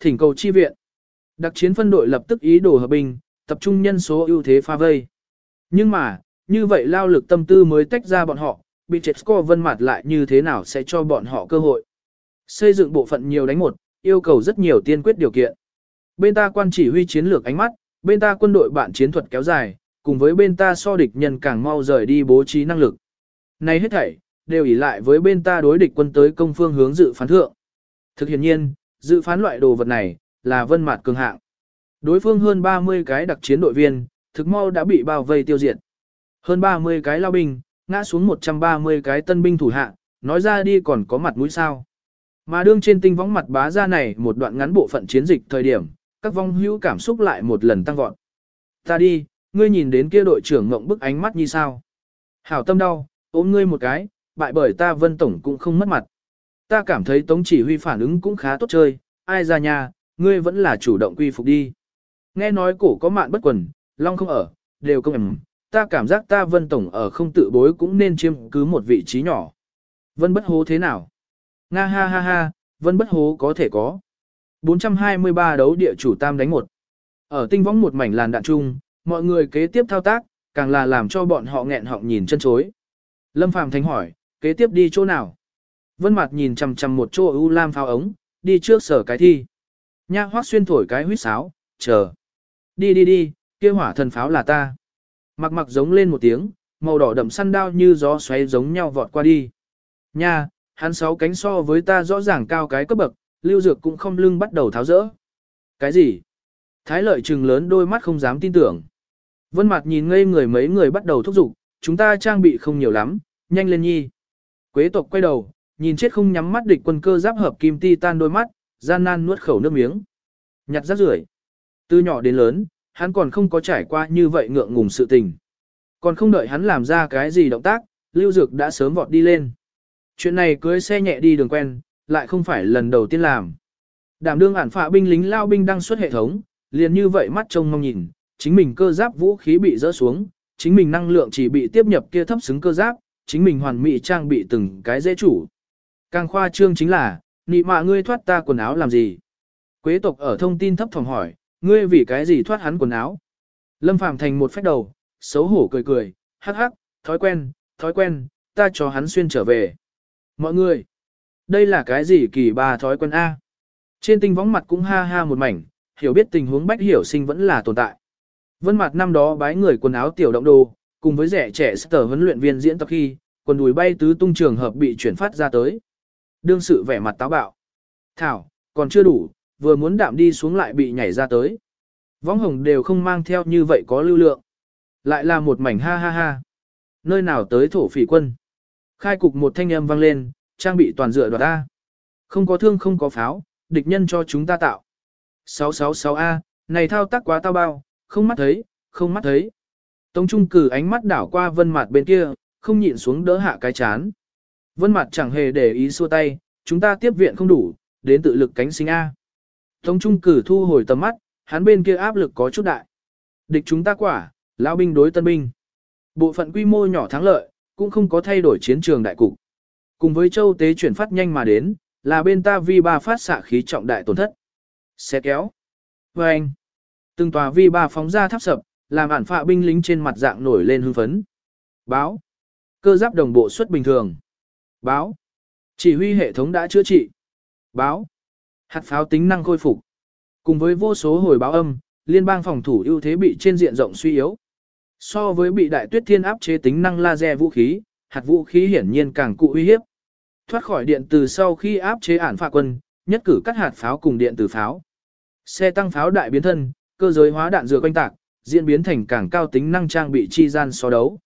thỉnh cầu chi viện. Đặc chiến phân đội lập tức ý đồ hợp bình, tập trung nhân số ưu thế pha vây. Nhưng mà, như vậy lao lực tâm tư mới tách ra bọn họ, bị chết score vân mặt lại như thế nào sẽ cho bọn họ cơ hội. Xây dựng bộ phận nhiều đánh một, yêu cầu rất nhiều tiên quyết điều kiện. Bên ta quan chỉ huy chiến lược ánh mắt, bên ta quân đội bạn chiến thuật kéo dài, cùng với bên ta so địch nhân càng mau rời đi bố trí năng lực. Này hết thảy, đều ỷ lại với bên ta đối địch quân tới công phương hướng dự phán thượng. Thực hiện nhiên, dự phán loại đồ vật này, là vân mặt cường hạng. Đối phương hơn 30 cái đặc chiến đội viên, thực mau đã bị bao vây tiêu diệt. Hơn 30 cái lao binh, ngã xuống 130 cái tân binh thủ hạ, nói ra đi còn có mặt mũi sao. Mà đương trên tinh võng mặt bá ra này một đoạn ngắn bộ phận chiến dịch thời điểm, các vong hữu cảm xúc lại một lần tăng vọt. Ta đi, ngươi nhìn đến kia đội trưởng ngộng bức ánh mắt như sao. Hảo tâm đau, ôm ngươi một cái, bại bởi ta vân tổng cũng không mất mặt. Ta cảm thấy tống chỉ huy phản ứng cũng khá tốt chơi, ai ra nhà, ngươi vẫn là chủ động quy phục đi. Nghe nói cổ có mạn bất quần, long không ở, đều công ẩm, ta cảm giác ta vân tổng ở không tự bối cũng nên chiếm cứ một vị trí nhỏ. Vân bất hố thế nào? Nga ha ha ha, vân bất hố có thể có. 423 đấu địa chủ tam đánh một. Ở tinh võng một mảnh làn đạn chung, mọi người kế tiếp thao tác, càng là làm cho bọn họ nghẹn họng nhìn chân chối. Lâm Phàm Thánh hỏi, kế tiếp đi chỗ nào? Vân Mạt nhìn chằm chằm một chỗ u lam pháo ống, đi trước sở cái thi. Nha Hoắc xuyên thổi cái huýt sáo, chờ. Đi đi đi, kia hỏa thần pháo là ta. Mặc mặc giống lên một tiếng, màu đỏ đậm săn đao như gió xoáy giống nhau vọt qua đi. Nha, hắn sáu cánh so với ta rõ ràng cao cái cấp bậc, lưu dược cũng không lưng bắt đầu tháo rỡ. Cái gì? Thái lợi trừng lớn đôi mắt không dám tin tưởng. Vân Mạt nhìn ngây người mấy người bắt đầu thúc giục, chúng ta trang bị không nhiều lắm, nhanh lên nhi. Quế tộc quay đầu, nhìn chết không nhắm mắt địch quân cơ giáp hợp kim ti tan đôi mắt, gian nan nuốt khẩu nước miếng. Nhặt rác rưởi. Từ nhỏ đến lớn, hắn còn không có trải qua như vậy ngượng ngùng sự tình. Còn không đợi hắn làm ra cái gì động tác, Lưu Dược đã sớm vọt đi lên. Chuyện này cưới xe nhẹ đi đường quen, lại không phải lần đầu tiên làm. Đảm đương ản phạ binh lính lao binh đang xuất hệ thống, liền như vậy mắt trông mong nhìn, chính mình cơ giáp vũ khí bị rỡ xuống, chính mình năng lượng chỉ bị tiếp nhập kia thấp xứng cơ giáp, chính mình hoàn mỹ trang bị từng cái dễ chủ. Càng khoa trương chính là, nị mạ ngươi thoát ta quần áo làm gì? Quế tộc ở thông tin thấp phòng hỏi, ngươi vì cái gì thoát hắn quần áo? Lâm Phàm thành một phép đầu, xấu hổ cười cười, hắc hắc, thói quen, thói quen, ta cho hắn xuyên trở về. Mọi người, đây là cái gì kỳ ba thói quen A? Trên tinh võng mặt cũng ha ha một mảnh, hiểu biết tình huống bách hiểu sinh vẫn là tồn tại. Vân mặt năm đó bái người quần áo tiểu động đồ, cùng với rẻ trẻ sở huấn luyện viên diễn tập khi, quần đùi bay tứ tung trường hợp bị chuyển phát ra tới. Đương sự vẻ mặt táo bạo. Thảo, còn chưa đủ, vừa muốn đạm đi xuống lại bị nhảy ra tới. Võng hồng đều không mang theo như vậy có lưu lượng. Lại là một mảnh ha ha ha. Nơi nào tới thổ phỉ quân. Khai cục một thanh âm vang lên, trang bị toàn dựa đoạt A. Không có thương không có pháo, địch nhân cho chúng ta tạo. 666A, này thao tác quá tao bao, không mắt thấy, không mắt thấy. Tống Trung cử ánh mắt đảo qua vân mặt bên kia, không nhịn xuống đỡ hạ cái chán. Vân Mạt chẳng hề để ý xua tay, chúng ta tiếp viện không đủ, đến tự lực cánh sinh A. Tống Trung cử thu hồi tầm mắt, hắn bên kia áp lực có chút đại. Địch chúng ta quả, lão binh đối tân binh. Bộ phận quy mô nhỏ thắng lợi, cũng không có thay đổi chiến trường đại cục. Cùng với châu tế chuyển phát nhanh mà đến, là bên ta vi ba phát xạ khí trọng đại tổn thất. Xe kéo. Và anh. Từng tòa vi ba phóng ra tháp sập, làm ản phạ binh lính trên mặt dạng nổi lên hưng phấn. Báo. Cơ giáp đồng bộ suất bình thường. Báo. Chỉ huy hệ thống đã chữa trị. Báo. Hạt pháo tính năng khôi phục. Cùng với vô số hồi báo âm, liên bang phòng thủ ưu thế bị trên diện rộng suy yếu. So với bị đại tuyết thiên áp chế tính năng laser vũ khí, hạt vũ khí hiển nhiên càng cụ uy hiếp. Thoát khỏi điện từ sau khi áp chế ản phạ quân, nhất cử cắt hạt pháo cùng điện từ pháo. Xe tăng pháo đại biến thân, cơ giới hóa đạn dựa quanh tạc, diễn biến thành càng cao tính năng trang bị chi gian so đấu.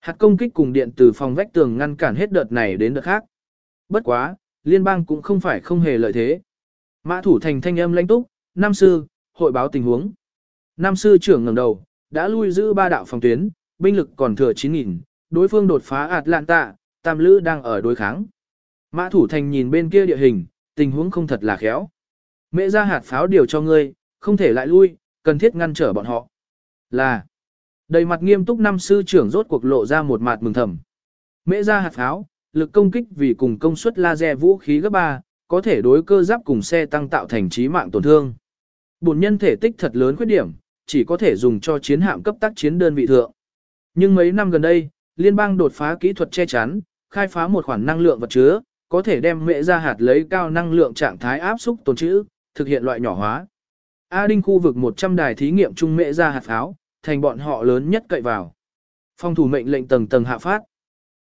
Hạt công kích cùng điện từ phòng vách tường ngăn cản hết đợt này đến đợt khác. Bất quá, liên bang cũng không phải không hề lợi thế. Mã thủ thành thanh âm lãnh túc, Nam sư, hội báo tình huống. Nam sư trưởng ngẩng đầu, đã lui giữ ba đạo phòng tuyến, binh lực còn thừa 9.000, đối phương đột phá Atlanta, tam lữ đang ở đối kháng. Mã thủ thành nhìn bên kia địa hình, tình huống không thật là khéo. Mẹ ra hạt pháo điều cho ngươi, không thể lại lui, cần thiết ngăn trở bọn họ. Là, đầy mặt nghiêm túc năm sư trưởng rốt cuộc lộ ra một mặt mừng thầm. Mễ ra hạt pháo, lực công kích vì cùng công suất laser vũ khí gấp 3, có thể đối cơ giáp cùng xe tăng tạo thành trí mạng tổn thương. Bổn nhân thể tích thật lớn khuyết điểm, chỉ có thể dùng cho chiến hạm cấp tác chiến đơn vị thượng. Nhưng mấy năm gần đây, liên bang đột phá kỹ thuật che chắn, khai phá một khoản năng lượng vật chứa, có thể đem mẹ ra hạt lấy cao năng lượng trạng thái áp xúc tồn trữ, thực hiện loại nhỏ hóa. A Đinh khu vực 100 đài thí nghiệm trung mẹ ra hạt pháo, thành bọn họ lớn nhất cậy vào. Phong thủ mệnh lệnh tầng tầng hạ phát.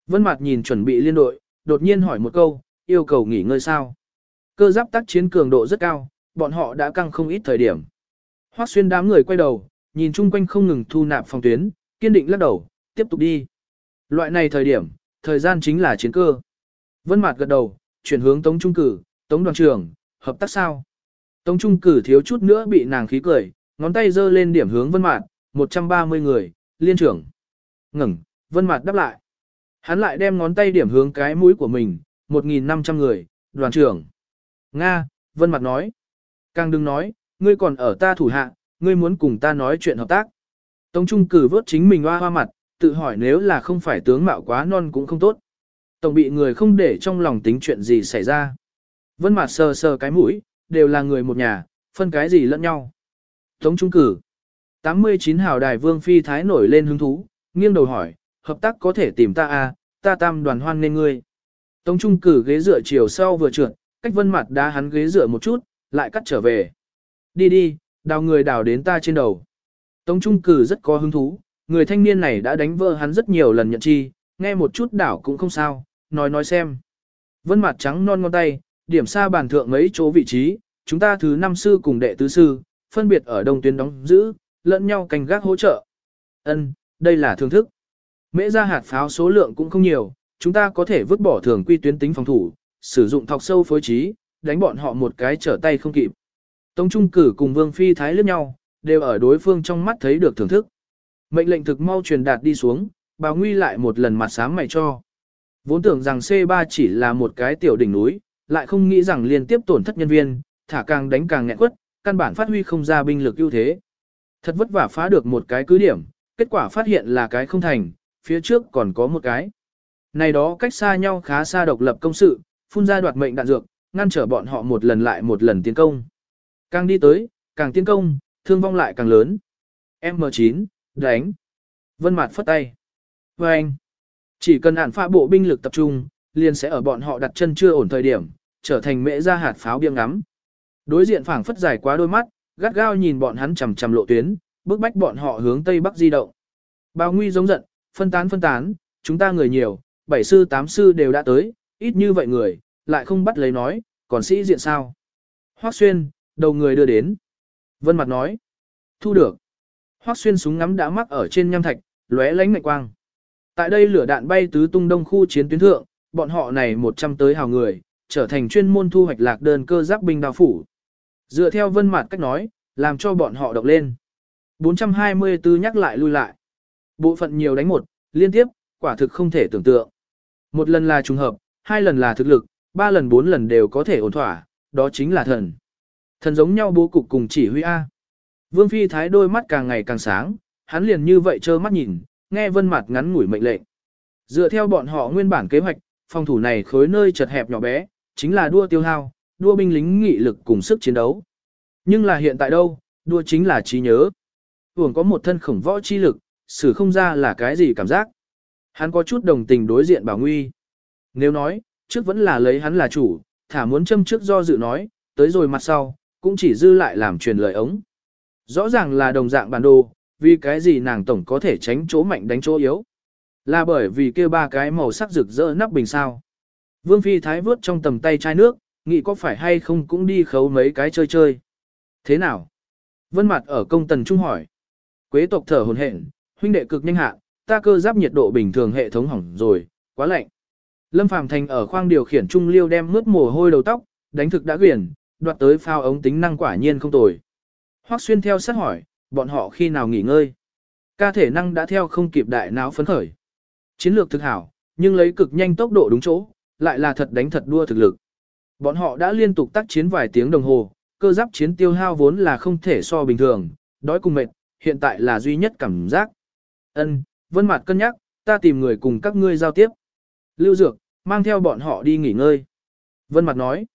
Vân Mạt nhìn chuẩn bị liên đội, đột nhiên hỏi một câu, yêu cầu nghỉ ngơi sao? Cơ giáp tác chiến cường độ rất cao, bọn họ đã căng không ít thời điểm. Hoắc Xuyên đám người quay đầu, nhìn chung quanh không ngừng thu nạp phòng tuyến, kiên định lắc đầu, tiếp tục đi. Loại này thời điểm, thời gian chính là chiến cơ. Vân Mạt gật đầu, chuyển hướng Tống Trung Cử, Tống đoàn trưởng, hợp tác sao? Tống Trung Cử thiếu chút nữa bị nàng khí cười, ngón tay giơ lên điểm hướng Vân Mạt, 130 người, liên trưởng. Ngẩng, Vân mặt đáp lại. Hắn lại đem ngón tay điểm hướng cái mũi của mình, 1.500 người, đoàn trưởng. Nga, Vân mặt nói. Càng đừng nói, ngươi còn ở ta thủ hạ, ngươi muốn cùng ta nói chuyện hợp tác. Tống Trung cử vớt chính mình hoa hoa mặt, tự hỏi nếu là không phải tướng mạo quá non cũng không tốt. Tổng bị người không để trong lòng tính chuyện gì xảy ra. Vân mặt sờ sờ cái mũi, đều là người một nhà, phân cái gì lẫn nhau. Tống Trung cử. 89 hào đài Vương Phi Thái nổi lên hứng thú, nghiêng đầu hỏi, hợp tác có thể tìm ta à, ta tam đoàn hoan nên ngươi. Tống Trung cử ghế dựa chiều sau vừa trượt, cách Vân mặt đá hắn ghế dựa một chút, lại cắt trở về. Đi đi, đào người đào đến ta trên đầu. Tống Trung Cử rất có hứng thú, người thanh niên này đã đánh vỡ hắn rất nhiều lần nhận chi, nghe một chút đảo cũng không sao, nói nói xem. Vân mặt trắng non ngón tay, điểm xa bàn thượng mấy chỗ vị trí, chúng ta thứ năm sư cùng đệ tứ sư, phân biệt ở đông tuyến đóng giữ, lẫn nhau canh gác hỗ trợ. Ân, đây là thưởng thức. Mễ ra hạt pháo số lượng cũng không nhiều, chúng ta có thể vứt bỏ thường quy tuyến tính phòng thủ, sử dụng thọc sâu phối trí, đánh bọn họ một cái trở tay không kịp. Tống Trung Cử cùng Vương Phi Thái liếc nhau, đều ở đối phương trong mắt thấy được thưởng thức. Mệnh lệnh thực mau truyền đạt đi xuống, Bào Nguy lại một lần mặt sáng mày cho. Vốn tưởng rằng C3 chỉ là một cái tiểu đỉnh núi, lại không nghĩ rằng liên tiếp tổn thất nhân viên, thả càng đánh càng nghẹn quất, căn bản phát huy không ra binh lực ưu thế. Thật vất vả phá được một cái cứ điểm, kết quả phát hiện là cái không thành, phía trước còn có một cái. Này đó cách xa nhau khá xa độc lập công sự, phun ra đoạt mệnh đạn dược, ngăn trở bọn họ một lần lại một lần tiến công. Càng đi tới, càng tiến công, thương vong lại càng lớn. M9, đánh. Vân Mạt phất tay. Và anh, chỉ cần ản pha bộ binh lực tập trung, liền sẽ ở bọn họ đặt chân chưa ổn thời điểm, trở thành mễ ra hạt pháo biêng ngắm. Đối diện phảng phất dài quá đôi mắt, gắt gao nhìn bọn hắn chằm chằm lộ tuyến, bước bách bọn họ hướng tây bắc di động. Bao Nguy giống giận, phân tán phân tán, chúng ta người nhiều, bảy sư tám sư đều đã tới, ít như vậy người, lại không bắt lấy nói, còn sĩ diện sao? Hoắc Xuyên, đầu người đưa đến. Vân Mặt nói. Thu được. Hoắc xuyên súng ngắm đã mắc ở trên nham thạch, lóe lánh ngạch quang. Tại đây lửa đạn bay tứ tung đông khu chiến tuyến thượng, bọn họ này 100 tới hào người, trở thành chuyên môn thu hoạch lạc đơn cơ giáp binh đào phủ. Dựa theo Vân Mặt cách nói, làm cho bọn họ động lên. 424 nhắc lại lui lại. Bộ phận nhiều đánh một, liên tiếp, quả thực không thể tưởng tượng. Một lần là trùng hợp, hai lần là thực lực, ba lần bốn lần đều có thể ổn thỏa, đó chính là thần. Thần giống nhau bố cục cùng chỉ huy A. Vương Phi Thái đôi mắt càng ngày càng sáng, hắn liền như vậy trơ mắt nhìn, nghe vân mặt ngắn ngủi mệnh lệnh. Dựa theo bọn họ nguyên bản kế hoạch, phòng thủ này khối nơi chật hẹp nhỏ bé, chính là đua tiêu hao, đua binh lính nghị lực cùng sức chiến đấu. Nhưng là hiện tại đâu, đua chính là trí nhớ. Hưởng có một thân khổng võ chi lực, xử không ra là cái gì cảm giác. Hắn có chút đồng tình đối diện bảo nguy. Nếu nói, trước vẫn là lấy hắn là chủ, thả muốn châm trước do dự nói, tới rồi mặt sau, cũng chỉ dư lại làm truyền lời ống. Rõ ràng là đồng dạng bản đồ, vì cái gì nàng tổng có thể tránh chỗ mạnh đánh chỗ yếu. Là bởi vì kia ba cái màu sắc rực rỡ nắp bình sao. Vương Phi Thái vớt trong tầm tay chai nước, nghĩ có phải hay không cũng đi khấu mấy cái chơi chơi. Thế nào? Vân mặt ở công tần trung hỏi. Quế tộc thở hồn hển, huynh đệ cực nhanh hạ, ta cơ giáp nhiệt độ bình thường hệ thống hỏng rồi, quá lạnh. Lâm Phàm Thành ở khoang điều khiển trung liêu đem mướt mồ hôi đầu tóc, đánh thực đã quyển, đoạt tới phao ống tính năng quả nhiên không tồi. Hoắc xuyên theo sát hỏi, bọn họ khi nào nghỉ ngơi. Ca thể năng đã theo không kịp đại não phấn khởi. Chiến lược thực hảo, nhưng lấy cực nhanh tốc độ đúng chỗ, lại là thật đánh thật đua thực lực. Bọn họ đã liên tục tác chiến vài tiếng đồng hồ, cơ giáp chiến tiêu hao vốn là không thể so bình thường, đói cùng mệt, hiện tại là duy nhất cảm giác. Ân, Vân Mạt cân nhắc, ta tìm người cùng các ngươi giao tiếp. Lưu Dược, mang theo bọn họ đi nghỉ ngơi. Vân Mạt nói.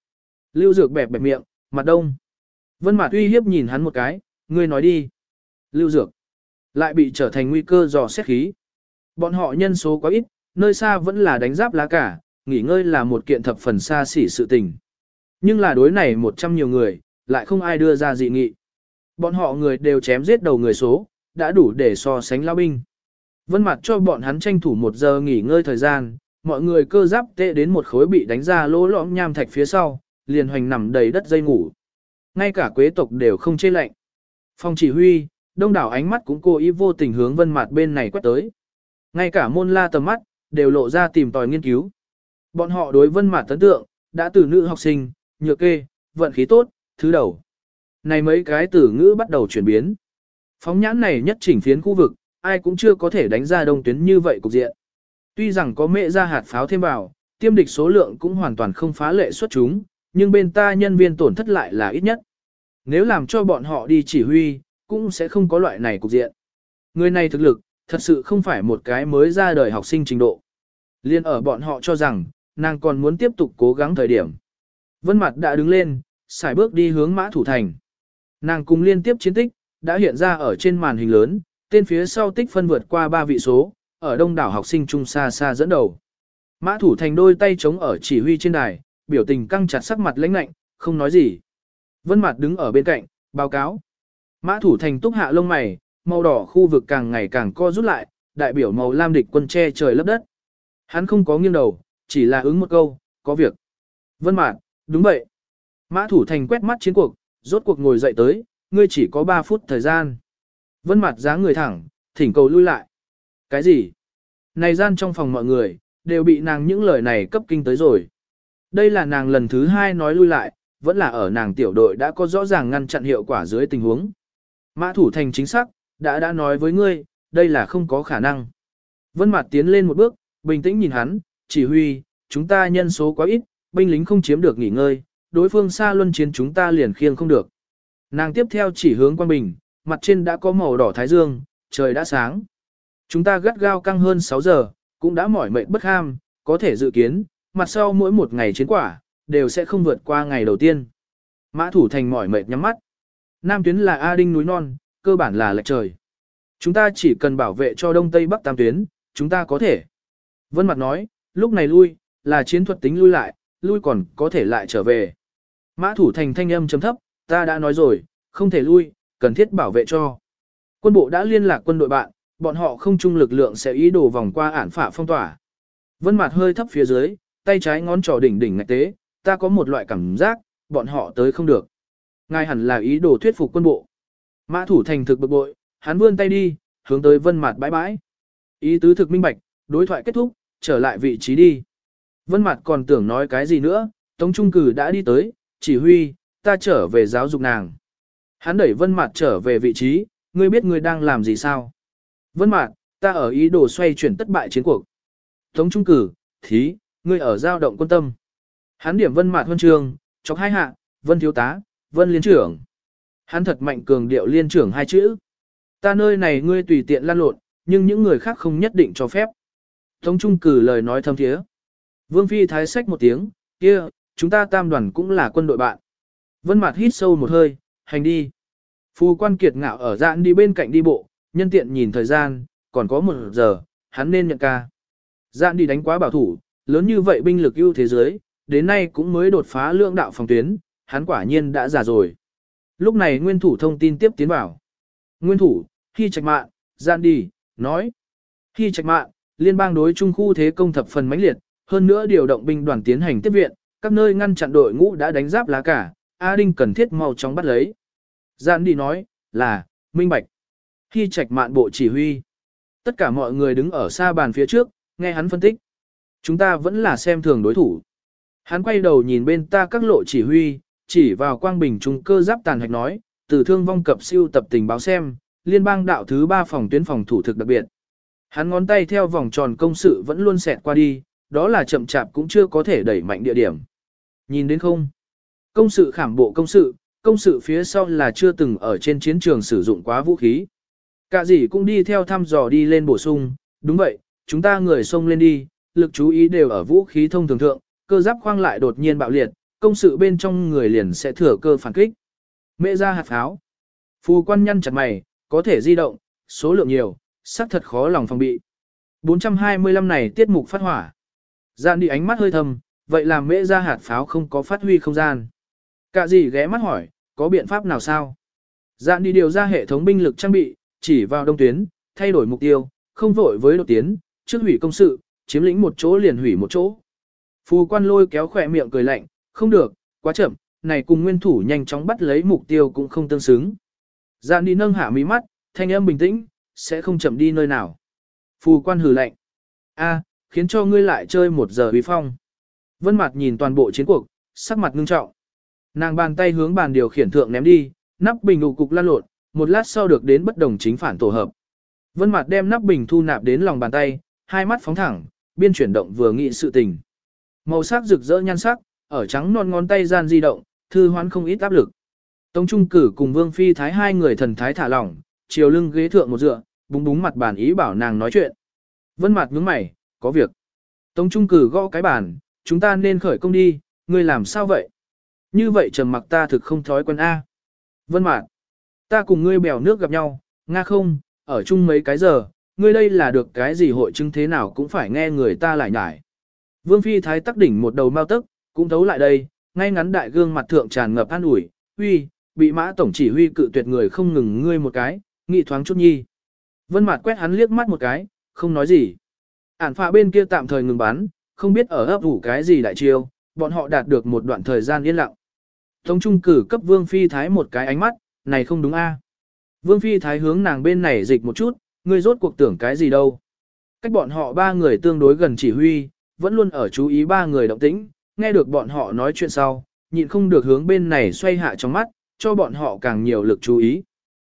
Lưu Dược bẹp bẹp miệng, mặt đông. Vân Mạt uy hiếp nhìn hắn một cái, ngươi nói đi. Lưu Dược lại bị trở thành nguy cơ dò xét khí. Bọn họ nhân số quá ít, nơi xa vẫn là đánh giáp lá cả, nghỉ ngơi là một kiện thập phần xa xỉ sự tình. Nhưng là đối này một trăm nhiều người, lại không ai đưa ra dị nghị. Bọn họ người đều chém giết đầu người số, đã đủ để so sánh lao binh. Vân mặt cho bọn hắn tranh thủ một giờ nghỉ ngơi thời gian, mọi người cơ giáp tệ đến một khối bị đánh ra lỗ lõm nham thạch phía sau, liền hoành nằm đầy đất dây ngủ. Ngay cả quế tộc đều không chê lạnh. Phong chỉ huy, đông đảo ánh mắt cũng cố ý vô tình hướng vân mặt bên này quét tới. Ngay cả môn la tầm mắt, đều lộ ra tìm tòi nghiên cứu. Bọn họ đối vân mặt tấn tượng, đã từ nữ học sinh, nhược kê, vận khí tốt, thứ đầu. Này mấy cái tử ngữ bắt đầu chuyển biến. Phóng nhãn này nhất chỉnh phiến khu vực, ai cũng chưa có thể đánh ra đông tuyến như vậy cục diện. Tuy rằng có mẹ ra hạt pháo thêm vào, tiêm địch số lượng cũng hoàn toàn không phá lệ xuất chúng, nhưng bên ta nhân viên tổn thất lại là ít nhất. Nếu làm cho bọn họ đi chỉ huy, cũng sẽ không có loại này cục diện. Người này thực lực, thật sự không phải một cái mới ra đời học sinh trình độ. Liên ở bọn họ cho rằng, nàng còn muốn tiếp tục cố gắng thời điểm. Vân Mặt đã đứng lên, xài bước đi hướng mã thủ thành. Nàng cùng liên tiếp chiến tích, đã hiện ra ở trên màn hình lớn, tên phía sau tích phân vượt qua ba vị số, ở đông đảo học sinh trung xa xa dẫn đầu. Mã thủ thành đôi tay chống ở chỉ huy trên đài, biểu tình căng chặt sắc mặt lãnh lạnh, không nói gì. Vân Mạt đứng ở bên cạnh, báo cáo. Mã thủ thành túc hạ lông mày, màu đỏ khu vực càng ngày càng co rút lại, đại biểu màu lam địch quân che trời lấp đất. Hắn không có nghiêng đầu, chỉ là ứng một câu, có việc. Vân Mạn, đúng vậy. Mã thủ thành quét mắt chiến cuộc, rốt cuộc ngồi dậy tới, ngươi chỉ có 3 phút thời gian. Vân Mạt dáng người thẳng, thỉnh cầu lui lại. Cái gì? Này gian trong phòng mọi người, đều bị nàng những lời này cấp kinh tới rồi. Đây là nàng lần thứ hai nói lui lại, vẫn là ở nàng tiểu đội đã có rõ ràng ngăn chặn hiệu quả dưới tình huống. Mã thủ thành chính xác, đã đã nói với ngươi, đây là không có khả năng. Vân Mạt tiến lên một bước, bình tĩnh nhìn hắn, chỉ huy, chúng ta nhân số quá ít, binh lính không chiếm được nghỉ ngơi, đối phương xa luân chiến chúng ta liền khiêng không được. Nàng tiếp theo chỉ hướng quan bình, mặt trên đã có màu đỏ thái dương, trời đã sáng. Chúng ta gắt gao căng hơn 6 giờ, cũng đã mỏi mệt bất ham, có thể dự kiến, mặt sau mỗi một ngày chiến quả, đều sẽ không vượt qua ngày đầu tiên. Mã thủ thành mỏi mệt nhắm mắt. Nam tuyến là A Đinh núi non, cơ bản là lệch trời. Chúng ta chỉ cần bảo vệ cho đông tây bắc tam tuyến, chúng ta có thể. Vân Mặt nói, lúc này lui, là chiến thuật tính lui lại, lui còn có thể lại trở về. Mã thủ thành thanh âm chấm thấp, ta đã nói rồi, không thể lui, cần thiết bảo vệ cho. Quân bộ đã liên lạc quân đội bạn, bọn họ không chung lực lượng sẽ ý đồ vòng qua ản phả phong tỏa. Vân mặt hơi thấp phía dưới, tay trái ngón trỏ đỉnh đỉnh ngạch tế, ta có một loại cảm giác, bọn họ tới không được. Ngài hẳn là ý đồ thuyết phục quân bộ. Mã thủ thành thực bực bội, hắn vươn tay đi, hướng tới Vân mặt bãi bãi. Ý tứ thực minh bạch, đối thoại kết thúc, trở lại vị trí đi. Vân Mạt còn tưởng nói cái gì nữa, Tống Trung Cử đã đi tới, chỉ huy, ta trở về giáo dục nàng. Hắn đẩy Vân Mạt trở về vị trí, ngươi biết ngươi đang làm gì sao? Vân Mạt, ta ở ý đồ xoay chuyển tất bại chiến cuộc. Tống Trung Cử, thí, ngươi ở giao động quân tâm. Hắn điểm Vân Mạt huân trường, chọc hai hạ, Vân thiếu tá, Vân liên trưởng. Hắn thật mạnh cường điệu liên trưởng hai chữ. Ta nơi này ngươi tùy tiện lan lộn, nhưng những người khác không nhất định cho phép. Tống Trung Cử lời nói thâm thiế. Vương Phi thái sách một tiếng, kia, chúng ta tam đoàn cũng là quân đội bạn. Vân Mạt hít sâu một hơi, hành đi. Phu quan kiệt ngạo ở dạn đi bên cạnh đi bộ, nhân tiện nhìn thời gian, còn có một giờ, hắn nên nhận ca. Dạn đi đánh quá bảo thủ, lớn như vậy binh lực ưu thế giới, đến nay cũng mới đột phá lượng đạo phòng tuyến, hắn quả nhiên đã già rồi. Lúc này nguyên thủ thông tin tiếp tiến vào. Nguyên thủ, khi trạch mạng, dạn đi, nói. Khi trạch mạng, liên bang đối trung khu thế công thập phần mãnh liệt, hơn nữa điều động binh đoàn tiến hành tiếp viện, các nơi ngăn chặn đội ngũ đã đánh giáp lá cả, A Đinh cần thiết mau chóng bắt lấy. Giản đi nói, là, minh bạch. Khi trạch mạn bộ chỉ huy. Tất cả mọi người đứng ở xa bàn phía trước, nghe hắn phân tích. Chúng ta vẫn là xem thường đối thủ. Hắn quay đầu nhìn bên ta các lộ chỉ huy, chỉ vào quang bình trung cơ giáp tàn hạch nói, từ thương vong cập siêu tập tình báo xem, liên bang đạo thứ ba phòng tuyến phòng thủ thực đặc biệt. Hắn ngón tay theo vòng tròn công sự vẫn luôn xẹt qua đi, đó là chậm chạp cũng chưa có thể đẩy mạnh địa điểm. Nhìn đến không? Công sự khảm bộ công sự, công sự phía sau là chưa từng ở trên chiến trường sử dụng quá vũ khí. Cả gì cũng đi theo thăm dò đi lên bổ sung, đúng vậy, chúng ta người xông lên đi, lực chú ý đều ở vũ khí thông thường thượng, cơ giáp khoang lại đột nhiên bạo liệt, công sự bên trong người liền sẽ thừa cơ phản kích. Mẹ ra hạt pháo. Phù quan nhăn chặt mày, có thể di động, số lượng nhiều, xác thật khó lòng phòng bị. 425 này tiết mục phát hỏa. Dạn đi ánh mắt hơi thầm, vậy làm mễ ra hạt pháo không có phát huy không gian. Cả gì ghé mắt hỏi, có biện pháp nào sao? Dạn đi điều ra hệ thống binh lực trang bị, chỉ vào đông tuyến, thay đổi mục tiêu, không vội với đột tiến, trước hủy công sự, chiếm lĩnh một chỗ liền hủy một chỗ. Phù quan lôi kéo khỏe miệng cười lạnh, không được, quá chậm, này cùng nguyên thủ nhanh chóng bắt lấy mục tiêu cũng không tương xứng. Dạn đi nâng hạ mí mắt, thanh âm bình tĩnh, sẽ không chậm đi nơi nào. Phù quan hừ lạnh. a khiến cho ngươi lại chơi một giờ uy phong. Vân mặt nhìn toàn bộ chiến cuộc, sắc mặt ngưng trọng. Nàng bàn tay hướng bàn điều khiển thượng ném đi, nắp bình đủ cục lan lộn, một lát sau được đến bất đồng chính phản tổ hợp. Vân mặt đem nắp bình thu nạp đến lòng bàn tay, hai mắt phóng thẳng, biên chuyển động vừa nghị sự tình. Màu sắc rực rỡ nhan sắc, ở trắng non ngón tay gian di động, thư hoán không ít áp lực. Tống Trung Cử cùng Vương Phi Thái hai người thần thái thả lỏng, chiều lưng ghế thượng một dựa, búng búng mặt bàn ý bảo nàng nói chuyện. Vân mặt nhướng mày, có việc. Tống Trung Cử gõ cái bàn, chúng ta nên khởi công đi, ngươi làm sao vậy? Như vậy trầm mặc ta thực không thói quen A. Vân Mạn, ta cùng ngươi bèo nước gặp nhau, nga không, ở chung mấy cái giờ, ngươi đây là được cái gì hội chứng thế nào cũng phải nghe người ta lại nhải. Vương Phi Thái tắc đỉnh một đầu mau tức, cũng thấu lại đây, ngay ngắn đại gương mặt thượng tràn ngập an ủi, huy, bị mã tổng chỉ huy cự tuyệt người không ngừng ngươi một cái, nghị thoáng chút nhi. Vân Mạt quét hắn liếc mắt một cái, không nói gì. Ản phạ bên kia tạm thời ngừng bắn, không biết ở ấp ủ cái gì đại chiêu, bọn họ đạt được một đoạn thời gian yên lặng. Tống trung cử cấp Vương Phi Thái một cái ánh mắt, này không đúng a. Vương Phi Thái hướng nàng bên này dịch một chút, ngươi rốt cuộc tưởng cái gì đâu. Cách bọn họ ba người tương đối gần chỉ huy, vẫn luôn ở chú ý ba người động tĩnh, nghe được bọn họ nói chuyện sau, nhịn không được hướng bên này xoay hạ trong mắt, cho bọn họ càng nhiều lực chú ý.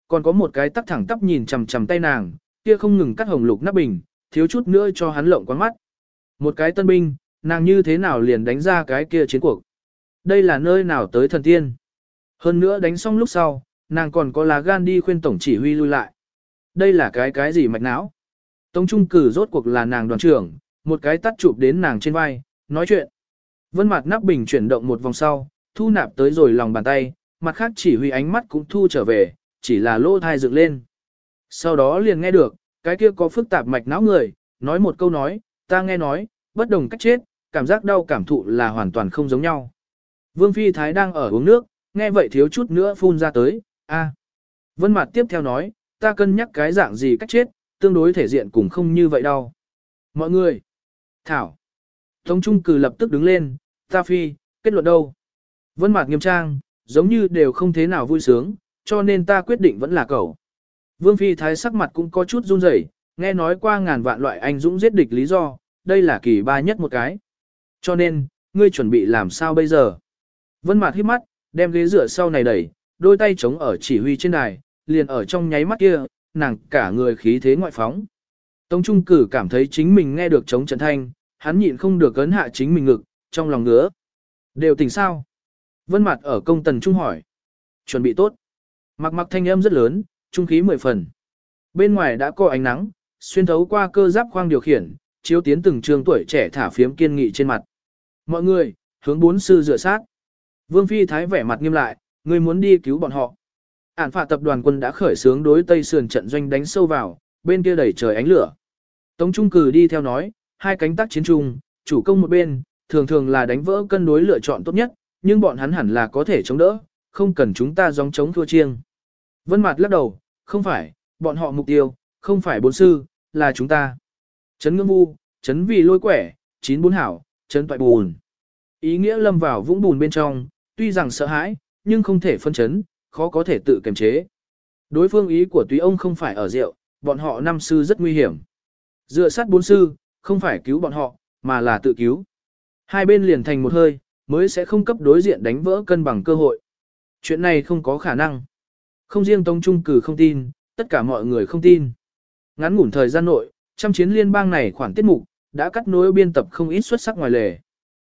Còn có một cái tắc thẳng tắp nhìn chằm chằm tay nàng, kia không ngừng cắt hồng lục nắp bình, thiếu chút nữa cho hắn lộng quán mắt. Một cái tân binh, nàng như thế nào liền đánh ra cái kia chiến cuộc. Đây là nơi nào tới thần tiên. Hơn nữa đánh xong lúc sau, nàng còn có lá gan đi khuyên tổng chỉ huy lui lại. Đây là cái cái gì mạch não. Tống trung cử rốt cuộc là nàng đoàn trưởng, một cái tắt chụp đến nàng trên vai, nói chuyện. Vân mặt nắp bình chuyển động một vòng sau, thu nạp tới rồi lòng bàn tay, mặt khác chỉ huy ánh mắt cũng thu trở về, chỉ là lỗ thai dựng lên. Sau đó liền nghe được, cái kia có phức tạp mạch não người, nói một câu nói, ta nghe nói, bất đồng cách chết, cảm giác đau cảm thụ là hoàn toàn không giống nhau. Vương Phi Thái đang ở uống nước, nghe vậy thiếu chút nữa phun ra tới, a. Vân Mạt tiếp theo nói, ta cân nhắc cái dạng gì cách chết, tương đối thể diện cũng không như vậy đâu. Mọi người, Thảo. Tống Trung Cử lập tức đứng lên, ta phi, kết luận đâu? Vân Mạt nghiêm trang, giống như đều không thế nào vui sướng, cho nên ta quyết định vẫn là cậu. Vương Phi Thái sắc mặt cũng có chút run rẩy, nghe nói qua ngàn vạn loại anh dũng giết địch lý do, đây là kỳ ba nhất một cái. Cho nên, ngươi chuẩn bị làm sao bây giờ? Vân Mạt hít mắt, đem ghế dựa sau này đẩy, đôi tay chống ở chỉ huy trên đài, liền ở trong nháy mắt kia, nàng cả người khí thế ngoại phóng. Tống Trung Cử cảm thấy chính mình nghe được chống trận thanh, hắn nhịn không được cấn hạ chính mình ngực, trong lòng ngứa. Đều tỉnh sao? Vân Mạt ở công tần trung hỏi. Chuẩn bị tốt. Mặc mặc thanh âm rất lớn, trung khí mười phần. Bên ngoài đã có ánh nắng, xuyên thấu qua cơ giáp khoang điều khiển, chiếu tiến từng trường tuổi trẻ thả phiếm kiên nghị trên mặt. Mọi người, hướng bốn sư dựa sát. Vương Phi Thái vẻ mặt nghiêm lại, người muốn đi cứu bọn họ. Ản phạ tập đoàn quân đã khởi xướng đối Tây Sườn trận doanh đánh sâu vào, bên kia đẩy trời ánh lửa. Tống Trung Cử đi theo nói, hai cánh tác chiến chung, chủ công một bên, thường thường là đánh vỡ cân đối lựa chọn tốt nhất, nhưng bọn hắn hẳn là có thể chống đỡ, không cần chúng ta gióng chống thua chiêng. Vân Mạt lắc đầu, không phải, bọn họ mục tiêu, không phải bốn sư, là chúng ta. Trấn ngưỡng vu, trấn vì lôi quẻ, chín bốn hảo, trấn toại bùn. Ý nghĩa lâm vào vũng bùn bên trong, tuy rằng sợ hãi, nhưng không thể phân chấn, khó có thể tự kiềm chế. Đối phương ý của túy ông không phải ở rượu, bọn họ năm sư rất nguy hiểm. Dựa sát bốn sư, không phải cứu bọn họ, mà là tự cứu. Hai bên liền thành một hơi, mới sẽ không cấp đối diện đánh vỡ cân bằng cơ hội. Chuyện này không có khả năng. Không riêng Tống Trung Cử không tin, tất cả mọi người không tin. Ngắn ngủn thời gian nội, trăm chiến liên bang này khoản tiết mục, đã cắt nối biên tập không ít xuất sắc ngoài lề.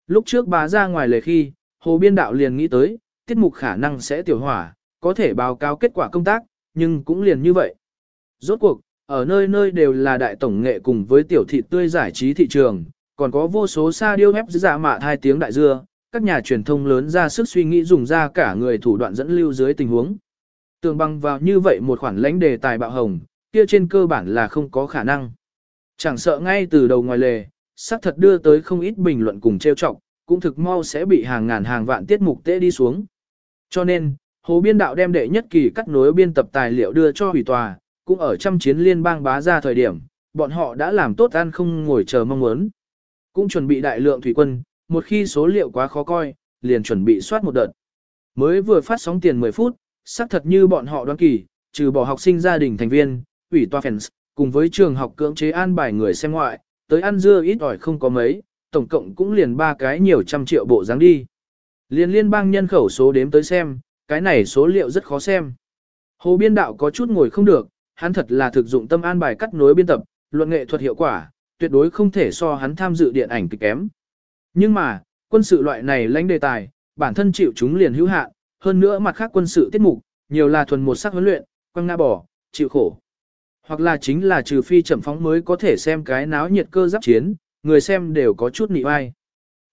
Lúc trước bà ra ngoài lề khi, Hồ Biên Đạo liền nghĩ tới, tiết mục khả năng sẽ tiểu hỏa, có thể báo cáo kết quả công tác, nhưng cũng liền như vậy. Rốt cuộc, ở nơi nơi đều là đại tổng nghệ cùng với tiểu thị tươi giải trí thị trường, còn có vô số sa điêu ép giả dạ mạ hai tiếng đại dưa, các nhà truyền thông lớn ra sức suy nghĩ dùng ra cả người thủ đoạn dẫn lưu dưới tình huống. Tường băng vào như vậy một khoản lãnh đề tài bạo hồng, kia trên cơ bản là không có khả năng. Chẳng sợ ngay từ đầu ngoài lề, xác thật đưa tới không ít bình luận cùng trêu chọc, cũng thực mau sẽ bị hàng ngàn hàng vạn tiết mục tễ đi xuống. Cho nên, Hồ Biên Đạo đem đệ nhất kỳ cắt nối biên tập tài liệu đưa cho hủy tòa, cũng ở trăm chiến liên bang bá ra thời điểm, bọn họ đã làm tốt ăn không ngồi chờ mong muốn. Cũng chuẩn bị đại lượng thủy quân, một khi số liệu quá khó coi, liền chuẩn bị soát một đợt. Mới vừa phát sóng tiền 10 phút, xác thật như bọn họ đoán kỳ, trừ bỏ học sinh gia đình thành viên, ủy toa fans, cùng với trường học cưỡng chế an bài người xem ngoại, tới ăn dưa ít ỏi không có mấy, tổng cộng cũng liền ba cái nhiều trăm triệu bộ dáng đi. Liên liên bang nhân khẩu số đếm tới xem, cái này số liệu rất khó xem. Hồ biên đạo có chút ngồi không được, hắn thật là thực dụng tâm an bài cắt nối biên tập, luận nghệ thuật hiệu quả, tuyệt đối không thể so hắn tham dự điện ảnh kịch kém. Nhưng mà, quân sự loại này lãnh đề tài, bản thân chịu chúng liền hữu hạn, hơn nữa mặt khác quân sự tiết mục, nhiều là thuần một sắc huấn luyện, quăng nga bỏ, chịu khổ. Hoặc là chính là trừ phi chậm phóng mới có thể xem cái náo nhiệt cơ giáp chiến, người xem đều có chút nị vai.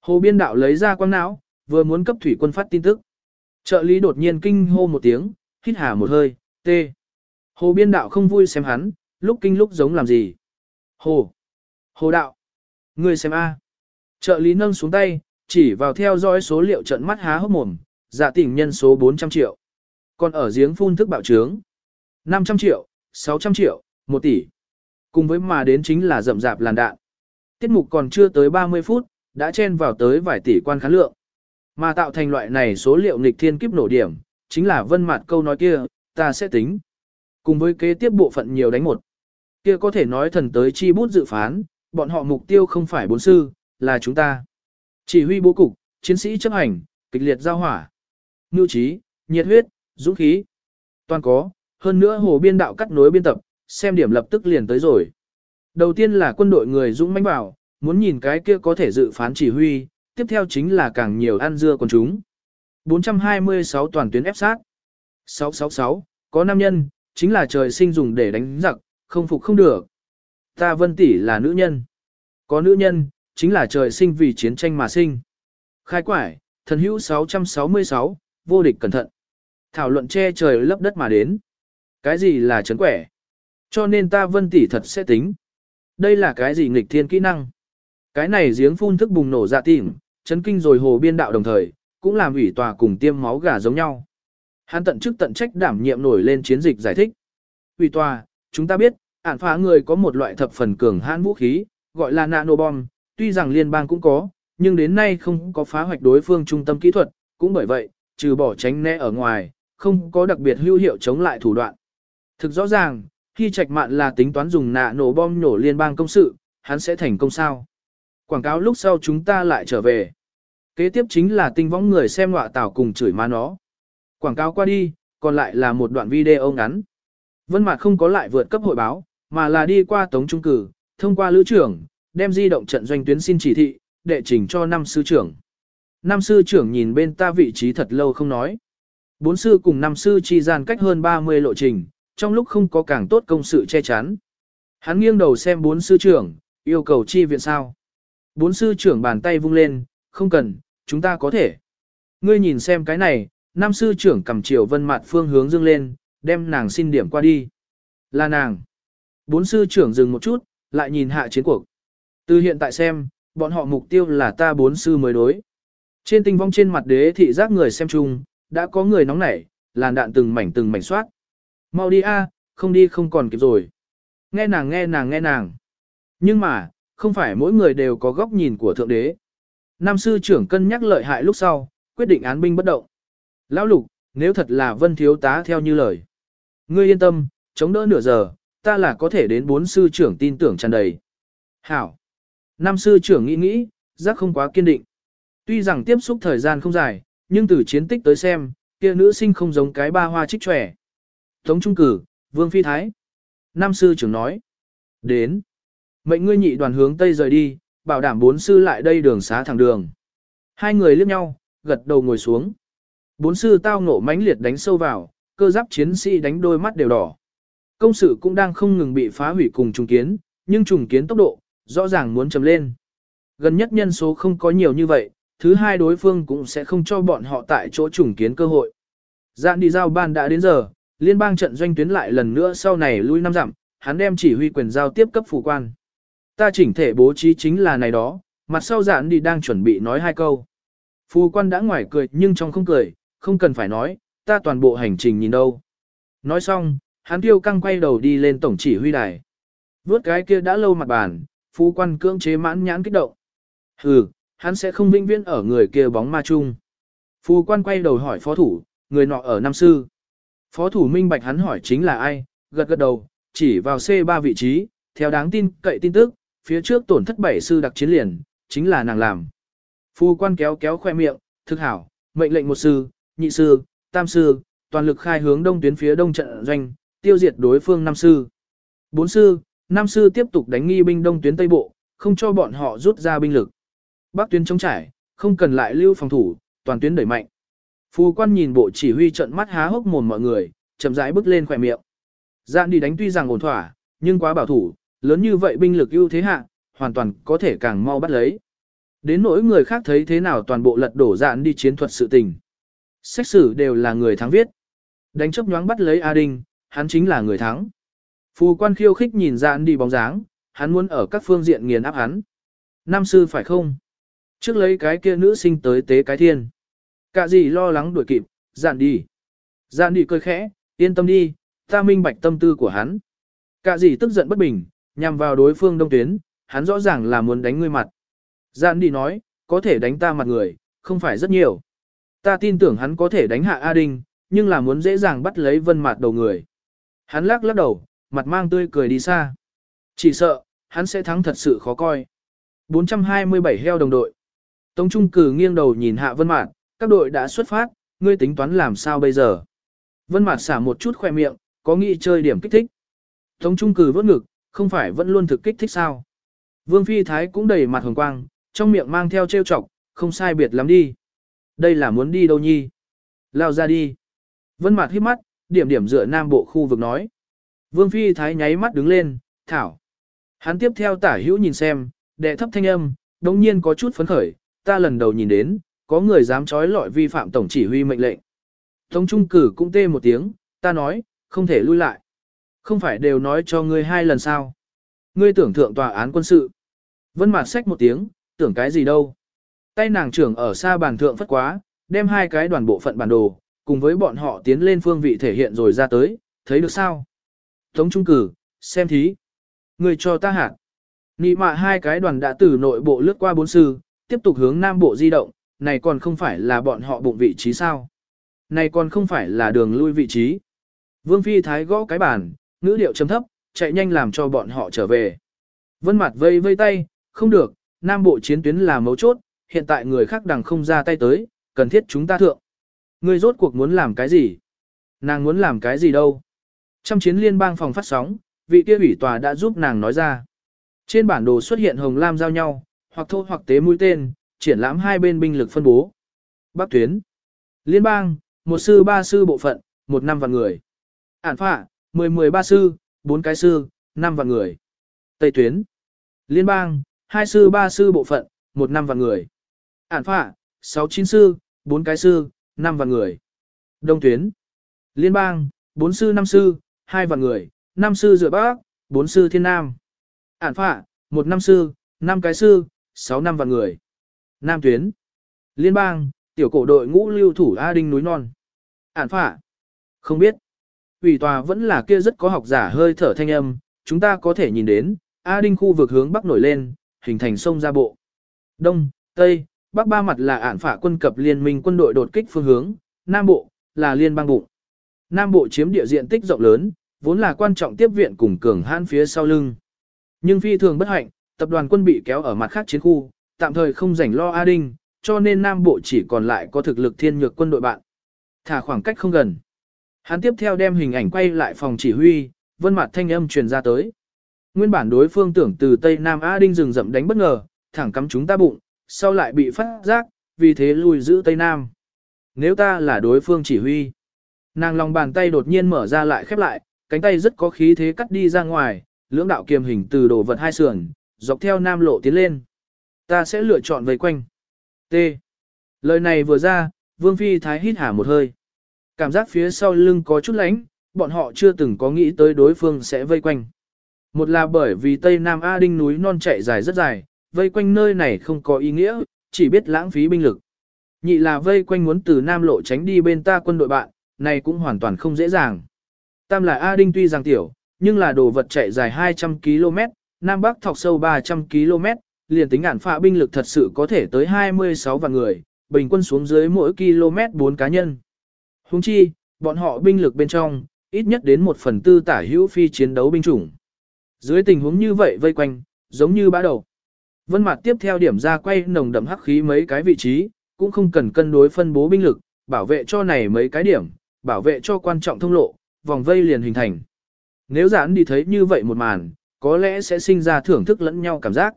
Hồ biên đạo lấy ra quang não, vừa muốn cấp thủy quân phát tin tức. Trợ lý đột nhiên kinh hô một tiếng, hít hà một hơi, tê. Hồ biên đạo không vui xem hắn, lúc kinh lúc giống làm gì. Hồ. Hồ đạo. Người xem A. Trợ lý nâng xuống tay, chỉ vào theo dõi số liệu trận mắt há hốc mồm, dạ tỉnh nhân số 400 triệu. Còn ở giếng phun thức bạo trướng. 500 triệu, 600 triệu, 1 tỷ. Cùng với mà đến chính là rậm rạp làn đạn. Tiết mục còn chưa tới 30 phút, đã chen vào tới vài tỷ quan khán lượng. Mà tạo thành loại này số liệu nghịch thiên kiếp nổ điểm, chính là vân mặt câu nói kia, ta sẽ tính. Cùng với kế tiếp bộ phận nhiều đánh một. Kia có thể nói thần tới chi bút dự phán, bọn họ mục tiêu không phải bốn sư, là chúng ta. Chỉ huy bố cục, chiến sĩ chấp hành, kịch liệt giao hỏa. Nưu trí, nhiệt huyết, dũng khí. Toàn có, hơn nữa hồ biên đạo cắt nối biên tập, xem điểm lập tức liền tới rồi. Đầu tiên là quân đội người dũng mãnh bảo, muốn nhìn cái kia có thể dự phán chỉ huy, tiếp theo chính là càng nhiều ăn dưa con chúng. 426 toàn tuyến ép sát. 666, có nam nhân, chính là trời sinh dùng để đánh giặc, không phục không được. Ta vân tỷ là nữ nhân. Có nữ nhân, chính là trời sinh vì chiến tranh mà sinh. Khai quải, thần hữu 666, vô địch cẩn thận. Thảo luận che trời lấp đất mà đến. Cái gì là chấn quẻ? Cho nên ta vân tỷ thật sẽ tính. Đây là cái gì nghịch thiên kỹ năng? Cái này giếng phun thức bùng nổ dạ tìm, chấn kinh rồi hồ biên đạo đồng thời, cũng làm ủy tòa cùng tiêm máu gà giống nhau. Hắn tận chức tận trách đảm nhiệm nổi lên chiến dịch giải thích. Ủy tòa, chúng ta biết, ản phá người có một loại thập phần cường hãn vũ khí, gọi là nanobom, tuy rằng liên bang cũng có, nhưng đến nay không có phá hoạch đối phương trung tâm kỹ thuật, cũng bởi vậy, trừ bỏ tránh né ở ngoài, không có đặc biệt hữu hiệu chống lại thủ đoạn. Thực rõ ràng, khi trạch mạn là tính toán dùng nạ nổ bom nổ liên bang công sự, hắn sẽ thành công sao. Quảng cáo lúc sau chúng ta lại trở về. Kế tiếp chính là tinh võng người xem họa tảo cùng chửi má nó. Quảng cáo qua đi, còn lại là một đoạn video ngắn. Vân Mạt không có lại vượt cấp hội báo, mà là đi qua tống trung cử, thông qua lữ trưởng, đem di động trận doanh tuyến xin chỉ thị, đệ trình cho năm sư trưởng. Năm sư trưởng nhìn bên ta vị trí thật lâu không nói. Bốn sư cùng năm sư chi gian cách hơn 30 lộ trình, trong lúc không có càng tốt công sự che chắn. Hắn nghiêng đầu xem bốn sư trưởng, yêu cầu chi viện sao. Bốn sư trưởng bàn tay vung lên, không cần, chúng ta có thể. Ngươi nhìn xem cái này, năm sư trưởng cầm chiều vân mặt phương hướng dương lên, đem nàng xin điểm qua đi. Là nàng. Bốn sư trưởng dừng một chút, lại nhìn hạ chiến cuộc. Từ hiện tại xem, bọn họ mục tiêu là ta bốn sư mới đối. Trên tinh vong trên mặt đế thị giác người xem chung, đã có người nóng nảy, làn đạn từng mảnh từng mảnh soát. Mau đi a, không đi không còn kịp rồi. Nghe nàng nghe nàng nghe nàng. Nhưng mà, không phải mỗi người đều có góc nhìn của thượng đế. Nam sư trưởng cân nhắc lợi hại lúc sau, quyết định án binh bất động. Lão lục, nếu thật là vân thiếu tá theo như lời. Ngươi yên tâm, chống đỡ nửa giờ, ta là có thể đến bốn sư trưởng tin tưởng tràn đầy. Hảo. Nam sư trưởng nghĩ nghĩ, giác không quá kiên định. Tuy rằng tiếp xúc thời gian không dài, nhưng từ chiến tích tới xem, kia nữ sinh không giống cái ba hoa trích trẻ. Tống trung cử, Vương Phi Thái. Nam sư trưởng nói. Đến. Mệnh ngươi nhị đoàn hướng Tây rời đi, bảo đảm bốn sư lại đây đường xá thẳng đường. Hai người liếc nhau, gật đầu ngồi xuống. Bốn sư tao ngộ mãnh liệt đánh sâu vào, cơ giáp chiến sĩ đánh đôi mắt đều đỏ. Công sự cũng đang không ngừng bị phá hủy cùng trùng kiến, nhưng trùng kiến tốc độ, rõ ràng muốn chấm lên. Gần nhất nhân số không có nhiều như vậy, thứ hai đối phương cũng sẽ không cho bọn họ tại chỗ trùng kiến cơ hội. Dạn đi giao ban đã đến giờ, liên bang trận doanh tuyến lại lần nữa sau này lui năm dặm, hắn đem chỉ huy quyền giao tiếp cấp phủ quan. Ta chỉnh thể bố trí chính là này đó, mặt sau dạn đi đang chuẩn bị nói hai câu. Phù quan đã ngoài cười nhưng trong không cười, không cần phải nói, ta toàn bộ hành trình nhìn đâu. Nói xong, hắn tiêu căng quay đầu đi lên tổng chỉ huy đài. Vốt cái kia đã lâu mặt bàn, Phu quan cưỡng chế mãn nhãn kích động. Hừ, hắn sẽ không vinh viễn ở người kia bóng ma chung. Phu quan quay đầu hỏi phó thủ, người nọ ở Nam Sư. Phó thủ minh bạch hắn hỏi chính là ai, gật gật đầu, chỉ vào C3 vị trí, theo đáng tin cậy tin tức, phía trước tổn thất bảy sư đặc chiến liền, chính là nàng làm. Phu quan kéo kéo khoe miệng, thực hảo, mệnh lệnh một sư, nhị sư, tam sư, toàn lực khai hướng đông tuyến phía đông trận doanh, tiêu diệt đối phương năm sư. Bốn sư, Nam sư tiếp tục đánh nghi binh đông tuyến tây bộ, không cho bọn họ rút ra binh lực. Bắc tuyến chống trải, không cần lại lưu phòng thủ, toàn tuyến đẩy mạnh. Phu quan nhìn bộ chỉ huy trận mắt há hốc mồm mọi người, chậm rãi bước lên khỏe miệng. Dạn đi đánh tuy rằng ổn thỏa, nhưng quá bảo thủ, lớn như vậy binh lực ưu thế hạ, hoàn toàn có thể càng mau bắt lấy. Đến nỗi người khác thấy thế nào toàn bộ lật đổ dạn đi chiến thuật sự tình. Xét xử đều là người thắng viết. Đánh chấp nhoáng bắt lấy A Đinh, hắn chính là người thắng. Phù quan khiêu khích nhìn dạn đi bóng dáng, hắn muốn ở các phương diện nghiền áp hắn. Nam sư phải không? Trước lấy cái kia nữ sinh tới tế cái thiên. Cả gì lo lắng đuổi kịp, dạn đi. Dạn đi cười khẽ, yên tâm đi, ta minh bạch tâm tư của hắn. Cả gì tức giận bất bình, nhằm vào đối phương đông tuyến, hắn rõ ràng là muốn đánh ngươi mặt. Dạn đi nói, có thể đánh ta mặt người, không phải rất nhiều. Ta tin tưởng hắn có thể đánh hạ A Đinh, nhưng là muốn dễ dàng bắt lấy vân mặt đầu người. Hắn lắc lắc đầu, mặt mang tươi cười đi xa. Chỉ sợ, hắn sẽ thắng thật sự khó coi. 427 heo đồng đội. Tống Trung cử nghiêng đầu nhìn hạ vân mạn, các đội đã xuất phát, ngươi tính toán làm sao bây giờ. Vân mạn xả một chút khoe miệng, có nghĩ chơi điểm kích thích. Tống Trung cử vớt ngực, không phải vẫn luôn thực kích thích sao. Vương Phi Thái cũng đầy mặt hồng quang, trong miệng mang theo trêu chọc, không sai biệt lắm đi. Đây là muốn đi đâu nhi? Lao ra đi. Vân Mạt híp mắt, điểm điểm dựa nam bộ khu vực nói. Vương Phi Thái nháy mắt đứng lên, thảo. Hắn tiếp theo tả hữu nhìn xem, đệ thấp thanh âm, đồng nhiên có chút phấn khởi, ta lần đầu nhìn đến, có người dám trói lọi vi phạm tổng chỉ huy mệnh lệnh. Tống trung cử cũng tê một tiếng, ta nói, không thể lui lại. Không phải đều nói cho ngươi hai lần sao. Ngươi tưởng thượng tòa án quân sự. Vân Mạt xách một tiếng, tưởng cái gì đâu. Tay nàng trưởng ở xa bàn thượng phất quá, đem hai cái đoàn bộ phận bản đồ, cùng với bọn họ tiến lên phương vị thể hiện rồi ra tới, thấy được sao? Tống trung cử, xem thí. Người cho ta hạt. Nị mạ hai cái đoàn đã từ nội bộ lướt qua bốn sư, tiếp tục hướng nam bộ di động, này còn không phải là bọn họ bụng vị trí sao? Này còn không phải là đường lui vị trí. Vương Phi Thái gõ cái bàn, ngữ điệu chấm thấp, chạy nhanh làm cho bọn họ trở về. Vân mặt vây vây tay, không được, nam bộ chiến tuyến là mấu chốt, hiện tại người khác đằng không ra tay tới, cần thiết chúng ta thượng. Ngươi rốt cuộc muốn làm cái gì? Nàng muốn làm cái gì đâu? Trong chiến liên bang phòng phát sóng, vị kia ủy tòa đã giúp nàng nói ra. Trên bản đồ xuất hiện hồng lam giao nhau, hoặc thô hoặc tế mũi tên, triển lãm hai bên binh lực phân bố. Bắc tuyến. Liên bang, một sư ba sư bộ phận, một năm vạn người. Ản phạ, mười mười ba sư, bốn cái sư, năm vạn người. Tây tuyến. Liên bang, hai sư ba sư bộ phận, một năm vạn người. Ản phạ, sáu chín sư, bốn cái sư, năm vạn người. Đông tuyến. Liên bang, bốn sư năm sư, hai vạn người, năm sư dựa bắc, bốn sư thiên nam. Ản phạ, một năm sư, năm cái sư, sáu năm vạn người. Nam tuyến. Liên bang, tiểu cổ đội ngũ lưu thủ A Đinh núi non. Ản phạ. Không biết. Ủy tòa vẫn là kia rất có học giả hơi thở thanh âm, chúng ta có thể nhìn đến, A Đinh khu vực hướng bắc nổi lên, hình thành sông ra bộ. Đông, Tây, Bắc ba mặt là ản phả quân cập liên minh quân đội đột kích phương hướng, Nam Bộ, là liên bang bụng. Nam Bộ chiếm địa diện tích rộng lớn, vốn là quan trọng tiếp viện cùng cường hãn phía sau lưng. Nhưng phi thường bất hạnh, tập đoàn quân bị kéo ở mặt khác chiến khu, tạm thời không rảnh lo A Đinh, cho nên Nam Bộ chỉ còn lại có thực lực thiên nhược quân đội bạn. Thả khoảng cách không gần. Hắn tiếp theo đem hình ảnh quay lại phòng chỉ huy, vân mặt thanh âm truyền ra tới. Nguyên bản đối phương tưởng từ Tây Nam A Đinh rừng rậm đánh bất ngờ, thẳng cắm chúng ta bụng, sau lại bị phát giác, vì thế lùi giữ Tây Nam. Nếu ta là đối phương chỉ huy, nàng lòng bàn tay đột nhiên mở ra lại khép lại, cánh tay rất có khí thế cắt đi ra ngoài, lưỡng đạo kiềm hình từ đồ vật hai sườn, dọc theo nam lộ tiến lên. Ta sẽ lựa chọn vây quanh. T. Lời này vừa ra, Vương Phi Thái hít hả một hơi. Cảm giác phía sau lưng có chút lánh, bọn họ chưa từng có nghĩ tới đối phương sẽ vây quanh. Một là bởi vì Tây Nam A Đinh núi non chạy dài rất dài, vây quanh nơi này không có ý nghĩa, chỉ biết lãng phí binh lực. Nhị là vây quanh muốn từ Nam lộ tránh đi bên ta quân đội bạn, này cũng hoàn toàn không dễ dàng. Tam là A Đinh tuy rằng tiểu, nhưng là đồ vật chạy dài 200 km, Nam Bắc thọc sâu 300 km, liền tính ản phạ binh lực thật sự có thể tới 26 vạn người, bình quân xuống dưới mỗi km 4 cá nhân. Hùng chi, bọn họ binh lực bên trong, ít nhất đến một phần tư tả hữu phi chiến đấu binh chủng. Dưới tình huống như vậy vây quanh, giống như bã đầu. Vân mặt tiếp theo điểm ra quay nồng đậm hắc khí mấy cái vị trí, cũng không cần cân đối phân bố binh lực, bảo vệ cho này mấy cái điểm, bảo vệ cho quan trọng thông lộ, vòng vây liền hình thành. Nếu giản đi thấy như vậy một màn, có lẽ sẽ sinh ra thưởng thức lẫn nhau cảm giác.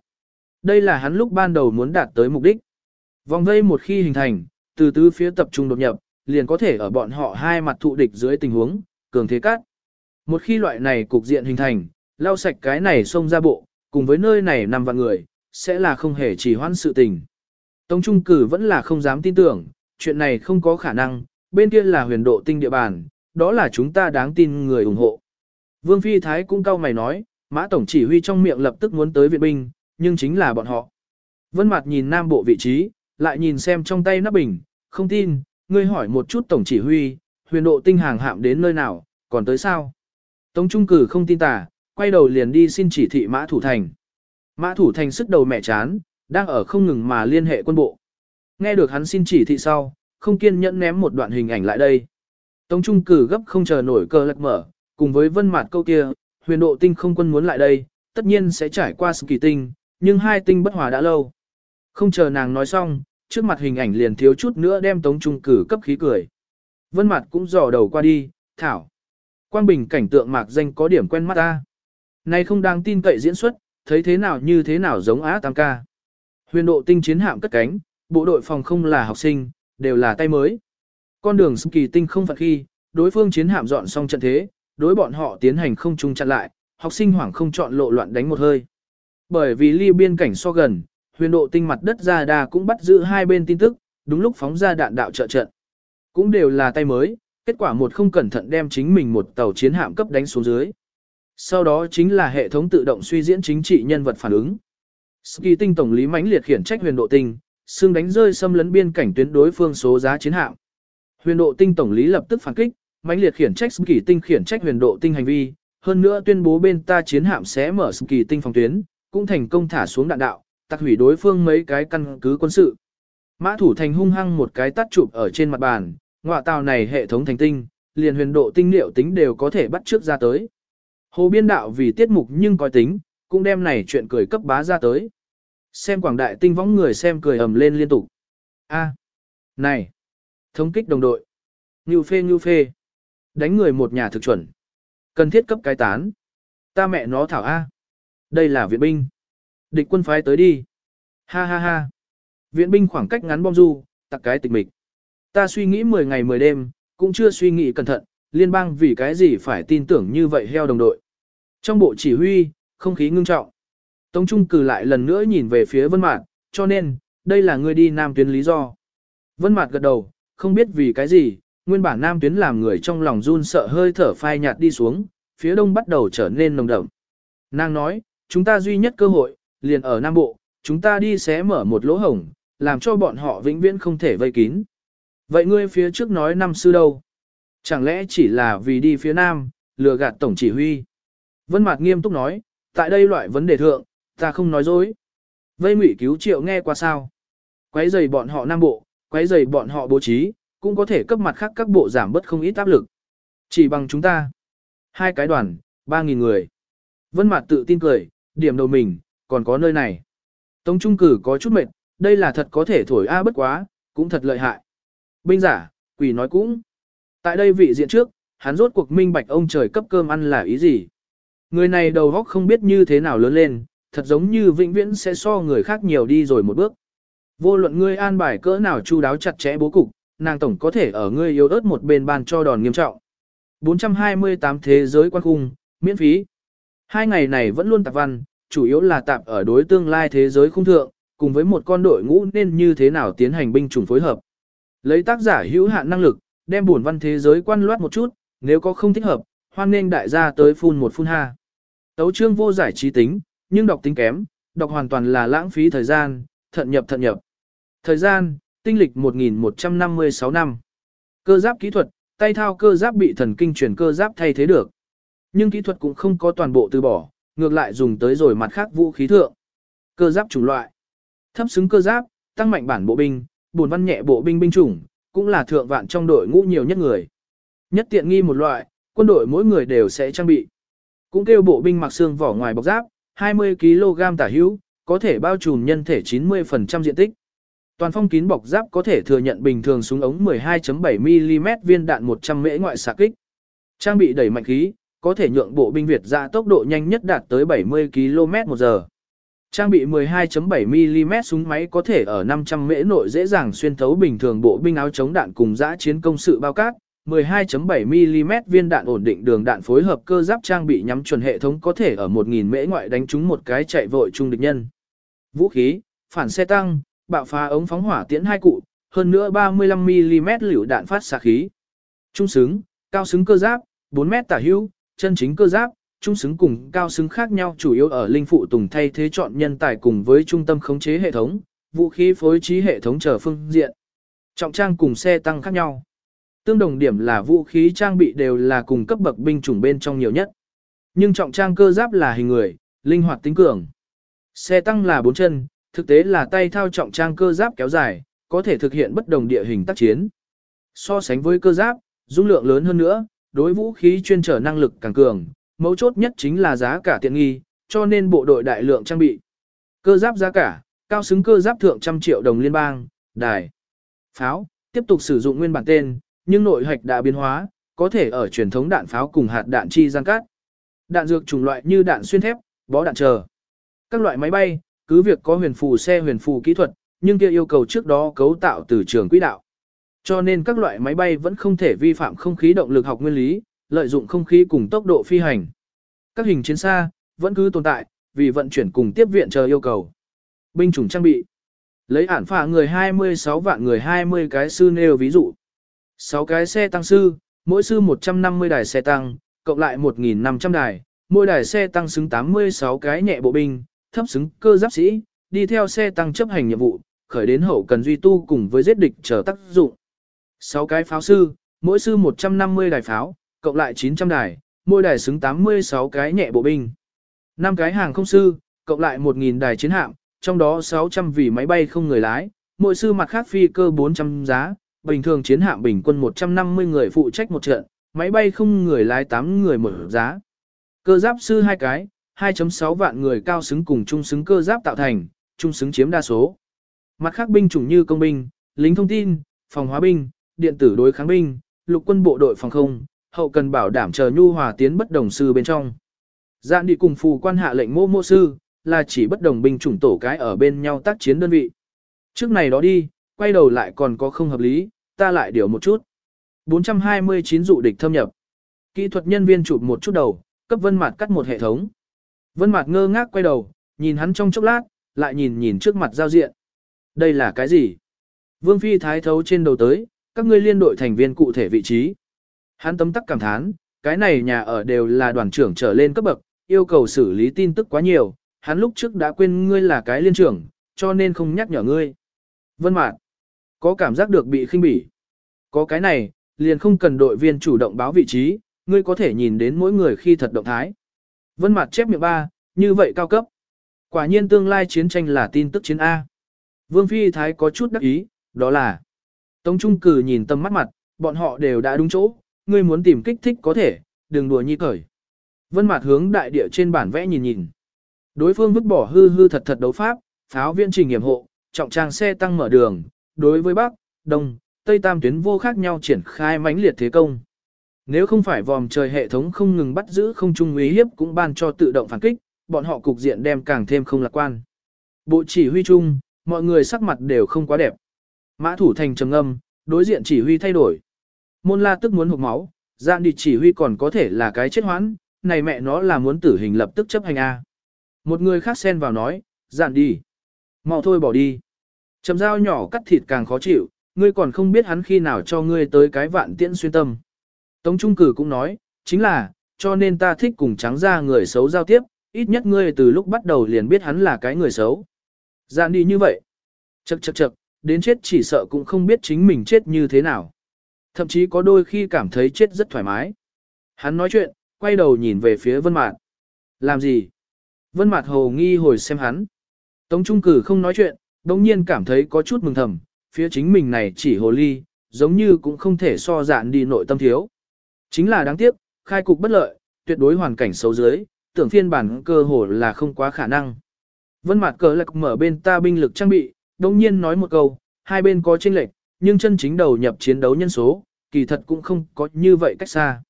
Đây là hắn lúc ban đầu muốn đạt tới mục đích. Vòng vây một khi hình thành, từ tứ phía tập trung đột nhập, liền có thể ở bọn họ hai mặt thụ địch dưới tình huống, cường thế cắt. Một khi loại này cục diện hình thành, lau sạch cái này xông ra bộ, cùng với nơi này nằm vạn người, sẽ là không hề chỉ hoãn sự tình. Tống Trung Cử vẫn là không dám tin tưởng, chuyện này không có khả năng, bên kia là huyền độ tinh địa bàn, đó là chúng ta đáng tin người ủng hộ. Vương Phi Thái cũng cao mày nói, Mã Tổng chỉ huy trong miệng lập tức muốn tới viện binh, nhưng chính là bọn họ. Vân Mặt nhìn nam bộ vị trí, lại nhìn xem trong tay nắp bình, không tin, ngươi hỏi một chút Tổng chỉ huy, huyền độ tinh hàng hạm đến nơi nào, còn tới sao? Tống Trung Cử không tin tả, quay đầu liền đi xin chỉ thị Mã Thủ Thành. Mã Thủ Thành sức đầu mẹ chán, đang ở không ngừng mà liên hệ quân bộ. Nghe được hắn xin chỉ thị sau, không kiên nhẫn ném một đoạn hình ảnh lại đây. Tống Trung Cử gấp không chờ nổi cơ lật mở, cùng với vân mặt câu kia, huyền độ tinh không quân muốn lại đây, tất nhiên sẽ trải qua sự kỳ tinh, nhưng hai tinh bất hòa đã lâu. Không chờ nàng nói xong, trước mặt hình ảnh liền thiếu chút nữa đem Tống Trung Cử cấp khí cười. Vân mặt cũng dò đầu qua đi, thảo. Quang Bình cảnh tượng mạc danh có điểm quen mắt ta. Này không đang tin cậy diễn xuất, thấy thế nào như thế nào giống Á Tam ca. Huyền độ tinh chiến hạm cất cánh, bộ đội phòng không là học sinh, đều là tay mới. Con đường kỳ tinh không phận khi, đối phương chiến hạm dọn xong trận thế, đối bọn họ tiến hành không chung chặn lại, học sinh hoảng không chọn lộ loạn đánh một hơi. Bởi vì ly biên cảnh so gần, huyền độ tinh mặt đất ra đà cũng bắt giữ hai bên tin tức, đúng lúc phóng ra đạn đạo trợ trận. Cũng đều là tay mới, kết quả một không cẩn thận đem chính mình một tàu chiến hạm cấp đánh xuống dưới. Sau đó chính là hệ thống tự động suy diễn chính trị nhân vật phản ứng. Ski tinh tổng lý mãnh liệt khiển trách huyền độ tinh, xương đánh rơi xâm lấn biên cảnh tuyến đối phương số giá chiến hạm. Huyền độ tinh tổng lý lập tức phản kích, mãnh liệt khiển trách Kỳ tinh khiển trách huyền độ tinh hành vi, hơn nữa tuyên bố bên ta chiến hạm sẽ mở Kỳ tinh phòng tuyến, cũng thành công thả xuống đạn đạo, tạc hủy đối phương mấy cái căn cứ quân sự. Mã thủ thành hung hăng một cái tắt chụp ở trên mặt bàn, ngọa tàu này hệ thống thành tinh, liền huyền độ tinh liệu tính đều có thể bắt trước ra tới. Hồ biên đạo vì tiết mục nhưng coi tính, cũng đem này chuyện cười cấp bá ra tới. Xem quảng đại tinh võng người xem cười ầm lên liên tục. A, này, thống kích đồng đội. Ngưu phê ngưu phê. Đánh người một nhà thực chuẩn. Cần thiết cấp cái tán. Ta mẹ nó thảo A. Đây là viện binh. Địch quân phái tới đi. Ha ha ha. Viện binh khoảng cách ngắn bom du, tặc cái tịch mịch. Ta suy nghĩ 10 ngày 10 đêm, cũng chưa suy nghĩ cẩn thận, liên bang vì cái gì phải tin tưởng như vậy heo đồng đội. Trong bộ chỉ huy, không khí ngưng trọng. Tống Trung cử lại lần nữa nhìn về phía Vân Mạt, cho nên, đây là ngươi đi Nam Tuyến lý do. Vân Mạt gật đầu, không biết vì cái gì, nguyên bản Nam Tuyến làm người trong lòng run sợ hơi thở phai nhạt đi xuống, phía đông bắt đầu trở nên nồng đậm. Nàng nói, chúng ta duy nhất cơ hội, liền ở Nam Bộ, chúng ta đi xé mở một lỗ hổng, làm cho bọn họ vĩnh viễn không thể vây kín. Vậy ngươi phía trước nói năm sư đâu? Chẳng lẽ chỉ là vì đi phía Nam, lừa gạt tổng chỉ huy? Vân Mạc nghiêm túc nói, tại đây loại vấn đề thượng, ta không nói dối. Vây ngụy cứu triệu nghe qua sao? Quấy giày bọn họ Nam Bộ, quấy giày bọn họ bố trí, cũng có thể cấp mặt khác các bộ giảm bớt không ít áp lực. Chỉ bằng chúng ta. Hai cái đoàn, ba nghìn người. Vân Mạt tự tin cười, điểm đầu mình, còn có nơi này. Tống Trung Cử có chút mệt, đây là thật có thể thổi a bất quá, cũng thật lợi hại. Binh giả, quỷ nói cũng. Tại đây vị diện trước, hắn rốt cuộc minh bạch ông trời cấp cơm ăn là ý gì. Người này đầu óc không biết như thế nào lớn lên, thật giống như vĩnh viễn sẽ so người khác nhiều đi rồi một bước. Vô luận ngươi an bài cỡ nào chu đáo chặt chẽ bố cục, nàng tổng có thể ở ngươi yếu ớt một bên bàn cho đòn nghiêm trọng. 428 thế giới quan khung, miễn phí. Hai ngày này vẫn luôn tạp văn, chủ yếu là tạp ở đối tương lai thế giới khung thượng, cùng với một con đội ngũ nên như thế nào tiến hành binh chủng phối hợp. Lấy tác giả hữu hạn năng lực, đem buồn văn thế giới quan loát một chút, nếu có không thích hợp, hoan nên đại gia tới phun một phun ha. Tấu chương vô giải trí tính, nhưng đọc tính kém, đọc hoàn toàn là lãng phí thời gian, thận nhập thận nhập. Thời gian, tinh lịch 1156 năm. Cơ giáp kỹ thuật, tay thao cơ giáp bị thần kinh chuyển cơ giáp thay thế được. Nhưng kỹ thuật cũng không có toàn bộ từ bỏ, ngược lại dùng tới rồi mặt khác vũ khí thượng. Cơ giáp chủng loại. Thấp xứng cơ giáp, tăng mạnh bản bộ binh, buồn văn nhẹ bộ binh binh chủng, cũng là thượng vạn trong đội ngũ nhiều nhất người. Nhất tiện nghi một loại, quân đội mỗi người đều sẽ trang bị. Cũng kêu bộ binh mặc xương vỏ ngoài bọc giáp, 20 kg tả hữu, có thể bao trùm nhân thể 90% diện tích. Toàn phong kín bọc giáp có thể thừa nhận bình thường súng ống 12.7mm viên đạn 100 mễ ngoại xạ kích. Trang bị đẩy mạnh khí, có thể nhượng bộ binh Việt ra tốc độ nhanh nhất đạt tới 70 km một giờ. Trang bị 12.7mm súng máy có thể ở 500 mễ nội dễ dàng xuyên thấu bình thường bộ binh áo chống đạn cùng giã chiến công sự bao cát. 12.7mm viên đạn ổn định đường đạn phối hợp cơ giáp trang bị nhắm chuẩn hệ thống có thể ở 1.000 mễ ngoại đánh trúng một cái chạy vội trung địch nhân. Vũ khí, phản xe tăng, bạo phá ống phóng hỏa tiễn hai cụ, hơn nữa 35mm liều đạn phát xạ khí. Trung xứng, cao xứng cơ giáp, 4 m tả hữu, chân chính cơ giáp, trung xứng cùng cao xứng khác nhau chủ yếu ở linh phụ tùng thay thế chọn nhân tài cùng với trung tâm khống chế hệ thống, vũ khí phối trí hệ thống trở phương diện. Trọng trang cùng xe tăng khác nhau. Tương đồng điểm là vũ khí trang bị đều là cùng cấp bậc binh chủng bên trong nhiều nhất. Nhưng trọng trang cơ giáp là hình người, linh hoạt tính cường. Xe tăng là bốn chân, thực tế là tay thao trọng trang cơ giáp kéo dài, có thể thực hiện bất đồng địa hình tác chiến. So sánh với cơ giáp, dung lượng lớn hơn nữa, đối vũ khí chuyên trở năng lực càng cường, mấu chốt nhất chính là giá cả tiện nghi, cho nên bộ đội đại lượng trang bị. Cơ giáp giá cả, cao xứng cơ giáp thượng trăm triệu đồng liên bang, đài, pháo, tiếp tục sử dụng nguyên bản tên, nhưng nội hạch đã biến hóa, có thể ở truyền thống đạn pháo cùng hạt đạn chi gian cát, Đạn dược chủng loại như đạn xuyên thép, bó đạn chờ. Các loại máy bay, cứ việc có huyền phù xe huyền phù kỹ thuật, nhưng kia yêu cầu trước đó cấu tạo từ trường quỹ đạo. Cho nên các loại máy bay vẫn không thể vi phạm không khí động lực học nguyên lý, lợi dụng không khí cùng tốc độ phi hành. Các hình chiến xa vẫn cứ tồn tại, vì vận chuyển cùng tiếp viện chờ yêu cầu. Binh chủng trang bị. Lấy ản phả người 26 vạn người 20 cái sư nêu ví dụ. 6 cái xe tăng sư, mỗi sư 150 đài xe tăng, cộng lại 1.500 đài, mỗi đài xe tăng xứng 86 cái nhẹ bộ binh, thấp xứng cơ giáp sĩ, đi theo xe tăng chấp hành nhiệm vụ, khởi đến hậu cần duy tu cùng với giết địch chờ tác dụng. 6 cái pháo sư, mỗi sư 150 đài pháo, cộng lại 900 đài, mỗi đài xứng 86 cái nhẹ bộ binh. 5 cái hàng không sư, cộng lại 1.000 đài chiến hạm, trong đó 600 vì máy bay không người lái, mỗi sư mặt khác phi cơ 400 giá, bình thường chiến hạm bình quân 150 người phụ trách một trận, máy bay không người lái 8 người một giá. Cơ giáp sư hai cái, 2.6 vạn người cao xứng cùng trung xứng cơ giáp tạo thành, trung xứng chiếm đa số. Mặt khác binh chủng như công binh, lính thông tin, phòng hóa binh, điện tử đối kháng binh, lục quân bộ đội phòng không, hậu cần bảo đảm chờ nhu hòa tiến bất đồng sư bên trong. Dạn đi cùng phù quan hạ lệnh mô mô sư, là chỉ bất đồng binh chủng tổ cái ở bên nhau tác chiến đơn vị. Trước này đó đi, quay đầu lại còn có không hợp lý, ta lại điều một chút. 429 dụ địch thâm nhập. Kỹ thuật nhân viên chụp một chút đầu, cấp vân mặt cắt một hệ thống. Vân mặt ngơ ngác quay đầu, nhìn hắn trong chốc lát, lại nhìn nhìn trước mặt giao diện. Đây là cái gì? Vương Phi thái thấu trên đầu tới, các ngươi liên đội thành viên cụ thể vị trí. Hắn tấm tắc cảm thán, cái này nhà ở đều là đoàn trưởng trở lên cấp bậc, yêu cầu xử lý tin tức quá nhiều, hắn lúc trước đã quên ngươi là cái liên trưởng, cho nên không nhắc nhở ngươi. Vân Mạt, có cảm giác được bị khinh bỉ. Có cái này, liền không cần đội viên chủ động báo vị trí, ngươi có thể nhìn đến mỗi người khi thật động thái. Vân Mạt chép miệng ba, như vậy cao cấp. Quả nhiên tương lai chiến tranh là tin tức chiến A. Vương Phi Thái có chút đắc ý, đó là Tống Trung Cử nhìn tâm mắt mặt, bọn họ đều đã đúng chỗ, ngươi muốn tìm kích thích có thể, đừng đùa nhi cởi. Vân Mạt hướng đại địa trên bản vẽ nhìn nhìn. Đối phương vứt bỏ hư hư thật thật đấu pháp, pháo viên trình nghiệm hộ, trọng trang xe tăng mở đường, đối với Bắc, Đông, Tây Tam tuyến vô khác nhau triển khai mãnh liệt thế công. Nếu không phải vòm trời hệ thống không ngừng bắt giữ không trung uy hiếp cũng ban cho tự động phản kích, bọn họ cục diện đem càng thêm không lạc quan. Bộ chỉ huy chung, mọi người sắc mặt đều không quá đẹp. Mã thủ thành trầm âm, đối diện chỉ huy thay đổi. Môn la tức muốn hụt máu, dạng đi chỉ huy còn có thể là cái chết hoãn, này mẹ nó là muốn tử hình lập tức chấp hành A. Một người khác xen vào nói, dạn đi. Mau thôi bỏ đi. Chầm dao nhỏ cắt thịt càng khó chịu, ngươi còn không biết hắn khi nào cho ngươi tới cái vạn tiễn xuyên tâm. Tống Trung Cử cũng nói, chính là, cho nên ta thích cùng trắng ra người xấu giao tiếp, ít nhất ngươi từ lúc bắt đầu liền biết hắn là cái người xấu. Dạn đi như vậy. Chậc chậc chậc, đến chết chỉ sợ cũng không biết chính mình chết như thế nào. Thậm chí có đôi khi cảm thấy chết rất thoải mái. Hắn nói chuyện, quay đầu nhìn về phía Vân Mạt. Làm gì? Vân Mạt hồ nghi hồi xem hắn. Tống Trung Cử không nói chuyện, đồng nhiên cảm thấy có chút mừng thầm, phía chính mình này chỉ hồ ly, giống như cũng không thể so dạn đi nội tâm thiếu. Chính là đáng tiếc, khai cục bất lợi, tuyệt đối hoàn cảnh xấu dưới, tưởng phiên bản cơ hồ là không quá khả năng. Vân mặt cờ lạc mở bên ta binh lực trang bị, đồng nhiên nói một câu, hai bên có chênh lệch, nhưng chân chính đầu nhập chiến đấu nhân số, kỳ thật cũng không có như vậy cách xa.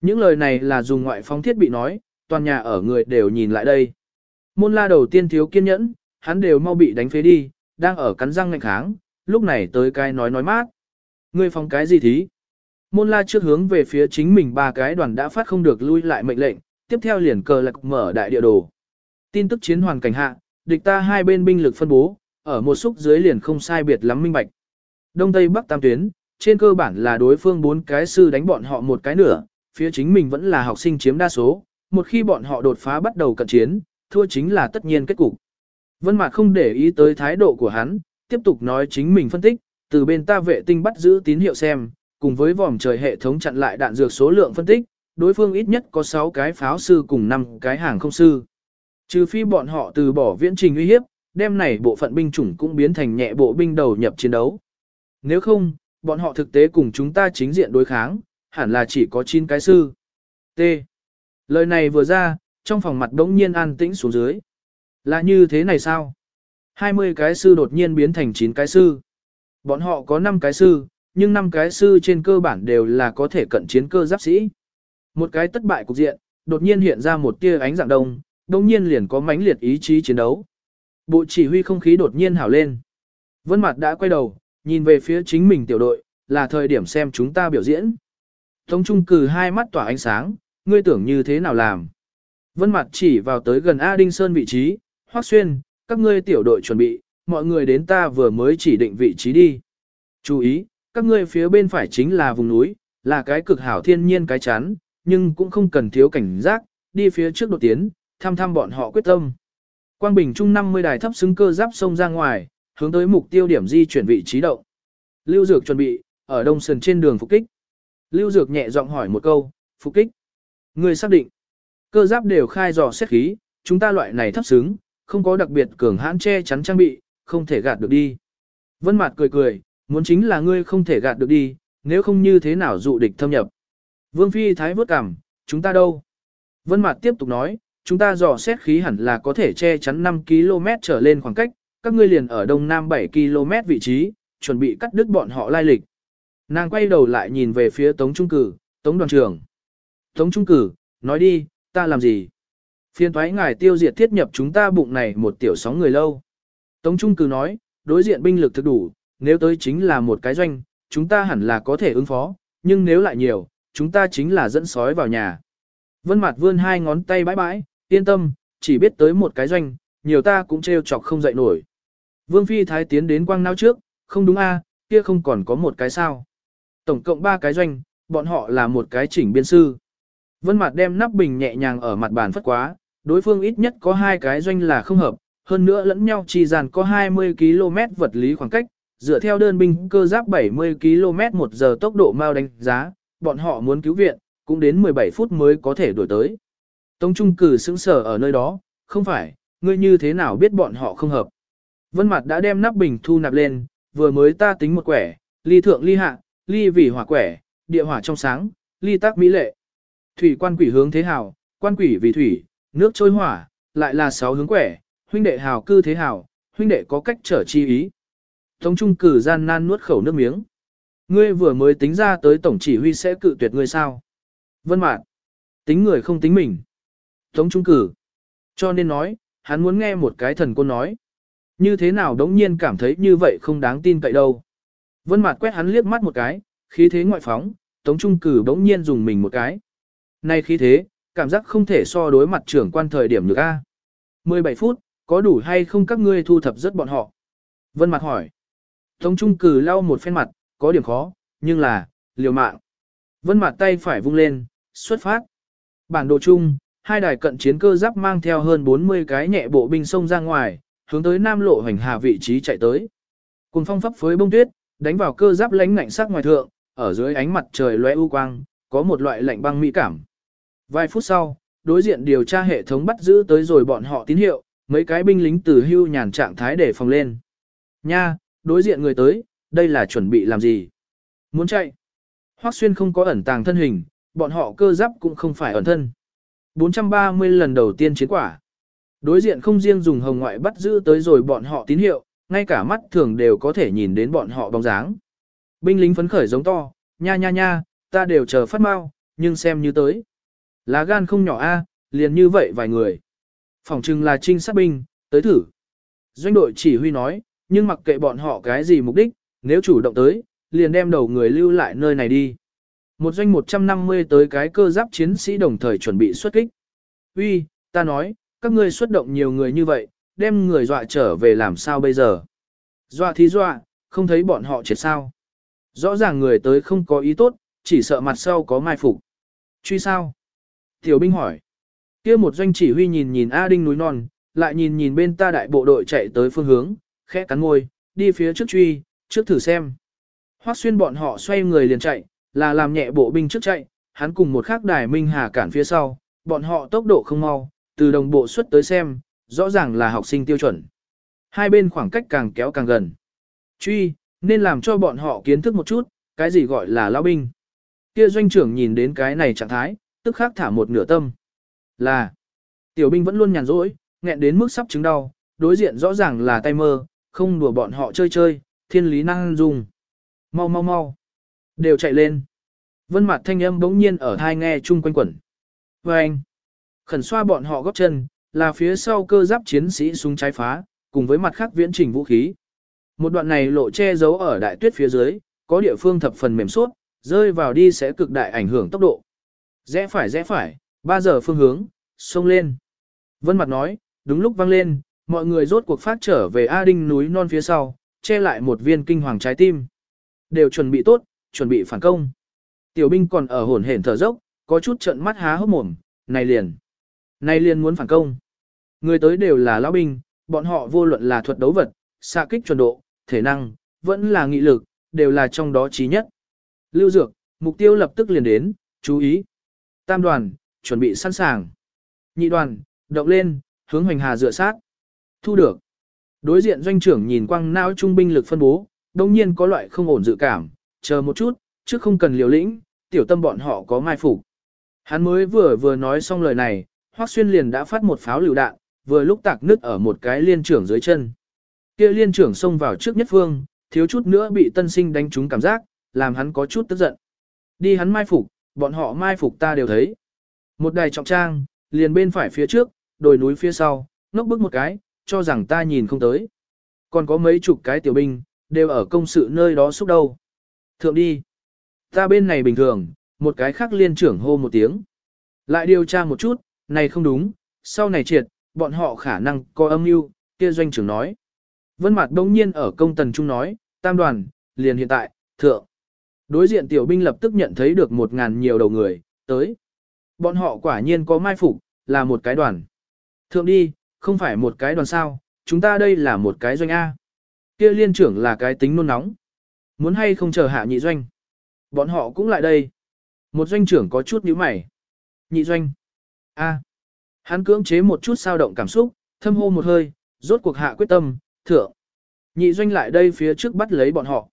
Những lời này là dùng ngoại phóng thiết bị nói, toàn nhà ở người đều nhìn lại đây. Môn la đầu tiên thiếu kiên nhẫn, hắn đều mau bị đánh phế đi, đang ở cắn răng ngạnh kháng, lúc này tới cái nói nói mát. Ngươi phóng cái gì thí? Môn la trước hướng về phía chính mình ba cái đoàn đã phát không được lui lại mệnh lệnh, tiếp theo liền cờ lạc mở đại địa đồ. Tin tức chiến hoàn cảnh hạ, địch ta hai bên binh lực phân bố, ở một xúc dưới liền không sai biệt lắm minh bạch. Đông Tây Bắc tam tuyến, trên cơ bản là đối phương bốn cái sư đánh bọn họ một cái nửa, phía chính mình vẫn là học sinh chiếm đa số, một khi bọn họ đột phá bắt đầu cận chiến, thua chính là tất nhiên kết cục. Vân Mạc không để ý tới thái độ của hắn, tiếp tục nói chính mình phân tích, từ bên ta vệ tinh bắt giữ tín hiệu xem, cùng với vòm trời hệ thống chặn lại đạn dược số lượng phân tích, đối phương ít nhất có 6 cái pháo sư cùng 5 cái hàng không sư. Trừ phi bọn họ từ bỏ viễn trình uy hiếp, đem này bộ phận binh chủng cũng biến thành nhẹ bộ binh đầu nhập chiến đấu. Nếu không, bọn họ thực tế cùng chúng ta chính diện đối kháng, hẳn là chỉ có 9 cái sư. T. Lời này vừa ra, trong phòng mặt đống nhiên an tĩnh xuống dưới. Là như thế này sao? 20 cái sư đột nhiên biến thành 9 cái sư. Bọn họ có 5 cái sư, nhưng 5 cái sư trên cơ bản đều là có thể cận chiến cơ giáp sĩ. Một cái thất bại cục diện, đột nhiên hiện ra một tia ánh dạng đông, đồng nhiên liền có mãnh liệt ý chí chiến đấu. Bộ chỉ huy không khí đột nhiên hảo lên. Vân Mạt đã quay đầu, nhìn về phía chính mình tiểu đội, là thời điểm xem chúng ta biểu diễn. Tống Trung cử hai mắt tỏa ánh sáng, ngươi tưởng như thế nào làm? Vân Mạt chỉ vào tới gần A Đinh Sơn vị trí, Hoắc Xuyên, các ngươi tiểu đội chuẩn bị, mọi người đến ta vừa mới chỉ định vị trí đi. Chú ý, các ngươi phía bên phải chính là vùng núi, là cái cực hảo thiên nhiên cái chắn, nhưng cũng không cần thiếu cảnh giác, đi phía trước đột tiến, thăm thăm bọn họ quyết tâm. Quang Bình Trung 50 đài thấp xứng cơ giáp sông ra ngoài, hướng tới mục tiêu điểm di chuyển vị trí động. Lưu Dược chuẩn bị, ở đông sườn trên đường phục kích. Lưu Dược nhẹ giọng hỏi một câu, phục kích. Người xác định, cơ giáp đều khai dò xét khí, chúng ta loại này thấp xứng, không có đặc biệt cường hãn che chắn trang bị, không thể gạt được đi. Vân Mạt cười cười, muốn chính là ngươi không thể gạt được đi, nếu không như thế nào dụ địch thâm nhập. Vương Phi Thái vớt cằm, chúng ta đâu? Vân Mạt tiếp tục nói, chúng ta dò xét khí hẳn là có thể che chắn 5 km trở lên khoảng cách, các ngươi liền ở đông nam 7 km vị trí, chuẩn bị cắt đứt bọn họ lai lịch. Nàng quay đầu lại nhìn về phía Tống Trung Cử, Tống đoàn trưởng. Tống Trung Cử, nói đi, ta làm gì? Phiên thoái ngài tiêu diệt thiết nhập chúng ta bụng này một tiểu sóng người lâu. Tống Trung cứ nói, đối diện binh lực thực đủ, nếu tới chính là một cái doanh, chúng ta hẳn là có thể ứng phó, nhưng nếu lại nhiều, chúng ta chính là dẫn sói vào nhà. Vân Mạt vươn hai ngón tay bãi bãi, yên tâm, chỉ biết tới một cái doanh, nhiều ta cũng trêu chọc không dậy nổi. Vương Phi Thái tiến đến quang não trước, không đúng a, kia không còn có một cái sao. Tổng cộng ba cái doanh, bọn họ là một cái chỉnh biên sư. Vân Mạt đem nắp bình nhẹ nhàng ở mặt bàn phất quá, đối phương ít nhất có hai cái doanh là không hợp, hơn nữa lẫn nhau chỉ dàn có 20 km vật lý khoảng cách, dựa theo đơn binh cơ giáp 70 km một giờ tốc độ mau đánh giá, bọn họ muốn cứu viện, cũng đến 17 phút mới có thể đuổi tới. Tống Trung cử sững sờ ở nơi đó, không phải, ngươi như thế nào biết bọn họ không hợp. Vân Mạt đã đem nắp bình thu nạp lên, vừa mới ta tính một quẻ, ly thượng ly hạ, ly vì hỏa quẻ, địa hỏa trong sáng, ly tác mỹ lệ. Thủy quan quỷ hướng thế hào, quan quỷ vì thủy, nước trôi hỏa, lại là sáu hướng quẻ, huynh đệ hào cư thế hào, huynh đệ có cách trở chi ý. Tống Trung cử gian nan nuốt khẩu nước miếng. Ngươi vừa mới tính ra tới tổng chỉ huy sẽ cự tuyệt ngươi sao? Vân mạn tính người không tính mình. Tống Trung cử. Cho nên nói, hắn muốn nghe một cái thần côn nói. Như thế nào đống nhiên cảm thấy như vậy không đáng tin cậy đâu. Vân Mạt quét hắn liếc mắt một cái, khí thế ngoại phóng, Tống Trung cử đống nhiên dùng mình một cái. Nay khí thế, cảm giác không thể so đối mặt trưởng quan thời điểm được a. 17 phút, có đủ hay không các ngươi thu thập rất bọn họ? Vân Mặt hỏi. Tống Trung cử lau một phen mặt, có điểm khó, nhưng là, liều mạng. Vân Mặt tay phải vung lên, xuất phát. Bản đồ chung, hai đài cận chiến cơ giáp mang theo hơn 40 cái nhẹ bộ binh sông ra ngoài, hướng tới nam lộ hành hà vị trí chạy tới. Cùng phong pháp phối bông tuyết, đánh vào cơ giáp lánh ngạnh sắc ngoài thượng, ở dưới ánh mặt trời lóe u quang, có một loại lạnh băng mỹ cảm. Vài phút sau, đối diện điều tra hệ thống bắt giữ tới rồi bọn họ tín hiệu, mấy cái binh lính từ hưu nhàn trạng thái để phòng lên. Nha, đối diện người tới, đây là chuẩn bị làm gì? Muốn chạy. Hoắc Xuyên không có ẩn tàng thân hình, bọn họ cơ giáp cũng không phải ẩn thân. 430 lần đầu tiên chiến quả. Đối diện không riêng dùng hồng ngoại bắt giữ tới rồi bọn họ tín hiệu, ngay cả mắt thường đều có thể nhìn đến bọn họ bóng dáng. Binh lính phấn khởi giống to, nha nha nha, ta đều chờ phát mau, nhưng xem như tới. Lá gan không nhỏ a, liền như vậy vài người. Phòng trừng là trinh sát binh, tới thử. Doanh đội chỉ huy nói, nhưng mặc kệ bọn họ cái gì mục đích, nếu chủ động tới, liền đem đầu người lưu lại nơi này đi. Một doanh 150 tới cái cơ giáp chiến sĩ đồng thời chuẩn bị xuất kích. Uy, ta nói, các ngươi xuất động nhiều người như vậy, đem người dọa trở về làm sao bây giờ? Dọa thì dọa, không thấy bọn họ triệt sao. Rõ ràng người tới không có ý tốt, chỉ sợ mặt sau có mai phục. Truy sao? Tiểu binh hỏi. kia một doanh chỉ huy nhìn nhìn A Đinh núi non, lại nhìn nhìn bên ta đại bộ đội chạy tới phương hướng, khẽ cắn ngôi, đi phía trước truy, trước thử xem. Hoắc xuyên bọn họ xoay người liền chạy, là làm nhẹ bộ binh trước chạy, hắn cùng một khắc đài minh hà cản phía sau, bọn họ tốc độ không mau, từ đồng bộ xuất tới xem, rõ ràng là học sinh tiêu chuẩn. Hai bên khoảng cách càng kéo càng gần. Truy, nên làm cho bọn họ kiến thức một chút, cái gì gọi là lao binh. Kia doanh trưởng nhìn đến cái này trạng thái, tức khắc thả một nửa tâm. Là, tiểu binh vẫn luôn nhàn rỗi, nghẹn đến mức sắp chứng đau, đối diện rõ ràng là tay mơ, không đùa bọn họ chơi chơi, thiên lý năng dùng. Mau mau mau. Đều chạy lên. Vân mặt thanh âm bỗng nhiên ở thai nghe chung quanh quẩn. Và anh. Khẩn xoa bọn họ góp chân, là phía sau cơ giáp chiến sĩ súng trái phá, cùng với mặt khác viễn trình vũ khí. Một đoạn này lộ che giấu ở đại tuyết phía dưới, có địa phương thập phần mềm suốt, rơi vào đi sẽ cực đại ảnh hưởng tốc độ. Rẽ phải rẽ phải, 3 giờ phương hướng, xông lên. Vân mặt nói, đúng lúc vang lên, mọi người rốt cuộc phát trở về A Đinh núi non phía sau, che lại một viên kinh hoàng trái tim. Đều chuẩn bị tốt, chuẩn bị phản công. Tiểu binh còn ở hồn hển thở dốc, có chút trận mắt há hốc mồm, này liền. Này liền muốn phản công. Người tới đều là lão binh, bọn họ vô luận là thuật đấu vật, xạ kích chuẩn độ, thể năng, vẫn là nghị lực, đều là trong đó trí nhất. Lưu Dược, mục tiêu lập tức liền đến, chú ý. Tam đoàn, chuẩn bị sẵn sàng. Nhị đoàn, động lên, hướng hoành hà dựa sát. Thu được. Đối diện doanh trưởng nhìn quăng não trung binh lực phân bố, đồng nhiên có loại không ổn dự cảm, chờ một chút, trước không cần liều lĩnh, tiểu tâm bọn họ có mai phục. Hắn mới vừa vừa nói xong lời này, Hoắc Xuyên liền đã phát một pháo lựu đạn, vừa lúc tạc nứt ở một cái liên trưởng dưới chân. Kia liên trưởng xông vào trước nhất phương, thiếu chút nữa bị tân sinh đánh trúng cảm giác, làm hắn có chút tức giận. Đi hắn mai phục, bọn họ mai phục ta đều thấy. Một đài trọng trang, liền bên phải phía trước, đồi núi phía sau, ngốc bước một cái, cho rằng ta nhìn không tới. Còn có mấy chục cái tiểu binh, đều ở công sự nơi đó xúc đâu. Thượng đi. Ta bên này bình thường, một cái khác liên trưởng hô một tiếng. Lại điều tra một chút, này không đúng, sau này triệt, bọn họ khả năng có âm mưu, kia doanh trưởng nói. Vân Mạt đông nhiên ở công tần trung nói, tam đoàn, liền hiện tại, thượng. Đối diện tiểu binh lập tức nhận thấy được một ngàn nhiều đầu người, tới. Bọn họ quả nhiên có mai phục, là một cái đoàn. Thượng đi, không phải một cái đoàn sao, chúng ta đây là một cái doanh A. Kia liên trưởng là cái tính nôn nóng. Muốn hay không chờ hạ nhị doanh. Bọn họ cũng lại đây. Một doanh trưởng có chút nhíu mày. Nhị doanh. A. Hắn cưỡng chế một chút sao động cảm xúc, thâm hô một hơi, rốt cuộc hạ quyết tâm, thượng. Nhị doanh lại đây phía trước bắt lấy bọn họ.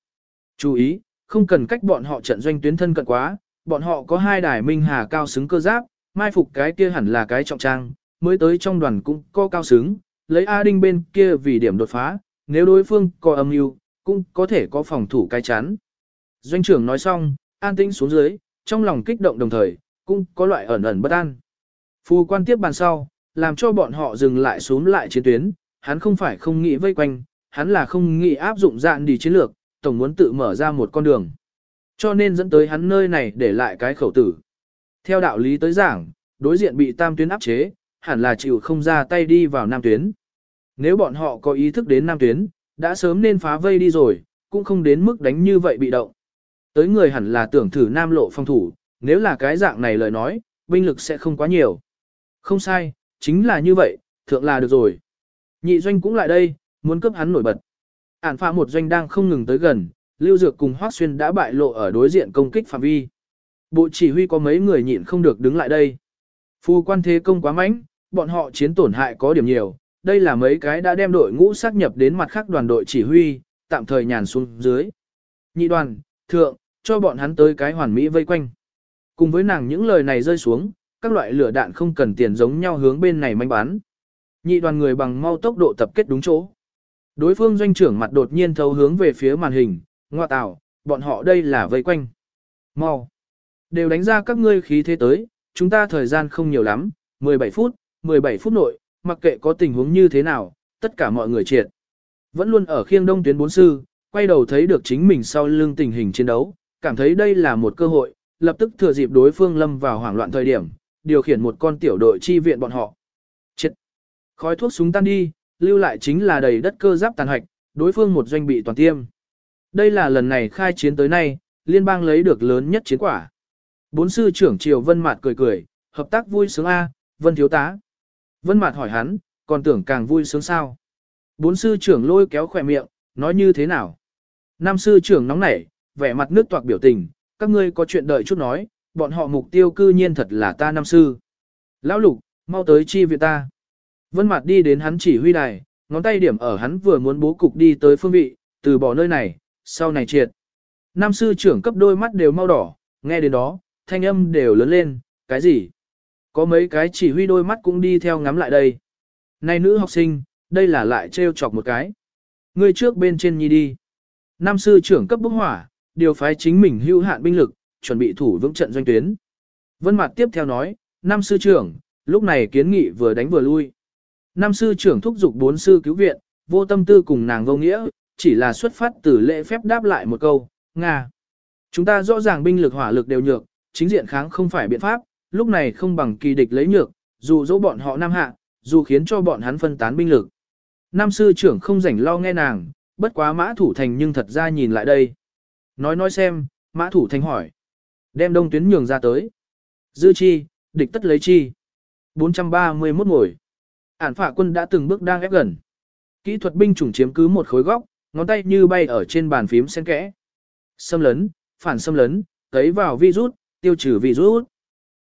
Chú ý, không cần cách bọn họ trận doanh tuyến thân cận quá, bọn họ có hai đài minh hà cao xứng cơ giáp, mai phục cái kia hẳn là cái trọng trang, mới tới trong đoàn cũng có cao xứng, lấy A Đinh bên kia vì điểm đột phá, nếu đối phương có âm mưu, cũng có thể có phòng thủ cái chắn. Doanh trưởng nói xong, an tĩnh xuống dưới, trong lòng kích động đồng thời, cũng có loại ẩn ẩn bất an. Phu quan tiếp bàn sau, làm cho bọn họ dừng lại xuống lại chiến tuyến, hắn không phải không nghĩ vây quanh, hắn là không nghĩ áp dụng dạn đi chiến lược, tổng muốn tự mở ra một con đường. Cho nên dẫn tới hắn nơi này để lại cái khẩu tử. Theo đạo lý tới giảng, đối diện bị tam tuyến áp chế, hẳn là chịu không ra tay đi vào nam tuyến. Nếu bọn họ có ý thức đến Nam Tuyến, đã sớm nên phá vây đi rồi, cũng không đến mức đánh như vậy bị động. Tới người hẳn là tưởng thử Nam lộ phòng thủ, nếu là cái dạng này lời nói, binh lực sẽ không quá nhiều. Không sai, chính là như vậy, thượng là được rồi. Nhị doanh cũng lại đây, muốn cướp hắn nổi bật. Ản phạ một doanh đang không ngừng tới gần, Lưu Dược cùng Hoác Xuyên đã bại lộ ở đối diện công kích phạm vi. Bộ chỉ huy có mấy người nhịn không được đứng lại đây. Phu quan thế công quá mạnh, bọn họ chiến tổn hại có điểm nhiều, đây là mấy cái đã đem đội ngũ xác nhập đến mặt khác đoàn đội chỉ huy, tạm thời nhàn xuống dưới. Nhị đoàn, thượng, cho bọn hắn tới cái hoàn mỹ vây quanh. Cùng với nàng những lời này rơi xuống, các loại lửa đạn không cần tiền giống nhau hướng bên này manh bán. Nhị đoàn người bằng mau tốc độ tập kết đúng chỗ. Đối phương doanh trưởng mặt đột nhiên thấu hướng về phía màn hình, ngoa tạo, bọn họ đây là vây quanh. Mau. Đều đánh ra các ngươi khí thế tới, chúng ta thời gian không nhiều lắm, 17 phút, 17 phút nội, mặc kệ có tình huống như thế nào, tất cả mọi người triệt. Vẫn luôn ở khiêng đông tuyến bốn sư, quay đầu thấy được chính mình sau lưng tình hình chiến đấu, cảm thấy đây là một cơ hội, lập tức thừa dịp đối phương lâm vào hoảng loạn thời điểm, điều khiển một con tiểu đội chi viện bọn họ. Triệt, Khói thuốc súng tan đi, lưu lại chính là đầy đất cơ giáp tàn hoạch, đối phương một doanh bị toàn tiêm. Đây là lần này khai chiến tới nay, liên bang lấy được lớn nhất chiến quả. Bốn sư trưởng Triều Vân Mạt cười cười, hợp tác vui sướng A, Vân Thiếu tá. Vân Mạt hỏi hắn, còn tưởng càng vui sướng sao? Bốn sư trưởng lôi kéo khỏe miệng, nói như thế nào? Năm sư trưởng nóng nảy, vẻ mặt nước toạc biểu tình, các ngươi có chuyện đợi chút nói, bọn họ mục tiêu cư nhiên thật là ta năm sư. Lão lục, mau tới chi viện ta. Vân Mạt đi đến hắn chỉ huy đài, ngón tay điểm ở hắn vừa muốn bố cục đi tới phương vị, từ bỏ nơi này, sau này triệt. Nam sư trưởng cấp đôi mắt đều mau đỏ, nghe đến đó, thanh âm đều lớn lên, cái gì? Có mấy cái chỉ huy đôi mắt cũng đi theo ngắm lại đây. Này nữ học sinh, đây là lại trêu chọc một cái. Ngươi trước bên trên nhi đi. Nam sư trưởng cấp bức hỏa, điều phái chính mình hữu hạn binh lực, chuẩn bị thủ vững trận doanh tuyến. Vân Mạt tiếp theo nói, Nam sư trưởng, lúc này kiến nghị vừa đánh vừa lui. Nam sư trưởng thúc giục bốn sư cứu viện, vô tâm tư cùng nàng vô nghĩa, chỉ là xuất phát từ lễ phép đáp lại một câu, Nga. Chúng ta rõ ràng binh lực hỏa lực đều nhược, chính diện kháng không phải biện pháp, lúc này không bằng kỳ địch lấy nhược, dù dỗ bọn họ nam hạ, dù khiến cho bọn hắn phân tán binh lực. Nam sư trưởng không rảnh lo nghe nàng, bất quá mã thủ thành nhưng thật ra nhìn lại đây. Nói nói xem, mã thủ thành hỏi. Đem đông tuyến nhường ra tới. Dư chi, địch tất lấy chi. 431 ngồi. Ản phạ quân đã từng bước đang ép gần. Kỹ thuật binh chủng chiếm cứ một khối góc, ngón tay như bay ở trên bàn phím sen kẽ. Xâm lấn, phản xâm lấn, cấy vào virus, tiêu trừ virus.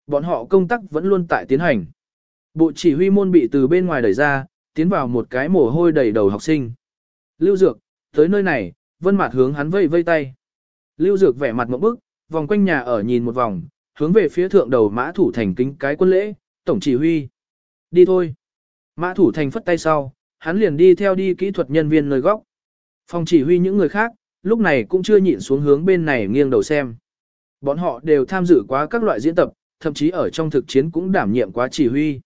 Bọn họ công tác vẫn luôn tại tiến hành. Bộ chỉ huy môn bị từ bên ngoài đẩy ra, tiến vào một cái mồ hôi đầy đầu học sinh. Lưu Dược, tới nơi này, Vân Mạt hướng hắn vây vây tay. Lưu Dược vẻ mặt ngộp bức, vòng quanh nhà ở nhìn một vòng, hướng về phía thượng đầu mã thủ thành kính cái quân lễ, tổng chỉ huy. Đi thôi. Mã thủ thành phất tay sau, hắn liền đi theo đi kỹ thuật nhân viên nơi góc. Phòng chỉ huy những người khác, lúc này cũng chưa nhịn xuống hướng bên này nghiêng đầu xem. Bọn họ đều tham dự quá các loại diễn tập, thậm chí ở trong thực chiến cũng đảm nhiệm quá chỉ huy.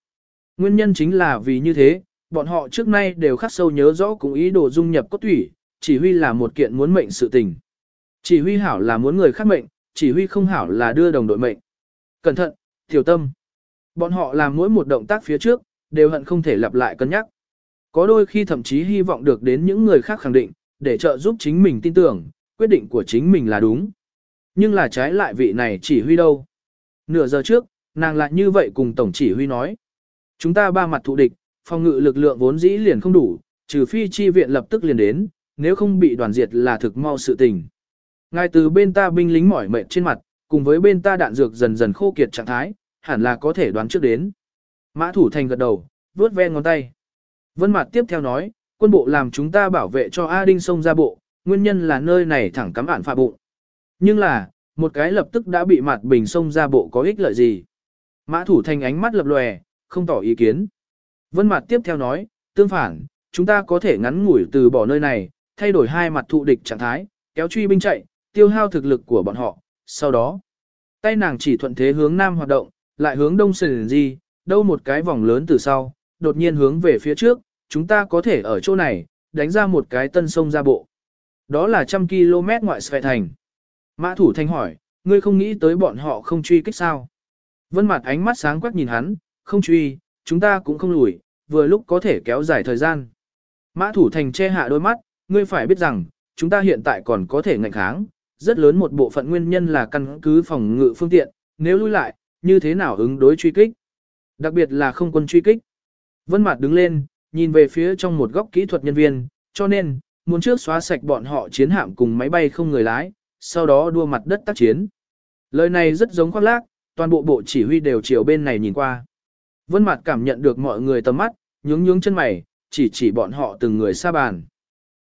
Nguyên nhân chính là vì như thế, bọn họ trước nay đều khắc sâu nhớ rõ cùng ý đồ dung nhập cốt thủy, chỉ huy là một kiện muốn mệnh sự tình. Chỉ huy hảo là muốn người khác mệnh, chỉ huy không hảo là đưa đồng đội mệnh. Cẩn thận, tiểu tâm. Bọn họ làm mỗi một động tác phía trước, đều hận không thể lặp lại cân nhắc. Có đôi khi thậm chí hy vọng được đến những người khác khẳng định, để trợ giúp chính mình tin tưởng, quyết định của chính mình là đúng. Nhưng là trái lại vị này chỉ huy đâu. Nửa giờ trước, nàng lại như vậy cùng tổng chỉ huy nói. Chúng ta ba mặt thụ địch, phòng ngự lực lượng vốn dĩ liền không đủ, trừ phi chi viện lập tức liền đến, nếu không bị đoàn diệt là thực mau sự tình. Ngay từ bên ta binh lính mỏi mệt trên mặt, cùng với bên ta đạn dược dần dần khô kiệt trạng thái, hẳn là có thể đoán trước đến. Mã thủ thành gật đầu, vuốt ve ngón tay. Vân Mạt tiếp theo nói, quân bộ làm chúng ta bảo vệ cho A Đinh sông ra bộ, nguyên nhân là nơi này thẳng cắm ản phạ bụng. Nhưng là, một cái lập tức đã bị mặt bình sông ra bộ có ích lợi gì. Mã thủ thành ánh mắt lập lòe, không tỏ ý kiến. Vân Mạt tiếp theo nói, tương phản, chúng ta có thể ngắn ngủi từ bỏ nơi này, thay đổi hai mặt thụ địch trạng thái, kéo truy binh chạy, tiêu hao thực lực của bọn họ. Sau đó, tay nàng chỉ thuận thế hướng nam hoạt động, lại hướng đông sườn gì, đâu một cái vòng lớn từ sau, đột nhiên hướng về phía trước, chúng ta có thể ở chỗ này, đánh ra một cái tân sông ra bộ. Đó là trăm km ngoại Sve thành. Mã thủ thanh hỏi, ngươi không nghĩ tới bọn họ không truy kích sao? Vân mặt ánh mắt sáng quắc nhìn hắn, không truy, chúng ta cũng không lùi, vừa lúc có thể kéo dài thời gian. Mã thủ thành che hạ đôi mắt, ngươi phải biết rằng, chúng ta hiện tại còn có thể ngạnh kháng, rất lớn một bộ phận nguyên nhân là căn cứ phòng ngự phương tiện, nếu lui lại, như thế nào ứng đối truy kích. Đặc biệt là không quân truy kích. Vân Mạt đứng lên, nhìn về phía trong một góc kỹ thuật nhân viên, cho nên, muốn trước xóa sạch bọn họ chiến hạm cùng máy bay không người lái, sau đó đua mặt đất tác chiến. Lời này rất giống khoác lác, toàn bộ bộ chỉ huy đều chiều bên này nhìn qua. Vân Mạt cảm nhận được mọi người tầm mắt, nhướng nhướng chân mày, chỉ chỉ bọn họ từng người xa bàn.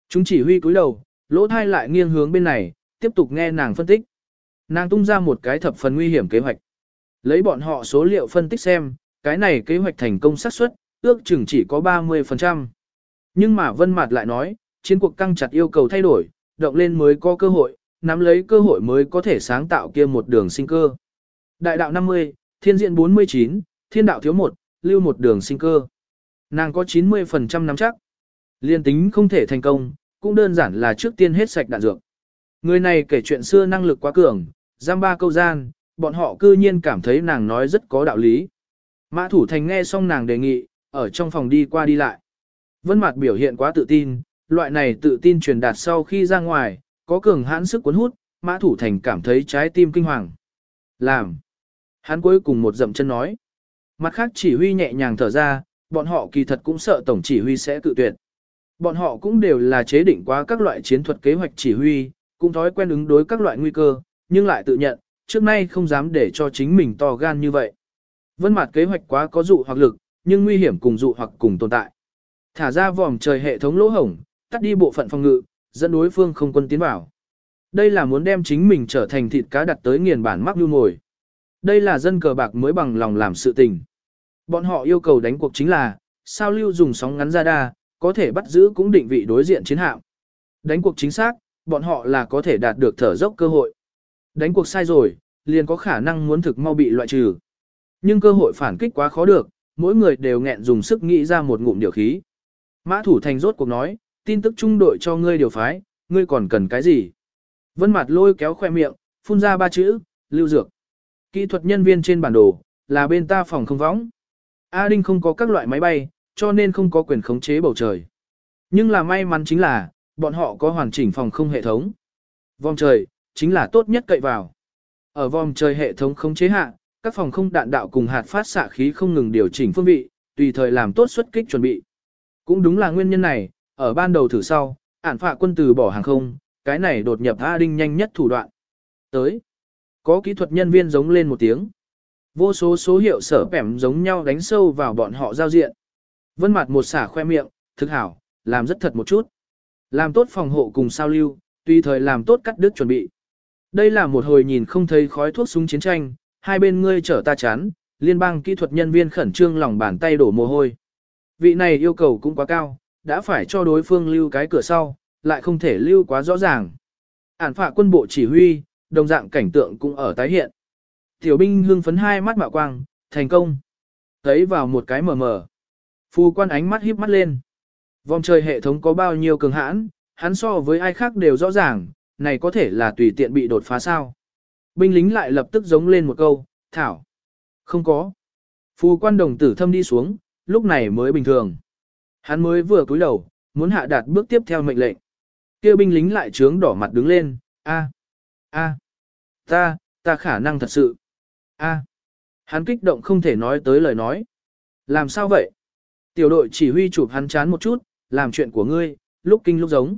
Chúng chỉ huy cúi đầu, lỗ thai lại nghiêng hướng bên này, tiếp tục nghe nàng phân tích. Nàng tung ra một cái thập phần nguy hiểm kế hoạch. Lấy bọn họ số liệu phân tích xem, cái này kế hoạch thành công xác suất, ước chừng chỉ có 30%. Nhưng mà Vân Mạt lại nói, chiến cuộc căng chặt yêu cầu thay đổi, động lên mới có cơ hội, nắm lấy cơ hội mới có thể sáng tạo kia một đường sinh cơ. Đại đạo 50, thiên diện 49, thiên đạo thiếu một, lưu một đường sinh cơ. Nàng có 90% nắm chắc. Liên tính không thể thành công, cũng đơn giản là trước tiên hết sạch đạn dược. Người này kể chuyện xưa năng lực quá cường, giam ba câu gian, bọn họ cư nhiên cảm thấy nàng nói rất có đạo lý. Mã Thủ Thành nghe xong nàng đề nghị, ở trong phòng đi qua đi lại. Vân Mạt biểu hiện quá tự tin, loại này tự tin truyền đạt sau khi ra ngoài, có cường hãn sức cuốn hút, Mã Thủ Thành cảm thấy trái tim kinh hoàng. Làm. Hắn cuối cùng một dậm chân nói. Mặt khác chỉ huy nhẹ nhàng thở ra, bọn họ kỳ thật cũng sợ tổng chỉ huy sẽ tự tuyệt. Bọn họ cũng đều là chế định quá các loại chiến thuật kế hoạch chỉ huy, cũng thói quen ứng đối các loại nguy cơ, nhưng lại tự nhận, trước nay không dám để cho chính mình to gan như vậy. Vân mặt kế hoạch quá có dụ hoặc lực, nhưng nguy hiểm cùng dụ hoặc cùng tồn tại. Thả ra vòm trời hệ thống lỗ hổng, tắt đi bộ phận phòng ngự, dẫn đối phương không quân tiến vào. Đây là muốn đem chính mình trở thành thịt cá đặt tới nghiền bản mắc nhu ngồi. Đây là dân cờ bạc mới bằng lòng làm sự tình. Bọn họ yêu cầu đánh cuộc chính là, sao lưu dùng sóng ngắn ra đa, có thể bắt giữ cũng định vị đối diện chiến hạm. Đánh cuộc chính xác, bọn họ là có thể đạt được thở dốc cơ hội. Đánh cuộc sai rồi, liền có khả năng muốn thực mau bị loại trừ. Nhưng cơ hội phản kích quá khó được, mỗi người đều nghẹn dùng sức nghĩ ra một ngụm điều khí. Mã thủ thành rốt cuộc nói, tin tức trung đội cho ngươi điều phái, ngươi còn cần cái gì? Vân mặt lôi kéo khoe miệng, phun ra ba chữ, lưu dược. Kỹ thuật nhân viên trên bản đồ, là bên ta phòng không võng. A Đinh không có các loại máy bay, cho nên không có quyền khống chế bầu trời. Nhưng là may mắn chính là, bọn họ có hoàn chỉnh phòng không hệ thống. Vòng trời, chính là tốt nhất cậy vào. Ở vòng trời hệ thống khống chế hạ, các phòng không đạn đạo cùng hạt phát xạ khí không ngừng điều chỉnh phương vị, tùy thời làm tốt xuất kích chuẩn bị. Cũng đúng là nguyên nhân này, ở ban đầu thử sau, ản phạ quân từ bỏ hàng không, cái này đột nhập A Đinh nhanh nhất thủ đoạn. Tới, có kỹ thuật nhân viên giống lên một tiếng. Vô số số hiệu sở bẻm giống nhau đánh sâu vào bọn họ giao diện. Vân mặt một xả khoe miệng, thực hảo, làm rất thật một chút. Làm tốt phòng hộ cùng sao lưu, tùy thời làm tốt cắt đứt chuẩn bị. Đây là một hồi nhìn không thấy khói thuốc súng chiến tranh, hai bên ngươi trở ta chán, liên bang kỹ thuật nhân viên khẩn trương lòng bàn tay đổ mồ hôi. Vị này yêu cầu cũng quá cao, đã phải cho đối phương lưu cái cửa sau, lại không thể lưu quá rõ ràng. Ản phạ quân bộ chỉ huy, đồng dạng cảnh tượng cũng ở tái hiện. Tiểu binh hưng phấn hai mắt mạo quang, thành công. Thấy vào một cái mờ mờ. Phu quan ánh mắt híp mắt lên. Vòng trời hệ thống có bao nhiêu cường hãn, hắn so với ai khác đều rõ ràng, này có thể là tùy tiện bị đột phá sao. Binh lính lại lập tức giống lên một câu, thảo. Không có. phù quan đồng tử thâm đi xuống, lúc này mới bình thường. Hắn mới vừa cúi đầu, muốn hạ đạt bước tiếp theo mệnh lệnh. Kêu binh lính lại trướng đỏ mặt đứng lên, a, a, ta, ta khả năng thật sự. a. Hắn kích động không thể nói tới lời nói. Làm sao vậy? Tiểu đội chỉ huy chụp hắn chán một chút, làm chuyện của ngươi, lúc kinh lúc giống.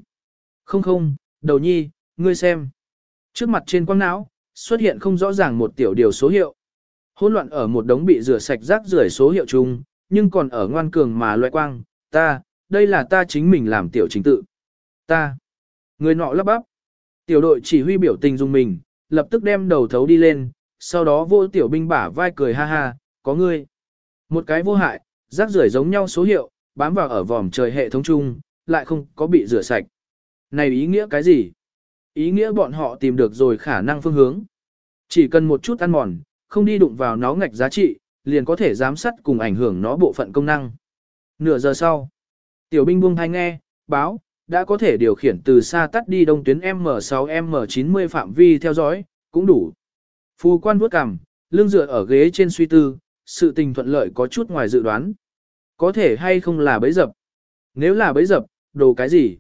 Không không, đầu nhi, ngươi xem. Trước mặt trên quang não, xuất hiện không rõ ràng một tiểu điều số hiệu. Hỗn loạn ở một đống bị rửa sạch rác rưởi số hiệu chung, nhưng còn ở ngoan cường mà loại quang, ta, đây là ta chính mình làm tiểu chính tự. Ta, người nọ lắp bắp. Tiểu đội chỉ huy biểu tình dùng mình, lập tức đem đầu thấu đi lên, sau đó vô tiểu binh bả vai cười ha ha, có ngươi. Một cái vô hại, rác rưởi giống nhau số hiệu, bám vào ở vòm trời hệ thống chung, lại không có bị rửa sạch. Này ý nghĩa cái gì? Ý nghĩa bọn họ tìm được rồi khả năng phương hướng. Chỉ cần một chút ăn mòn, không đi đụng vào nó ngạch giá trị, liền có thể giám sát cùng ảnh hưởng nó bộ phận công năng. Nửa giờ sau, tiểu binh buông thanh nghe, báo, đã có thể điều khiển từ xa tắt đi đông tuyến M6M90 phạm vi theo dõi, cũng đủ. Phu quan vuốt cằm, lưng dựa ở ghế trên suy tư, sự tình thuận lợi có chút ngoài dự đoán. Có thể hay không là bấy dập. Nếu là bấy dập, đồ cái gì?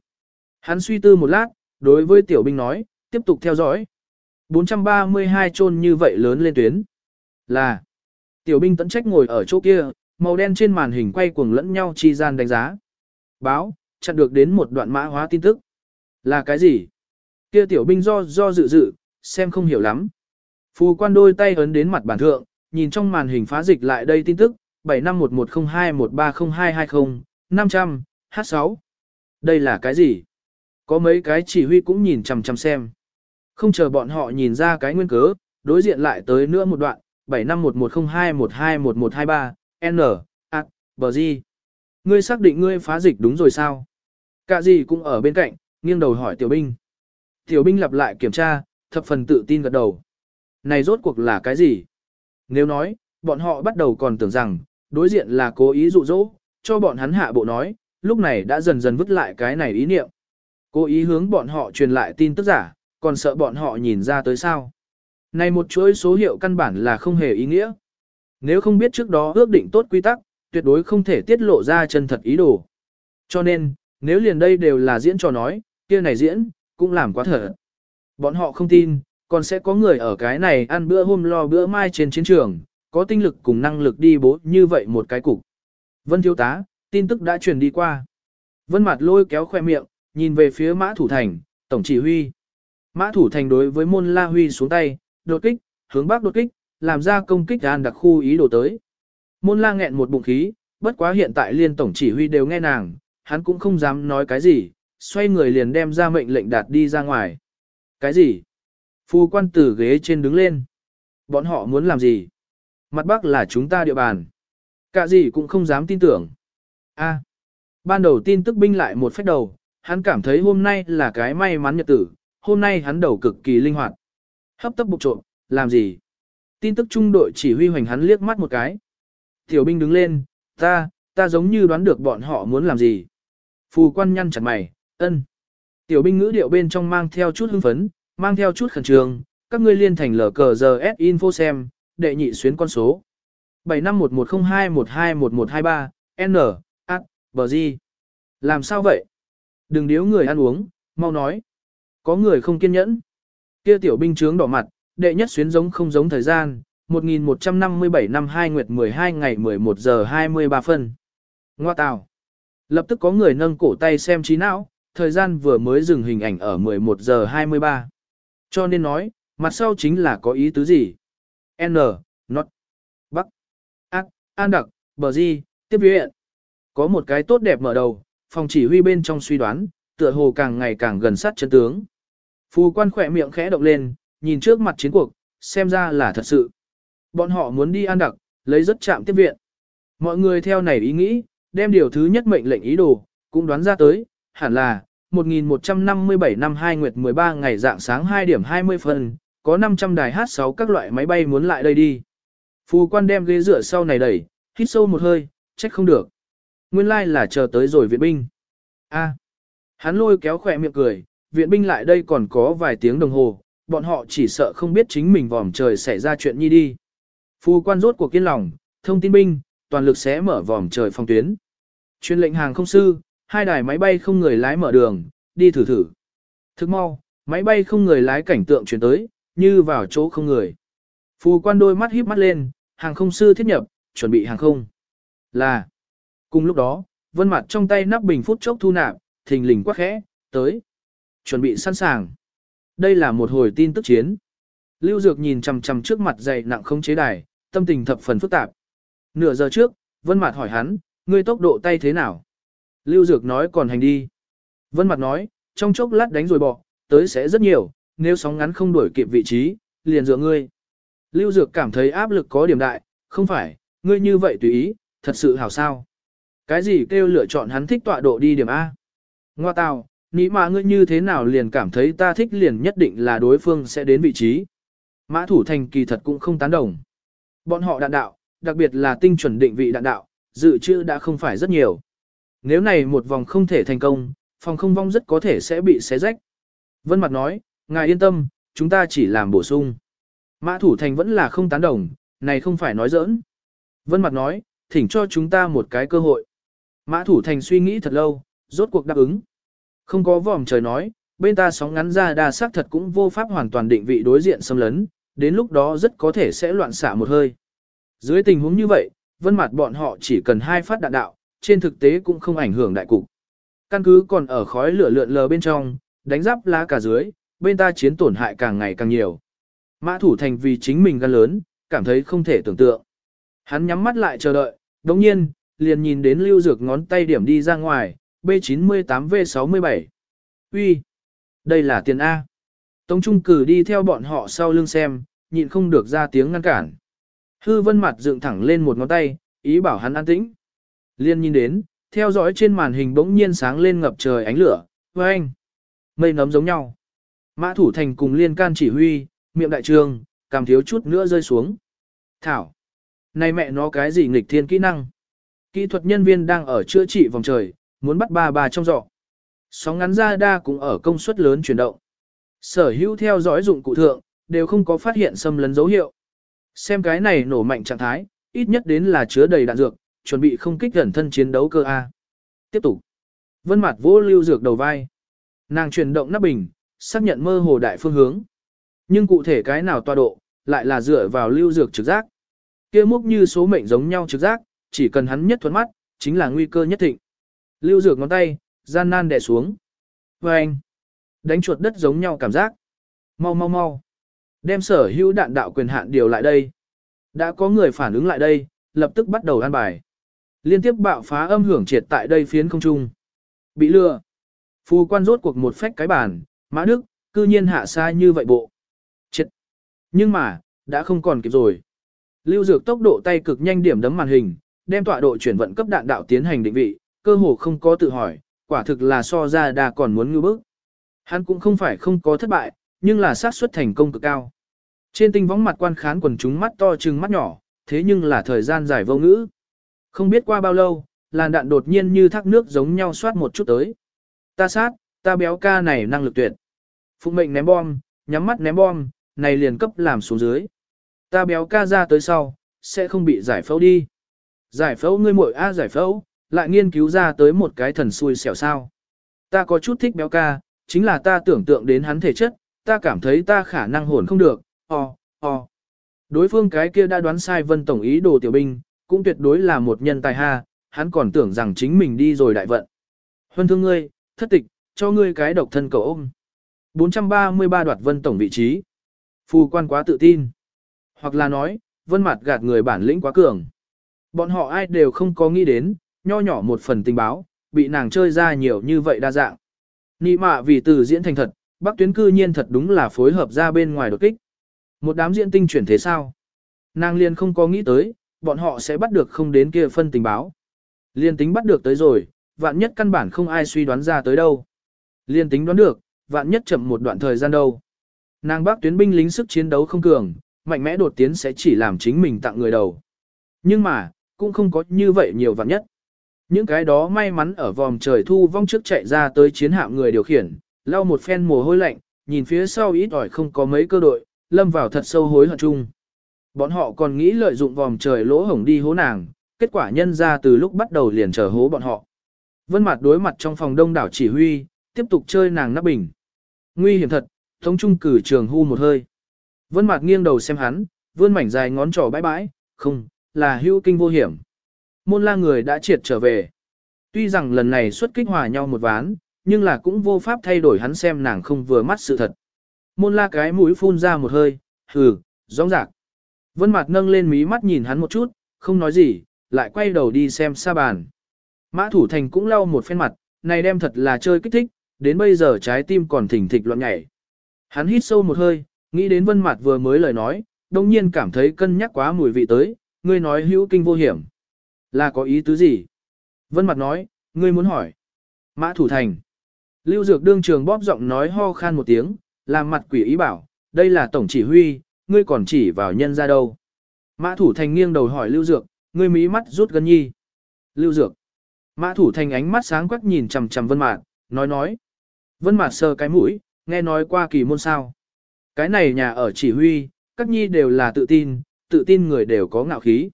Hắn suy tư một lát, đối với tiểu binh nói, tiếp tục theo dõi. 432 chôn như vậy lớn lên tuyến. Là, tiểu binh tận trách ngồi ở chỗ kia, màu đen trên màn hình quay cuồng lẫn nhau chi gian đánh giá. Báo, chặn được đến một đoạn mã hóa tin tức. Là cái gì? Kia tiểu binh do do dự dự, xem không hiểu lắm. Phù quan đôi tay ấn đến mặt bản thượng, nhìn trong màn hình phá dịch lại đây tin tức, 751102130220, 500, H6. Đây là cái gì? Có mấy cái chỉ huy cũng nhìn chằm chằm xem. Không chờ bọn họ nhìn ra cái nguyên cớ, đối diện lại tới nữa một đoạn, 751102121123, N, A, bờ gì? Ngươi xác định ngươi phá dịch đúng rồi sao? Cả gì cũng ở bên cạnh, nghiêng đầu hỏi tiểu binh. Tiểu binh lặp lại kiểm tra, thập phần tự tin gật đầu. Này rốt cuộc là cái gì? Nếu nói, bọn họ bắt đầu còn tưởng rằng, đối diện là cố ý dụ dỗ, cho bọn hắn hạ bộ nói, lúc này đã dần dần vứt lại cái này ý niệm. Cố ý hướng bọn họ truyền lại tin tức giả, còn sợ bọn họ nhìn ra tới sao. Này một chuỗi số hiệu căn bản là không hề ý nghĩa. Nếu không biết trước đó ước định tốt quy tắc, tuyệt đối không thể tiết lộ ra chân thật ý đồ. Cho nên, nếu liền đây đều là diễn trò nói, kia này diễn, cũng làm quá thở. Bọn họ không tin, còn sẽ có người ở cái này ăn bữa hôm lo bữa mai trên chiến trường, có tinh lực cùng năng lực đi bố như vậy một cái cục. Vân thiếu tá, tin tức đã truyền đi qua. Vân mặt lôi kéo khoe miệng, nhìn về phía mã thủ thành, tổng chỉ huy. Mã thủ thành đối với môn la huy xuống tay, đột kích, hướng bắc đột kích, làm ra công kích an đặc khu ý đồ tới. Môn la nghẹn một bụng khí, bất quá hiện tại liên tổng chỉ huy đều nghe nàng, hắn cũng không dám nói cái gì, xoay người liền đem ra mệnh lệnh đạt đi ra ngoài. Cái gì? Phu quan tử ghế trên đứng lên. Bọn họ muốn làm gì? Mặt bắc là chúng ta địa bàn. Cả gì cũng không dám tin tưởng. A. ban đầu tin tức binh lại một phép đầu, hắn cảm thấy hôm nay là cái may mắn nhật tử, hôm nay hắn đầu cực kỳ linh hoạt. Hấp tấp bục trộm, làm gì? Tin tức trung đội chỉ huy hoành hắn liếc mắt một cái. Tiểu binh đứng lên, ta, ta giống như đoán được bọn họ muốn làm gì. Phù quan nhăn chặt mày, ân. Tiểu binh ngữ điệu bên trong mang theo chút hưng phấn, mang theo chút khẩn trương, các ngươi liên thành lờ cờ giờ S info xem, đệ nhị xuyến con số. 751102121123, N, A, b g. Làm sao vậy? Đừng điếu người ăn uống, mau nói. Có người không kiên nhẫn. Kia tiểu binh trướng đỏ mặt, đệ nhất xuyến giống không giống thời gian, 1157 năm 2 nguyệt 12 ngày 11 giờ 23 phân. Ngoa tào. Lập tức có người nâng cổ tay xem trí não, thời gian vừa mới dừng hình ảnh ở 11 giờ 23. Cho nên nói, mặt sau chính là có ý tứ gì? N, not, bắc, ác, an đặc, bờ di, tiếp viện. Có một cái tốt đẹp mở đầu, phòng chỉ huy bên trong suy đoán, tựa hồ càng ngày càng gần sát chân tướng. Phù quan khỏe miệng khẽ động lên, nhìn trước mặt chiến cuộc, xem ra là thật sự. Bọn họ muốn đi an đặc, lấy rất chạm tiếp viện. Mọi người theo này ý nghĩ, đem điều thứ nhất mệnh lệnh ý đồ, cũng đoán ra tới, hẳn là, 1157 năm 2 nguyệt 13 ngày dạng sáng 2 điểm 20 phân, có 500 đài H6 các loại máy bay muốn lại đây đi. Phù quan đem ghế dựa sau này đẩy, hít sâu một hơi, trách không được. Nguyên lai là chờ tới rồi viện binh. A. hắn lôi kéo khỏe miệng cười, viện binh lại đây còn có vài tiếng đồng hồ, bọn họ chỉ sợ không biết chính mình vòm trời xảy ra chuyện nhi đi. Phu quan rốt cuộc kiên lòng, thông tin binh, toàn lực sẽ mở vòm trời phong tuyến. Chuyên lệnh hàng không sư, hai đài máy bay không người lái mở đường, đi thử thử. Thức mau, máy bay không người lái cảnh tượng chuyển tới, như vào chỗ không người. Phu quan đôi mắt híp mắt lên, hàng không sư thiết nhập, chuẩn bị hàng không. Là. Cùng lúc đó, vân mặt trong tay nắp bình phút chốc thu nạp, thình lình quắc khẽ, tới. Chuẩn bị sẵn sàng. Đây là một hồi tin tức chiến. Lưu Dược nhìn chằm chằm trước mặt dày nặng không chế đài, tâm tình thập phần phức tạp. Nửa giờ trước, Vân Mạt hỏi hắn, ngươi tốc độ tay thế nào? Lưu Dược nói còn hành đi. Vân Mạt nói, trong chốc lát đánh rồi bỏ, tới sẽ rất nhiều, nếu sóng ngắn không đuổi kịp vị trí, liền dựa ngươi. Lưu Dược cảm thấy áp lực có điểm đại, không phải, ngươi như vậy tùy ý, thật sự hảo sao. Cái gì kêu lựa chọn hắn thích tọa độ đi điểm A? Ngoa tào, Nghĩ mà ngươi như thế nào liền cảm thấy ta thích liền nhất định là đối phương sẽ đến vị trí. Mã thủ thành kỳ thật cũng không tán đồng. Bọn họ đạn đạo, đặc biệt là tinh chuẩn định vị đạn đạo, dự trữ đã không phải rất nhiều. Nếu này một vòng không thể thành công, phòng không vong rất có thể sẽ bị xé rách. Vân Mặt nói, ngài yên tâm, chúng ta chỉ làm bổ sung. Mã thủ thành vẫn là không tán đồng, này không phải nói giỡn. Vân Mặt nói, thỉnh cho chúng ta một cái cơ hội. Mã thủ thành suy nghĩ thật lâu, Rốt cuộc đáp ứng. Không có vòm trời nói, bên ta sóng ngắn ra đa sắc thật cũng vô pháp hoàn toàn định vị đối diện xâm lấn, đến lúc đó rất có thể sẽ loạn xạ một hơi. Dưới tình huống như vậy, vân mặt bọn họ chỉ cần hai phát đạn đạo, trên thực tế cũng không ảnh hưởng đại cục. Căn cứ còn ở khói lửa lượn lờ bên trong, đánh giáp lá cả dưới, bên ta chiến tổn hại càng ngày càng nhiều. Mã thủ thành vì chính mình gan lớn, cảm thấy không thể tưởng tượng. Hắn nhắm mắt lại chờ đợi, đồng nhiên, liền nhìn đến lưu dược ngón tay điểm đi ra ngoài, B98V67. Uy, Đây là tiền A. Tống Trung cử đi theo bọn họ sau lưng xem, nhịn không được ra tiếng ngăn cản. Hư vân mặt dựng thẳng lên một ngón tay, ý bảo hắn an tĩnh. Liên nhìn đến, theo dõi trên màn hình bỗng nhiên sáng lên ngập trời ánh lửa, với anh. Mây nấm giống nhau. Mã thủ thành cùng liên can chỉ huy, miệng đại trường, cảm thiếu chút nữa rơi xuống. Thảo. Này mẹ nó cái gì nghịch thiên kỹ năng? Kỹ thuật nhân viên đang ở chữa trị vòng trời, muốn bắt ba bà trong giỏ. Sóng ngắn ra đa cũng ở công suất lớn chuyển động. Sở hữu theo dõi dụng cụ thượng, đều không có phát hiện xâm lấn dấu hiệu. Xem cái này nổ mạnh trạng thái, ít nhất đến là chứa đầy đạn dược, chuẩn bị không kích gần thân chiến đấu cơ A. Tiếp tục. Vân mặt vỗ lưu dược đầu vai. Nàng chuyển động nắp bình, xác nhận mơ hồ đại phương hướng. Nhưng cụ thể cái nào tọa độ, lại là dựa vào lưu dược trực giác. kia múc như số mệnh giống nhau trực giác, chỉ cần hắn nhất thuẫn mắt, chính là nguy cơ nhất thịnh. Lưu dược ngón tay, gian nan đè xuống. Và anh, đánh chuột đất giống nhau cảm giác. Mau mau mau. Đem sở hữu đạn đạo quyền hạn điều lại đây. Đã có người phản ứng lại đây, lập tức bắt đầu an bài. Liên tiếp bạo phá âm hưởng triệt tại đây phiến không trung. Bị lừa. Phù quan rốt cuộc một phách cái bàn, mã đức, cư nhiên hạ xa như vậy bộ. Chết. Nhưng mà, đã không còn kịp rồi. Lưu dược tốc độ tay cực nhanh điểm đấm màn hình, đem tọa độ chuyển vận cấp đạn đạo tiến hành định vị, cơ hồ không có tự hỏi, quả thực là so ra đà còn muốn ngư bức. Hắn cũng không phải không có thất bại, nhưng là xác suất thành công cực cao. Trên tinh võng mặt quan khán quần chúng mắt to trừng mắt nhỏ, thế nhưng là thời gian dài vô ngữ. Không biết qua bao lâu, làn đạn đột nhiên như thác nước giống nhau xoát một chút tới. Ta sát, ta béo ca này năng lực tuyệt. Phụng mệnh ném bom, nhắm mắt ném bom, này liền cấp làm xuống dưới. Ta béo ca ra tới sau, sẽ không bị giải phẫu đi. Giải phẫu ngươi muội a giải phẫu, lại nghiên cứu ra tới một cái thần xui xẻo sao. Ta có chút thích béo ca, chính là ta tưởng tượng đến hắn thể chất, ta cảm thấy ta khả năng hồn không được, o, o. Đối phương cái kia đã đoán sai vân tổng ý đồ tiểu binh, cũng tuyệt đối là một nhân tài ha, hắn còn tưởng rằng chính mình đi rồi đại vận. Huân thương ngươi, thất tịch, cho ngươi cái độc thân cầu ôm. 433 đoạt vân tổng vị trí. Phù quan quá tự tin. Hoặc là nói, vân mặt gạt người bản lĩnh quá cường. Bọn họ ai đều không có nghĩ đến, nho nhỏ một phần tình báo, bị nàng chơi ra nhiều như vậy đa dạng. Nị mạ vì từ diễn thành thật, bác tuyến cư nhiên thật đúng là phối hợp ra bên ngoài đột kích. Một đám diễn tinh chuyển thế sao? Nàng liền không có nghĩ tới, bọn họ sẽ bắt được không đến kia phân tình báo. Liên tính bắt được tới rồi, vạn nhất căn bản không ai suy đoán ra tới đâu. Liên tính đoán được, vạn nhất chậm một đoạn thời gian đâu. Nàng bác tuyến binh lính sức chiến đấu không cường, mạnh mẽ đột tiến sẽ chỉ làm chính mình tặng người đầu. Nhưng mà, cũng không có như vậy nhiều vạn nhất. Những cái đó may mắn ở vòm trời thu vong trước chạy ra tới chiến hạm người điều khiển, lau một phen mồ hôi lạnh, nhìn phía sau ít ỏi không có mấy cơ đội, lâm vào thật sâu hối hận chung. Bọn họ còn nghĩ lợi dụng vòm trời lỗ hổng đi hố nàng, kết quả nhân ra từ lúc bắt đầu liền chờ hố bọn họ. Vân mặt đối mặt trong phòng đông đảo chỉ huy, tiếp tục chơi nàng nắp bình. Nguy hiểm thật, thống trung cử trường hu một hơi. Vân mặt nghiêng đầu xem hắn, vươn mảnh dài ngón trỏ bãi bãi, không, là hữu kinh vô hiểm. Môn la người đã triệt trở về. Tuy rằng lần này xuất kích hòa nhau một ván, nhưng là cũng vô pháp thay đổi hắn xem nàng không vừa mắt sự thật. Môn la cái mũi phun ra một hơi, hừ, rõ rạc. Vân mặt nâng lên mí mắt nhìn hắn một chút, không nói gì, lại quay đầu đi xem xa bàn. Mã thủ thành cũng lau một phen mặt, này đem thật là chơi kích thích, đến bây giờ trái tim còn thỉnh thịch loạn nhảy. Hắn hít sâu một hơi, nghĩ đến vân mặt vừa mới lời nói, đồng nhiên cảm thấy cân nhắc quá mùi vị tới, ngươi nói hữu kinh vô hiểm. Là có ý tứ gì? Vân mặt nói, ngươi muốn hỏi. Mã thủ thành. Lưu Dược đương trường bóp giọng nói ho khan một tiếng, làm mặt quỷ ý bảo, đây là tổng chỉ huy, ngươi còn chỉ vào nhân ra đâu. Mã thủ thành nghiêng đầu hỏi Lưu Dược, ngươi mí mắt rút gần nhi. Lưu Dược. Mã thủ thành ánh mắt sáng quắc nhìn chằm chằm Vân Mạt, nói nói. Vân Mạt sờ cái mũi, nghe nói qua kỳ môn sao. Cái này nhà ở chỉ huy, các nhi đều là tự tin, tự tin người đều có ngạo khí.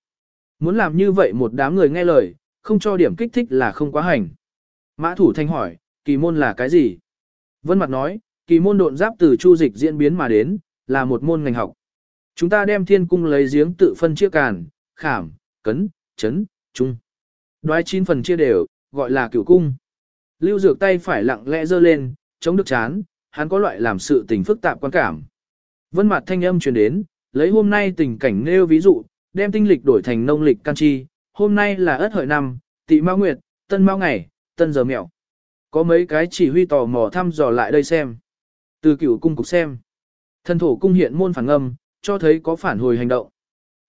Muốn làm như vậy một đám người nghe lời, không cho điểm kích thích là không quá hành. Mã thủ thanh hỏi, kỳ môn là cái gì? Vân Mặt nói, kỳ môn độn giáp từ chu dịch diễn biến mà đến, là một môn ngành học. Chúng ta đem thiên cung lấy giếng tự phân chia càn, khảm, cấn, chấn, trung. Đoái chín phần chia đều, gọi là cửu cung. Lưu Dược tay phải lặng lẽ giơ lên, chống được chán, hắn có loại làm sự tình phức tạp quan cảm. Vân mặt thanh âm truyền đến, lấy hôm nay tình cảnh nêu ví dụ, đem tinh lịch đổi thành nông lịch can chi, hôm nay là ất hợi năm, tị mao nguyệt, tân mao ngày, tân giờ mẹo. Có mấy cái chỉ huy tò mò thăm dò lại đây xem. Từ cửu cung cục xem. Thần thổ cung hiện môn phản âm, cho thấy có phản hồi hành động.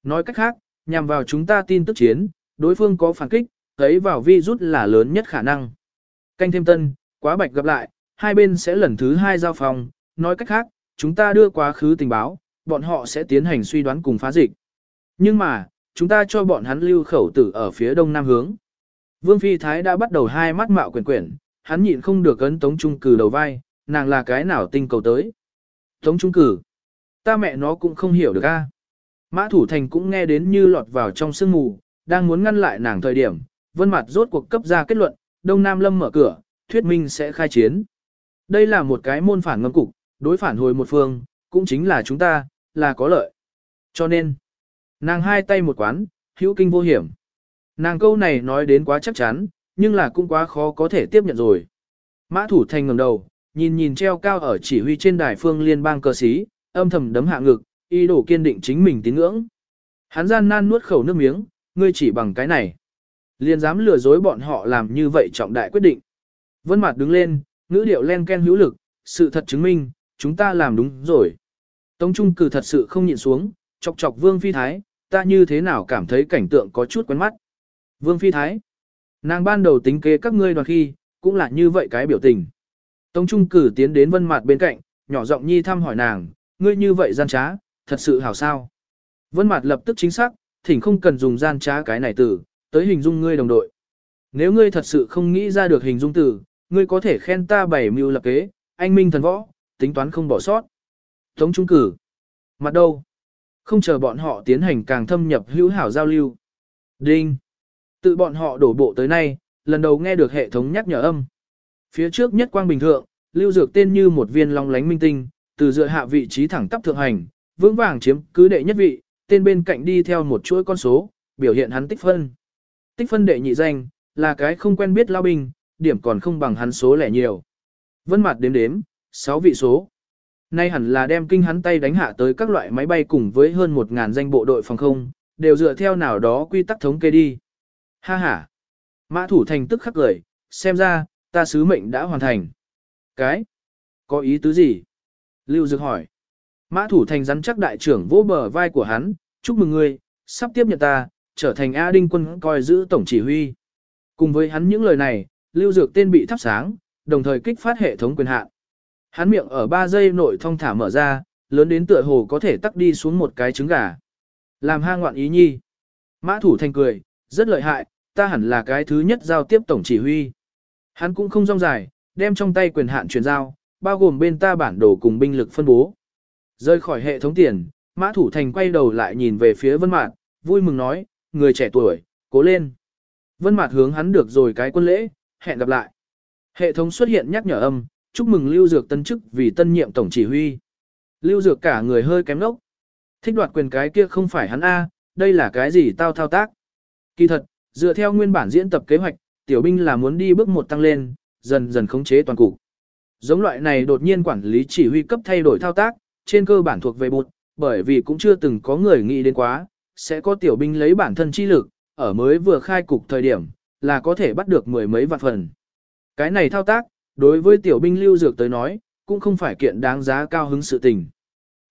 Nói cách khác, nhằm vào chúng ta tin tức chiến, đối phương có phản kích, thấy vào vi rút là lớn nhất khả năng. Canh thêm tân, quá bạch gặp lại, hai bên sẽ lần thứ hai giao phòng, nói cách khác, chúng ta đưa quá khứ tình báo, bọn họ sẽ tiến hành suy đoán cùng phá dịch. Nhưng mà, chúng ta cho bọn hắn lưu khẩu tử ở phía đông nam hướng. Vương Phi Thái đã bắt đầu hai mắt mạo quyển quyển, hắn nhịn không được ấn tống trung cử đầu vai, nàng là cái nào tinh cầu tới. Tống trung cử, ta mẹ nó cũng không hiểu được a. Mã Thủ Thành cũng nghe đến như lọt vào trong sương mù, đang muốn ngăn lại nàng thời điểm, vân mặt rốt cuộc cấp ra kết luận, Đông Nam Lâm mở cửa, thuyết minh sẽ khai chiến. Đây là một cái môn phản ngâm cục, đối phản hồi một phương, cũng chính là chúng ta, là có lợi. Cho nên, nàng hai tay một quán, hữu kinh vô hiểm. Nàng câu này nói đến quá chắc chắn, nhưng là cũng quá khó có thể tiếp nhận rồi. Mã thủ thành ngẩng đầu, nhìn nhìn treo cao ở chỉ huy trên đài phương liên bang cơ sĩ, âm thầm đấm hạ ngực, y đổ kiên định chính mình tín ngưỡng. Hắn gian nan nuốt khẩu nước miếng, ngươi chỉ bằng cái này. Liên dám lừa dối bọn họ làm như vậy trọng đại quyết định. Vân Mạt đứng lên, ngữ điệu len ken hữu lực, sự thật chứng minh, chúng ta làm đúng rồi. Tống Trung Cử thật sự không nhịn xuống, chọc chọc Vương Phi Thái, ta như thế nào cảm thấy cảnh tượng có chút quen mắt. Vương Phi Thái, nàng ban đầu tính kế các ngươi đoàn khi, cũng là như vậy cái biểu tình. Tống Trung Cử tiến đến Vân mặt bên cạnh, nhỏ giọng nhi thăm hỏi nàng, ngươi như vậy gian trá, thật sự hảo sao. Vân mặt lập tức chính xác, thỉnh không cần dùng gian trá cái này từ, tới hình dung ngươi đồng đội. Nếu ngươi thật sự không nghĩ ra được hình dung từ, ngươi có thể khen ta bảy mưu lập kế, anh minh thần võ, tính toán không bỏ sót. Tống trung cử. Mặt đâu? Không chờ bọn họ tiến hành càng thâm nhập hữu hảo giao lưu. Đinh. Tự bọn họ đổ bộ tới nay, lần đầu nghe được hệ thống nhắc nhở âm. Phía trước nhất quang bình thượng, lưu dược tên như một viên long lánh minh tinh, từ dựa hạ vị trí thẳng tắp thượng hành, vững vàng chiếm cứ đệ nhất vị, tên bên cạnh đi theo một chuỗi con số, biểu hiện hắn tích phân. Tích phân đệ nhị danh, là cái không quen biết lao binh, điểm còn không bằng hắn số lẻ nhiều. Vân mặt đếm đếm, 6 vị số. Nay hẳn là đem kinh hắn tay đánh hạ tới các loại máy bay cùng với hơn 1.000 danh bộ đội phòng không, đều dựa theo nào đó quy tắc thống kê đi. Ha ha. Mã thủ thành tức khắc cười, xem ra, ta sứ mệnh đã hoàn thành. Cái? Có ý tứ gì? Lưu Dược hỏi. Mã thủ thành rắn chắc đại trưởng vỗ bờ vai của hắn, chúc mừng ngươi, sắp tiếp nhận ta, trở thành A Đinh quân coi giữ tổng chỉ huy. Cùng với hắn những lời này, Lưu Dược tên bị thắp sáng, đồng thời kích phát hệ thống quyền hạn. Hắn miệng ở 3 giây nội thông thả mở ra, lớn đến tựa hồ có thể tắc đi xuống một cái trứng gà. Làm hang ngoạn ý nhi. Mã thủ thành cười, rất lợi hại, ta hẳn là cái thứ nhất giao tiếp tổng chỉ huy. Hắn cũng không rong dài, đem trong tay quyền hạn truyền giao, bao gồm bên ta bản đồ cùng binh lực phân bố. Rơi khỏi hệ thống tiền, mã thủ thành quay đầu lại nhìn về phía vân mạn, vui mừng nói, người trẻ tuổi, cố lên. Vân mạn hướng hắn được rồi cái quân lễ, hẹn gặp lại. Hệ thống xuất hiện nhắc nhở âm, chúc mừng Lưu Dược tân chức vì tân nhiệm tổng chỉ huy. Lưu Dược cả người hơi kém lốc. Thích đoạt quyền cái kia không phải hắn A, đây là cái gì tao thao tác. Kỳ thật, dựa theo nguyên bản diễn tập kế hoạch, tiểu binh là muốn đi bước một tăng lên, dần dần khống chế toàn cục. Giống loại này đột nhiên quản lý chỉ huy cấp thay đổi thao tác, trên cơ bản thuộc về bụt, bởi vì cũng chưa từng có người nghĩ đến quá, sẽ có tiểu binh lấy bản thân chi lực, ở mới vừa khai cục thời điểm, là có thể bắt được mười mấy vạn phần. Cái này thao tác, đối với tiểu binh lưu dược tới nói, cũng không phải kiện đáng giá cao hứng sự tình.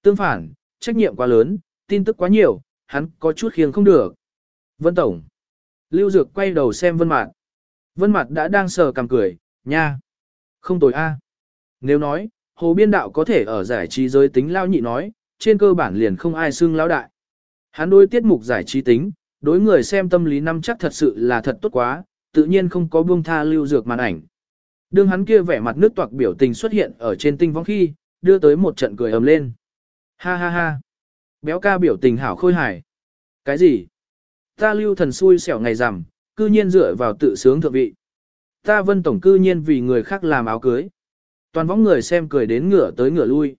Tương phản, trách nhiệm quá lớn, tin tức quá nhiều, hắn có chút khiêng không được. Vân Tổng. Lưu Dược quay đầu xem Vân Mạt. Vân Mạt đã đang sờ cằm cười, nha. Không tồi a. Nếu nói, Hồ Biên Đạo có thể ở giải trí giới tính lao nhị nói, trên cơ bản liền không ai xưng lão đại. Hắn đối tiết mục giải trí tính, đối người xem tâm lý năm chắc thật sự là thật tốt quá, tự nhiên không có buông tha lưu dược màn ảnh. Đương hắn kia vẻ mặt nước toạc biểu tình xuất hiện ở trên tinh vong khi, đưa tới một trận cười ầm lên. Ha ha ha. Béo ca biểu tình hảo khôi hài. Cái gì? Ta lưu thần xui xẻo ngày rằm, cư nhiên dựa vào tự sướng thượng vị. Ta vân tổng cư nhiên vì người khác làm áo cưới. Toàn võng người xem cười đến ngửa tới ngửa lui.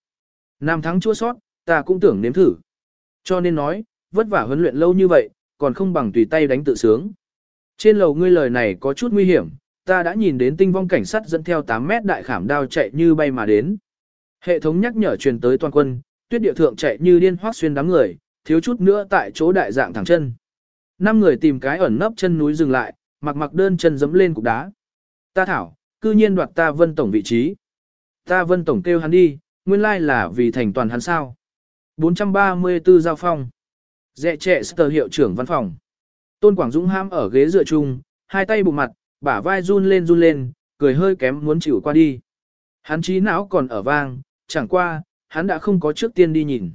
Nam thắng chua sót, ta cũng tưởng nếm thử. Cho nên nói, vất vả huấn luyện lâu như vậy, còn không bằng tùy tay đánh tự sướng. Trên lầu ngươi lời này có chút nguy hiểm, ta đã nhìn đến tinh vong cảnh sát dẫn theo 8 mét đại khảm đao chạy như bay mà đến. Hệ thống nhắc nhở truyền tới toàn quân, tuyết địa thượng chạy như điên hoác xuyên đám người, thiếu chút nữa tại chỗ đại dạng thẳng chân. Năm người tìm cái ẩn nấp chân núi dừng lại, mặc mặc đơn chân dẫm lên cục đá. Ta thảo, cư nhiên đoạt ta vân tổng vị trí. Ta vân tổng kêu hắn đi, nguyên lai là vì thành toàn hắn sao. 434 giao phong. Dẹ trẻ sơ hiệu trưởng văn phòng. Tôn Quảng Dũng ham ở ghế dựa chung, hai tay bụng mặt, bả vai run lên run lên, cười hơi kém muốn chịu qua đi. Hắn trí não còn ở vang, chẳng qua, hắn đã không có trước tiên đi nhìn.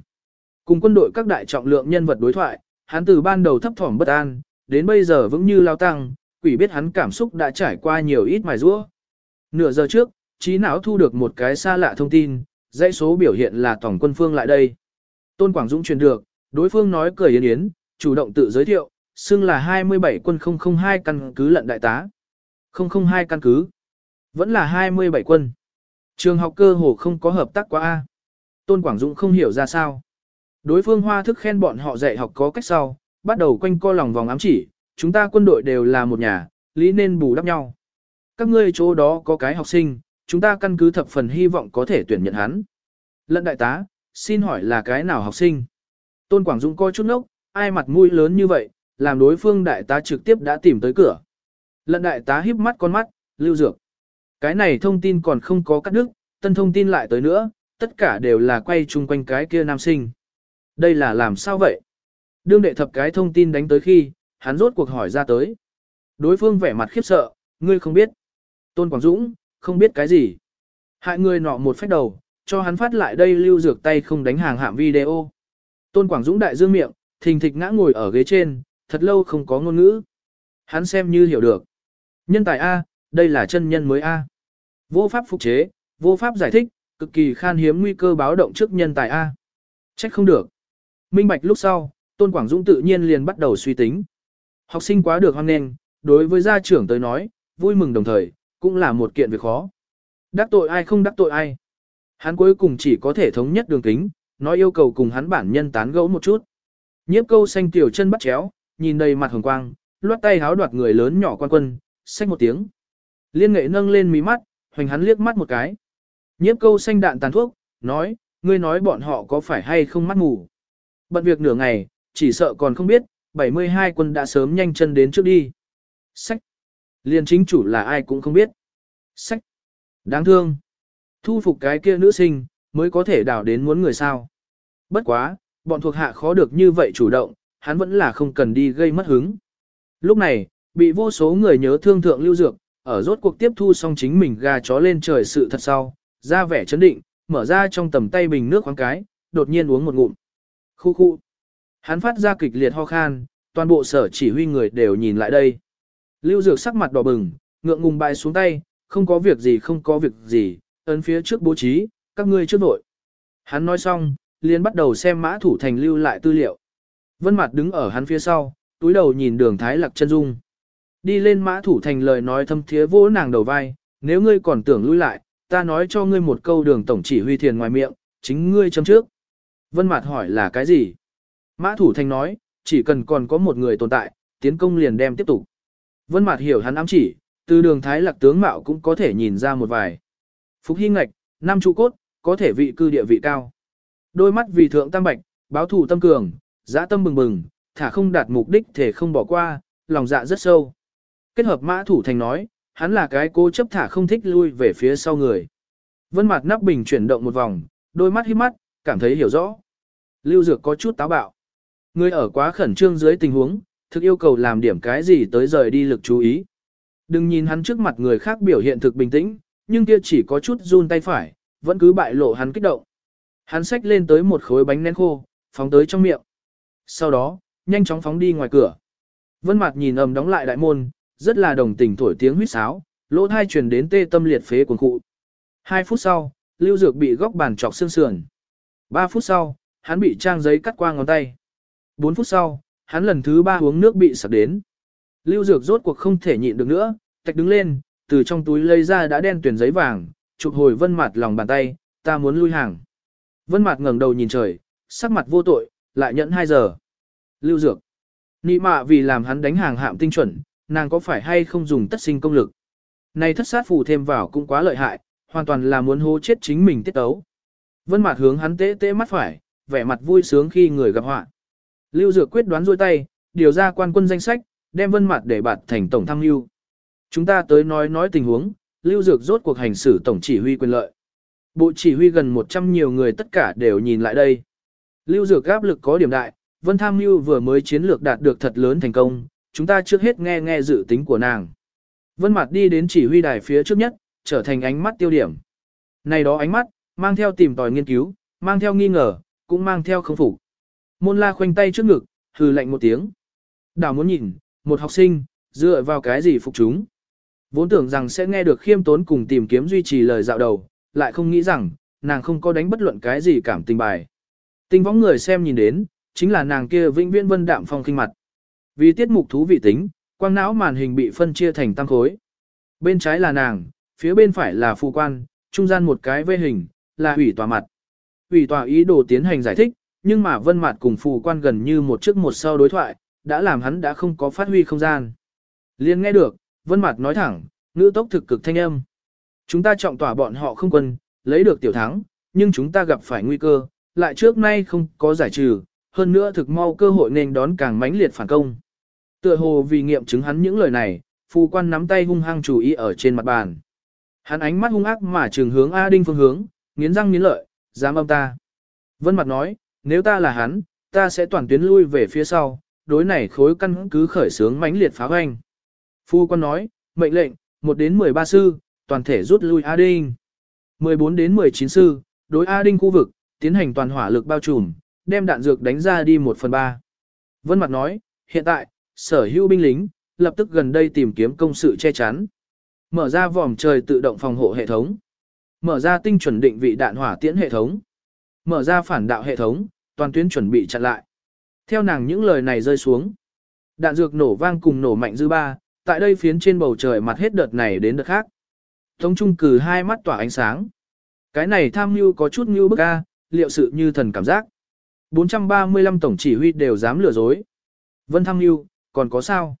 Cùng quân đội các đại trọng lượng nhân vật đối thoại, hắn từ ban đầu thấp thỏm bất an, đến bây giờ vững như lao tăng, quỷ biết hắn cảm xúc đã trải qua nhiều ít mài rũa. Nửa giờ trước, trí não thu được một cái xa lạ thông tin, dãy số biểu hiện là tổng quân phương lại đây. Tôn Quảng Dũng truyền được, đối phương nói cười yến yến, chủ động tự giới thiệu, xưng là 27 quân 002 căn cứ lận đại tá. 002 căn cứ. Vẫn là 27 quân. Trường học cơ hồ không có hợp tác quá A. Tôn Quảng Dũng không hiểu ra sao. Đối phương hoa thức khen bọn họ dạy học có cách sau, bắt đầu quanh co lòng vòng ám chỉ, chúng ta quân đội đều là một nhà, lý nên bù đắp nhau. Các ngươi chỗ đó có cái học sinh, chúng ta căn cứ thập phần hy vọng có thể tuyển nhận hắn. Lận đại tá, xin hỏi là cái nào học sinh? Tôn Quảng Dũng coi chút nốc, ai mặt mũi lớn như vậy, làm đối phương đại tá trực tiếp đã tìm tới cửa. Lận đại tá híp mắt con mắt, lưu dược. Cái này thông tin còn không có cắt đứt, tân thông tin lại tới nữa, tất cả đều là quay chung quanh cái kia nam sinh. Đây là làm sao vậy? Đương đệ thập cái thông tin đánh tới khi, hắn rốt cuộc hỏi ra tới. Đối phương vẻ mặt khiếp sợ, ngươi không biết. Tôn Quảng Dũng, không biết cái gì. Hại người nọ một phách đầu, cho hắn phát lại đây lưu dược tay không đánh hàng hạm video. Tôn Quảng Dũng đại dương miệng, thình thịch ngã ngồi ở ghế trên, thật lâu không có ngôn ngữ. Hắn xem như hiểu được. Nhân tài A, đây là chân nhân mới A. Vô pháp phục chế, vô pháp giải thích, cực kỳ khan hiếm nguy cơ báo động trước nhân tài A. Trách không được. Minh bạch lúc sau, Tôn Quảng Dũng tự nhiên liền bắt đầu suy tính. Học sinh quá được hoan nghênh, đối với gia trưởng tới nói, vui mừng đồng thời, cũng là một kiện việc khó. Đắc tội ai không đắc tội ai. Hắn cuối cùng chỉ có thể thống nhất đường kính, nói yêu cầu cùng hắn bản nhân tán gẫu một chút. Nhiếp câu xanh tiểu chân bắt chéo, nhìn đầy mặt hồng quang, loát tay háo đoạt người lớn nhỏ quan quân, xách một tiếng. Liên nghệ nâng lên mí mắt, hoành hắn liếc mắt một cái. Nhiếp câu xanh đạn tàn thuốc, nói, ngươi nói bọn họ có phải hay không mắt ngủ. Bận việc nửa ngày, chỉ sợ còn không biết, 72 quân đã sớm nhanh chân đến trước đi. Sách. Liên chính chủ là ai cũng không biết. Sách. Đáng thương. Thu phục cái kia nữ sinh, mới có thể đảo đến muốn người sao. Bất quá, bọn thuộc hạ khó được như vậy chủ động, hắn vẫn là không cần đi gây mất hứng. Lúc này, bị vô số người nhớ thương thượng lưu dược, ở rốt cuộc tiếp thu xong chính mình gà chó lên trời sự thật sau, ra vẻ chấn định, mở ra trong tầm tay bình nước khoáng cái, đột nhiên uống một ngụm. Khu khu. Hắn phát ra kịch liệt ho khan, toàn bộ sở chỉ huy người đều nhìn lại đây. Lưu dược sắc mặt đỏ bừng, ngượng ngùng bại xuống tay, không có việc gì không có việc gì, ấn phía trước bố trí, các ngươi trước vội. Hắn nói xong, liền bắt đầu xem mã thủ thành lưu lại tư liệu. Vân mặt đứng ở hắn phía sau, túi đầu nhìn đường thái lạc chân dung. Đi lên mã thủ thành lời nói thâm thiế vỗ nàng đầu vai, nếu ngươi còn tưởng lui lại, ta nói cho ngươi một câu đường tổng chỉ huy thiền ngoài miệng, chính ngươi chấm trước. Vân mạt hỏi là cái gì? Mã thủ thành nói, chỉ cần còn có một người tồn tại, tiến công liền đem tiếp tục. Vân mạt hiểu hắn ám chỉ, từ đường thái lạc tướng mạo cũng có thể nhìn ra một vài. Phục hy ngạch, năm trụ cốt, có thể vị cư địa vị cao. Đôi mắt vì thượng tam bạch, báo thủ tâm cường, dã tâm bừng bừng, thả không đạt mục đích thể không bỏ qua, lòng dạ rất sâu. Kết hợp mã thủ thành nói, hắn là cái cố chấp thả không thích lui về phía sau người. Vân mặt nắp bình chuyển động một vòng, đôi mắt híp mắt, cảm thấy hiểu rõ. Lưu Dược có chút táo bạo. Người ở quá khẩn trương dưới tình huống, thực yêu cầu làm điểm cái gì tới rời đi lực chú ý. Đừng nhìn hắn trước mặt người khác biểu hiện thực bình tĩnh, nhưng kia chỉ có chút run tay phải, vẫn cứ bại lộ hắn kích động. Hắn xách lên tới một khối bánh nén khô, phóng tới trong miệng. Sau đó, nhanh chóng phóng đi ngoài cửa. Vân Mạt nhìn ầm đóng lại đại môn, rất là đồng tình thổi tiếng huýt sáo, lỗ thai truyền đến tê tâm liệt phế cuồng cụ. Hai phút sau, Lưu Dược bị góc bàn chọc xương sườn. Ba phút sau, hắn bị trang giấy cắt qua ngón tay. Bốn phút sau, hắn lần thứ ba uống nước bị sặc đến. Lưu Dược rốt cuộc không thể nhịn được nữa, tạch đứng lên, từ trong túi lấy ra đã đen tuyển giấy vàng, chụp hồi vân mặt lòng bàn tay, ta muốn lui hàng. Vân mặt ngẩng đầu nhìn trời, sắc mặt vô tội, lại nhẫn 2 giờ. Lưu dược. Nị mạ vì làm hắn đánh hàng hạm tinh chuẩn, nàng có phải hay không dùng tất sinh công lực. Này thất sát phù thêm vào cũng quá lợi hại, hoàn toàn là muốn hô chết chính mình tiết tấu. Vân mạt hướng hắn tế tế mắt phải, vẻ mặt vui sướng khi người gặp họa. Lưu Dược quyết đoán rôi tay, điều ra quan quân danh sách, đem Vân mạt để bạt thành tổng tham lưu. Chúng ta tới nói nói tình huống, Lưu Dược rốt cuộc hành xử tổng chỉ huy quyền lợi. Bộ chỉ huy gần 100 nhiều người tất cả đều nhìn lại đây. Lưu Dược áp lực có điểm đại, Vân Tham Mưu vừa mới chiến lược đạt được thật lớn thành công, chúng ta trước hết nghe nghe dự tính của nàng. Vân Mạt đi đến chỉ huy đài phía trước nhất, trở thành ánh mắt tiêu điểm. Này đó ánh mắt, mang theo tìm tòi nghiên cứu, mang theo nghi ngờ, cũng mang theo không phục. Môn La khoanh tay trước ngực, hừ lạnh một tiếng. Đảo muốn nhìn, một học sinh, dựa vào cái gì phục chúng. Vốn tưởng rằng sẽ nghe được khiêm tốn cùng tìm kiếm duy trì lời dạo đầu, lại không nghĩ rằng, nàng không có đánh bất luận cái gì cảm tình bài. Tình võng người xem nhìn đến, chính là nàng kia vĩnh viễn vân đạm phong kinh mặt. Vì tiết mục thú vị tính, quang não màn hình bị phân chia thành tăng khối. Bên trái là nàng, phía bên phải là phù quan, trung gian một cái vê hình, là ủy tòa mặt. Ủy tòa ý đồ tiến hành giải thích, nhưng mà vân mặt cùng phù quan gần như một trước một sau đối thoại, đã làm hắn đã không có phát huy không gian. Liên nghe được, vân mặt nói thẳng, ngữ tốc thực cực thanh âm. Chúng ta trọng tỏa bọn họ không quân, lấy được tiểu thắng, nhưng chúng ta gặp phải nguy cơ, lại trước nay không có giải trừ, hơn nữa thực mau cơ hội nên đón càng mãnh liệt phản công. Tựa hồ vì nghiệm chứng hắn những lời này, phù quan nắm tay hung hăng chủ ý ở trên mặt bàn. Hắn ánh mắt hung ác mà trường hướng A Đinh phương hướng, nghiến răng nghiến lợi, dám âm ta. Vân mặt nói, nếu ta là hắn, ta sẽ toàn tuyến lui về phía sau, đối này khối căn cứ khởi sướng mãnh liệt phá hoành. Phu quan nói, mệnh lệnh, 1 đến 13 sư, toàn thể rút lui A Đinh. 14 đến 19 sư, đối A Đinh khu vực, tiến hành toàn hỏa lực bao trùm, đem đạn dược đánh ra đi 1 phần 3. Vân Mặt nói, hiện tại, sở hữu binh lính, lập tức gần đây tìm kiếm công sự che chắn. Mở ra vòm trời tự động phòng hộ hệ thống. Mở ra tinh chuẩn định vị đạn hỏa tiễn hệ thống. Mở ra phản đạo hệ thống, toàn tuyến chuẩn bị chặn lại. Theo nàng những lời này rơi xuống. Đạn dược nổ vang cùng nổ mạnh dư ba, tại đây phiến trên bầu trời mặt hết đợt này đến đợt khác. Tống Trung cử hai mắt tỏa ánh sáng. Cái này tham mưu có chút như bức a, liệu sự như thần cảm giác. 435 tổng chỉ huy đều dám lừa dối. Vân tham mưu, còn có sao?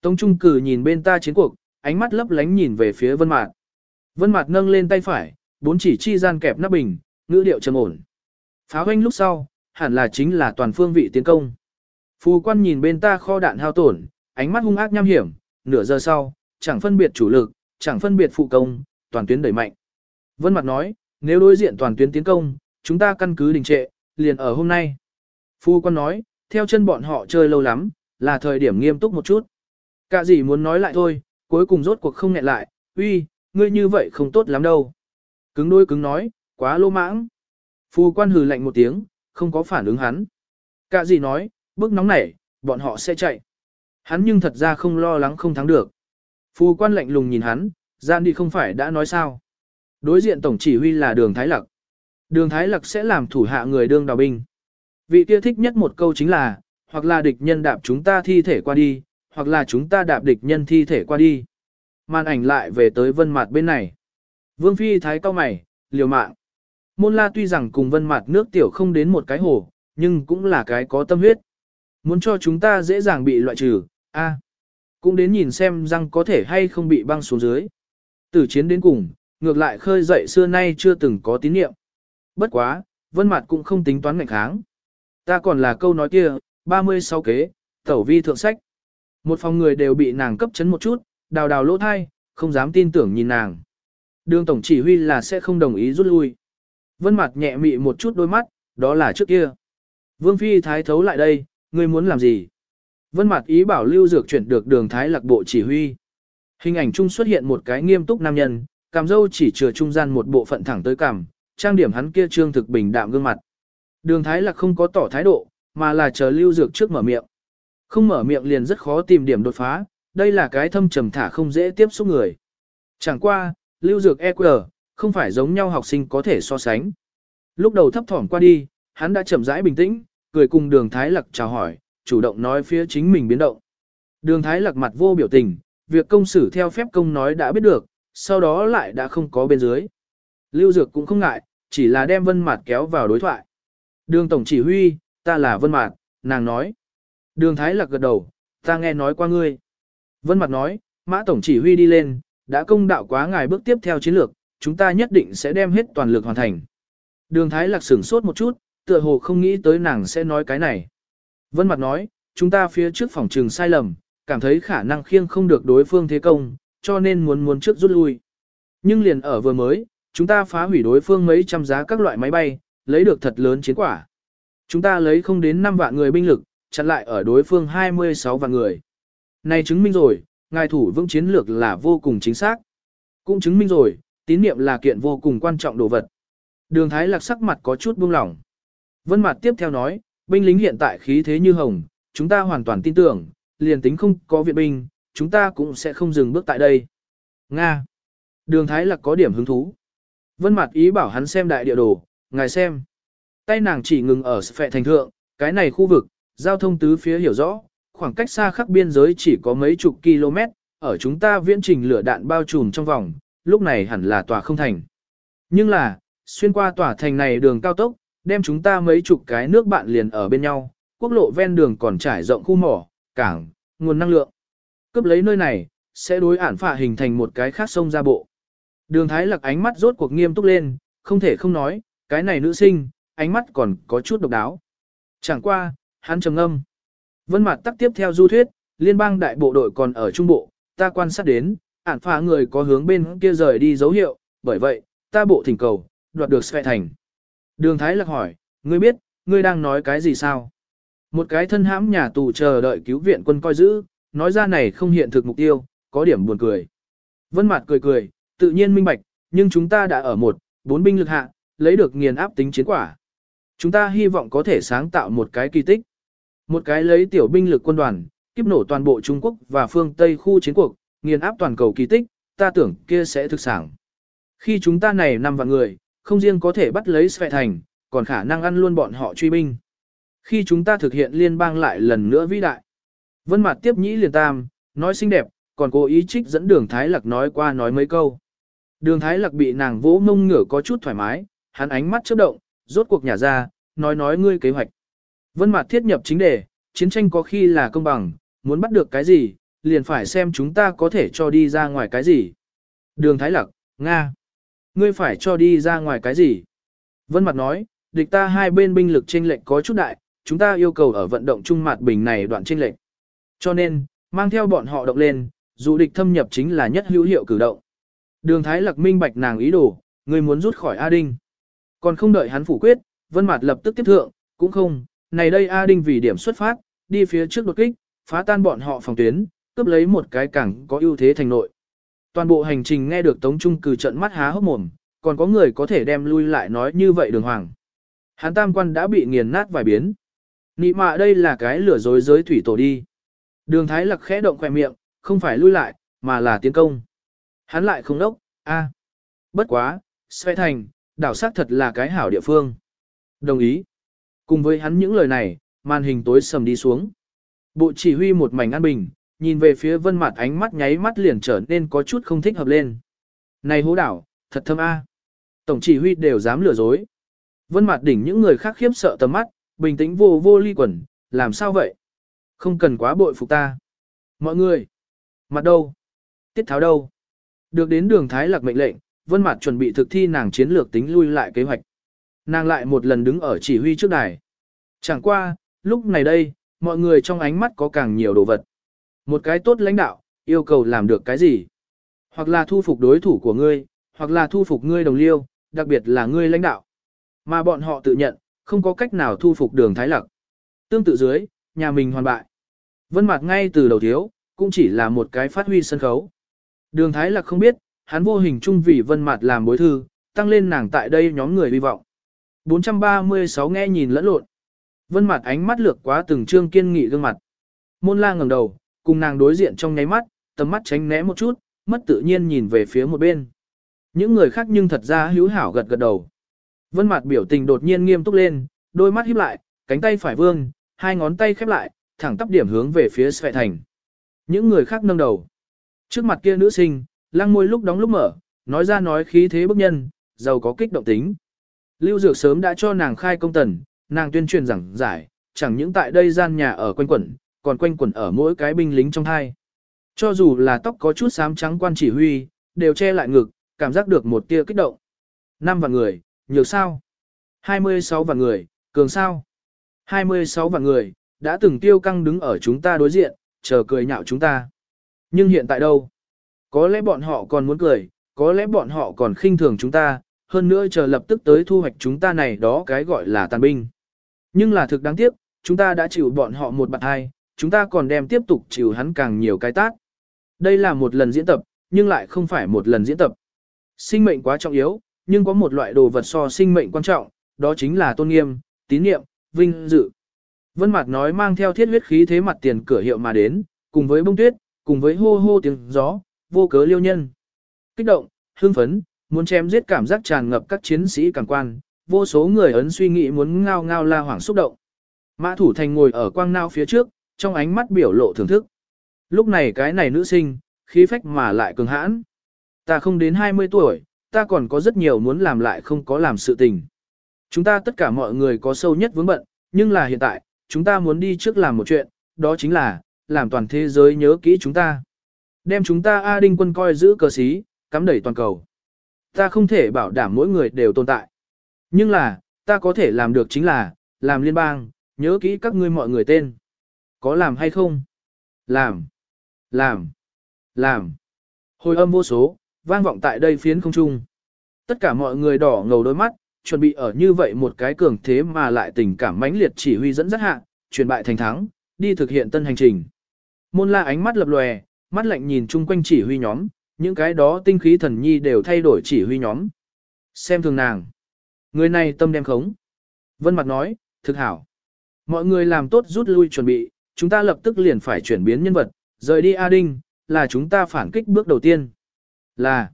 Tống Trung cử nhìn bên ta chiến cuộc, ánh mắt lấp lánh nhìn về phía Vân Mạt. Vân Mạt nâng lên tay phải, bốn chỉ chi gian kẹp nắp bình, ngữ điệu trầm ổn. Pháo hoanh lúc sau, hẳn là chính là toàn phương vị tiến công. Phù quan nhìn bên ta kho đạn hao tổn, ánh mắt hung ác nham hiểm, nửa giờ sau, chẳng phân biệt chủ lực, chẳng phân biệt phụ công, toàn tuyến đẩy mạnh. Vân Mạt nói, nếu đối diện toàn tuyến tiến công, chúng ta căn cứ đình trệ, liền ở hôm nay. Phu quan nói, theo chân bọn họ chơi lâu lắm, là thời điểm nghiêm túc một chút. Cả gì muốn nói lại thôi, cuối cùng rốt cuộc không nghẹn lại, uy, ngươi như vậy không tốt lắm đâu. Cứng đôi cứng nói, quá lô mãng. Phu quan hừ lạnh một tiếng, không có phản ứng hắn. Cả gì nói, bước nóng nảy, bọn họ sẽ chạy. Hắn nhưng thật ra không lo lắng không thắng được. Phu quan lạnh lùng nhìn hắn, gian đi không phải đã nói sao. Đối diện tổng chỉ huy là đường Thái Lặc. Đường Thái Lặc sẽ làm thủ hạ người đương đào binh. Vị kia thích nhất một câu chính là, hoặc là địch nhân đạp chúng ta thi thể qua đi, hoặc là chúng ta đạp địch nhân thi thể qua đi. Màn ảnh lại về tới vân mặt bên này. Vương Phi thái cao mày, liều mạng. Môn la tuy rằng cùng vân mặt nước tiểu không đến một cái hồ, nhưng cũng là cái có tâm huyết. Muốn cho chúng ta dễ dàng bị loại trừ, a cũng đến nhìn xem răng có thể hay không bị băng xuống dưới. Từ chiến đến cùng, ngược lại khơi dậy xưa nay chưa từng có tín niệm. Bất quá, vân mặt cũng không tính toán ngạnh kháng. Ta còn là câu nói kia, 36 kế, tẩu vi thượng sách. Một phòng người đều bị nàng cấp chấn một chút, đào đào lỗ thai, không dám tin tưởng nhìn nàng. Đường tổng chỉ huy là sẽ không đồng ý rút lui. Vân mặt nhẹ mị một chút đôi mắt, đó là trước kia. Vương Phi Thái thấu lại đây, ngươi muốn làm gì? Vân mặt ý bảo lưu dược chuyển được đường Thái lạc bộ chỉ huy. Hình ảnh chung xuất hiện một cái nghiêm túc nam nhân, cằm dâu chỉ chừa trung gian một bộ phận thẳng tới cằm, trang điểm hắn kia trương thực bình đạm gương mặt. Đường Thái Lạc không có tỏ thái độ, mà là chờ lưu dược trước mở miệng. Không mở miệng liền rất khó tìm điểm đột phá, đây là cái thâm trầm thả không dễ tiếp xúc người. Chẳng qua, lưu dược EQ, không phải giống nhau học sinh có thể so sánh. Lúc đầu thấp thỏm qua đi, hắn đã chậm rãi bình tĩnh, cười cùng đường Thái Lạc chào hỏi, chủ động nói phía chính mình biến động. Đường Thái Lạc mặt vô biểu tình, việc công xử theo phép công nói đã biết được, sau đó lại đã không có bên dưới. Lưu Dược cũng không ngại, chỉ là đem Vân Mạt kéo vào đối thoại. Đường Tổng chỉ huy, ta là Vân Mạt, nàng nói. Đường Thái Lạc gật đầu, ta nghe nói qua ngươi. Vân Mạt nói, Mã Tổng chỉ huy đi lên, đã công đạo quá ngài bước tiếp theo chiến lược, chúng ta nhất định sẽ đem hết toàn lực hoàn thành. Đường Thái Lạc sửng sốt một chút, tựa hồ không nghĩ tới nàng sẽ nói cái này. Vân Mặt nói, chúng ta phía trước phòng trường sai lầm, cảm thấy khả năng khiêng không được đối phương thế công, cho nên muốn muốn trước rút lui. Nhưng liền ở vừa mới, chúng ta phá hủy đối phương mấy trăm giá các loại máy bay, lấy được thật lớn chiến quả. Chúng ta lấy không đến 5 vạn người binh lực, chặn lại ở đối phương 26 vạn người. Này chứng minh rồi, ngài thủ vững chiến lược là vô cùng chính xác. Cũng chứng minh rồi, tín niệm là kiện vô cùng quan trọng đồ vật. Đường Thái Lạc sắc mặt có chút buông lỏng. Vân Mạt tiếp theo nói, binh lính hiện tại khí thế như hồng, chúng ta hoàn toàn tin tưởng, liền tính không có viện binh, chúng ta cũng sẽ không dừng bước tại đây. Nga. Đường Thái Lạc có điểm hứng thú. Vân Mạt ý bảo hắn xem đại địa đồ, ngài xem. Tay nàng chỉ ngừng ở phệ thành thượng, cái này khu vực, giao thông tứ phía hiểu rõ, khoảng cách xa khắc biên giới chỉ có mấy chục km, ở chúng ta viễn trình lửa đạn bao trùm trong vòng, lúc này hẳn là tòa không thành. Nhưng là, xuyên qua tòa thành này đường cao tốc, đem chúng ta mấy chục cái nước bạn liền ở bên nhau, quốc lộ ven đường còn trải rộng khu mỏ, cảng, nguồn năng lượng. Cướp lấy nơi này, sẽ đối ản phạ hình thành một cái khác sông ra bộ. Đường Thái Lạc ánh mắt rốt cuộc nghiêm túc lên, không thể không nói, cái này nữ sinh, ánh mắt còn có chút độc đáo. Chẳng qua, hắn trầm ngâm. Vân Mạt tắc tiếp theo du thuyết, liên bang đại bộ đội còn ở trung bộ, ta quan sát đến, ản phá người có hướng bên kia rời đi dấu hiệu, bởi vậy, ta bộ thỉnh cầu, đoạt được Sệ thành. Đường Thái Lạc hỏi, ngươi biết, ngươi đang nói cái gì sao? Một cái thân hãm nhà tù chờ đợi cứu viện quân coi giữ, nói ra này không hiện thực mục tiêu, có điểm buồn cười. Vân Mạt cười cười, tự nhiên minh bạch, nhưng chúng ta đã ở một, bốn binh lực hạ, lấy được nghiền áp tính chiến quả. Chúng ta hy vọng có thể sáng tạo một cái kỳ tích. Một cái lấy tiểu binh lực quân đoàn, kiếp nổ toàn bộ Trung Quốc và phương Tây khu chiến cuộc, nghiền áp toàn cầu kỳ tích, ta tưởng kia sẽ thực sản. Khi chúng ta này năm vạn người, không riêng có thể bắt lấy Sve thành, còn khả năng ăn luôn bọn họ truy binh. Khi chúng ta thực hiện liên bang lại lần nữa vĩ đại. Vân Mạt tiếp nhĩ liền tam, nói xinh đẹp, còn cố ý trích dẫn Đường Thái Lạc nói qua nói mấy câu. Đường Thái Lạc bị nàng vỗ mông ngửa có chút thoải mái, hắn ánh mắt chớp động, rốt cuộc nhà ra, nói nói ngươi kế hoạch. Vân Mạt thiết nhập chính đề, chiến tranh có khi là công bằng, muốn bắt được cái gì, liền phải xem chúng ta có thể cho đi ra ngoài cái gì. Đường Thái Lạc, Nga. Ngươi phải cho đi ra ngoài cái gì? Vân Mặt nói, địch ta hai bên binh lực chênh lệch có chút đại, chúng ta yêu cầu ở vận động trung mặt bình này đoạn chênh lệch. Cho nên, mang theo bọn họ động lên, dù địch thâm nhập chính là nhất hữu hiệu cử động. Đường Thái Lạc minh bạch nàng ý đồ, ngươi muốn rút khỏi A Đinh. Còn không đợi hắn phủ quyết, Vân Mạt lập tức tiếp thượng, cũng không, này đây A Đinh vì điểm xuất phát, đi phía trước đột kích, phá tan bọn họ phòng tuyến, cướp lấy một cái cảng có ưu thế thành nội. Toàn bộ hành trình nghe được Tống Trung cử trận mắt há hốc mồm, còn có người có thể đem lui lại nói như vậy đường hoàng. hắn tam quan đã bị nghiền nát vài biến. Nị mạ đây là cái lửa dối giới thủy tổ đi. Đường thái lặc khẽ động khỏe miệng, không phải lui lại, mà là tiến công. Hắn lại không đốc, a Bất quá, xoay thành, đảo sát thật là cái hảo địa phương. Đồng ý. Cùng với hắn những lời này, màn hình tối sầm đi xuống. Bộ chỉ huy một mảnh an bình, nhìn về phía vân mặt ánh mắt nháy mắt liền trở nên có chút không thích hợp lên. Này hố đảo, thật thâm a. Tổng chỉ huy đều dám lừa dối. Vân mặt đỉnh những người khác khiếp sợ tầm mắt, bình tĩnh vô vô ly quẩn, làm sao vậy? Không cần quá bội phục ta. Mọi người, mặt đâu? Tiết tháo đâu? Được đến đường Thái Lạc mệnh lệnh, Vân Mạt chuẩn bị thực thi nàng chiến lược tính lui lại kế hoạch. Nàng lại một lần đứng ở chỉ huy trước đài. Chẳng qua, lúc này đây, mọi người trong ánh mắt có càng nhiều đồ vật. Một cái tốt lãnh đạo, yêu cầu làm được cái gì? Hoặc là thu phục đối thủ của ngươi, hoặc là thu phục ngươi đồng liêu, đặc biệt là ngươi lãnh đạo. Mà bọn họ tự nhận, không có cách nào thu phục đường Thái Lạc. Tương tự dưới, nhà mình hoàn bại. Vân Mạt ngay từ đầu thiếu, cũng chỉ là một cái phát huy sân khấu. Đường Thái Lạc không biết, hắn vô hình trung vì Vân Mạt làm bối thư, tăng lên nàng tại đây nhóm người hy vọng. 436 nghe nhìn lẫn lộn. Vân Mạt ánh mắt lược quá từng trương kiên nghị gương mặt. Môn La ngẩng đầu, cùng nàng đối diện trong nháy mắt, tầm mắt tránh né một chút, mất tự nhiên nhìn về phía một bên. Những người khác nhưng thật ra hữu hảo gật gật đầu. Vân Mạt biểu tình đột nhiên nghiêm túc lên, đôi mắt híp lại, cánh tay phải vương, hai ngón tay khép lại, thẳng tắp điểm hướng về phía Sệ Thành. Những người khác nâng đầu. Trước mặt kia nữ sinh, lăng môi lúc đóng lúc mở, nói ra nói khí thế bức nhân, giàu có kích động tính. Lưu Dược sớm đã cho nàng khai công tần, nàng tuyên truyền rằng giải, chẳng những tại đây gian nhà ở quanh quẩn, còn quanh quẩn ở mỗi cái binh lính trong thai. Cho dù là tóc có chút xám trắng quan chỉ huy, đều che lại ngực, cảm giác được một tia kích động. Năm vạn người, nhược sao? 26 vạn người, cường sao? 26 vạn người, đã từng tiêu căng đứng ở chúng ta đối diện, chờ cười nhạo chúng ta. Nhưng hiện tại đâu? Có lẽ bọn họ còn muốn cười, có lẽ bọn họ còn khinh thường chúng ta, hơn nữa chờ lập tức tới thu hoạch chúng ta này đó cái gọi là tàn binh. Nhưng là thực đáng tiếc, chúng ta đã chịu bọn họ một bạn hai, chúng ta còn đem tiếp tục chịu hắn càng nhiều cái tát. Đây là một lần diễn tập, nhưng lại không phải một lần diễn tập. Sinh mệnh quá trọng yếu, nhưng có một loại đồ vật so sinh mệnh quan trọng, đó chính là tôn nghiêm, tín niệm, vinh dự. Vân Mạt nói mang theo thiết huyết khí thế mặt tiền cửa hiệu mà đến, cùng với bông tuyết, cùng với hô hô tiếng gió, vô cớ liêu nhân. Kích động, hưng phấn, muốn chém giết cảm giác tràn ngập các chiến sĩ càng quan, vô số người ấn suy nghĩ muốn ngao ngao la hoảng xúc động. Mã Thủ Thành ngồi ở quang nao phía trước, trong ánh mắt biểu lộ thưởng thức. Lúc này cái này nữ sinh, khí phách mà lại cường hãn. Ta không đến 20 tuổi, ta còn có rất nhiều muốn làm lại không có làm sự tình. Chúng ta tất cả mọi người có sâu nhất vướng bận, nhưng là hiện tại, chúng ta muốn đi trước làm một chuyện, đó chính là, làm toàn thế giới nhớ kỹ chúng ta. Đem chúng ta A Đinh quân coi giữ cờ xí, cắm đẩy toàn cầu. Ta không thể bảo đảm mỗi người đều tồn tại. Nhưng là, ta có thể làm được chính là, làm liên bang, nhớ kỹ các ngươi mọi người tên. Có làm hay không? Làm. Làm. Làm. Hồi âm vô số, vang vọng tại đây phiến không trung. Tất cả mọi người đỏ ngầu đôi mắt, chuẩn bị ở như vậy một cái cường thế mà lại tình cảm mãnh liệt chỉ huy dẫn dắt hạ, chuyển bại thành thắng, đi thực hiện tân hành trình. Môn la ánh mắt lập lòe, mắt lạnh nhìn chung quanh chỉ huy nhóm, những cái đó tinh khí thần nhi đều thay đổi chỉ huy nhóm. Xem thường nàng. Người này tâm đem khống. Vân mặt nói, thực hảo. Mọi người làm tốt rút lui chuẩn bị, chúng ta lập tức liền phải chuyển biến nhân vật, rời đi A Đinh, là chúng ta phản kích bước đầu tiên. Là,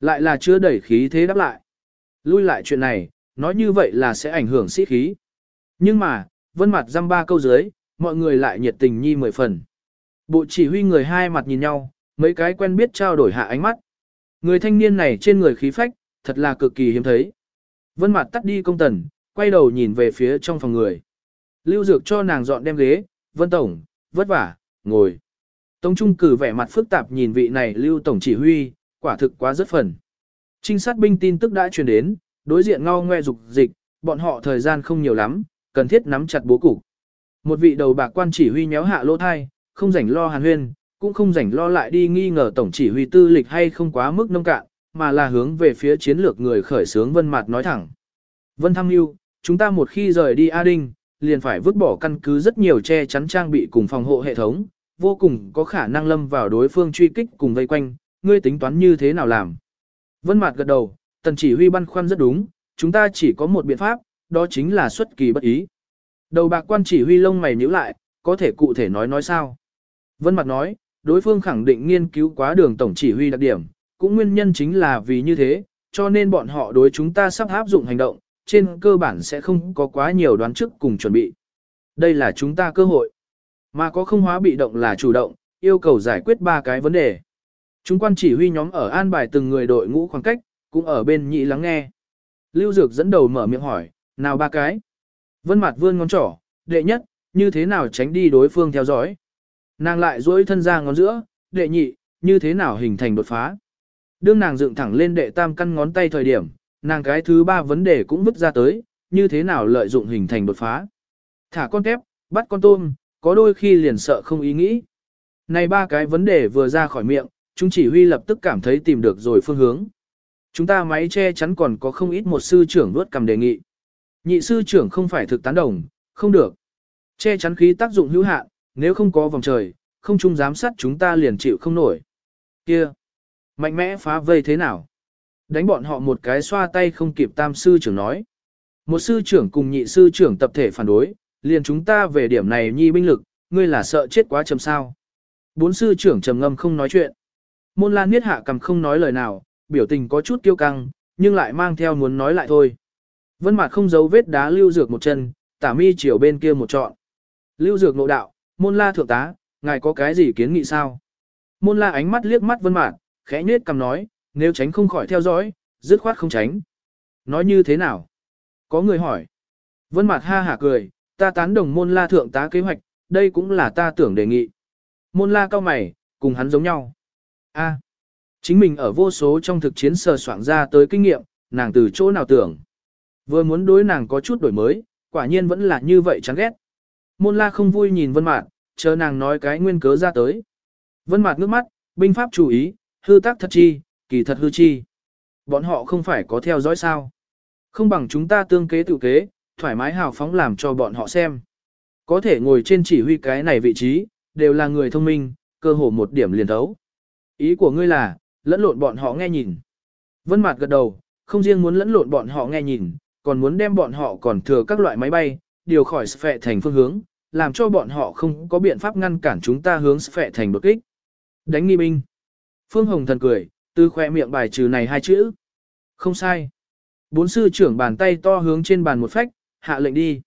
lại là chưa đẩy khí thế đáp lại. Lui lại chuyện này, nói như vậy là sẽ ảnh hưởng sĩ khí. Nhưng mà, vân mặt dăm ba câu dưới, mọi người lại nhiệt tình nhi mười phần. Bộ chỉ huy người hai mặt nhìn nhau, mấy cái quen biết trao đổi hạ ánh mắt. Người thanh niên này trên người khí phách, thật là cực kỳ hiếm thấy. Vân mặt tắt đi công tần, quay đầu nhìn về phía trong phòng người. Lưu Dược cho nàng dọn đem ghế, Vân Tổng, vất vả, ngồi. Tống Trung cử vẻ mặt phức tạp nhìn vị này Lưu Tổng chỉ huy, quả thực quá rất phần. Trinh sát binh tin tức đã truyền đến, đối diện ngao ngoe dục dịch, bọn họ thời gian không nhiều lắm, cần thiết nắm chặt bố cục. Một vị đầu bạc quan chỉ huy nhéo hạ lỗ thai, không rảnh lo hàn huyên, cũng không rảnh lo lại đi nghi ngờ tổng chỉ huy tư lịch hay không quá mức nông cạn, mà là hướng về phía chiến lược người khởi sướng Vân Mạt nói thẳng. Vân Thăng Nhu, chúng ta một khi rời đi A Đinh, liền phải vứt bỏ căn cứ rất nhiều che chắn trang bị cùng phòng hộ hệ thống, vô cùng có khả năng lâm vào đối phương truy kích cùng vây quanh, ngươi tính toán như thế nào làm. Vân Mạt gật đầu, tần chỉ huy băn khoăn rất đúng, chúng ta chỉ có một biện pháp, đó chính là xuất kỳ bất ý. Đầu bạc quan chỉ huy lông mày nhíu lại, có thể cụ thể nói nói sao? Vân Mặt nói, đối phương khẳng định nghiên cứu quá đường tổng chỉ huy đặc điểm, cũng nguyên nhân chính là vì như thế, cho nên bọn họ đối chúng ta sắp áp dụng hành động, trên cơ bản sẽ không có quá nhiều đoán trước cùng chuẩn bị. Đây là chúng ta cơ hội. Mà có không hóa bị động là chủ động, yêu cầu giải quyết ba cái vấn đề. Chúng quan chỉ huy nhóm ở an bài từng người đội ngũ khoảng cách, cũng ở bên nhị lắng nghe. Lưu Dược dẫn đầu mở miệng hỏi, nào ba cái? Vân Mạt vươn ngón trỏ, đệ nhất, như thế nào tránh đi đối phương theo dõi? Nàng lại duỗi thân ra ngón giữa, đệ nhị, như thế nào hình thành đột phá? Đương nàng dựng thẳng lên đệ tam căn ngón tay thời điểm, nàng cái thứ ba vấn đề cũng vứt ra tới, như thế nào lợi dụng hình thành đột phá? Thả con tép, bắt con tôm, có đôi khi liền sợ không ý nghĩ. Này ba cái vấn đề vừa ra khỏi miệng, chúng chỉ huy lập tức cảm thấy tìm được rồi phương hướng. Chúng ta máy che chắn còn có không ít một sư trưởng nuốt cầm đề nghị. Nhị sư trưởng không phải thực tán đồng, không được. Che chắn khí tác dụng hữu hạn, nếu không có vòng trời, không chung giám sát chúng ta liền chịu không nổi. Kia, mạnh mẽ phá vây thế nào? Đánh bọn họ một cái xoa tay không kịp tam sư trưởng nói. Một sư trưởng cùng nhị sư trưởng tập thể phản đối, liền chúng ta về điểm này nhi binh lực, ngươi là sợ chết quá chầm sao. Bốn sư trưởng trầm ngâm không nói chuyện. Môn lan niết hạ cầm không nói lời nào, biểu tình có chút kiêu căng, nhưng lại mang theo muốn nói lại thôi. Vân mặt không giấu vết đá lưu dược một chân, tả mi chiều bên kia một trọn. Lưu dược nội đạo, môn la thượng tá, ngài có cái gì kiến nghị sao? Môn la ánh mắt liếc mắt vân mạt, khẽ nhếch cầm nói, nếu tránh không khỏi theo dõi, dứt khoát không tránh. Nói như thế nào? Có người hỏi. Vân mạt ha hả cười, ta tán đồng môn la thượng tá kế hoạch, đây cũng là ta tưởng đề nghị. Môn la cao mày, cùng hắn giống nhau. A, chính mình ở vô số trong thực chiến sờ soạn ra tới kinh nghiệm, nàng từ chỗ nào tưởng. Vừa muốn đối nàng có chút đổi mới, quả nhiên vẫn là như vậy chán ghét. Môn la không vui nhìn vân mạt, chờ nàng nói cái nguyên cớ ra tới. Vân mạt ngước mắt, binh pháp chú ý, hư tác thật chi, kỳ thật hư chi. Bọn họ không phải có theo dõi sao. Không bằng chúng ta tương kế tự kế, thoải mái hào phóng làm cho bọn họ xem. Có thể ngồi trên chỉ huy cái này vị trí, đều là người thông minh, cơ hồ một điểm liền thấu. Ý của ngươi là, lẫn lộn bọn họ nghe nhìn. Vân Mạt gật đầu, không riêng muốn lẫn lộn bọn họ nghe nhìn, còn muốn đem bọn họ còn thừa các loại máy bay, điều khỏi phệ thành phương hướng, làm cho bọn họ không có biện pháp ngăn cản chúng ta hướng phệ thành đột kích. Đánh nghi binh. Phương Hồng thần cười, từ khoe miệng bài trừ này hai chữ. Không sai. Bốn sư trưởng bàn tay to hướng trên bàn một phách, hạ lệnh đi.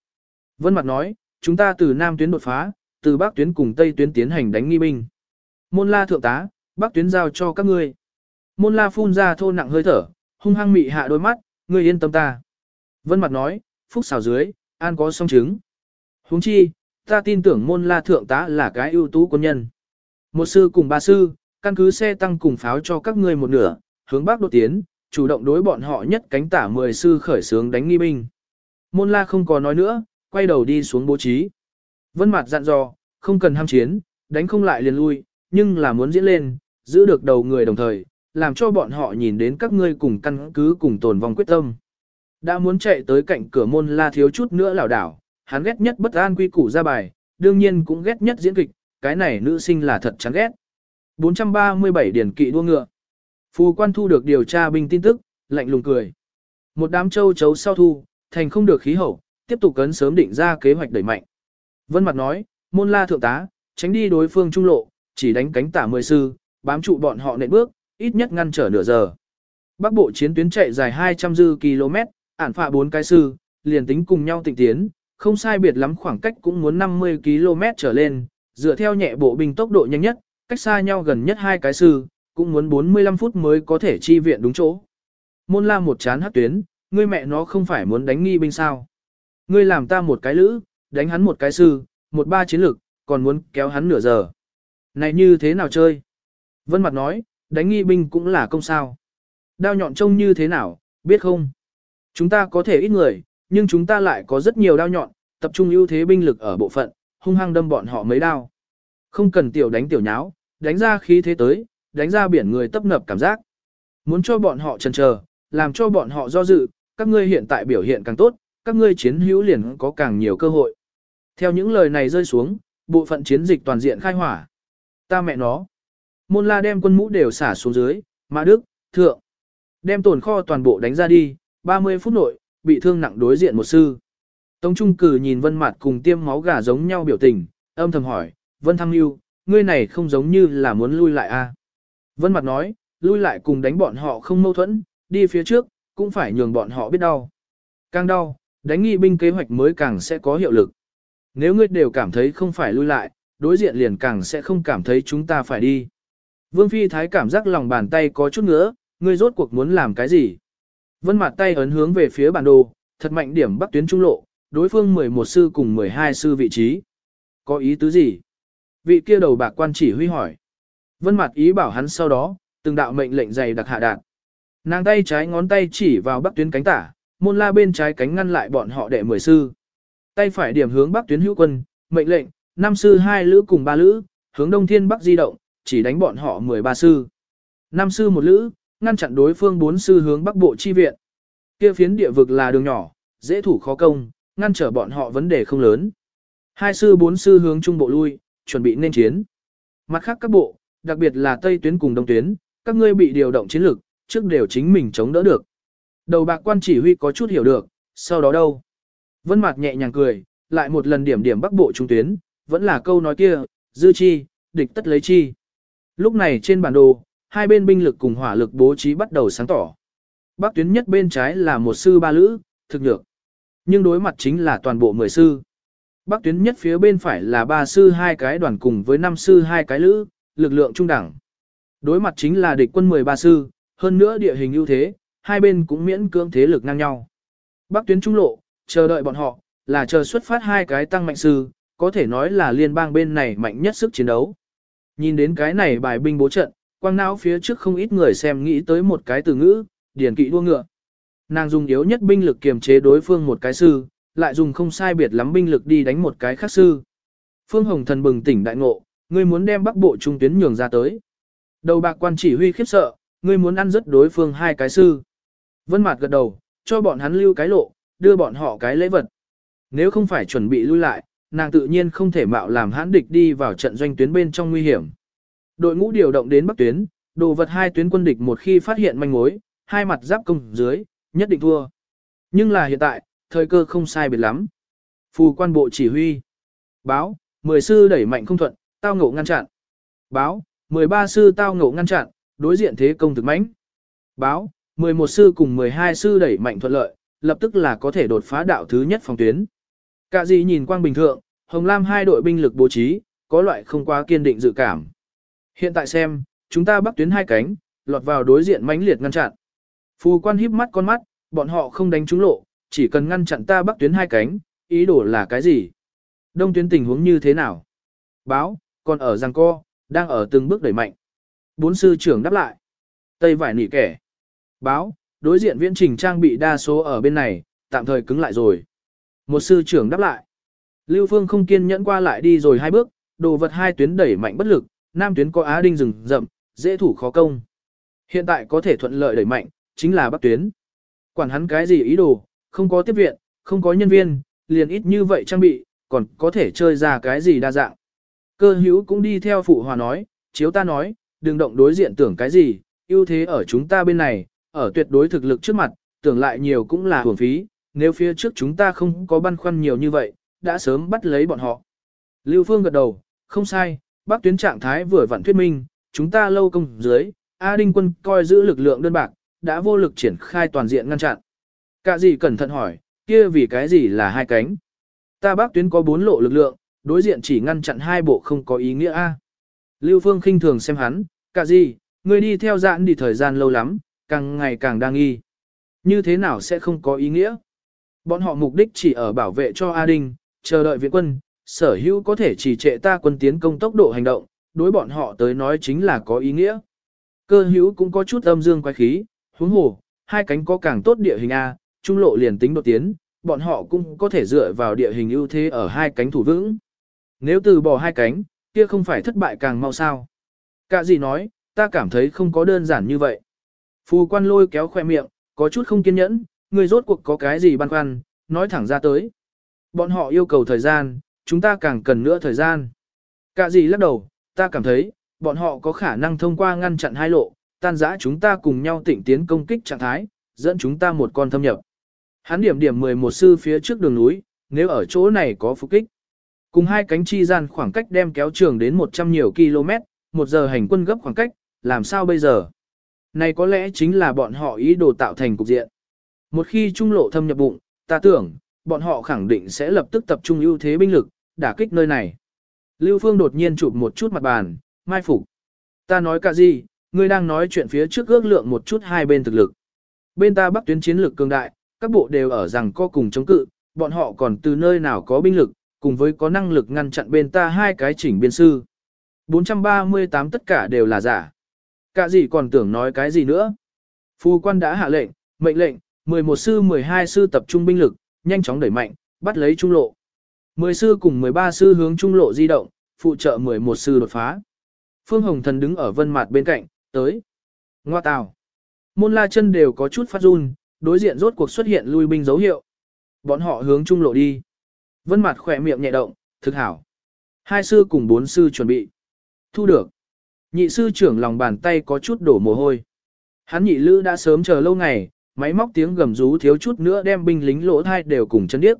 Vân Mặt nói, chúng ta từ Nam tuyến đột phá, từ Bắc tuyến cùng Tây tuyến tiến hành đánh nghi binh. Môn la thượng tá, Bắc tuyến giao cho các ngươi. Môn la phun ra thô nặng hơi thở, hung hăng mị hạ đôi mắt, ngươi yên tâm ta. Vân Mặt nói, phúc xào dưới, an có song chứng. huống chi, ta tin tưởng môn la thượng tá là cái ưu tú quân nhân. Một sư cùng ba sư, căn cứ xe tăng cùng pháo cho các ngươi một nửa, hướng bắc đột tiến, chủ động đối bọn họ nhất cánh tả mười sư khởi sướng đánh nghi binh. Môn la không có nói nữa, quay đầu đi xuống bố trí. Vân mặt dặn dò, không cần ham chiến, đánh không lại liền lui, nhưng là muốn diễn lên, giữ được đầu người đồng thời, làm cho bọn họ nhìn đến các ngươi cùng căn cứ cùng tồn vong quyết tâm. Đã muốn chạy tới cạnh cửa môn la thiếu chút nữa lảo đảo, hắn ghét nhất bất an quy củ ra bài, đương nhiên cũng ghét nhất diễn kịch, cái này nữ sinh là thật chán ghét. 437 điển kỵ đua ngựa. Phù quan thu được điều tra binh tin tức, lạnh lùng cười. Một đám châu chấu sau thu, thành không được khí hậu, tiếp tục cấn sớm định ra kế hoạch đẩy mạnh. Vân Mặt nói, môn la thượng tá, tránh đi đối phương trung lộ, chỉ đánh cánh tả mười sư, bám trụ bọn họ nện bước, ít nhất ngăn trở nửa giờ. Bắc bộ chiến tuyến chạy dài 200 dư km, ản phạ bốn cái sư, liền tính cùng nhau tịnh tiến, không sai biệt lắm khoảng cách cũng muốn 50 km trở lên, dựa theo nhẹ bộ binh tốc độ nhanh nhất, cách xa nhau gần nhất hai cái sư, cũng muốn 45 phút mới có thể chi viện đúng chỗ. Môn la một chán hắc tuyến, ngươi mẹ nó không phải muốn đánh nghi binh sao. Ngươi làm ta một cái lữ, đánh hắn một cái sư, một ba chiến lực, còn muốn kéo hắn nửa giờ. Này như thế nào chơi? Vân Mặt nói, đánh nghi binh cũng là công sao. Đao nhọn trông như thế nào, biết không? Chúng ta có thể ít người, nhưng chúng ta lại có rất nhiều đao nhọn, tập trung ưu thế binh lực ở bộ phận, hung hăng đâm bọn họ mấy đao. Không cần tiểu đánh tiểu nháo, đánh ra khí thế tới, đánh ra biển người tấp nập cảm giác. Muốn cho bọn họ chần chờ, làm cho bọn họ do dự, các ngươi hiện tại biểu hiện càng tốt, các ngươi chiến hữu liền có càng nhiều cơ hội. Theo những lời này rơi xuống, bộ phận chiến dịch toàn diện khai hỏa. Ta mẹ nó. Môn la đem quân mũ đều xả xuống dưới, Mã Đức, Thượng. Đem tồn kho toàn bộ đánh ra đi, 30 phút nội, bị thương nặng đối diện một sư. Tống Trung Cử nhìn Vân Mạt cùng tiêm máu gà giống nhau biểu tình, âm thầm hỏi, Vân Thăng Nưu, ngươi này không giống như là muốn lui lại a? À? Vân Mạt nói, lui lại cùng đánh bọn họ không mâu thuẫn, đi phía trước, cũng phải nhường bọn họ biết đau. Càng đau, đánh nghi binh kế hoạch mới càng sẽ có hiệu lực. Nếu ngươi đều cảm thấy không phải lui lại, đối diện liền càng sẽ không cảm thấy chúng ta phải đi. Vương Phi Thái cảm giác lòng bàn tay có chút ngứa, ngươi rốt cuộc muốn làm cái gì? Vân mặt tay ấn hướng về phía bản đồ, thật mạnh điểm bắc tuyến trung lộ, đối phương 11 sư cùng 12 sư vị trí. Có ý tứ gì? Vị kia đầu bạc quan chỉ huy hỏi. Vân mặt ý bảo hắn sau đó, từng đạo mệnh lệnh dày đặc hạ đạn. Nàng tay trái ngón tay chỉ vào bắc tuyến cánh tả, môn la bên trái cánh ngăn lại bọn họ đệ mười sư. Tay phải điểm hướng bắc tuyến hữu quân, mệnh lệnh, năm sư hai lữ cùng ba lữ, hướng đông thiên bắc di động, chỉ đánh bọn họ 13 sư. Năm sư một lữ, ngăn chặn đối phương bốn sư hướng bắc bộ chi viện. Kia phiến địa vực là đường nhỏ, dễ thủ khó công, ngăn trở bọn họ vấn đề không lớn. Hai sư bốn sư hướng trung bộ lui, chuẩn bị nên chiến. Mặt khác các bộ, đặc biệt là Tây tuyến cùng Đông tuyến, các ngươi bị điều động chiến lược, trước đều chính mình chống đỡ được. Đầu bạc quan chỉ huy có chút hiểu được, sau đó đâu? Vân Mạc nhẹ nhàng cười, lại một lần điểm điểm bắc bộ trung tuyến, vẫn là câu nói kia, dư chi, địch tất lấy chi. Lúc này trên bản đồ, hai bên binh lực cùng hỏa lực bố trí bắt đầu sáng tỏ. Bắc tuyến nhất bên trái là một sư ba lữ, thực nhược. Nhưng đối mặt chính là toàn bộ mười sư. Bắc tuyến nhất phía bên phải là ba sư hai cái đoàn cùng với năm sư hai cái lữ, lực lượng trung đẳng, Đối mặt chính là địch quân 13 sư, hơn nữa địa hình ưu thế, hai bên cũng miễn cưỡng thế lực ngang nhau. Bắc tuyến trung lộ, chờ đợi bọn họ, là chờ xuất phát hai cái tăng mạnh sư, có thể nói là liên bang bên này mạnh nhất sức chiến đấu. Nhìn đến cái này bài binh bố trận, quang não phía trước không ít người xem nghĩ tới một cái từ ngữ, điển kỵ đua ngựa. Nàng dùng yếu nhất binh lực kiềm chế đối phương một cái sư, lại dùng không sai biệt lắm binh lực đi đánh một cái khác sư. Phương Hồng Thần bừng tỉnh đại ngộ, ngươi muốn đem bắc bộ trung tuyến nhường ra tới. Đầu bạc quan chỉ huy khiếp sợ, ngươi muốn ăn rất đối phương hai cái sư. Vân Mạt gật đầu, cho bọn hắn lưu cái lộ, đưa bọn họ cái lễ vật. Nếu không phải chuẩn bị lui lại, nàng tự nhiên không thể mạo làm hãn địch đi vào trận doanh tuyến bên trong nguy hiểm. Đội ngũ điều động đến bắc tuyến, đồ vật hai tuyến quân địch một khi phát hiện manh mối, hai mặt giáp công dưới, nhất định thua. Nhưng là hiện tại, thời cơ không sai biệt lắm. Phù quan bộ chỉ huy. Báo, mười sư đẩy mạnh không thuận, tao ngộ ngăn chặn. Báo, mười ba sư tao ngộ ngăn chặn, đối diện thế công thực mãnh. Báo, mười một sư cùng mười hai sư đẩy mạnh thuận lợi, lập tức là có thể đột phá đạo thứ nhất phòng tuyến. Cả gì nhìn quang bình thượng, Hồng Lam hai đội binh lực bố trí, có loại không quá kiên định dự cảm. Hiện tại xem, chúng ta bắc tuyến hai cánh, lọt vào đối diện mãnh liệt ngăn chặn. Phù quan híp mắt con mắt, bọn họ không đánh trúng lộ, chỉ cần ngăn chặn ta bắc tuyến hai cánh, ý đồ là cái gì? Đông tuyến tình huống như thế nào? Báo, còn ở giang co, đang ở từng bước đẩy mạnh. Bốn sư trưởng đáp lại. Tây vải nỉ kẻ. Báo, đối diện viễn trình trang bị đa số ở bên này, tạm thời cứng lại rồi. Một sư trưởng đáp lại. Lưu Phương không kiên nhẫn qua lại đi rồi hai bước, đồ vật hai tuyến đẩy mạnh bất lực, nam tuyến có á đinh rừng rậm, dễ thủ khó công. Hiện tại có thể thuận lợi đẩy mạnh, chính là bắc tuyến. Quản hắn cái gì ý đồ, không có tiếp viện, không có nhân viên, liền ít như vậy trang bị, còn có thể chơi ra cái gì đa dạng. Cơ hữu cũng đi theo phụ hòa nói, chiếu ta nói, đừng động đối diện tưởng cái gì, ưu thế ở chúng ta bên này, ở tuyệt đối thực lực trước mặt, tưởng lại nhiều cũng là hưởng phí, nếu phía trước chúng ta không có băn khoăn nhiều như vậy, đã sớm bắt lấy bọn họ. Lưu Phương gật đầu, không sai, bác tuyến trạng thái vừa vặn thuyết minh, chúng ta lâu công dưới, A Đinh quân coi giữ lực lượng đơn bạc, đã vô lực triển khai toàn diện ngăn chặn. Cả gì cẩn thận hỏi, kia vì cái gì là hai cánh? Ta bác tuyến có bốn lộ lực lượng, đối diện chỉ ngăn chặn hai bộ không có ý nghĩa a. Lưu Phương khinh thường xem hắn, cả gì, người đi theo dạn đi thời gian lâu lắm, càng ngày càng đang nghi. Như thế nào sẽ không có ý nghĩa? Bọn họ mục đích chỉ ở bảo vệ cho A Đinh, chờ đợi viện quân, sở hữu có thể chỉ trệ ta quân tiến công tốc độ hành động, đối bọn họ tới nói chính là có ý nghĩa. Cơ hữu cũng có chút âm dương quái khí, huống hồ, hai cánh có càng tốt địa hình A, trung lộ liền tính đột tiến, bọn họ cũng có thể dựa vào địa hình ưu thế ở hai cánh thủ vững. Nếu từ bỏ hai cánh, kia không phải thất bại càng mau sao. Cả gì nói, ta cảm thấy không có đơn giản như vậy. Phù quan lôi kéo khoe miệng, có chút không kiên nhẫn, người rốt cuộc có cái gì băn khoăn, nói thẳng ra tới. Bọn họ yêu cầu thời gian, chúng ta càng cần nữa thời gian. Cả gì lắc đầu, ta cảm thấy, bọn họ có khả năng thông qua ngăn chặn hai lộ, tan giã chúng ta cùng nhau tỉnh tiến công kích trạng thái, dẫn chúng ta một con thâm nhập. Hắn điểm điểm 11 sư phía trước đường núi, nếu ở chỗ này có phục kích. Cùng hai cánh chi gian khoảng cách đem kéo trường đến 100 nhiều km, một giờ hành quân gấp khoảng cách, làm sao bây giờ? Này có lẽ chính là bọn họ ý đồ tạo thành cục diện. Một khi trung lộ thâm nhập bụng, ta tưởng, bọn họ khẳng định sẽ lập tức tập trung ưu thế binh lực, đả kích nơi này. Lưu Phương đột nhiên chụp một chút mặt bàn, mai phục. Ta nói cả gì, ngươi đang nói chuyện phía trước ước lượng một chút hai bên thực lực. Bên ta bắc tuyến chiến lược cường đại, các bộ đều ở rằng co cùng chống cự, bọn họ còn từ nơi nào có binh lực, cùng với có năng lực ngăn chặn bên ta hai cái chỉnh biên sư. 438 tất cả đều là giả. Cả gì còn tưởng nói cái gì nữa. Phu quan đã hạ lệnh, mệnh lệnh, 11 sư 12 sư tập trung binh lực, nhanh chóng đẩy mạnh, bắt lấy trung lộ. 10 sư cùng 13 sư hướng trung lộ di động, phụ trợ 11 sư đột phá. Phương Hồng Thần đứng ở vân mặt bên cạnh, tới. Ngoa tào. Môn la chân đều có chút phát run, đối diện rốt cuộc xuất hiện lui binh dấu hiệu. Bọn họ hướng trung lộ đi. Vân mặt khỏe miệng nhẹ động, thực hảo. Hai sư cùng bốn sư chuẩn bị. Thu được. Nhị sư trưởng lòng bàn tay có chút đổ mồ hôi. Hắn nhị lữ đã sớm chờ lâu ngày, máy móc tiếng gầm rú thiếu chút nữa đem binh lính lỗ thai đều cùng chân điếc.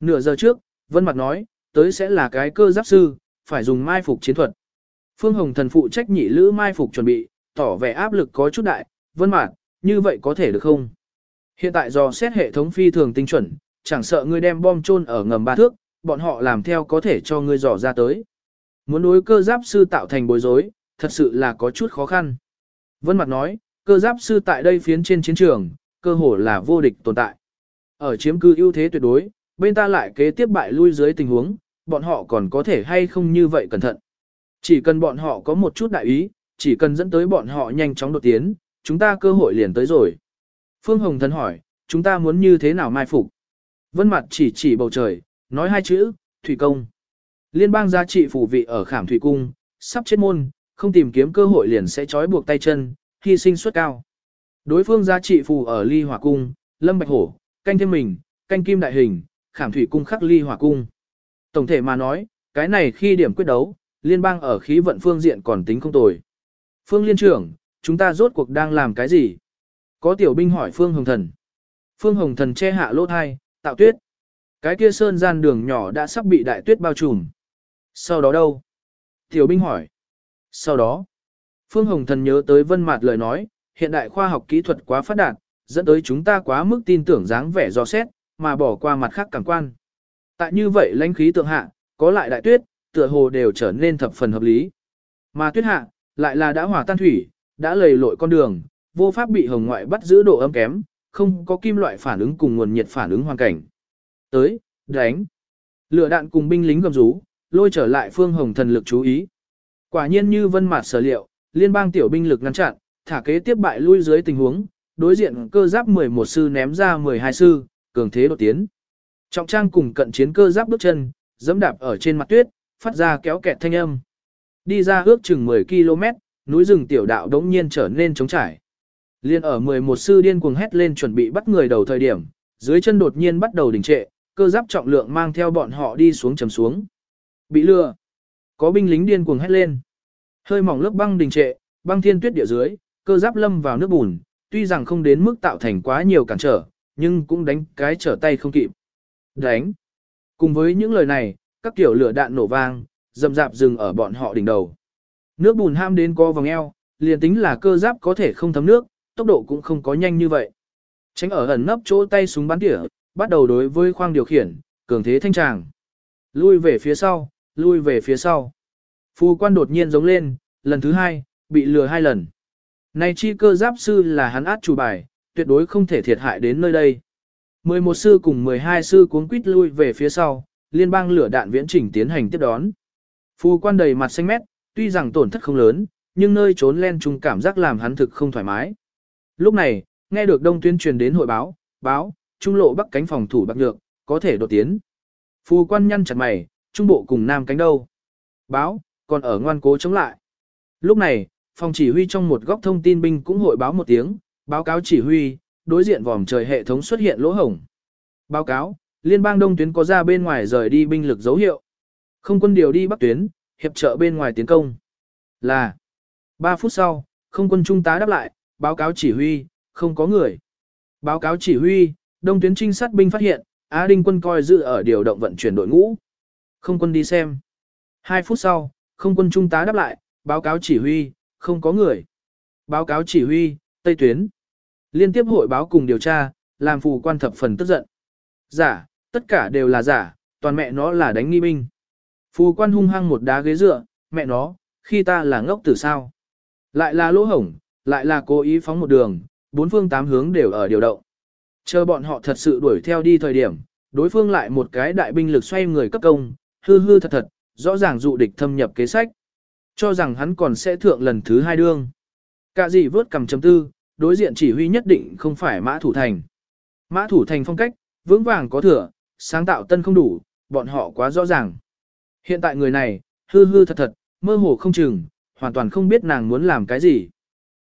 Nửa giờ trước, Vân Mặt nói, tới sẽ là cái cơ giáp sư, phải dùng mai phục chiến thuật. Phương Hồng thần phụ trách nhị lữ mai phục chuẩn bị, tỏ vẻ áp lực có chút đại, Vân Mặt, như vậy có thể được không? Hiện tại do xét hệ thống phi thường tinh chuẩn, chẳng sợ ngươi đem bom chôn ở ngầm ba thước, bọn họ làm theo có thể cho ngươi dò ra tới. Muốn đối cơ giáp sư tạo thành bối rối, thật sự là có chút khó khăn. Vân Mặt nói, cơ giáp sư tại đây phiến trên chiến trường, cơ hồ là vô địch tồn tại. Ở chiếm cư ưu thế tuyệt đối, bên ta lại kế tiếp bại lui dưới tình huống, bọn họ còn có thể hay không như vậy cẩn thận. Chỉ cần bọn họ có một chút đại ý, chỉ cần dẫn tới bọn họ nhanh chóng đột tiến, chúng ta cơ hội liền tới rồi. Phương Hồng Thần hỏi, chúng ta muốn như thế nào mai phục? Vân Mặt chỉ chỉ bầu trời, nói hai chữ, thủy công. Liên bang giá trị phủ vị ở khảm thủy cung, sắp chết môn, không tìm kiếm cơ hội liền sẽ trói buộc tay chân, hy sinh suất cao. Đối phương giá trị phù ở ly hỏa cung, lâm bạch hổ, canh thêm mình, canh kim đại hình, khảm thủy cung khắc ly hỏa cung. Tổng thể mà nói, cái này khi điểm quyết đấu, liên bang ở khí vận phương diện còn tính không tồi. Phương liên trưởng, chúng ta rốt cuộc đang làm cái gì? Có tiểu binh hỏi Phương Hồng Thần. Phương Hồng Thần che hạ lỗ thai, tạo tuyết. Cái kia sơn gian đường nhỏ đã sắp bị đại tuyết bao trùm. Sau đó đâu? Tiểu binh hỏi. Sau đó, Phương Hồng Thần nhớ tới Vân Mạt lời nói, hiện đại khoa học kỹ thuật quá phát đạt, dẫn tới chúng ta quá mức tin tưởng dáng vẻ do xét, mà bỏ qua mặt khác cảm quan. Tại như vậy lãnh khí tượng hạ, có lại đại tuyết, tựa hồ đều trở nên thập phần hợp lý. Mà tuyết hạ, lại là đã hòa tan thủy, đã lầy lội con đường, vô pháp bị hồng ngoại bắt giữ độ ấm kém, không có kim loại phản ứng cùng nguồn nhiệt phản ứng hoàn cảnh. Tới, đánh. Lửa đạn cùng binh lính gầm rú, lôi trở lại phương hồng thần lực chú ý. Quả nhiên như vân mạt sở liệu, liên bang tiểu binh lực ngăn chặn, thả kế tiếp bại lui dưới tình huống, đối diện cơ giáp 11 sư ném ra 12 sư, cường thế đột tiến. Trọng trang cùng cận chiến cơ giáp bước chân, dẫm đạp ở trên mặt tuyết, phát ra kéo kẹt thanh âm. Đi ra ước chừng 10 km, núi rừng tiểu đạo đống nhiên trở nên trống trải. Liên ở 11 sư điên cuồng hét lên chuẩn bị bắt người đầu thời điểm, dưới chân đột nhiên bắt đầu đình trệ, cơ giáp trọng lượng mang theo bọn họ đi xuống chầm xuống. Bị lừa. Có binh lính điên cuồng hét lên. Hơi mỏng lớp băng đình trệ, băng thiên tuyết địa dưới, cơ giáp lâm vào nước bùn, tuy rằng không đến mức tạo thành quá nhiều cản trở, nhưng cũng đánh cái trở tay không kịp. Đánh. Cùng với những lời này, các kiểu lửa đạn nổ vang, dầm dạp dừng ở bọn họ đỉnh đầu. Nước bùn ham đến co vòng eo, liền tính là cơ giáp có thể không thấm nước, tốc độ cũng không có nhanh như vậy. Tránh ở ẩn nấp chỗ tay súng bắn tỉa, bắt đầu đối với khoang điều khiển, cường thế thanh tràng. Lui về phía sau, lui về phía sau. Phù quan đột nhiên giống lên, lần thứ hai, bị lừa hai lần. Này chi cơ giáp sư là hắn át chủ bài, tuyệt đối không thể thiệt hại đến nơi đây. 11 sư cùng 12 sư cuốn quýt lui về phía sau, liên bang lửa đạn viễn chỉnh tiến hành tiếp đón. Phù quan đầy mặt xanh mét, tuy rằng tổn thất không lớn, nhưng nơi trốn len trung cảm giác làm hắn thực không thoải mái. Lúc này, nghe được đông tuyên truyền đến hội báo, báo, trung lộ bắc cánh phòng thủ bạc nhược, có thể đột tiến. Phù quan nhăn chặt mày, trung bộ cùng nam cánh đâu. Báo, còn ở ngoan cố chống lại. Lúc này, phòng chỉ huy trong một góc thông tin binh cũng hội báo một tiếng, báo cáo chỉ huy, đối diện vòm trời hệ thống xuất hiện lỗ hổng. Báo cáo, liên bang đông tuyến có ra bên ngoài rời đi binh lực dấu hiệu. Không quân điều đi bắc tuyến, hiệp trợ bên ngoài tiến công. Là 3 phút sau, không quân trung tá đáp lại, báo cáo chỉ huy, không có người. Báo cáo chỉ huy, đông tuyến trinh sát binh phát hiện, Á Đinh quân coi dự ở điều động vận chuyển đội ngũ. Không quân đi xem. 2 phút sau, không quân trung tá đáp lại, báo cáo chỉ huy, không có người. Báo cáo chỉ huy, Tây Tuyến. Liên tiếp hội báo cùng điều tra, làm phù quan thập phần tức giận. Giả, tất cả đều là giả, toàn mẹ nó là đánh nghi binh. Phù quan hung hăng một đá ghế dựa, mẹ nó, khi ta là ngốc tử sao. Lại là lỗ hổng, lại là cố ý phóng một đường, bốn phương tám hướng đều ở điều động. Chờ bọn họ thật sự đuổi theo đi thời điểm, đối phương lại một cái đại binh lực xoay người cấp công, hư hư thật thật, rõ ràng dụ địch thâm nhập kế sách. Cho rằng hắn còn sẽ thượng lần thứ hai đương. Cả gì vớt cầm chấm tư, đối diện chỉ huy nhất định không phải mã thủ thành. Mã thủ thành phong cách, vững vàng có thừa, sáng tạo tân không đủ, bọn họ quá rõ ràng. Hiện tại người này, hư hư thật thật, mơ hồ không chừng, hoàn toàn không biết nàng muốn làm cái gì.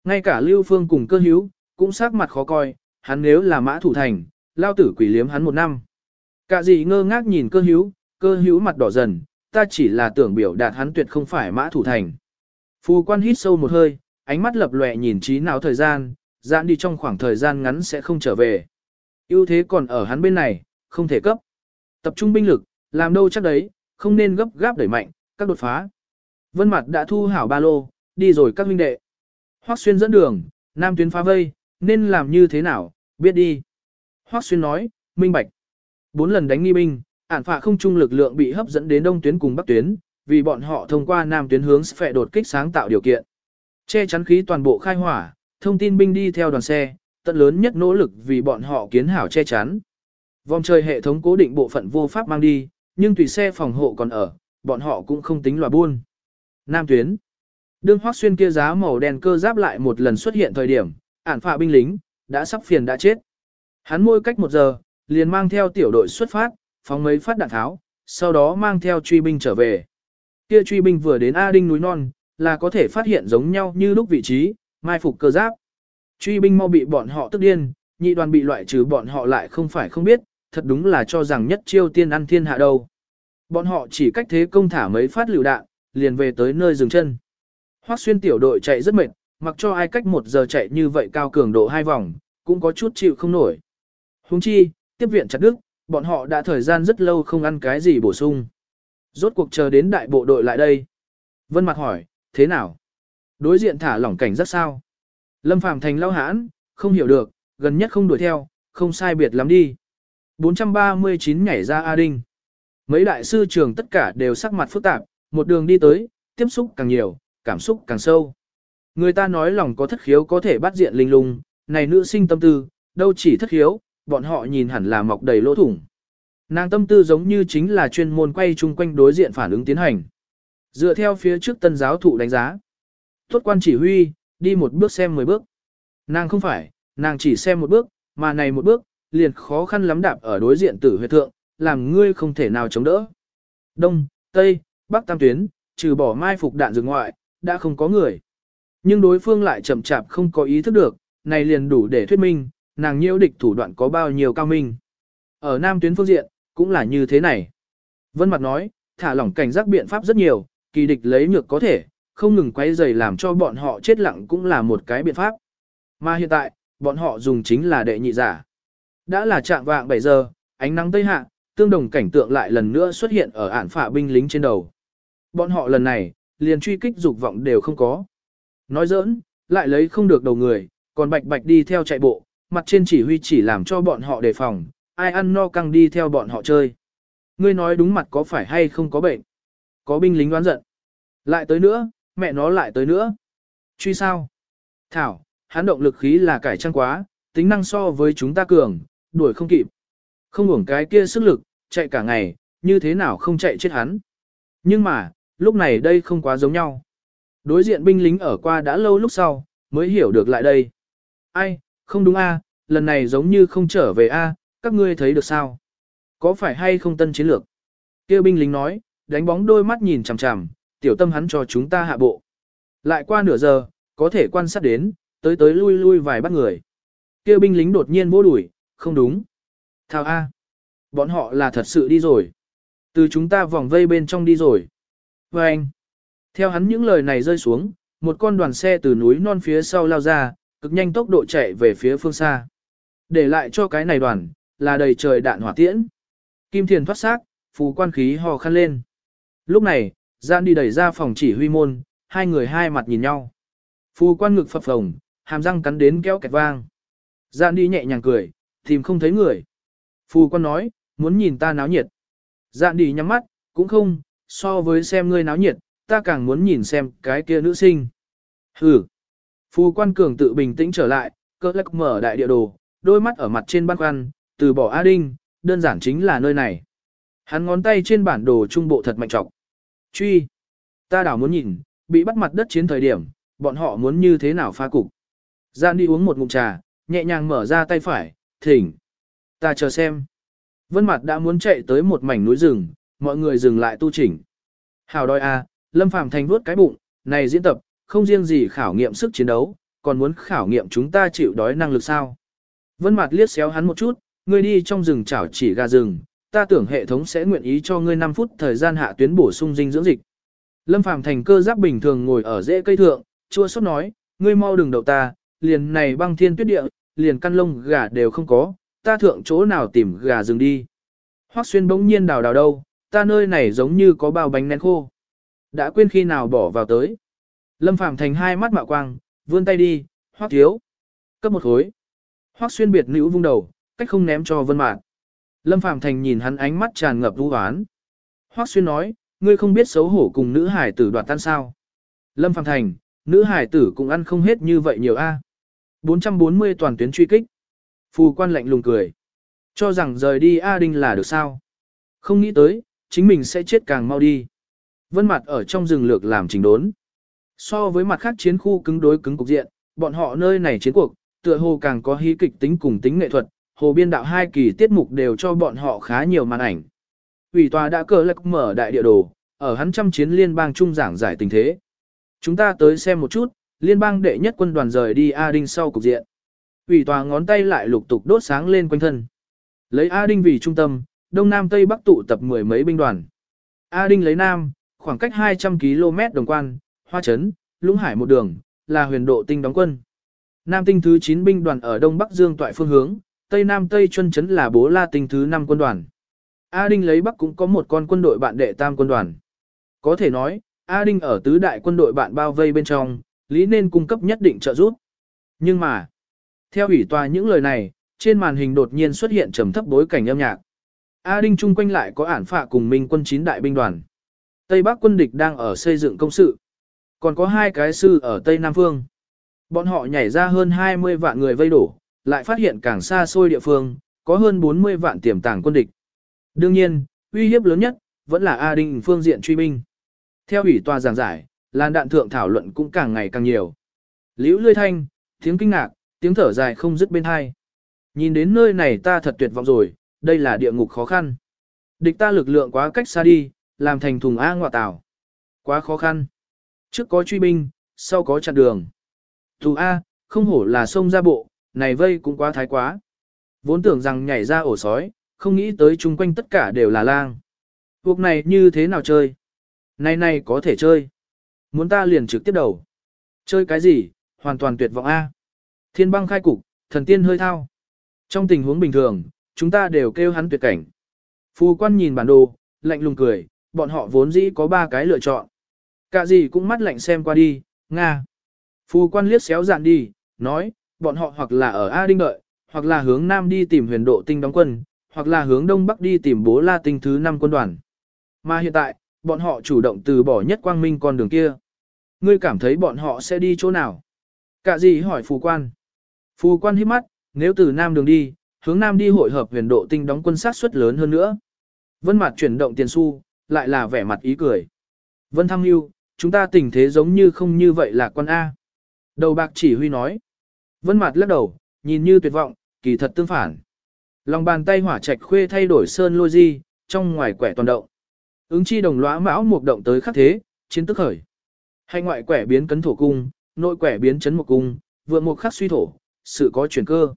Ngay cả Lưu Phương cùng cơ hữu, cũng sắc mặt khó coi, hắn nếu là mã thủ thành, lao tử quỷ liếm hắn một năm. Cả gì ngơ ngác nhìn cơ hữu, cơ hữu mặt đỏ dần, ta chỉ là tưởng biểu đạt hắn tuyệt không phải mã thủ thành. Phu quan hít sâu một hơi, ánh mắt lập lòe nhìn trí nào thời gian, giãn đi trong khoảng thời gian ngắn sẽ không trở về. ưu thế còn ở hắn bên này, không thể cấp. Tập trung binh lực, làm đâu chắc đấy, không nên gấp gáp đẩy mạnh, các đột phá. Vân mặt đã thu hảo ba lô, đi rồi các huynh đệ. Hoắc xuyên dẫn đường, nam tuyến phá vây, nên làm như thế nào, biết đi. Hoắc xuyên nói, minh bạch. Bốn lần đánh nghi binh, ản phạ không trung lực lượng bị hấp dẫn đến đông tuyến cùng bắc tuyến, vì bọn họ thông qua nam tuyến hướng sẽ đột kích sáng tạo điều kiện. Che chắn khí toàn bộ khai hỏa, thông tin binh đi theo đoàn xe, tận lớn nhất nỗ lực vì bọn họ kiến hảo che chắn. Vòng trời hệ thống cố định bộ phận vô pháp mang đi, nhưng tùy xe phòng hộ còn ở, bọn họ cũng không tính lòa buôn. Nam tuyến. Đương Hoắc Xuyên kia giá màu đen cơ giáp lại một lần xuất hiện thời điểm, ản phạ binh lính, đã sắp phiền đã chết. Hắn môi cách một giờ, liền mang theo tiểu đội xuất phát, phóng mấy phát đạn tháo, sau đó mang theo truy binh trở về. Kia truy binh vừa đến A Đinh núi non, là có thể phát hiện giống nhau như lúc vị trí, mai phục cơ giáp. Truy binh mau bị bọn họ tức điên, nhị đoàn bị loại trừ bọn họ lại không phải không biết, thật đúng là cho rằng nhất chiêu tiên ăn thiên hạ đâu. Bọn họ chỉ cách thế công thả mấy phát lựu đạn, liền về tới nơi dừng chân. Hoắc xuyên tiểu đội chạy rất mệt, mặc cho ai cách một giờ chạy như vậy cao cường độ hai vòng, cũng có chút chịu không nổi. Huống chi, tiếp viện chặt đức, bọn họ đã thời gian rất lâu không ăn cái gì bổ sung. Rốt cuộc chờ đến đại bộ đội lại đây. Vân Mặt hỏi, thế nào? Đối diện thả lỏng cảnh rất sao? Lâm Phàm thành lao hãn, không hiểu được, gần nhất không đuổi theo, không sai biệt lắm đi. 439 nhảy ra A Đinh. Mấy đại sư trường tất cả đều sắc mặt phức tạp, một đường đi tới, tiếp xúc càng nhiều, cảm xúc càng sâu. Người ta nói lòng có thất khiếu có thể bắt diện linh lung, này nữ sinh tâm tư, đâu chỉ thất khiếu, bọn họ nhìn hẳn là mọc đầy lỗ thủng. Nàng tâm tư giống như chính là chuyên môn quay chung quanh đối diện phản ứng tiến hành. Dựa theo phía trước tân giáo thụ đánh giá. Tốt quan chỉ huy, đi một bước xem mười bước. Nàng không phải, nàng chỉ xem một bước, mà này một bước, liền khó khăn lắm đạp ở đối diện tử huyệt thượng, làm ngươi không thể nào chống đỡ. Đông, Tây, Bắc Tam Tuyến, trừ bỏ mai phục đạn dừng ngoại, đã không có người. Nhưng đối phương lại chậm chạp không có ý thức được, này liền đủ để thuyết minh, nàng nhiễu địch thủ đoạn có bao nhiêu cao minh. Ở Nam Tuyến phương diện, cũng là như thế này. Vân Mặt nói, thả lỏng cảnh giác biện pháp rất nhiều, kỳ địch lấy nhược có thể, không ngừng quay dày làm cho bọn họ chết lặng cũng là một cái biện pháp. Mà hiện tại, bọn họ dùng chính là đệ nhị giả. Đã là trạng vạng 7 giờ, ánh nắng tây hạ, tương đồng cảnh tượng lại lần nữa xuất hiện ở ản phả binh lính trên đầu. Bọn họ lần này, liền truy kích dục vọng đều không có. Nói giỡn, lại lấy không được đầu người, còn bạch bạch đi theo chạy bộ, mặt trên chỉ huy chỉ làm cho bọn họ đề phòng, ai ăn no căng đi theo bọn họ chơi. Ngươi nói đúng mặt có phải hay không có bệnh? Có binh lính đoán giận. Lại tới nữa, mẹ nó lại tới nữa. Truy sao? Thảo, hắn động lực khí là cải trang quá, tính năng so với chúng ta cường, đuổi không kịp. Không hưởng cái kia sức lực, chạy cả ngày, như thế nào không chạy chết hắn. Nhưng mà, lúc này đây không quá giống nhau. Đối diện binh lính ở qua đã lâu lúc sau, mới hiểu được lại đây. Ai, không đúng a, lần này giống như không trở về a, các ngươi thấy được sao? Có phải hay không tân chiến lược? Kêu binh lính nói, đánh bóng đôi mắt nhìn chằm chằm, tiểu tâm hắn cho chúng ta hạ bộ. Lại qua nửa giờ, có thể quan sát đến, tới tới lui lui vài bắt người. Kêu binh lính đột nhiên vô đuổi, không đúng. Thao A. Bọn họ là thật sự đi rồi. Từ chúng ta vòng vây bên trong đi rồi. Và anh. Theo hắn những lời này rơi xuống, một con đoàn xe từ núi non phía sau lao ra, cực nhanh tốc độ chạy về phía phương xa. Để lại cho cái này đoàn, là đầy trời đạn hỏa tiễn. Kim Thiền thoát xác, phù quan khí hò khăn lên. Lúc này, Gian đi đẩy ra phòng chỉ huy môn, hai người hai mặt nhìn nhau. Phù quan ngực phập phồng, hàm răng cắn đến kéo kẹt vang. Gian đi nhẹ nhàng cười, tìm không thấy người. Phù quan nói, muốn nhìn ta náo nhiệt. gian đi nhắm mắt, cũng không, so với xem ngươi náo nhiệt, ta càng muốn nhìn xem cái kia nữ sinh. Hừ. Phù quan cường tự bình tĩnh trở lại, cơ lắc mở đại địa đồ, đôi mắt ở mặt trên băn khoăn, từ bỏ A Đinh, đơn giản chính là nơi này. Hắn ngón tay trên bản đồ trung bộ thật mạnh trọng. Truy. Ta đảo muốn nhìn, bị bắt mặt đất chiến thời điểm, bọn họ muốn như thế nào pha cục. Gian đi uống một ngụm trà, nhẹ nhàng mở ra tay phải, thỉnh. Ta chờ xem. Vân mặt đã muốn chạy tới một mảnh núi rừng, mọi người dừng lại tu chỉnh. Hào đòi a, à, Lâm Phàm thành vuốt cái bụng, này diễn tập, không riêng gì khảo nghiệm sức chiến đấu, còn muốn khảo nghiệm chúng ta chịu đói năng lực sao. Vân mặt liếc xéo hắn một chút, ngươi đi trong rừng chảo chỉ gà rừng, ta tưởng hệ thống sẽ nguyện ý cho ngươi 5 phút thời gian hạ tuyến bổ sung dinh dưỡng dịch. Lâm Phàm thành cơ giác bình thường ngồi ở rễ cây thượng, chua xót nói, ngươi mau đừng đậu ta, liền này băng thiên tuyết địa, liền căn lông gà đều không có, ta thượng chỗ nào tìm gà rừng đi. Hoắc xuyên bỗng nhiên đào đào đâu, ta nơi này giống như có bao bánh nén khô. Đã quên khi nào bỏ vào tới. Lâm Phàm thành hai mắt mạo quang, vươn tay đi, Hoắc thiếu. Cấp một khối. Hoắc xuyên biệt nữ vung đầu, cách không ném cho vân mạn. Lâm Phàm thành nhìn hắn ánh mắt tràn ngập vũ hoán. Hoắc xuyên nói, ngươi không biết xấu hổ cùng nữ hải tử đoạt tan sao. Lâm Phàm Thành, nữ hải tử cũng ăn không hết như vậy nhiều a. 440 toàn tuyến truy kích. Phù quan lạnh lùng cười. Cho rằng rời đi A Đinh là được sao. Không nghĩ tới, chính mình sẽ chết càng mau đi. Vân mặt ở trong rừng lược làm trình đốn. So với mặt khác chiến khu cứng đối cứng cục diện, bọn họ nơi này chiến cuộc, tựa hồ càng có hí kịch tính cùng tính nghệ thuật, hồ biên đạo hai kỳ tiết mục đều cho bọn họ khá nhiều màn ảnh. Ủy tòa đã cờ lạc mở đại địa đồ, ở hắn trăm chiến liên bang trung giảng giải tình thế. Chúng ta tới xem một chút, liên bang đệ nhất quân đoàn rời đi A Đinh sau cục diện. Ủy tòa ngón tay lại lục tục đốt sáng lên quanh thân. Lấy A Đinh vì trung tâm, đông nam tây bắc tụ tập mười mấy binh đoàn. A Đinh lấy nam, khoảng cách 200 km đồng quan, hoa chấn, lũng hải một đường, là huyền độ tinh đóng quân. Nam tinh thứ 9 binh đoàn ở đông bắc dương toại phương hướng, tây nam tây chuân chấn là bố la tinh thứ 5 quân đoàn. A Đinh lấy bắc cũng có một con quân đội bạn đệ tam quân đoàn. Có thể nói, A Đinh ở tứ đại quân đội bạn bao vây bên trong, lý nên cung cấp nhất định trợ giúp. Nhưng mà, theo ủy tòa những lời này, trên màn hình đột nhiên xuất hiện trầm thấp bối cảnh âm nhạc. A Đinh chung quanh lại có ản phạ cùng minh quân chín đại binh đoàn. Tây Bắc quân địch đang ở xây dựng công sự. Còn có hai cái sư ở Tây Nam Phương. Bọn họ nhảy ra hơn 20 vạn người vây đổ, lại phát hiện càng xa xôi địa phương, có hơn 40 vạn tiềm tàng quân địch. Đương nhiên, uy hiếp lớn nhất, vẫn là A Đinh phương diện truy binh. Theo ủy tòa giảng giải, làn đạn thượng thảo luận cũng càng ngày càng nhiều. Liễu lươi thanh, tiếng kinh ngạc, tiếng thở dài không dứt bên hai. Nhìn đến nơi này ta thật tuyệt vọng rồi, đây là địa ngục khó khăn. Địch ta lực lượng quá cách xa đi, làm thành thùng A ngọa tảo. Quá khó khăn. Trước có truy binh, sau có chặn đường. Thù A, không hổ là sông ra bộ, này vây cũng quá thái quá. Vốn tưởng rằng nhảy ra ổ sói, không nghĩ tới chung quanh tất cả đều là lang. Cuộc này như thế nào chơi? Này này có thể chơi. Muốn ta liền trực tiếp đầu. Chơi cái gì, hoàn toàn tuyệt vọng A. Thiên băng khai cục, thần tiên hơi thao. Trong tình huống bình thường, chúng ta đều kêu hắn tuyệt cảnh. Phu quan nhìn bản đồ, lạnh lùng cười, bọn họ vốn dĩ có ba cái lựa chọn. Cả gì cũng mắt lạnh xem qua đi, Nga. Phu quan liếc xéo dạn đi, nói, bọn họ hoặc là ở A Đinh đợi, hoặc là hướng Nam đi tìm huyền độ tinh đóng quân, hoặc là hướng Đông Bắc đi tìm bố la tinh thứ 5 quân đoàn. Mà hiện tại, bọn họ chủ động từ bỏ nhất quang minh con đường kia. Ngươi cảm thấy bọn họ sẽ đi chỗ nào? Cả gì hỏi phù quan. Phù quan hít mắt, nếu từ Nam đường đi, hướng Nam đi hội hợp huyền độ tinh đóng quân sát suất lớn hơn nữa. Vân mặt chuyển động tiền xu, lại là vẻ mặt ý cười. Vân thăng lưu, chúng ta tình thế giống như không như vậy là con A. Đầu bạc chỉ huy nói. Vân mặt lắc đầu, nhìn như tuyệt vọng, kỳ thật tương phản. Lòng bàn tay hỏa trạch khuê thay đổi sơn lôi di, trong ngoài quẻ toàn động. Ứng chi đồng lõa mão một động tới khắc thế, chiến tức khởi. Hay ngoại quẻ biến cấn thổ cung, nội quẻ biến chấn một cung, vượng một khắc suy thổ, sự có chuyển cơ.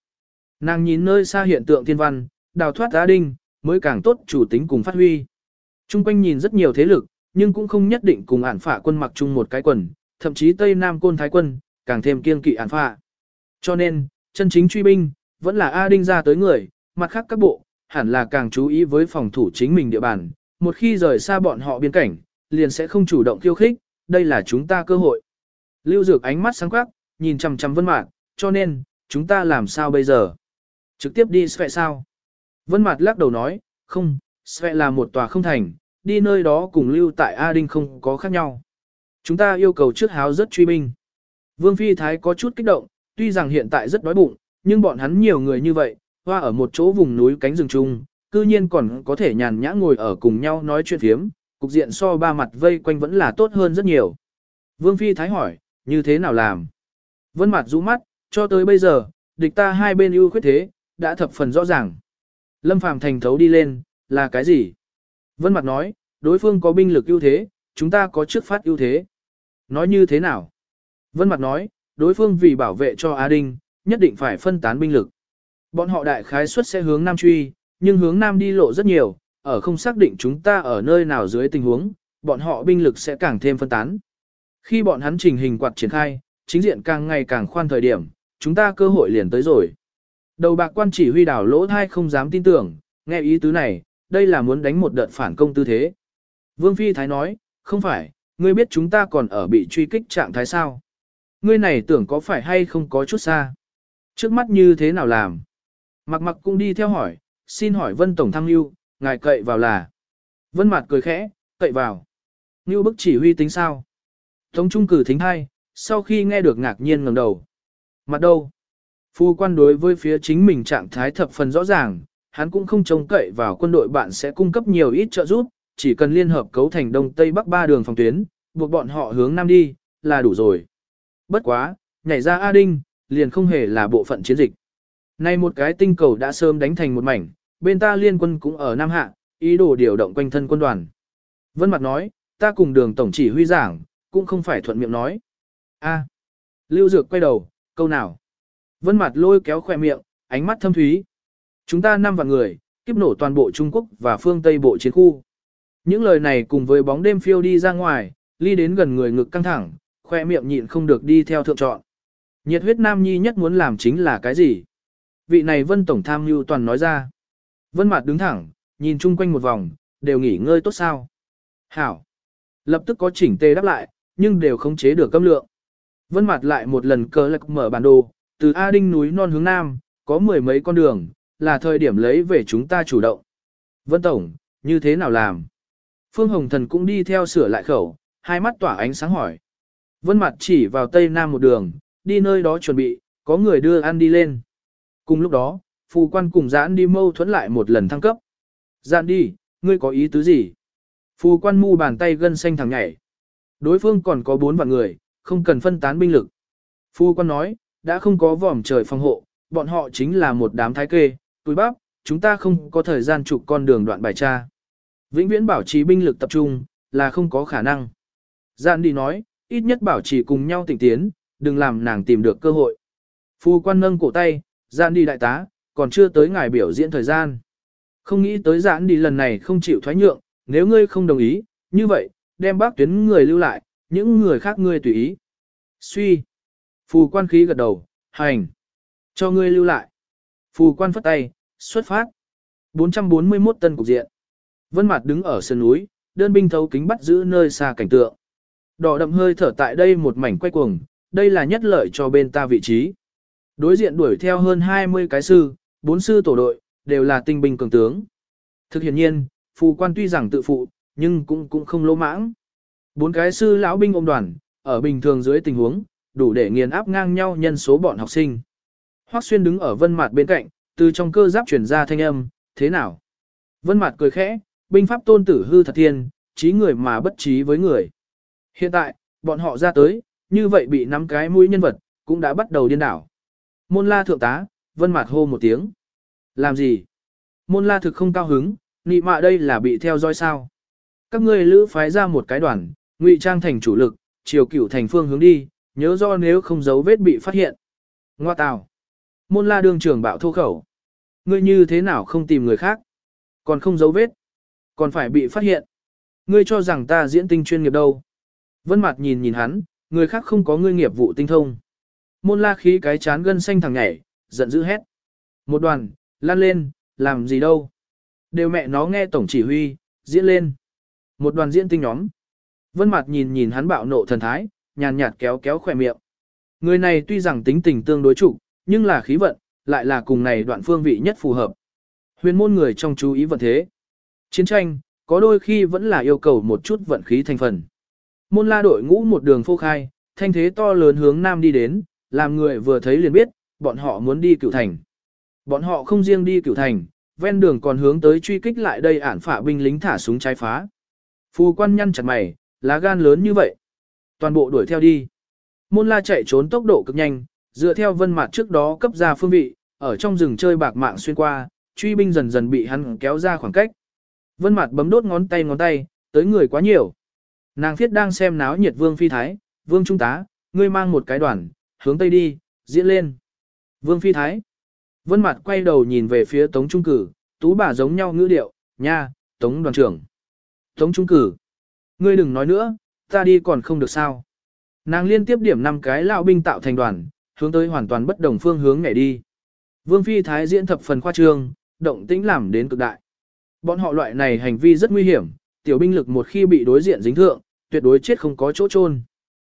Nàng nhìn nơi xa hiện tượng thiên văn, đào thoát giá đinh, mới càng tốt chủ tính cùng phát huy. Trung quanh nhìn rất nhiều thế lực, nhưng cũng không nhất định cùng ản phả quân mặc chung một cái quần, thậm chí Tây Nam côn thái quân, càng thêm kiên kỵ ản phả. Cho nên, chân chính truy binh, vẫn là A Đinh ra tới người, mặt khác các bộ, hẳn là càng chú ý với phòng thủ chính mình địa bàn, một khi rời xa bọn họ biên cảnh, liền sẽ không chủ động khiêu khích, đây là chúng ta cơ hội. Lưu Dược ánh mắt sáng quắc, nhìn chằm chằm Vân mạt, cho nên, chúng ta làm sao bây giờ? Trực tiếp đi Sve sao? Vân mạt lắc đầu nói, không, Sve là một tòa không thành, đi nơi đó cùng lưu tại A Đinh không có khác nhau. Chúng ta yêu cầu trước háo rất truy binh. Vương Phi Thái có chút kích động, tuy rằng hiện tại rất đói bụng, nhưng bọn hắn nhiều người như vậy, hoa ở một chỗ vùng núi cánh rừng chung, cư nhiên còn có thể nhàn nhã ngồi ở cùng nhau nói chuyện phiếm, cục diện so ba mặt vây quanh vẫn là tốt hơn rất nhiều. Vương Phi Thái hỏi, như thế nào làm? Vân mặt rũ mắt, cho tới bây giờ, địch ta hai bên ưu khuyết thế, đã thập phần rõ ràng. Lâm Phàm thành thấu đi lên, là cái gì? Vân mặt nói, đối phương có binh lực ưu thế, chúng ta có trước phát ưu thế. Nói như thế nào? Vân mặt nói, đối phương vì bảo vệ cho Á Đinh, nhất định phải phân tán binh lực. Bọn họ đại khái suất sẽ hướng Nam truy, nhưng hướng Nam đi lộ rất nhiều, ở không xác định chúng ta ở nơi nào dưới tình huống, bọn họ binh lực sẽ càng thêm phân tán. Khi bọn hắn trình hình quạt triển khai, chính diện càng ngày càng khoan thời điểm, chúng ta cơ hội liền tới rồi. Đầu bạc quan chỉ huy đảo lỗ thai không dám tin tưởng, nghe ý tứ này, đây là muốn đánh một đợt phản công tư thế. Vương Phi Thái nói, không phải, ngươi biết chúng ta còn ở bị truy kích trạng thái sao. Ngươi này tưởng có phải hay không có chút xa. Trước mắt như thế nào làm? Mặc mặc cũng đi theo hỏi, xin hỏi Vân Tổng Thăng Lưu, ngài cậy vào là. Vân Mạt cười khẽ, cậy vào. Lưu bức chỉ huy tính sao? Tống trung cử thính hai, sau khi nghe được ngạc nhiên ngẩng đầu. Mặt đâu? Phu quan đối với phía chính mình trạng thái thập phần rõ ràng, hắn cũng không trông cậy vào quân đội bạn sẽ cung cấp nhiều ít trợ giúp, chỉ cần liên hợp cấu thành đông tây bắc ba đường phòng tuyến, buộc bọn họ hướng nam đi, là đủ rồi. Bất quá, nhảy ra A Đinh, liền không hề là bộ phận chiến dịch. Nay một cái tinh cầu đã sớm đánh thành một mảnh, bên ta liên quân cũng ở Nam Hạ, ý đồ điều động quanh thân quân đoàn. Vân Mặt nói, ta cùng đường tổng chỉ huy giảng, cũng không phải thuận miệng nói. A. Lưu Dược quay đầu, câu nào? Vân Mặt lôi kéo khỏe miệng, ánh mắt thâm thúy. Chúng ta năm vạn người, kiếp nổ toàn bộ Trung Quốc và phương Tây bộ chiến khu. Những lời này cùng với bóng đêm phiêu đi ra ngoài, ly đến gần người ngực căng thẳng, khoe miệng nhịn không được đi theo thượng chọn. Nhiệt huyết nam nhi nhất muốn làm chính là cái gì? Vị này vân tổng tham mưu toàn nói ra. Vân mặt đứng thẳng, nhìn chung quanh một vòng, đều nghỉ ngơi tốt sao. Hảo. Lập tức có chỉnh tê đáp lại, nhưng đều không chế được câm lượng. Vân mặt lại một lần cờ lạc mở bản đồ, từ A Đinh núi non hướng nam, có mười mấy con đường, là thời điểm lấy về chúng ta chủ động. Vân Tổng, như thế nào làm? Phương Hồng Thần cũng đi theo sửa lại khẩu, hai mắt tỏa ánh sáng hỏi. Vân mặt chỉ vào tây nam một đường, đi nơi đó chuẩn bị, có người đưa ăn đi lên. Cùng lúc đó, phù quan cùng giãn đi mâu thuẫn lại một lần thăng cấp. Giãn đi, ngươi có ý tứ gì? Phù quan mu bàn tay gân xanh thẳng nhảy. Đối phương còn có bốn vạn người, không cần phân tán binh lực. Phù quan nói, đã không có vòm trời phòng hộ, bọn họ chính là một đám thái kê, túi bắp, chúng ta không có thời gian chụp con đường đoạn bài tra. Vĩnh viễn bảo trì binh lực tập trung, là không có khả năng. Giãn đi nói, ít nhất bảo trì cùng nhau tỉnh tiến, đừng làm nàng tìm được cơ hội. Phu quan nâng cổ tay, giãn đi đại tá, còn chưa tới ngài biểu diễn thời gian. Không nghĩ tới giãn đi lần này không chịu thoái nhượng, nếu ngươi không đồng ý, như vậy, đem bác tuyến người lưu lại, những người khác ngươi tùy ý. Suy. Phù quan khí gật đầu, hành. Cho ngươi lưu lại. Phù quan phất tay, xuất phát. 441 tân cục diện. Vân Mạt đứng ở sân núi, đơn binh thấu kính bắt giữ nơi xa cảnh tượng. Đỏ đậm hơi thở tại đây một mảnh quay cuồng, đây là nhất lợi cho bên ta vị trí. Đối diện đuổi theo hơn 20 cái sư, bốn sư tổ đội, đều là tinh binh cường tướng. Thực hiện nhiên, phù quan tuy rằng tự phụ, nhưng cũng cũng không lỗ mãng. Bốn cái sư lão binh ôm đoàn, ở bình thường dưới tình huống, đủ để nghiền áp ngang nhau nhân số bọn học sinh. Hoắc Xuyên đứng ở Vân Mạt bên cạnh, từ trong cơ giáp truyền ra thanh âm, "Thế nào?" Vân Mạt cười khẽ, "Binh pháp tôn tử hư thật thiên, trí người mà bất trí với người." Hiện tại, bọn họ ra tới, như vậy bị nắm cái mũi nhân vật, cũng đã bắt đầu điên đảo. Môn la thượng tá, vân mặt hô một tiếng. Làm gì? Môn la thực không cao hứng, nị mạ đây là bị theo dõi sao. Các ngươi lữ phái ra một cái đoàn, ngụy trang thành chủ lực, chiều cửu thành phương hướng đi, nhớ do nếu không giấu vết bị phát hiện. Ngoa tào. Môn la đương trưởng bạo thô khẩu. Ngươi như thế nào không tìm người khác? Còn không giấu vết. Còn phải bị phát hiện. Ngươi cho rằng ta diễn tinh chuyên nghiệp đâu. Vân mặt nhìn nhìn hắn, người khác không có ngươi nghiệp vụ tinh thông. Môn la khí cái chán gân xanh thằng nhảy, giận dữ hét. Một đoàn, lan lên, làm gì đâu. Đều mẹ nó nghe tổng chỉ huy, diễn lên. Một đoàn diễn tinh nhóm. Vân mặt nhìn nhìn hắn bạo nộ thần thái, nhàn nhạt kéo kéo khóe miệng. Người này tuy rằng tính tình tương đối chủ, nhưng là khí vận, lại là cùng này đoạn phương vị nhất phù hợp. Huyền môn người trong chú ý vận thế. Chiến tranh, có đôi khi vẫn là yêu cầu một chút vận khí thành phần. Môn la đội ngũ một đường phô khai, thanh thế to lớn hướng nam đi đến, làm người vừa thấy liền biết, bọn họ muốn đi cửu thành. Bọn họ không riêng đi cửu thành, ven đường còn hướng tới truy kích lại đây ản phả binh lính thả súng trái phá. Phù quan nhăn chặt mày, lá gan lớn như vậy. Toàn bộ đuổi theo đi. Môn la chạy trốn tốc độ cực nhanh, dựa theo vân mặt trước đó cấp ra phương vị, ở trong rừng chơi bạc mạng xuyên qua, truy binh dần dần bị hắn kéo ra khoảng cách. Vân mặt bấm đốt ngón tay ngón tay, tới người quá nhiều. Nàng thiết đang xem náo nhiệt vương phi thái, vương trung tá, ngươi mang một cái đoàn, hướng tây đi, diễn lên. Vương phi thái. Vân mặt quay đầu nhìn về phía tống trung cử, tú bà giống nhau ngữ điệu, nha, tống đoàn trưởng. Tống trung cử. Ngươi đừng nói nữa, ta đi còn không được sao. Nàng liên tiếp điểm năm cái lão binh tạo thành đoàn, hướng tới hoàn toàn bất đồng phương hướng nhảy đi. Vương phi thái diễn thập phần khoa trương, động tĩnh làm đến cực đại. Bọn họ loại này hành vi rất nguy hiểm, tiểu binh lực một khi bị đối diện dính thượng, tuyệt đối chết không có chỗ chôn.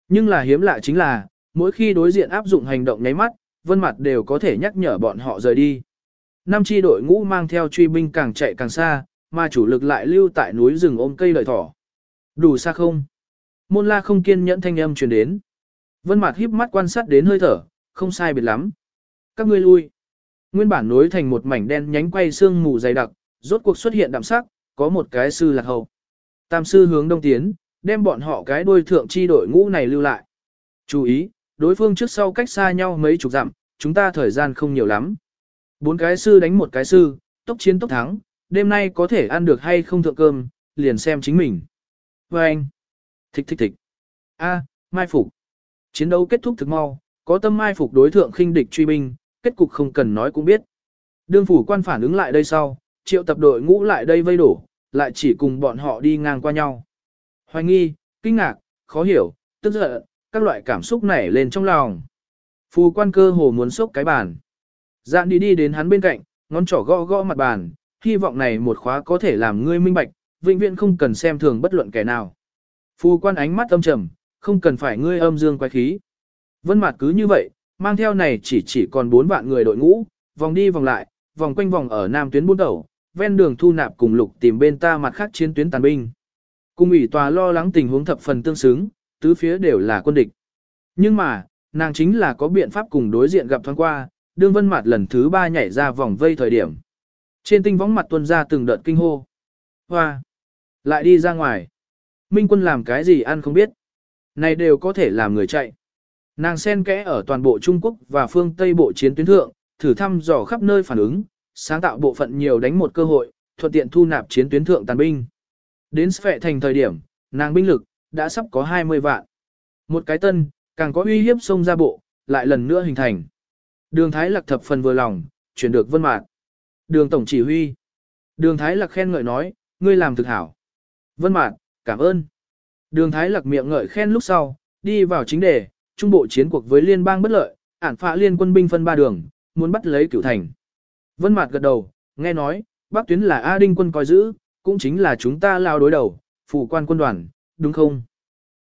Nhưng là hiếm lạ chính là, mỗi khi đối diện áp dụng hành động nháy mắt, vân mặt đều có thể nhắc nhở bọn họ rời đi. Năm chi đội ngũ mang theo truy binh càng chạy càng xa, mà chủ lực lại lưu tại núi rừng ôm cây lợi thỏ. Đủ xa không? Môn la không kiên nhẫn thanh âm truyền đến. Vân mặt híp mắt quan sát đến hơi thở, không sai biệt lắm. Các ngươi lui. Nguyên bản nối thành một mảnh đen nhánh quay xương mù dày đặc, rốt cuộc xuất hiện đạm sắc, có một cái sư lạc hậu. Tam sư hướng đông tiến, đem bọn họ cái đuôi thượng chi đội ngũ này lưu lại. Chú ý, đối phương trước sau cách xa nhau mấy chục dặm, chúng ta thời gian không nhiều lắm. Bốn cái sư đánh một cái sư, tốc chiến tốc thắng, đêm nay có thể ăn được hay không thượng cơm, liền xem chính mình. Và anh, thích thích thích. A, mai phục. Chiến đấu kết thúc thực mau, có tâm mai phục đối thượng khinh địch truy binh, kết cục không cần nói cũng biết. Đương phủ quan phản ứng lại đây sau, triệu tập đội ngũ lại đây vây đổ, lại chỉ cùng bọn họ đi ngang qua nhau. Hoài nghi, kinh ngạc, khó hiểu, tức giận, các loại cảm xúc nảy lên trong lòng. Phù quan cơ hồ muốn sốc cái bàn. Dạn đi đi đến hắn bên cạnh, ngón trỏ gõ gõ mặt bàn, hy vọng này một khóa có thể làm ngươi minh bạch, vĩnh viễn không cần xem thường bất luận kẻ nào. Phù quan ánh mắt âm trầm, không cần phải ngươi âm dương quái khí. Vân mặt cứ như vậy, mang theo này chỉ chỉ còn 4 vạn người đội ngũ, vòng đi vòng lại, vòng quanh vòng ở nam tuyến buôn đầu, ven đường thu nạp cùng lục tìm bên ta mặt khác chiến tuyến tàn binh. Cung ủy tòa lo lắng tình huống thập phần tương xứng, tứ phía đều là quân địch. Nhưng mà, nàng chính là có biện pháp cùng đối diện gặp thoáng qua, đương vân mặt lần thứ ba nhảy ra vòng vây thời điểm. Trên tinh võng mặt tuân ra từng đợt kinh hô. Hoa! Lại đi ra ngoài. Minh quân làm cái gì ăn không biết. Này đều có thể làm người chạy. Nàng sen kẽ ở toàn bộ Trung Quốc và phương Tây bộ chiến tuyến thượng, thử thăm dò khắp nơi phản ứng, sáng tạo bộ phận nhiều đánh một cơ hội, thuận tiện thu nạp chiến tuyến thượng tàn binh. Đến Sphệ thành thời điểm, nàng binh lực, đã sắp có 20 vạn. Một cái tân, càng có uy hiếp xông ra bộ, lại lần nữa hình thành. Đường Thái Lạc thập phần vừa lòng, chuyển được vân mạn. Đường Tổng chỉ huy. Đường Thái Lạc khen ngợi nói, ngươi làm thực hảo. Vân mạn, cảm ơn. Đường Thái Lạc miệng ngợi khen lúc sau, đi vào chính đề, trung bộ chiến cuộc với liên bang bất lợi, ản phạ liên quân binh phân ba đường, muốn bắt lấy cửu thành. Vân Mạt gật đầu, nghe nói, Bắc tuyến là A Đinh quân coi giữ, cũng chính là chúng ta lao đối đầu, phụ quan quân đoàn, đúng không?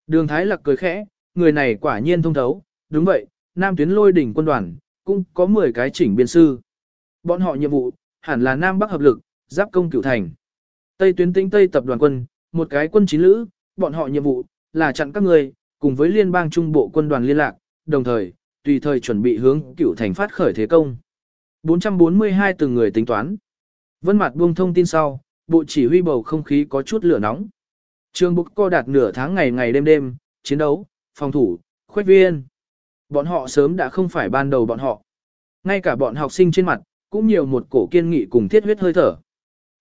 Đường Thái Lạc cười khẽ, người này quả nhiên thông thấu, đúng vậy, Nam tuyến lôi đỉnh quân đoàn, cũng có 10 cái chỉnh biên sư. Bọn họ nhiệm vụ, hẳn là Nam Bắc hợp lực, giáp công cửu thành. Tây tuyến tinh Tây tập đoàn quân, một cái quân chín lữ, bọn họ nhiệm vụ, là chặn các người, cùng với liên bang trung bộ quân đoàn liên lạc, đồng thời, tùy thời chuẩn bị hướng cửu thành phát khởi thế công. 442 từng người tính toán. Vân mặt buông thông tin sau, bộ chỉ huy bầu không khí có chút lửa nóng. Trường bục co đạt nửa tháng ngày ngày đêm đêm, chiến đấu, phòng thủ, khuếch viên. Bọn họ sớm đã không phải ban đầu bọn họ. Ngay cả bọn học sinh trên mặt, cũng nhiều một cổ kiên nghị cùng thiết huyết hơi thở.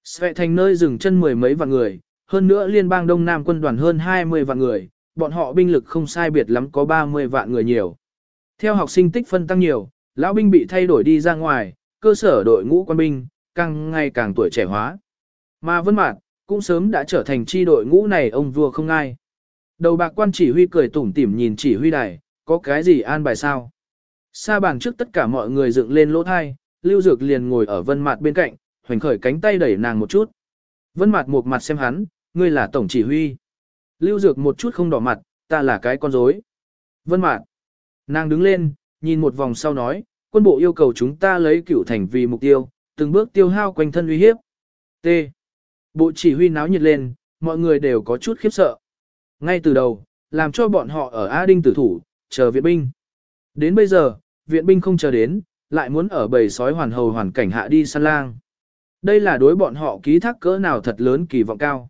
Sve thành nơi dừng chân mười mấy vạn người, hơn nữa liên bang Đông Nam quân đoàn hơn 20 vạn người, bọn họ binh lực không sai biệt lắm có 30 vạn người nhiều. Theo học sinh tích phân tăng nhiều, lão binh bị thay đổi đi ra ngoài, cơ sở đội ngũ quân binh, càng ngày càng tuổi trẻ hóa. Mà Vân Mạt cũng sớm đã trở thành chi đội ngũ này ông vua không ai. Đầu bạc quan chỉ huy cười tủm tỉm nhìn chỉ huy đài, có cái gì an bài sao? Sa bàn trước tất cả mọi người dựng lên lỗ thai, Lưu Dược liền ngồi ở Vân Mạt bên cạnh, hoành khởi cánh tay đẩy nàng một chút. Vân Mạt một mặt xem hắn, ngươi là tổng chỉ huy. Lưu Dược một chút không đỏ mặt, ta là cái con rối. Vân Mạt. Nàng đứng lên, nhìn một vòng sau nói, quân bộ yêu cầu chúng ta lấy cửu thành vì mục tiêu, từng bước tiêu hao quanh thân uy hiếp. T. Bộ chỉ huy náo nhiệt lên, mọi người đều có chút khiếp sợ. Ngay từ đầu, làm cho bọn họ ở A Đinh tử thủ, chờ viện binh. Đến bây giờ, viện binh không chờ đến, lại muốn ở bầy sói hoàn hầu hoàn cảnh hạ đi săn lang. Đây là đối bọn họ ký thác cỡ nào thật lớn kỳ vọng cao.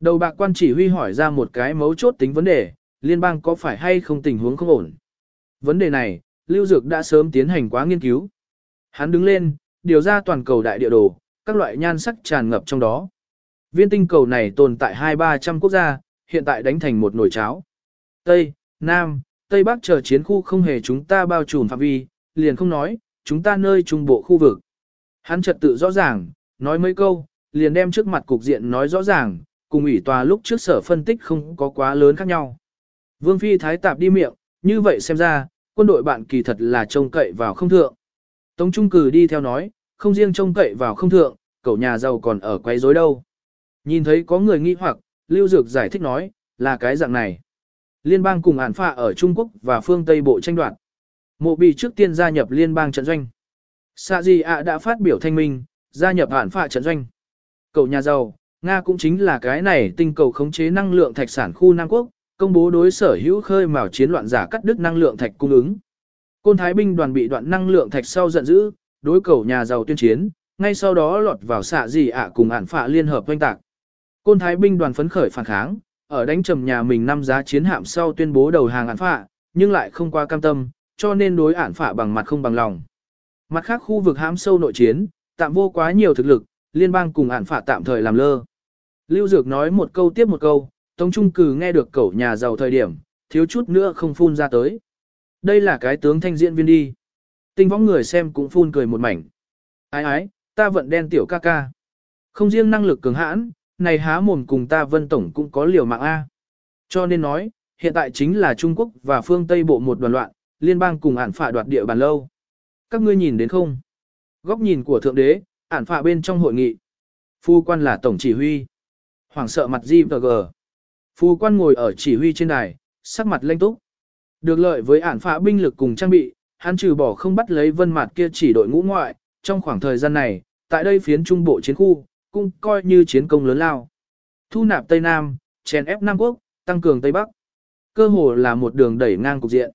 Đầu bạc quan chỉ huy hỏi ra một cái mấu chốt tính vấn đề, liên bang có phải hay không tình huống không ổn. Vấn đề này, Lưu Dược đã sớm tiến hành quá nghiên cứu. Hắn đứng lên, điều ra toàn cầu đại địa đồ, các loại nhan sắc tràn ngập trong đó. Viên tinh cầu này tồn tại hai ba trăm quốc gia, hiện tại đánh thành một nồi cháo. Tây, Nam, Tây Bắc chờ chiến khu không hề chúng ta bao trùm phạm vi, liền không nói, chúng ta nơi trung bộ khu vực. Hắn trật tự rõ ràng, nói mấy câu, liền đem trước mặt cục diện nói rõ ràng, cùng ủy tòa lúc trước sở phân tích không có quá lớn khác nhau. Vương Phi Thái tạp đi miệng, như vậy xem ra, quân đội bạn kỳ thật là trông cậy vào không thượng. Tống Trung Cử đi theo nói, không riêng trông cậy vào không thượng, cậu nhà giàu còn ở quấy rối đâu. Nhìn thấy có người nghi hoặc, Lưu Dược giải thích nói, là cái dạng này. Liên bang cùng ản phạ ở Trung Quốc và phương Tây Bộ tranh đoạt. Mộ bị trước tiên gia nhập liên bang trận doanh. Sa Di ạ đã phát biểu thanh minh, gia nhập ản phạ trận doanh. Cậu nhà giàu, Nga cũng chính là cái này tinh cầu khống chế năng lượng thạch sản khu Nam Quốc, công bố đối sở hữu khơi mào chiến loạn giả cắt đứt năng lượng thạch cung ứng. Côn Thái binh đoàn bị đoạn năng lượng thạch sau giận dữ, đối cầu nhà giàu tuyên chiến, ngay sau đó lọt vào xạ gì ạ cùng ản phạ liên hợp doanh tạc. Côn Thái binh đoàn phấn khởi phản kháng, ở đánh trầm nhà mình năm giá chiến hạm sau tuyên bố đầu hàng ản phạ, nhưng lại không qua cam tâm, cho nên đối ản phạ bằng mặt không bằng lòng. Mặt khác khu vực hãm sâu nội chiến, tạm vô quá nhiều thực lực, liên bang cùng ản phạ tạm thời làm lơ. Lưu Dược nói một câu tiếp một câu, Tống Trung Cử nghe được cẩu nhà giàu thời điểm, thiếu chút nữa không phun ra tới. Đây là cái tướng thanh diễn viên đi. Tinh võng người xem cũng phun cười một mảnh. Ái ái, ta vận đen tiểu ca ca. Không riêng năng lực cường hãn, này há mồm cùng ta vân tổng cũng có liều mạng A. Cho nên nói, hiện tại chính là Trung Quốc và phương Tây bộ một đoàn loạn, liên bang cùng ản phạ đoạt địa bàn lâu. Các ngươi nhìn đến không? Góc nhìn của Thượng Đế, ản phạ bên trong hội nghị. Phu quan là tổng chỉ huy. Hoàng sợ mặt di gờ. Phu quan ngồi ở chỉ huy trên đài, sắc mặt lanh túc. Được lợi với ản phạ binh lực cùng trang bị, hắn trừ bỏ không bắt lấy vân mặt kia chỉ đội ngũ ngoại, trong khoảng thời gian này, tại đây phiến trung bộ chiến khu, cũng coi như chiến công lớn lao. Thu nạp Tây Nam, chèn ép Nam Quốc, tăng cường Tây Bắc. Cơ hồ là một đường đẩy ngang cục diện.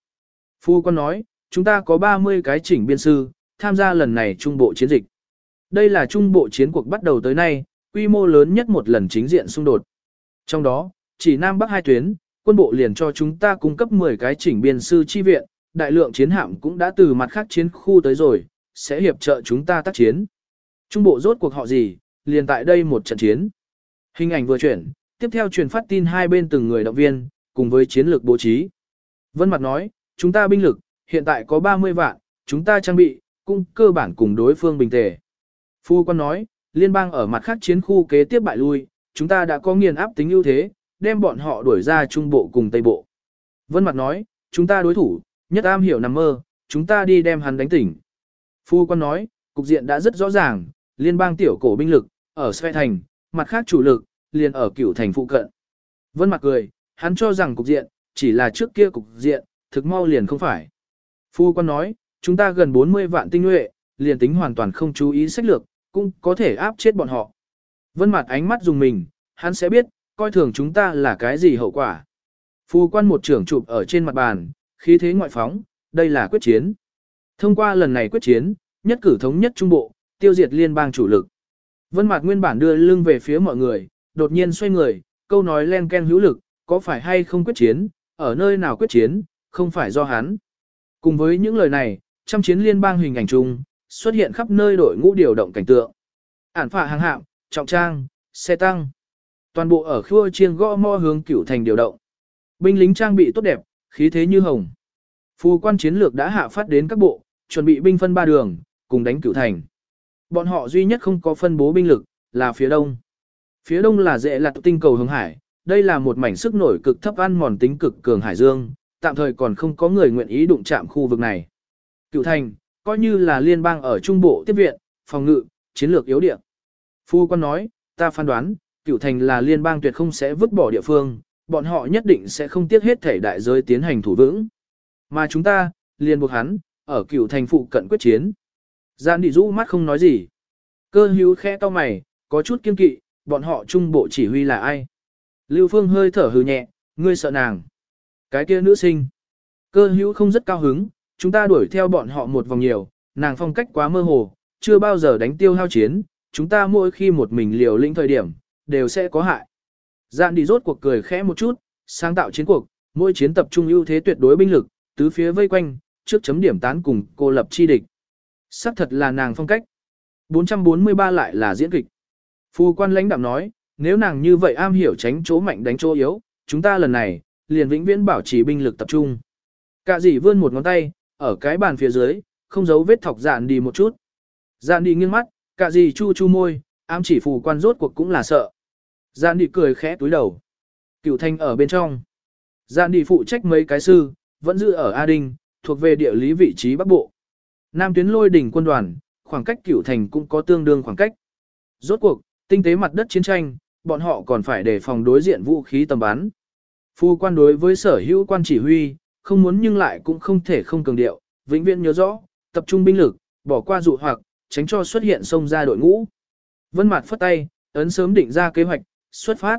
Phu quan nói, chúng ta có 30 cái chỉnh biên sư, tham gia lần này trung bộ chiến dịch. Đây là trung bộ chiến cuộc bắt đầu tới nay, quy mô lớn nhất một lần chính diện xung đột. Trong đó, chỉ Nam Bắc hai tuyến, quân bộ liền cho chúng ta cung cấp 10 cái chỉnh biên sư chi viện, đại lượng chiến hạm cũng đã từ mặt khác chiến khu tới rồi, sẽ hiệp trợ chúng ta tác chiến. Trung bộ rốt cuộc họ gì, liền tại đây một trận chiến. Hình ảnh vừa chuyển, tiếp theo truyền phát tin hai bên từng người động viên, cùng với chiến lược bố trí. Vân Mặt nói, chúng ta binh lực, hiện tại có 30 vạn, chúng ta trang bị, cung cơ bản cùng đối phương bình tề. Phu quan nói, liên bang ở mặt khác chiến khu kế tiếp bại lui, chúng ta đã có nghiền áp tính ưu thế, đem bọn họ đuổi ra trung bộ cùng tây bộ. Vân Mặt nói, chúng ta đối thủ, nhất am hiểu nằm mơ, chúng ta đi đem hắn đánh tỉnh. Phu quan nói, cục diện đã rất rõ ràng, liên bang tiểu cổ binh lực, ở Sve Thành, mặt khác chủ lực, liền ở cửu thành phụ cận. Vân Mặt cười, hắn cho rằng cục diện, chỉ là trước kia cục diện, thực mau liền không phải. Phu quan nói, chúng ta gần 40 vạn tinh nhuệ, liền tính hoàn toàn không chú ý sách lược, cũng có thể áp chết bọn họ. Vân mặt ánh mắt dùng mình, hắn sẽ biết, coi thường chúng ta là cái gì hậu quả. Phu quan một trưởng chụp ở trên mặt bàn, khí thế ngoại phóng, đây là quyết chiến. Thông qua lần này quyết chiến, nhất cử thống nhất trung bộ, tiêu diệt liên bang chủ lực. Vân mặt nguyên bản đưa lưng về phía mọi người, đột nhiên xoay người, câu nói len ken hữu lực, có phải hay không quyết chiến, ở nơi nào quyết chiến, không phải do hắn. Cùng với những lời này, trăm chiến liên bang hình ảnh chung, xuất hiện khắp nơi đội ngũ điều động cảnh tượng. Ản phạ hàng hạm, trọng trang, xe tăng. Toàn bộ ở khua chiêng gõ mo hướng cửu thành điều động. Binh lính trang bị tốt đẹp, khí thế như hồng. Phu quan chiến lược đã hạ phát đến các bộ, chuẩn bị binh phân ba đường, cùng đánh cửu thành. Bọn họ duy nhất không có phân bố binh lực, là phía đông. Phía đông là dễ lạc tinh cầu hướng hải, đây là một mảnh sức nổi cực thấp ăn mòn tính cực cường hải dương, tạm thời còn không có người nguyện ý đụng chạm khu vực này. Cửu thành, coi như là liên bang ở trung bộ tiếp viện, phòng ngự, chiến lược yếu địa. Phu quan nói, ta phán đoán, cựu thành là liên bang tuyệt không sẽ vứt bỏ địa phương, bọn họ nhất định sẽ không tiếc hết thể đại giới tiến hành thủ vững. Mà chúng ta, liền buộc hắn, ở cựu thành phụ cận quyết chiến. Giản đi rũ mắt không nói gì. Cơ hữu khẽ to mày, có chút kiên kỵ, bọn họ trung bộ chỉ huy là ai. Lưu Phương hơi thở hừ nhẹ, ngươi sợ nàng. Cái kia nữ sinh. Cơ hữu không rất cao hứng, chúng ta đuổi theo bọn họ một vòng nhiều, nàng phong cách quá mơ hồ, chưa bao giờ đánh tiêu hao chiến, chúng ta mỗi khi một mình liều lĩnh thời điểm, đều sẽ có hại. Dạn đi rốt cuộc cười khẽ một chút, sáng tạo chiến cuộc, mỗi chiến tập trung ưu thế tuyệt đối binh lực, tứ phía vây quanh, trước chấm điểm tán cùng cô lập chi địch. Sắc thật là nàng phong cách. 443 lại là diễn kịch. Phu quan lãnh đạm nói, nếu nàng như vậy am hiểu tránh chỗ mạnh đánh chỗ yếu, chúng ta lần này, liền vĩnh viễn bảo trì binh lực tập trung. Cả dì vươn một ngón tay, ở cái bàn phía dưới, không giấu vết thọc dạn đi một chút. Dạn đi nghiêng mắt, cả dì chu chu môi, ám chỉ phù quan rốt cuộc cũng là sợ. Giản đi cười khẽ túi đầu. Cựu thanh ở bên trong. Giản đi phụ trách mấy cái sư, vẫn giữ ở A Đinh, thuộc về địa lý vị trí Bắc Bộ. Nam tuyến lôi đỉnh quân đoàn, khoảng cách cựu thành cũng có tương đương khoảng cách. Rốt cuộc, tinh tế mặt đất chiến tranh, bọn họ còn phải đề phòng đối diện vũ khí tầm bắn. Phu quan đối với sở hữu quan chỉ huy, không muốn nhưng lại cũng không thể không cường điệu, vĩnh viễn nhớ rõ, tập trung binh lực, bỏ qua dụ hoặc, tránh cho xuất hiện xông ra đội ngũ. Vân Mạt phất tay, ấn sớm định ra kế hoạch, xuất phát.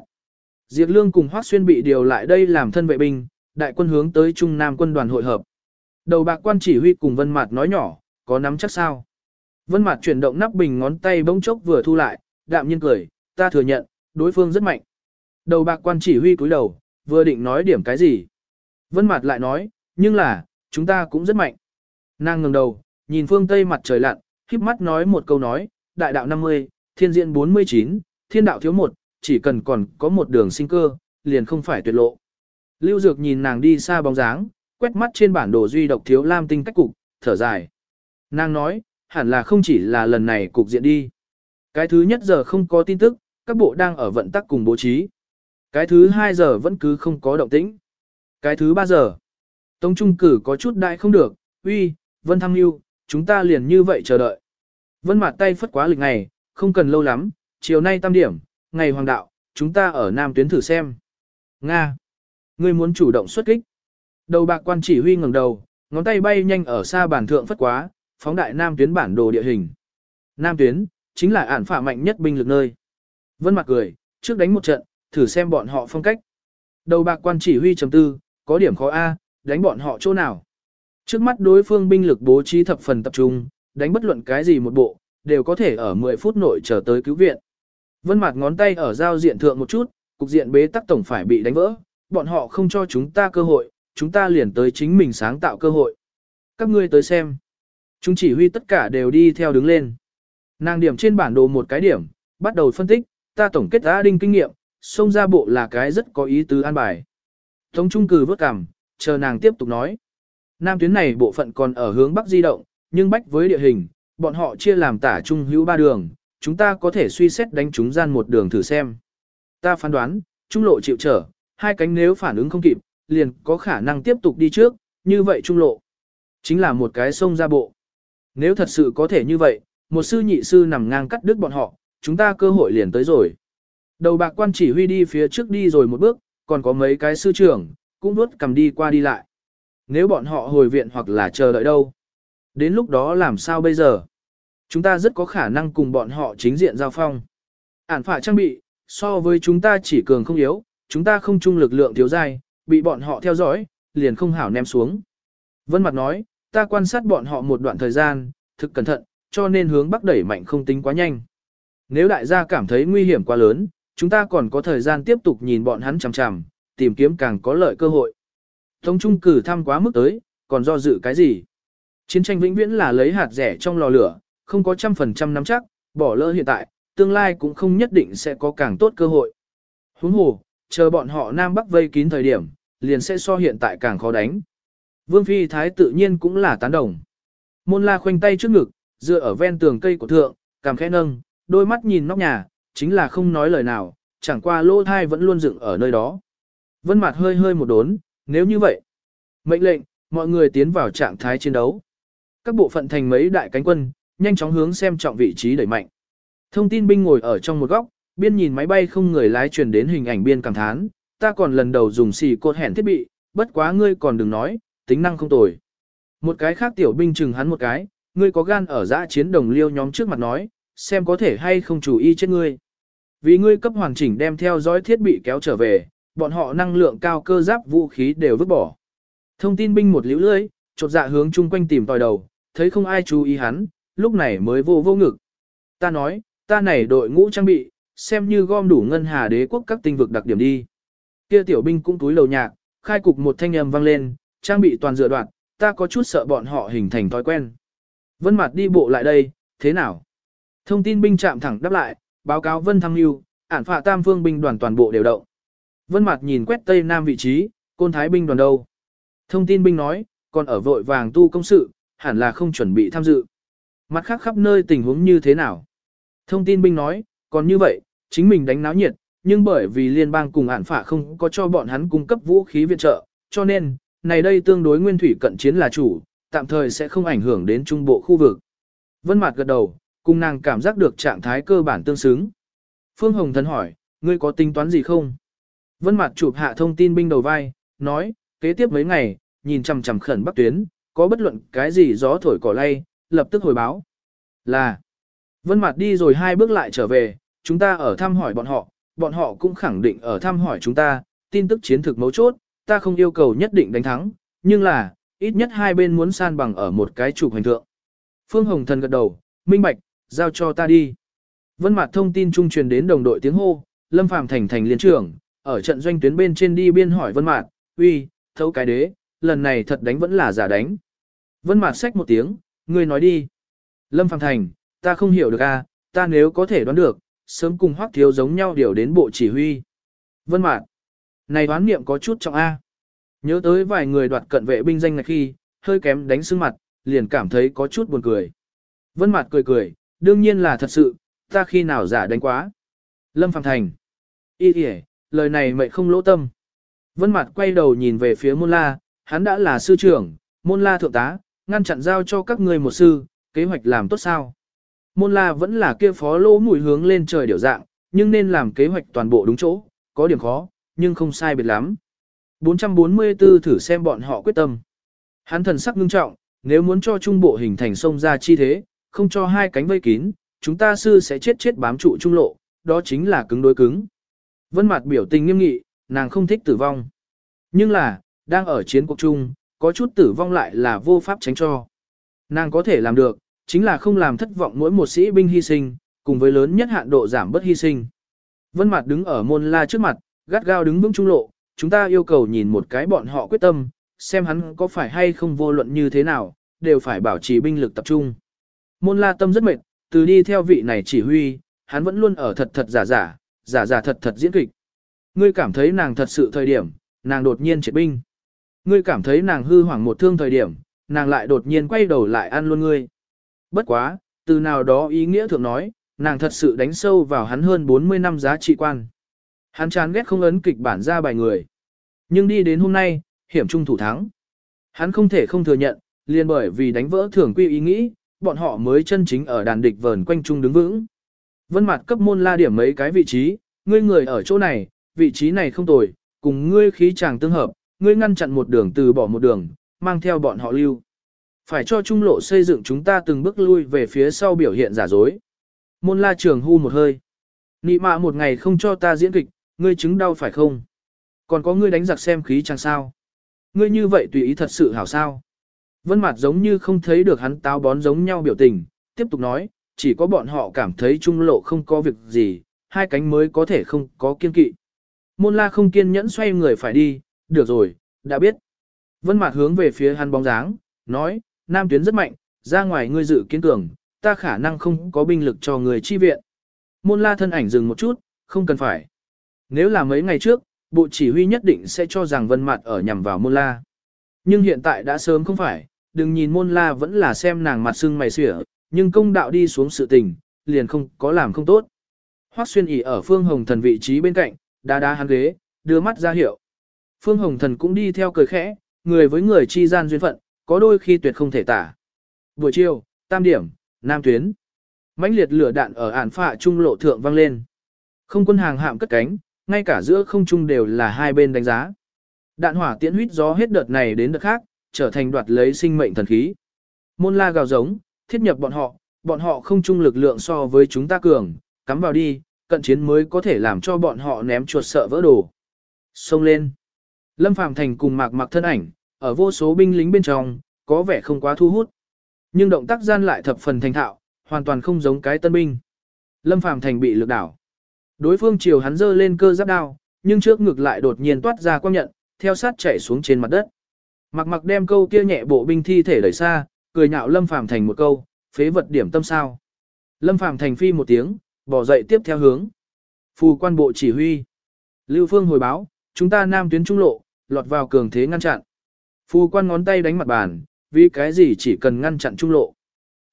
Diệp Lương cùng Hoắc Xuyên bị điều lại đây làm thân vệ binh, đại quân hướng tới Trung Nam quân đoàn hội hợp. Đầu bạc quan chỉ huy cùng Vân Mạt nói nhỏ, có nắm chắc sao? Vân Mạt chuyển động nắp bình ngón tay bỗng chốc vừa thu lại, đạm nhiên cười, ta thừa nhận, đối phương rất mạnh. Đầu bạc quan chỉ huy cúi đầu, vừa định nói điểm cái gì. Vân Mạt lại nói, nhưng là, chúng ta cũng rất mạnh. Nàng ngẩng đầu, nhìn phương tây mặt trời lặn, khép mắt nói một câu nói, đại đạo 50, thiên diện 49, thiên đạo thiếu một, chỉ cần còn có một đường sinh cơ, liền không phải tuyệt lộ. Lưu Dược nhìn nàng đi xa bóng dáng, quét mắt trên bản đồ duy độc thiếu lam tinh cách cục, thở dài. Nàng nói, hẳn là không chỉ là lần này cục diện đi. Cái thứ nhất giờ không có tin tức, các bộ đang ở vận tắc cùng bố trí. Cái thứ hai giờ vẫn cứ không có động tĩnh. Cái thứ ba giờ, Tống Trung cử có chút đại không được, uy, Vân thăng Yêu, chúng ta liền như vậy chờ đợi. Vân mặt tay phất quá lịch này không cần lâu lắm, chiều nay tam điểm, ngày hoàng đạo, chúng ta ở Nam tuyến thử xem. Nga, ngươi muốn chủ động xuất kích. Đầu bạc quan chỉ huy ngẩng đầu, ngón tay bay nhanh ở xa bản thượng phất quá, phóng đại Nam tuyến bản đồ địa hình. Nam tuyến, chính là ản phả mạnh nhất binh lực nơi. Vân mặt cười, trước đánh một trận, thử xem bọn họ phong cách. Đầu bạc quan chỉ huy chấm tư, có điểm khó A, đánh bọn họ chỗ nào. Trước mắt đối phương binh lực bố trí thập phần tập trung, đánh bất luận cái gì một bộ, đều có thể ở 10 phút nội trở tới cứu viện. Vân mặt ngón tay ở giao diện thượng một chút, cục diện bế tắc tổng phải bị đánh vỡ, bọn họ không cho chúng ta cơ hội, chúng ta liền tới chính mình sáng tạo cơ hội. Các ngươi tới xem. Chúng chỉ huy tất cả đều đi theo đứng lên. Nàng điểm trên bản đồ một cái điểm, bắt đầu phân tích, ta tổng kết A Đinh kinh nghiệm, xông ra bộ là cái rất có ý tứ an bài. Tống Trung cử vớt cằm, chờ nàng tiếp tục nói. Nam tuyến này bộ phận còn ở hướng bắc di động, nhưng bách với địa hình, bọn họ chia làm tả trung hữu ba đường, chúng ta có thể suy xét đánh chúng gian một đường thử xem. Ta phán đoán, trung lộ chịu trở, hai cánh nếu phản ứng không kịp, liền có khả năng tiếp tục đi trước, như vậy trung lộ. Chính là một cái sông ra bộ. Nếu thật sự có thể như vậy, một sư nhị sư nằm ngang cắt đứt bọn họ, chúng ta cơ hội liền tới rồi. Đầu bạc quan chỉ huy đi phía trước đi rồi một bước, còn có mấy cái sư trưởng, cũng đuốt cầm đi qua đi lại. Nếu bọn họ hồi viện hoặc là chờ đợi đâu? Đến lúc đó làm sao bây giờ? Chúng ta rất có khả năng cùng bọn họ chính diện giao phong. Ản phả trang bị, so với chúng ta chỉ cường không yếu, chúng ta không chung lực lượng thiếu dai, bị bọn họ theo dõi, liền không hảo ném xuống. Vân Mặt nói, ta quan sát bọn họ một đoạn thời gian, thực cẩn thận, cho nên hướng bắc đẩy mạnh không tính quá nhanh. Nếu đại gia cảm thấy nguy hiểm quá lớn, chúng ta còn có thời gian tiếp tục nhìn bọn hắn chằm chằm, tìm kiếm càng có lợi cơ hội. Tống trung cử thăm quá mức tới, còn do dự cái gì? Chiến tranh vĩnh viễn là lấy hạt rẻ trong lò lửa, không có trăm phần trăm nắm chắc, bỏ lỡ hiện tại, tương lai cũng không nhất định sẽ có càng tốt cơ hội. Huống hồ, chờ bọn họ Nam Bắc vây kín thời điểm, liền sẽ so hiện tại càng khó đánh. Vương Phi Thái tự nhiên cũng là tán đồng. Môn la khoanh tay trước ngực, dựa ở ven tường cây của thượng, cảm khẽ nâng, đôi mắt nhìn nóc nhà, chính là không nói lời nào, chẳng qua lỗ thai vẫn luôn dựng ở nơi đó. Vân mặt hơi hơi một đốn, nếu như vậy. Mệnh lệnh, mọi người tiến vào trạng thái chiến đấu. Các bộ phận thành mấy đại cánh quân, nhanh chóng hướng xem trọng vị trí đẩy mạnh. Thông tin binh ngồi ở trong một góc, biên nhìn máy bay không người lái truyền đến hình ảnh biên cảm thán, ta còn lần đầu dùng xì cột hẹn thiết bị, bất quá ngươi còn đừng nói, tính năng không tồi. Một cái khác tiểu binh chừng hắn một cái, ngươi có gan ở dã chiến đồng liêu nhóm trước mặt nói, xem có thể hay không chủ y chết ngươi. Vì ngươi cấp hoàn chỉnh đem theo dõi thiết bị kéo trở về, bọn họ năng lượng cao cơ giáp vũ khí đều vứt bỏ. Thông tin binh một liễu lưỡi, chột dạ hướng chung quanh tìm tòi đầu, thấy không ai chú ý hắn, lúc này mới vô vô ngực. Ta nói, ta này đội ngũ trang bị, xem như gom đủ ngân hà đế quốc các tinh vực đặc điểm đi. Kia tiểu binh cũng túi lầu nhạc, khai cục một thanh âm vang lên, trang bị toàn dựa đoạn, ta có chút sợ bọn họ hình thành thói quen. Vân Mạt đi bộ lại đây, thế nào? Thông tin binh chạm thẳng đáp lại, báo cáo Vân Thăng Nưu, ản phạ tam phương binh đoàn toàn bộ đều động. Vân Mạt nhìn quét tây nam vị trí, côn thái binh đoàn đâu? Thông tin binh nói, còn ở vội vàng tu công sự, hẳn là không chuẩn bị tham dự. Mặt khác khắp nơi tình huống như thế nào? Thông tin binh nói, còn như vậy, chính mình đánh náo nhiệt, nhưng bởi vì liên bang cùng ản phả không có cho bọn hắn cung cấp vũ khí viện trợ, cho nên, này đây tương đối nguyên thủy cận chiến là chủ, tạm thời sẽ không ảnh hưởng đến trung bộ khu vực. Vân Mạt gật đầu, cùng nàng cảm giác được trạng thái cơ bản tương xứng. Phương Hồng Thần hỏi, ngươi có tính toán gì không? Vân Mạt chụp hạ thông tin binh đầu vai, nói, kế tiếp mấy ngày, nhìn chằm chằm khẩn Bắc tuyến, có bất luận cái gì gió thổi cỏ lay, lập tức hồi báo. Là, Vân Mạt đi rồi hai bước lại trở về, chúng ta ở thăm hỏi bọn họ, bọn họ cũng khẳng định ở thăm hỏi chúng ta, tin tức chiến thực mấu chốt, ta không yêu cầu nhất định đánh thắng, nhưng là, ít nhất hai bên muốn san bằng ở một cái trục hành thượng. Phương Hồng Thần gật đầu, minh bạch, giao cho ta đi. Vân Mạt thông tin trung truyền đến đồng đội tiếng hô, Lâm Phàm thành thành liên trưởng, ở trận doanh tuyến bên trên đi biên hỏi Vân Mạt, "Uy, thấu cái đế, lần này thật đánh vẫn là giả đánh?" Vân Mạt xách một tiếng, "Ngươi nói đi." Lâm Phàm thành, "Ta không hiểu được a, ta nếu có thể đoán được, sớm cùng Hoắc Thiếu giống nhau điều đến bộ chỉ huy." Vân Mạn, này đoán niệm có chút trọng a. Nhớ tới vài người đoạt cận vệ binh danh này khi, hơi kém đánh sưng mặt, liền cảm thấy có chút buồn cười. Vân Mạn cười cười, đương nhiên là thật sự, ta khi nào giả đánh quá. Lâm Phàm Thành. Ý kìa, lời này mệnh không lỗ tâm. Vân Mạt quay đầu nhìn về phía Môn La, hắn đã là sư trưởng, Môn La thượng tá, ngăn chặn giao cho các ngươi một sư, kế hoạch làm tốt sao? Môn La vẫn là kia phó lỗ mũi hướng lên trời điều dạng, nhưng nên làm kế hoạch toàn bộ đúng chỗ, có điểm khó, nhưng không sai biệt lắm. 444 thử xem bọn họ quyết tâm. Hắn thần sắc ngưng trọng, nếu muốn cho trung bộ hình thành sông ra chi thế, không cho hai cánh vây kín, chúng ta sư sẽ chết chết bám trụ trung lộ, đó chính là cứng đối cứng. Vân mặt biểu tình nghiêm nghị, nàng không thích tử vong. Nhưng là, đang ở chiến cuộc chung, có chút tử vong lại là vô pháp tránh cho. Nàng có thể làm được, chính là không làm thất vọng mỗi một sĩ binh hy sinh, cùng với lớn nhất hạn độ giảm bất hy sinh. Vân mạt đứng ở môn la trước mặt, gắt gao đứng vững trung lộ, chúng ta yêu cầu nhìn một cái bọn họ quyết tâm, xem hắn có phải hay không vô luận như thế nào, đều phải bảo trì binh lực tập trung. Môn la tâm rất mệt, từ đi theo vị này chỉ huy, hắn vẫn luôn ở thật thật giả giả, giả giả thật thật diễn kịch. Ngươi cảm thấy nàng thật sự thời điểm, nàng đột nhiên triệt binh. Ngươi cảm thấy nàng hư hoảng một thương thời điểm, nàng lại đột nhiên quay đầu lại ăn luôn ngươi. Bất quá, từ nào đó ý nghĩa thượng nói, nàng thật sự đánh sâu vào hắn hơn 40 năm giá trị quan. Hắn chán ghét không ấn kịch bản ra bài người. Nhưng đi đến hôm nay, hiểm trung thủ thắng. Hắn không thể không thừa nhận, liền bởi vì đánh vỡ thường quy ý nghĩ, bọn họ mới chân chính ở đàn địch vờn quanh trung đứng vững. Vân mặt cấp môn la điểm mấy cái vị trí, ngươi người ở chỗ này, vị trí này không tồi, cùng ngươi khí chàng tương hợp, ngươi ngăn chặn một đường từ bỏ một đường, mang theo bọn họ lưu. Phải cho trung lộ xây dựng chúng ta từng bước lui về phía sau biểu hiện giả dối. Môn la trường hu một hơi. Nị mạ một ngày không cho ta diễn kịch, ngươi chứng đau phải không? Còn có ngươi đánh giặc xem khí chẳng sao? Ngươi như vậy tùy ý thật sự hảo sao? Vân mặt giống như không thấy được hắn táo bón giống nhau biểu tình, tiếp tục nói, chỉ có bọn họ cảm thấy trung lộ không có việc gì, hai cánh mới có thể không có kiên kỵ. Môn la không kiên nhẫn xoay người phải đi, được rồi, đã biết. Vân Mạt hướng về phía hắn bóng dáng, nói, nam tuyến rất mạnh, ra ngoài ngươi dự kiến cường, ta khả năng không có binh lực cho người chi viện. Môn la thân ảnh dừng một chút, không cần phải. Nếu là mấy ngày trước, bộ chỉ huy nhất định sẽ cho rằng vân mặt ở nhằm vào môn la. Nhưng hiện tại đã sớm không phải, đừng nhìn môn la vẫn là xem nàng mặt sưng mày xỉa, nhưng công đạo đi xuống sự tình, liền không có làm không tốt. Hoắc xuyên ỉ ở phương hồng thần vị trí bên cạnh, đá đá hắn ghế, đưa mắt ra hiệu. Phương hồng thần cũng đi theo cười khẽ, người với người chi gian duyên phận, có đôi khi tuyệt không thể tả. Buổi chiều, tam điểm, nam tuyến. mãnh liệt lửa đạn ở ản phạ trung lộ thượng vang lên. Không quân hàng hạm cất cánh, ngay cả giữa không trung đều là hai bên đánh giá. Đạn hỏa tiễn huyết gió hết đợt này đến đợt khác, trở thành đoạt lấy sinh mệnh thần khí. Môn la gào giống, thiết nhập bọn họ, bọn họ không chung lực lượng so với chúng ta cường, cắm vào đi, cận chiến mới có thể làm cho bọn họ ném chuột sợ vỡ đồ. Xông lên. Lâm Phàm Thành cùng mạc mặc thân ảnh, ở vô số binh lính bên trong, có vẻ không quá thu hút. Nhưng động tác gian lại thập phần thành thạo, hoàn toàn không giống cái tân binh. Lâm Phàm Thành bị lực đảo. Đối phương chiều hắn dơ lên cơ giáp đao, nhưng trước ngực lại đột nhiên toát ra quang nhận, theo sát chạy xuống trên mặt đất. Mặc mặc đem câu kia nhẹ bộ binh thi thể đẩy xa, cười nhạo Lâm Phàm thành một câu, phế vật điểm tâm sao. Lâm Phàm thành phi một tiếng, bỏ dậy tiếp theo hướng. Phù quan bộ chỉ huy. Lưu Phương hồi báo, chúng ta nam tuyến trung lộ, lọt vào cường thế ngăn chặn. Phu quan ngón tay đánh mặt bàn, vì cái gì chỉ cần ngăn chặn trung lộ.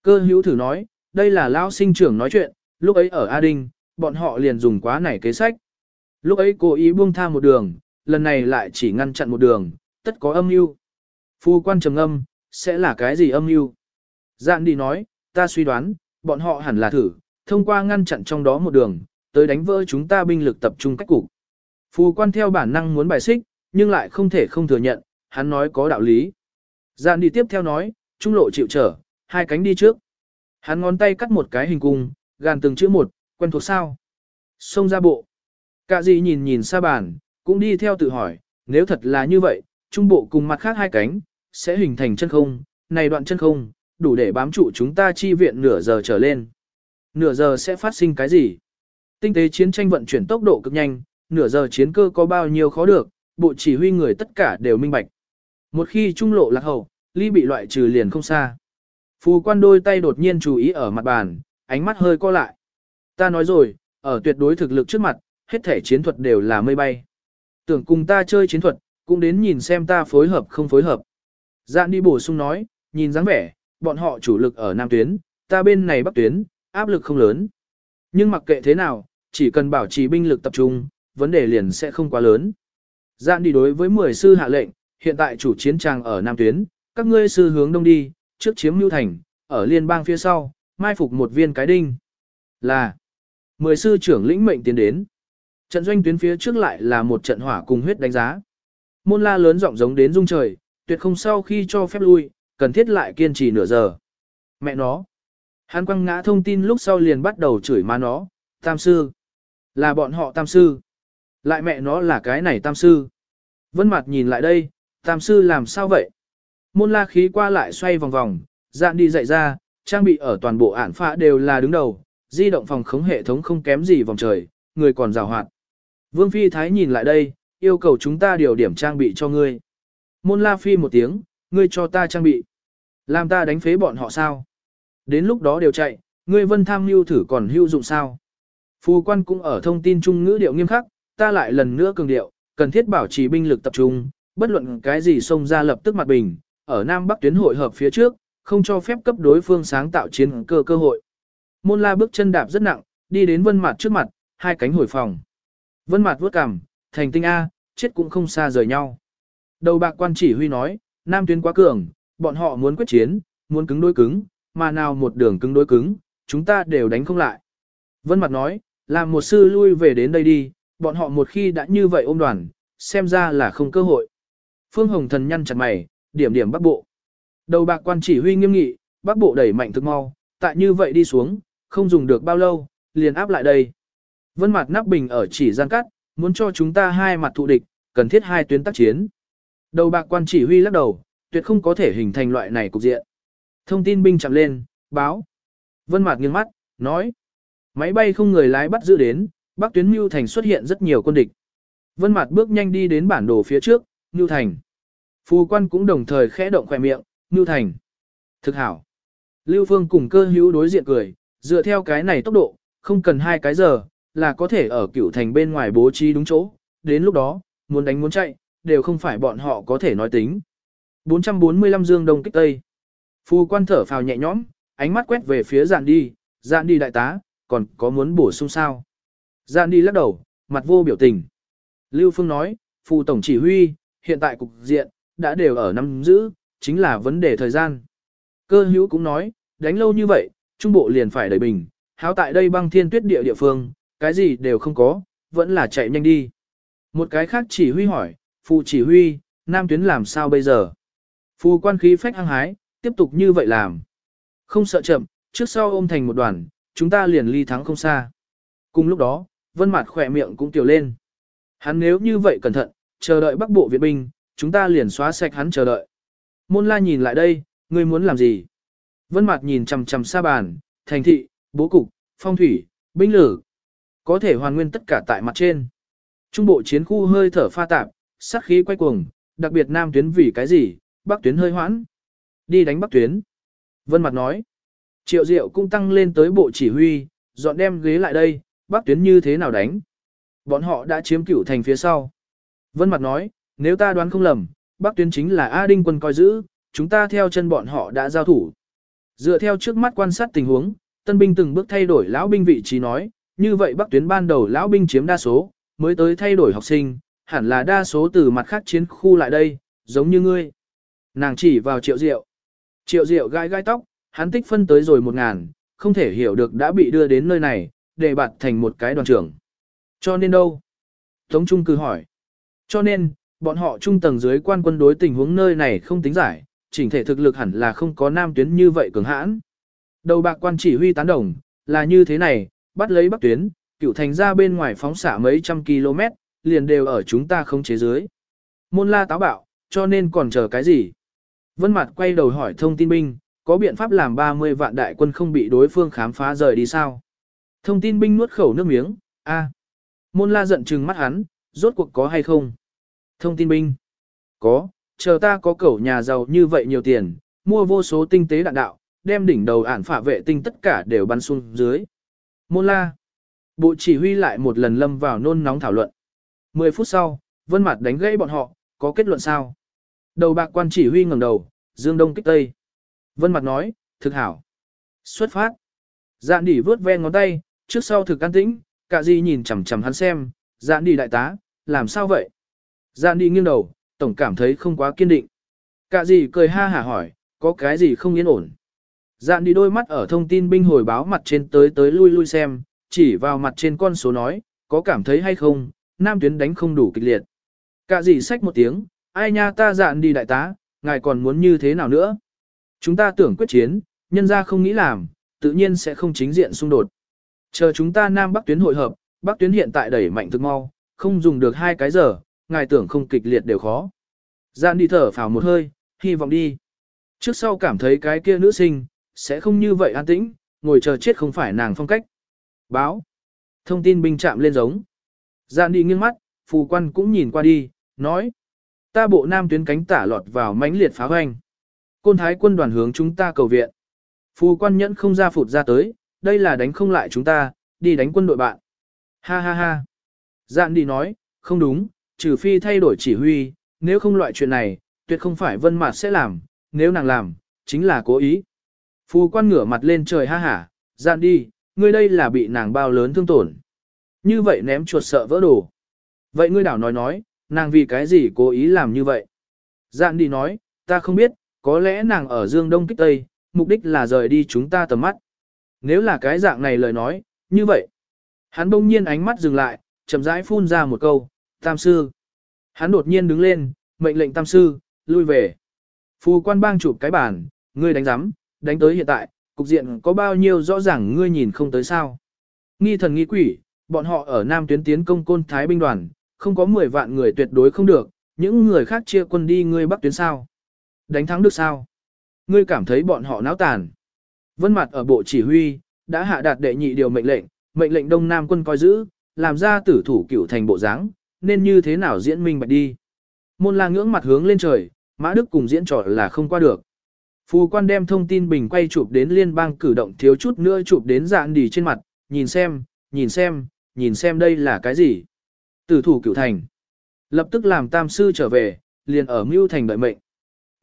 Cơ hữu thử nói, đây là Lão sinh trưởng nói chuyện, lúc ấy ở A Đinh, bọn họ liền dùng quá nảy kế sách. Lúc ấy cố ý buông tha một đường, lần này lại chỉ ngăn chặn một đường, tất có âm mưu. Phu quan trầm âm, sẽ là cái gì âm mưu? Dạn đi nói, ta suy đoán, bọn họ hẳn là thử, thông qua ngăn chặn trong đó một đường, tới đánh vỡ chúng ta binh lực tập trung cách cục. Phu quan theo bản năng muốn bài xích, nhưng lại không thể không thừa nhận, hắn nói có đạo lý. Dạn đi tiếp theo nói, trung lộ chịu trở, hai cánh đi trước. Hắn ngón tay cắt một cái hình cung, gàn từng chữ một, quen thuộc sao. Xông ra bộ. Cả gì nhìn nhìn xa bàn, cũng đi theo tự hỏi, nếu thật là như vậy, trung bộ cùng mặt khác hai cánh, sẽ hình thành chân không, này đoạn chân không, đủ để bám trụ chúng ta chi viện nửa giờ trở lên. Nửa giờ sẽ phát sinh cái gì? Tinh tế chiến tranh vận chuyển tốc độ cực nhanh, nửa giờ chiến cơ có bao nhiêu khó được, bộ chỉ huy người tất cả đều minh bạch. Một khi trung lộ lạc hậu, ly bị loại trừ liền không xa. Phù quan đôi tay đột nhiên chú ý ở mặt bàn, ánh mắt hơi co lại. Ta nói rồi, ở tuyệt đối thực lực trước mặt, hết thể chiến thuật đều là mây bay. Tưởng cùng ta chơi chiến thuật, cũng đến nhìn xem ta phối hợp không phối hợp. Dạn đi bổ sung nói, nhìn dáng vẻ, bọn họ chủ lực ở Nam Tuyến, ta bên này Bắc Tuyến, áp lực không lớn. Nhưng mặc kệ thế nào, chỉ cần bảo trì binh lực tập trung, vấn đề liền sẽ không quá lớn. Dạn đi đối với 10 sư hạ lệnh, hiện tại chủ chiến tràng ở Nam Tuyến, các ngươi sư hướng đông đi, trước chiếm Mưu Thành, ở liên bang phía sau, mai phục một viên cái đinh. Là, 10 sư trưởng lĩnh mệnh tiến đến. Trận doanh tuyến phía trước lại là một trận hỏa cùng huyết đánh giá. Môn la lớn giọng giống đến rung trời, tuyệt không sau khi cho phép lui, cần thiết lại kiên trì nửa giờ. Mẹ nó. Hắn quăng ngã thông tin lúc sau liền bắt đầu chửi má nó, tam sư. Là bọn họ tam sư. Lại mẹ nó là cái này tam sư. Vân mặt nhìn lại đây, tam sư làm sao vậy? Môn la khí qua lại xoay vòng vòng, dạn đi dậy ra, trang bị ở toàn bộ ản phạ đều là đứng đầu, di động phòng khống hệ thống không kém gì vòng trời, người còn rào hoạt. Vương Phi Thái nhìn lại đây, yêu cầu chúng ta điều điểm trang bị cho ngươi. Môn la phi một tiếng, ngươi cho ta trang bị. Làm ta đánh phế bọn họ sao? Đến lúc đó đều chạy, ngươi vân tham lưu thử còn hữu dụng sao? Phù quan cũng ở thông tin trung ngữ điệu nghiêm khắc, ta lại lần nữa cường điệu, cần thiết bảo trì binh lực tập trung, bất luận cái gì xông ra lập tức mặt bình, ở Nam Bắc tuyến hội hợp phía trước, không cho phép cấp đối phương sáng tạo chiến cơ cơ hội. Môn la bước chân đạp rất nặng, đi đến vân mặt trước mặt, hai cánh hồi phòng. Vân mặt vuốt cằm, thành tinh A, chết cũng không xa rời nhau. Đầu bạc quan chỉ huy nói, Nam tuyến quá cường, bọn họ muốn quyết chiến, muốn cứng đối cứng, mà nào một đường cứng đối cứng, chúng ta đều đánh không lại. Vân mặt nói, làm một sư lui về đến đây đi, bọn họ một khi đã như vậy ôm đoàn, xem ra là không cơ hội. Phương Hồng Thần nhăn chặt mày, điểm điểm bắc bộ. Đầu bạc quan chỉ huy nghiêm nghị, bắc bộ đẩy mạnh thực mau, tại như vậy đi xuống, không dùng được bao lâu, liền áp lại đây. Vân mặt nắp bình ở chỉ gian cắt, muốn cho chúng ta hai mặt thụ địch, cần thiết hai tuyến tác chiến. Đầu bạc quan chỉ huy lắc đầu, tuyệt không có thể hình thành loại này cục diện. Thông tin binh chạm lên, báo. Vân mặt nghiêng mắt, nói. Máy bay không người lái bắt giữ đến, bắc tuyến Mưu Thành xuất hiện rất nhiều quân địch. Vân Mạt bước nhanh đi đến bản đồ phía trước, Mưu Thành. Phù quan cũng đồng thời khẽ động khóe miệng, Mưu Thành. Thực hảo. Lưu Phương cùng cơ hữu đối diện cười, dựa theo cái này tốc độ, không cần hai cái giờ, là có thể ở cửu thành bên ngoài bố trí đúng chỗ, đến lúc đó, muốn đánh muốn chạy, đều không phải bọn họ có thể nói tính. 445 dương đông kích tây. Phu quan thở phào nhẹ nhõm, ánh mắt quét về phía dạn đi, dạn đi đại tá, còn có muốn bổ sung sao. Giản đi lắc đầu, mặt vô biểu tình. Lưu Phương nói, phù tổng chỉ huy, hiện tại cục diện, đã đều ở năm giữ, chính là vấn đề thời gian. Cơ hữu cũng nói, đánh lâu như vậy, trung bộ liền phải đẩy bình, háo tại đây băng thiên tuyết địa địa phương, cái gì đều không có, vẫn là chạy nhanh đi. Một cái khác chỉ huy hỏi, phù chỉ huy, nam tuyến làm sao bây giờ? Phù quan khí phách hăng hái, tiếp tục như vậy làm. Không sợ chậm, trước sau ôm thành một đoàn, chúng ta liền ly thắng không xa. Cùng lúc đó, vân mặt khỏe miệng cũng tiểu lên. Hắn nếu như vậy cẩn thận, chờ đợi bắc bộ viện binh, chúng ta liền xóa sạch hắn chờ đợi. Môn la nhìn lại đây, ngươi muốn làm gì? Vân mặt nhìn chằm chằm xa bàn, thành thị, bố cục, phong thủy, binh lử. Có thể hoàn nguyên tất cả tại mặt trên. Trung bộ chiến khu hơi thở pha tạp, sát khí quay cuồng, đặc biệt nam tuyến vì cái gì, bắc tuyến hơi hoãn. Đi đánh bắc tuyến. Vân mặt nói. Triệu diệu cũng tăng lên tới bộ chỉ huy, dọn đem ghế lại đây, bắc tuyến như thế nào đánh. Bọn họ đã chiếm cửu thành phía sau. Vân mặt nói, nếu ta đoán không lầm, bắc tuyến chính là A Đinh quân coi giữ, chúng ta theo chân bọn họ đã giao thủ. Dựa theo trước mắt quan sát tình huống, tân binh từng bước thay đổi lão binh vị trí nói, như vậy bắc tuyến ban đầu lão binh chiếm đa số, mới tới thay đổi học sinh, hẳn là đa số từ mặt khác chiến khu lại đây, giống như ngươi. Nàng chỉ vào triệu diệu. Triệu diệu gai gai tóc, hắn tích phân tới rồi một ngàn, không thể hiểu được đã bị đưa đến nơi này, để bạt thành một cái đoàn trưởng. Cho nên đâu? Tống Trung cư hỏi. Cho nên, bọn họ trung tầng dưới quan quân đối tình huống nơi này không tính giải, chỉnh thể thực lực hẳn là không có nam tuyến như vậy cường hãn. Đầu bạc quan chỉ huy tán đồng, là như thế này, bắt lấy bắc tuyến, cựu thành ra bên ngoài phóng xả mấy trăm km, liền đều ở chúng ta không chế dưới. Môn la táo bạo, cho nên còn chờ cái gì? Vân Mạt quay đầu hỏi thông tin binh, có biện pháp làm 30 vạn đại quân không bị đối phương khám phá rời đi sao? Thông tin binh nuốt khẩu nước miếng, a. Môn la giận trừng mắt hắn, rốt cuộc có hay không? Thông tin binh, có, chờ ta có cẩu nhà giàu như vậy nhiều tiền, mua vô số tinh tế đạn đạo, đem đỉnh đầu ản phả vệ tinh tất cả đều bắn xuống dưới. Môn la, bộ chỉ huy lại một lần lâm vào nôn nóng thảo luận. 10 phút sau, Vân Mạt đánh gãy bọn họ, có kết luận sao? Đầu bạc quan chỉ huy ngẩng đầu, dương đông kích tây. Vân Mạt nói, thực hảo. Xuất phát. Dạn đỉ vướt ve ngón tay, trước sau thực an tĩnh, cả gì nhìn chằm chằm hắn xem, dạn đi đại tá, làm sao vậy? Dạn đi nghiêng đầu, tổng cảm thấy không quá kiên định. Cả gì cười ha hả hỏi, có cái gì không yên ổn? Dạn đi đôi mắt ở thông tin binh hồi báo mặt trên tới tới lui lui xem, chỉ vào mặt trên con số nói, có cảm thấy hay không, nam tuyến đánh không đủ kịch liệt. Cả gì xách một tiếng, ai nha ta dạn đi đại tá, ngài còn muốn như thế nào nữa? Chúng ta tưởng quyết chiến, nhân ra không nghĩ làm, tự nhiên sẽ không chính diện xung đột. Chờ chúng ta Nam Bắc tuyến hội hợp, Bắc tuyến hiện tại đẩy mạnh thực mau, không dùng được hai cái giờ, ngài tưởng không kịch liệt đều khó. Dạn đi thở phào một hơi, hy vọng đi. Trước sau cảm thấy cái kia nữ sinh, sẽ không như vậy an tĩnh, ngồi chờ chết không phải nàng phong cách. Báo. Thông tin binh chạm lên giống. Dạn đi nghiêng mắt, phù quan cũng nhìn qua đi, nói. Ta bộ nam tuyến cánh tả lọt vào mãnh liệt phá hoành. Côn thái quân đoàn hướng chúng ta cầu viện. Phù quan nhẫn không ra phụt ra tới, đây là đánh không lại chúng ta, đi đánh quân đội bạn. Ha ha ha. Dạn đi nói, không đúng, trừ phi thay đổi chỉ huy, nếu không loại chuyện này, tuyệt không phải vân mặt sẽ làm, nếu nàng làm, chính là cố ý. Phu quan ngửa mặt lên trời ha hả, dạn đi, ngươi đây là bị nàng bao lớn thương tổn. Như vậy ném chuột sợ vỡ đồ. Vậy ngươi đảo nói nói, nàng vì cái gì cố ý làm như vậy? Dạn đi nói, ta không biết, có lẽ nàng ở Dương Đông Kích Tây, mục đích là rời đi chúng ta tầm mắt. Nếu là cái dạng này lời nói, như vậy. Hắn bỗng nhiên ánh mắt dừng lại, chậm rãi phun ra một câu, tam sư. Hắn đột nhiên đứng lên, mệnh lệnh tam sư, lui về. Phù quan bang chụp cái bàn, ngươi đánh giám, đánh tới hiện tại, cục diện có bao nhiêu rõ ràng ngươi nhìn không tới sao. Nghi thần nghi quỷ, bọn họ ở Nam tuyến tiến công côn Thái binh đoàn, không có 10 vạn người tuyệt đối không được, những người khác chia quân đi ngươi bắc tuyến sao. Đánh thắng được sao? Ngươi cảm thấy bọn họ náo tàn. Vân mặt ở bộ chỉ huy, đã hạ đạt đệ nhị điều mệnh lệnh, mệnh lệnh Đông Nam quân coi giữ, làm ra tử thủ cửu thành bộ dáng, nên như thế nào diễn minh bạch đi. Môn la ngưỡng mặt hướng lên trời, Mã Đức cùng diễn trò là không qua được. Phù quan đem thông tin bình quay chụp đến liên bang cử động thiếu chút nữa chụp đến dạn đỉ trên mặt, nhìn xem, nhìn xem, nhìn xem đây là cái gì. Tử thủ cửu thành. Lập tức làm tam sư trở về, liền ở mưu thành đợi mệnh.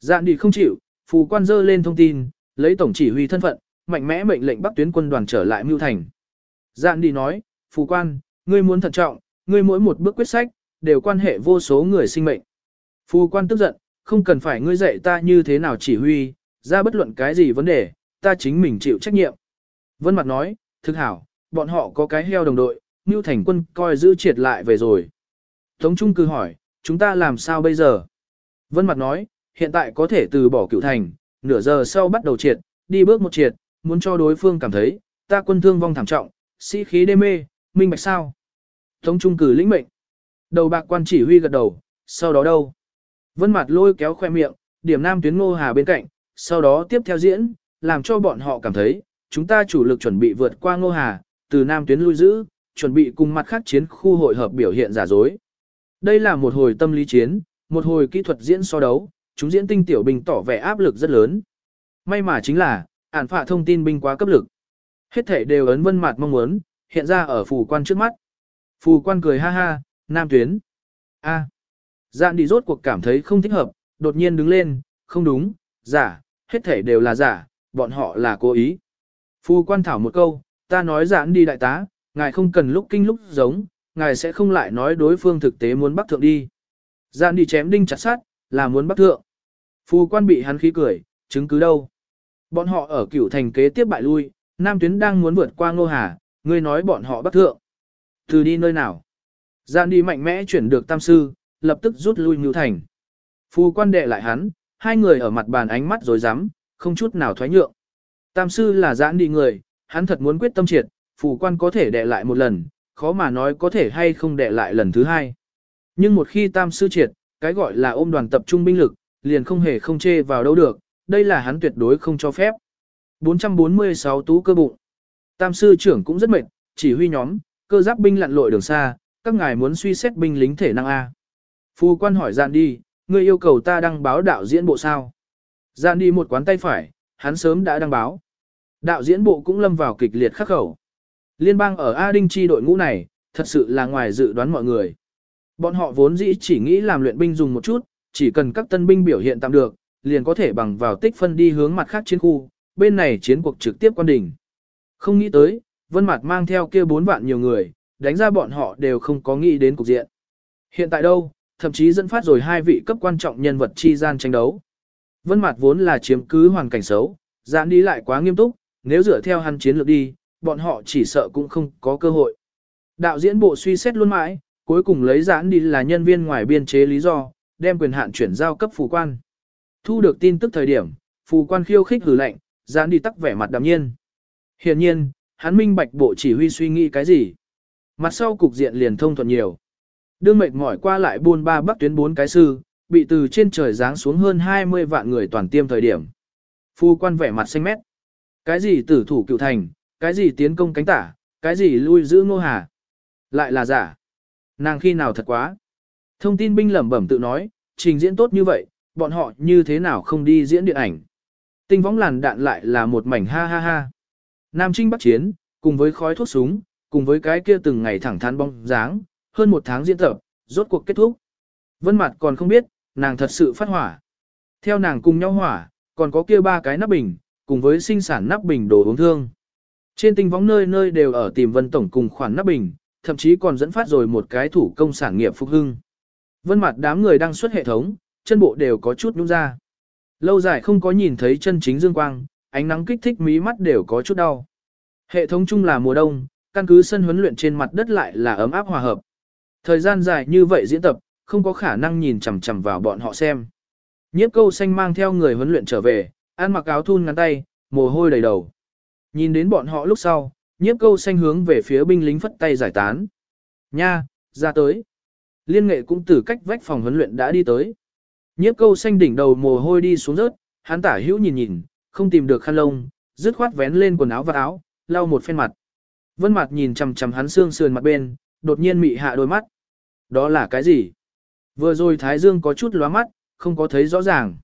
Dạn đỉ không chịu, phù quan dơ lên thông tin, lấy tổng chỉ huy thân phận, mạnh mẽ mệnh lệnh Bắc tuyến quân đoàn trở lại Mưu Thành. Dạn đi nói, phù quan, ngươi muốn thận trọng, ngươi mỗi một bước quyết sách, đều quan hệ vô số người sinh mệnh. Phù quan tức giận, không cần phải ngươi dạy ta như thế nào chỉ huy, ra bất luận cái gì vấn đề, ta chính mình chịu trách nhiệm. Vân Mặt nói, thực hảo, bọn họ có cái heo đồng đội, Mưu Thành quân coi giữ triệt lại về rồi. Tống Trung cư hỏi, chúng ta làm sao bây giờ? Vân Mặt nói, hiện tại có thể từ bỏ cựu thành, nửa giờ sau bắt đầu triệt, đi bước một triệt, muốn cho đối phương cảm thấy, ta quân thương vong thảm trọng, sĩ khí đê mê, minh bạch sao. Tống trung cử lĩnh mệnh. Đầu bạc quan chỉ huy gật đầu, sau đó đâu? Vân mặt lôi kéo khoe miệng, điểm nam tuyến ngô hà bên cạnh, sau đó tiếp theo diễn, làm cho bọn họ cảm thấy, chúng ta chủ lực chuẩn bị vượt qua ngô hà, từ nam tuyến lui giữ, chuẩn bị cùng mặt khác chiến khu hội hợp biểu hiện giả dối. Đây là một hồi tâm lý chiến, một hồi kỹ thuật diễn so đấu, chúng diễn tinh tiểu bình tỏ vẻ áp lực rất lớn. May mà chính là, ản phạ thông tin binh quá cấp lực. Hết thể đều ấn vân mặt mong muốn, hiện ra ở phù quan trước mắt. Phù quan cười ha ha, nam tuyến. a à. Dạn đi rốt cuộc cảm thấy không thích hợp, đột nhiên đứng lên, không đúng, giả, hết thể đều là giả, bọn họ là cố ý. Phù quan thảo một câu, ta nói dạn đi đại tá, ngài không cần lúc kinh lúc giống, ngài sẽ không lại nói đối phương thực tế muốn bắt thượng đi. Dạn đi chém đinh chặt sát, là muốn bắt thượng. Phù quan bị hắn khí cười, chứng cứ đâu. Bọn họ ở cửu thành kế tiếp bại lui, Nam Tuyến đang muốn vượt qua Ngô Hà, ngươi nói bọn họ bắt thượng. Từ đi nơi nào? Gian đi mạnh mẽ chuyển được tam sư, lập tức rút lui Ngưu Thành. Phù quan đệ lại hắn, hai người ở mặt bàn ánh mắt rồi rắm không chút nào thoái nhượng. Tam sư là giãn đi người, hắn thật muốn quyết tâm triệt, phù quan có thể đệ lại một lần, khó mà nói có thể hay không đệ lại lần thứ hai. Nhưng một khi tam sư triệt, cái gọi là ôm đoàn tập trung binh lực, liền không hề không chê vào đâu được, đây là hắn tuyệt đối không cho phép. 446 tú cơ bụng. Tam sư trưởng cũng rất mệt, chỉ huy nhóm, cơ giáp binh lặn lội đường xa, các ngài muốn suy xét binh lính thể năng A. Phu quan hỏi dạn đi, ngươi yêu cầu ta đăng báo đạo diễn bộ sao? Dạn đi một quán tay phải, hắn sớm đã đăng báo. Đạo diễn bộ cũng lâm vào kịch liệt khắc khẩu. Liên bang ở A Đinh chi đội ngũ này, thật sự là ngoài dự đoán mọi người. Bọn họ vốn dĩ chỉ nghĩ làm luyện binh dùng một chút, chỉ cần các tân binh biểu hiện tạm được, liền có thể bằng vào tích phân đi hướng mặt khác chiến khu, bên này chiến cuộc trực tiếp quan đỉnh. Không nghĩ tới, Vân Mạt mang theo kia bốn vạn nhiều người, đánh ra bọn họ đều không có nghĩ đến cục diện. Hiện tại đâu, thậm chí dẫn phát rồi hai vị cấp quan trọng nhân vật chi gian tranh đấu. Vân Mạt vốn là chiếm cứ hoàn cảnh xấu, giãn đi lại quá nghiêm túc, nếu dựa theo hắn chiến lược đi, bọn họ chỉ sợ cũng không có cơ hội. Đạo diễn bộ suy xét luôn mãi, cuối cùng lấy giãn đi là nhân viên ngoài biên chế lý do, đem quyền hạn chuyển giao cấp phù quan. Thu được tin tức thời điểm, phù quan khiêu khích hử lạnh, giãn đi tắc vẻ mặt đạm nhiên. Hiển nhiên, hắn minh bạch bộ chỉ huy suy nghĩ cái gì. Mặt sau cục diện liền thông thuận nhiều. Đương mệt mỏi qua lại buôn ba bắc tuyến bốn cái sư, bị từ trên trời giáng xuống hơn 20 vạn người toàn tiêm thời điểm. Phu quan vẻ mặt xanh mét. Cái gì tử thủ cựu thành, cái gì tiến công cánh tả, cái gì lui giữ ngô hà. Lại là giả. Nàng khi nào thật quá. Thông tin binh lẩm bẩm tự nói, trình diễn tốt như vậy, bọn họ như thế nào không đi diễn điện ảnh. Tinh võng làn đạn lại là một mảnh ha ha ha. Nam Trinh Bắc Chiến, cùng với khói thuốc súng, cùng với cái kia từng ngày thẳng thắn bóng dáng, hơn một tháng diễn tập, rốt cuộc kết thúc. Vân Mặt còn không biết, nàng thật sự phát hỏa. Theo nàng cùng nhau hỏa, còn có kia ba cái nắp bình, cùng với sinh sản nắp bình đồ uống thương. Trên tinh võng nơi nơi đều ở tìm Vân Tổng cùng khoản nắp bình, thậm chí còn dẫn phát rồi một cái thủ công sản nghiệp phục hưng. Vân mặt đám người đang xuất hệ thống, chân bộ đều có chút nhung ra. Lâu dài không có nhìn thấy chân chính dương quang, ánh nắng kích thích mí mắt đều có chút đau. Hệ thống chung là mùa đông, căn cứ sân huấn luyện trên mặt đất lại là ấm áp hòa hợp. Thời gian dài như vậy diễn tập, không có khả năng nhìn chằm chằm vào bọn họ xem. Nhiếp câu xanh mang theo người huấn luyện trở về, ăn mặc áo thun ngắn tay, mồ hôi đầy đầu. Nhìn đến bọn họ lúc sau, nhiếp câu xanh hướng về phía binh lính phất tay giải tán. Nha, ra tới. Liên nghệ cũng từ cách vách phòng huấn luyện đã đi tới. Nhiếp câu xanh đỉnh đầu mồ hôi đi xuống rớt, hắn tả hữu nhìn nhìn, không tìm được khăn lông, dứt khoát vén lên quần áo và áo, lau một phen mặt. Vân mặt nhìn chằm chằm hắn xương sườn mặt bên, đột nhiên mị hạ đôi mắt. Đó là cái gì? Vừa rồi Thái Dương có chút lóa mắt, không có thấy rõ ràng.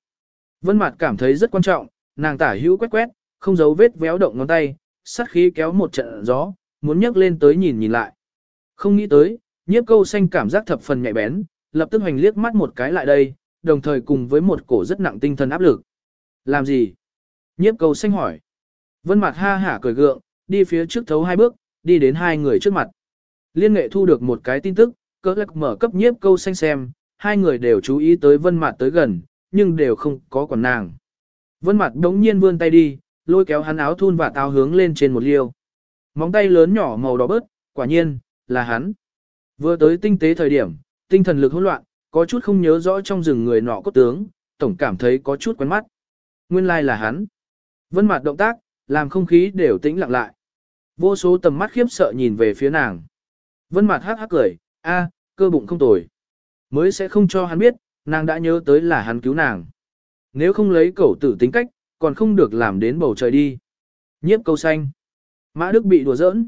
Vân mặt cảm thấy rất quan trọng, nàng tả hữu quét quét, không giấu vết véo động ngón tay, sát khí kéo một trận gió, muốn nhấc lên tới nhìn nhìn lại. Không nghĩ tới, nhiếp câu xanh cảm giác thập phần nhạy bén, lập tức hoành liếc mắt một cái lại đây, đồng thời cùng với một cổ rất nặng tinh thần áp lực. Làm gì? Nhiếp câu xanh hỏi. Vân mặt ha hả cười gượng, đi phía trước thấu hai bước, đi đến hai người trước mặt. Liên nghệ thu được một cái tin tức, cỡ lắc mở cấp nhiếp câu xanh xem, hai người đều chú ý tới vân mặt tới gần, nhưng đều không có còn nàng. Vân mặt đống nhiên vươn tay đi, lôi kéo hắn áo thun và táo hướng lên trên một liêu. Móng tay lớn nhỏ màu đỏ bớt, quả nhiên, là hắn. Vừa tới tinh tế thời điểm, tinh thần lực hỗn loạn, có chút không nhớ rõ trong rừng người nọ cốt tướng, tổng cảm thấy có chút quen mắt. Nguyên lai like là hắn. Vân mặt động tác, làm không khí đều tĩnh lặng lại. Vô số tầm mắt khiếp sợ nhìn về phía nàng. Vân mặt hắc hắc cười, a, cơ bụng không tồi. Mới sẽ không cho hắn biết, nàng đã nhớ tới là hắn cứu nàng. Nếu không lấy cẩu tử tính cách, còn không được làm đến bầu trời đi. Nhiếp câu xanh. Mã Đức bị đùa giỡn.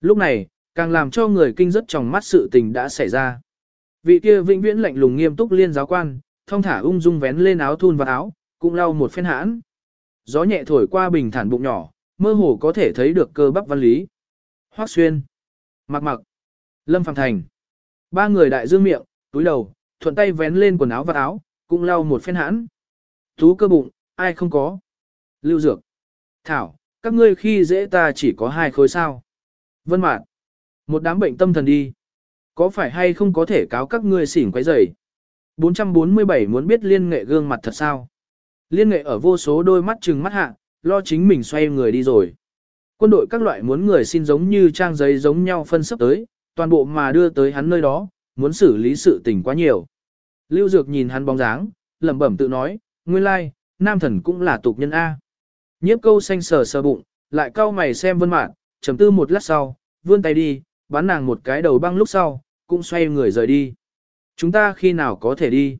Lúc này, càng làm cho người kinh rất trong mắt sự tình đã xảy ra. Vị kia vĩnh viễn lạnh lùng nghiêm túc liên giáo quan, thông thả ung dung vén lên áo thun và áo, cũng lau một phen hãn. Gió nhẹ thổi qua bình thản bụng nhỏ, mơ hồ có thể thấy được cơ bắp văn lý. Hoác xuyên. Mặc mặc. Lâm Phàm Thành. Ba người đại dương miệng, túi đầu, thuận tay vén lên quần áo và áo, cũng lau một phen hãn. Tú cơ bụng, ai không có. Lưu Dược. Thảo, các ngươi khi dễ ta chỉ có hai khối sao. Vân Mạn. Một đám bệnh tâm thần đi. Có phải hay không có thể cáo các ngươi xỉn quấy rầy? 447 muốn biết liên nghệ gương mặt thật sao? Liên nghệ ở vô số đôi mắt trừng mắt hạ, lo chính mình xoay người đi rồi. Quân đội các loại muốn người xin giống như trang giấy giống nhau phân sắp tới, toàn bộ mà đưa tới hắn nơi đó, muốn xử lý sự tình quá nhiều. Lưu Dược nhìn hắn bóng dáng, lẩm bẩm tự nói, nguyên lai, nam thần cũng là tục nhân A. Nhiếp câu xanh sờ sờ bụng, lại cau mày xem vân mạn, trầm tư một lát sau, vươn tay đi, bắn nàng một cái đầu băng lúc sau, cũng xoay người rời đi. Chúng ta khi nào có thể đi?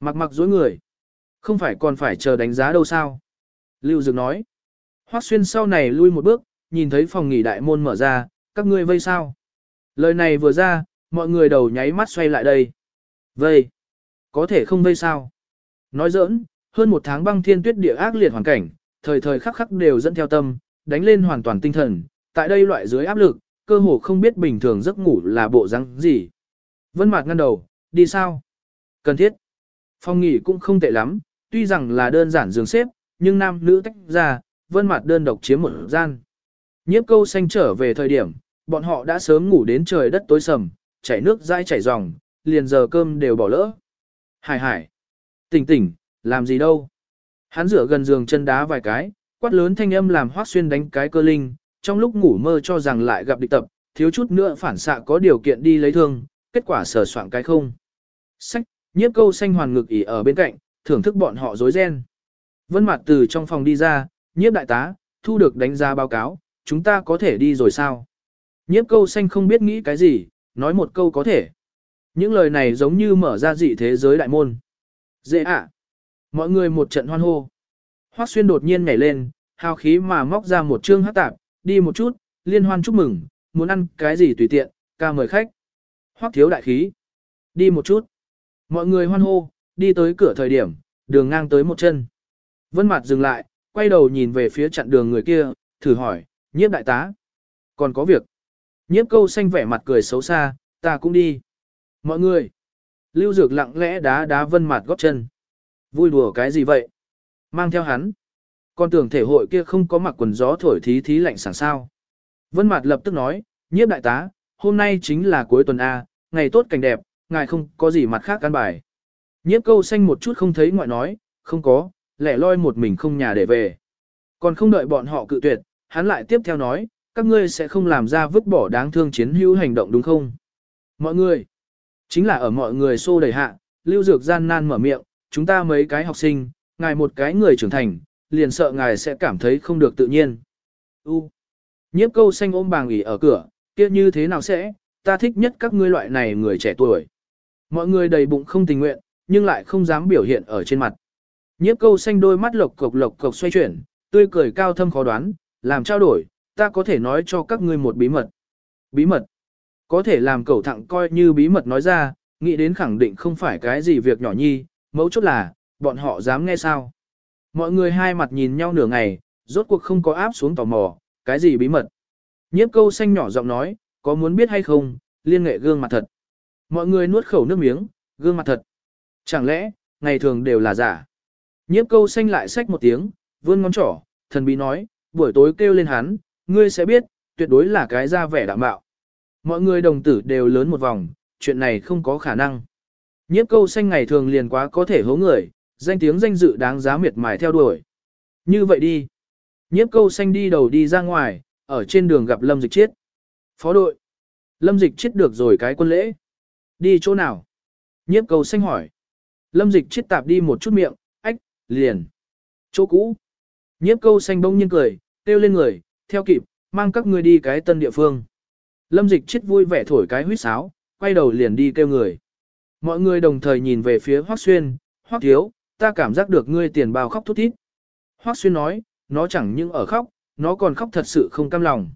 Mặc mặc dối người. Không phải còn phải chờ đánh giá đâu sao? Lưu Dược nói. Hoắc xuyên sau này lui một bước, nhìn thấy phòng nghỉ đại môn mở ra, các ngươi vây sao? Lời này vừa ra, mọi người đầu nháy mắt xoay lại đây. Vây? Có thể không vây sao? Nói giỡn, hơn một tháng băng thiên tuyết địa ác liệt hoàn cảnh, thời thời khắc khắc đều dẫn theo tâm, đánh lên hoàn toàn tinh thần, tại đây loại dưới áp lực, cơ hồ không biết bình thường giấc ngủ là bộ răng gì. Vân Mạc ngăn đầu, đi sao? Cần thiết. Phòng nghỉ cũng không tệ lắm, tuy rằng là đơn giản giường xếp, nhưng nam nữ tách ra, Vân Mạc đơn độc chiếm một gian. Nhiếp câu xanh trở về thời điểm, bọn họ đã sớm ngủ đến trời đất tối sầm, chảy nước dãi chảy ròng, liền giờ cơm đều bỏ lỡ. Hải hải, tỉnh tỉnh, làm gì đâu. Hắn rửa gần giường chân đá vài cái, quát lớn thanh âm làm hoác xuyên đánh cái cơ linh, trong lúc ngủ mơ cho rằng lại gặp địch tập, thiếu chút nữa phản xạ có điều kiện đi lấy thương, kết quả sờ soạn cái không. Sách, nhiếp câu xanh hoàn ngực ỉ ở bên cạnh, thưởng thức bọn họ dối ren. Vân mặt từ trong phòng đi ra, nhiếp đại tá, thu được đánh giá báo cáo, chúng ta có thể đi rồi sao? Nhiếp câu xanh không biết nghĩ cái gì, nói một câu có thể. Những lời này giống như mở ra dị thế giới đại môn. Dễ ạ. Mọi người một trận hoan hô. Hoắc xuyên đột nhiên nhảy lên, hào khí mà móc ra một chương hát tạp, đi một chút, liên hoan chúc mừng, muốn ăn cái gì tùy tiện, ca mời khách. Hoắc thiếu đại khí. Đi một chút. Mọi người hoan hô, đi tới cửa thời điểm, đường ngang tới một chân. Vân mạt dừng lại, quay đầu nhìn về phía chặn đường người kia, thử hỏi, nhiếp đại tá. Còn có việc. Nhiếp câu xanh vẻ mặt cười xấu xa, ta cũng đi. Mọi người. Lưu Dược lặng lẽ đá đá vân Mạt gót chân. Vui đùa cái gì vậy? Mang theo hắn. Con tưởng thể hội kia không có mặc quần gió thổi thí thí lạnh sảng sao. Vân Mạt lập tức nói, nhiếp đại tá, hôm nay chính là cuối tuần A, ngày tốt cảnh đẹp, ngài không có gì mặt khác căn bài. Nhiếp câu xanh một chút không thấy ngoại nói, không có, lẻ loi một mình không nhà để về. Còn không đợi bọn họ cự tuyệt, hắn lại tiếp theo nói, các ngươi sẽ không làm ra vứt bỏ đáng thương chiến hữu hành động đúng không? Mọi người, chính là ở mọi người xô đầy hạ, lưu dược gian nan mở miệng, chúng ta mấy cái học sinh, ngài một cái người trưởng thành, liền sợ ngài sẽ cảm thấy không được tự nhiên. U. Nhiếp câu xanh ôm bàng ỉ ở cửa, kia như thế nào sẽ, ta thích nhất các ngươi loại này người trẻ tuổi. Mọi người đầy bụng không tình nguyện, nhưng lại không dám biểu hiện ở trên mặt. Nhiếp câu xanh đôi mắt lộc cộc lộc cộc xoay chuyển, tươi cười cao thâm khó đoán, làm trao đổi, ta có thể nói cho các ngươi một bí mật. Bí mật. Có thể làm cẩu thẳng coi như bí mật nói ra, nghĩ đến khẳng định không phải cái gì việc nhỏ nhi, mấu chốt là, bọn họ dám nghe sao. Mọi người hai mặt nhìn nhau nửa ngày, rốt cuộc không có áp xuống tò mò, cái gì bí mật. Nhiếp câu xanh nhỏ giọng nói, có muốn biết hay không, liên nghệ gương mặt thật. Mọi người nuốt khẩu nước miếng, gương mặt thật. Chẳng lẽ, ngày thường đều là giả. Nhiếp câu xanh lại xách một tiếng, vươn ngón trỏ, thần bí nói, buổi tối kêu lên hắn, ngươi sẽ biết, tuyệt đối là cái ra vẻ đạm bạo. Mọi người đồng tử đều lớn một vòng, chuyện này không có khả năng. Nhiếp câu xanh ngày thường liền quá có thể hố người, danh tiếng danh dự đáng giá miệt mài theo đuổi. Như vậy đi. Nhiếp câu xanh đi đầu đi ra ngoài, ở trên đường gặp Lâm Dịch Chiết. Phó đội. Lâm Dịch Chiết được rồi cái quân lễ. Đi chỗ nào? Nhiếp câu xanh hỏi. Lâm Dịch Chiết tạp đi một chút miệng, ách, liền. Chỗ cũ. Nhiếp câu xanh bỗng nhiên cười, kêu lên người, theo kịp, mang các ngươi đi cái tân địa phương. Lâm dịch chiết vui vẻ thổi cái huýt sáo, quay đầu liền đi kêu người. Mọi người đồng thời nhìn về phía Hoắc Xuyên, Hoắc Thiếu, ta cảm giác được ngươi tiền bao khóc thút thít. Hoắc Xuyên nói, nó chẳng những ở khóc, nó còn khóc thật sự không cam lòng.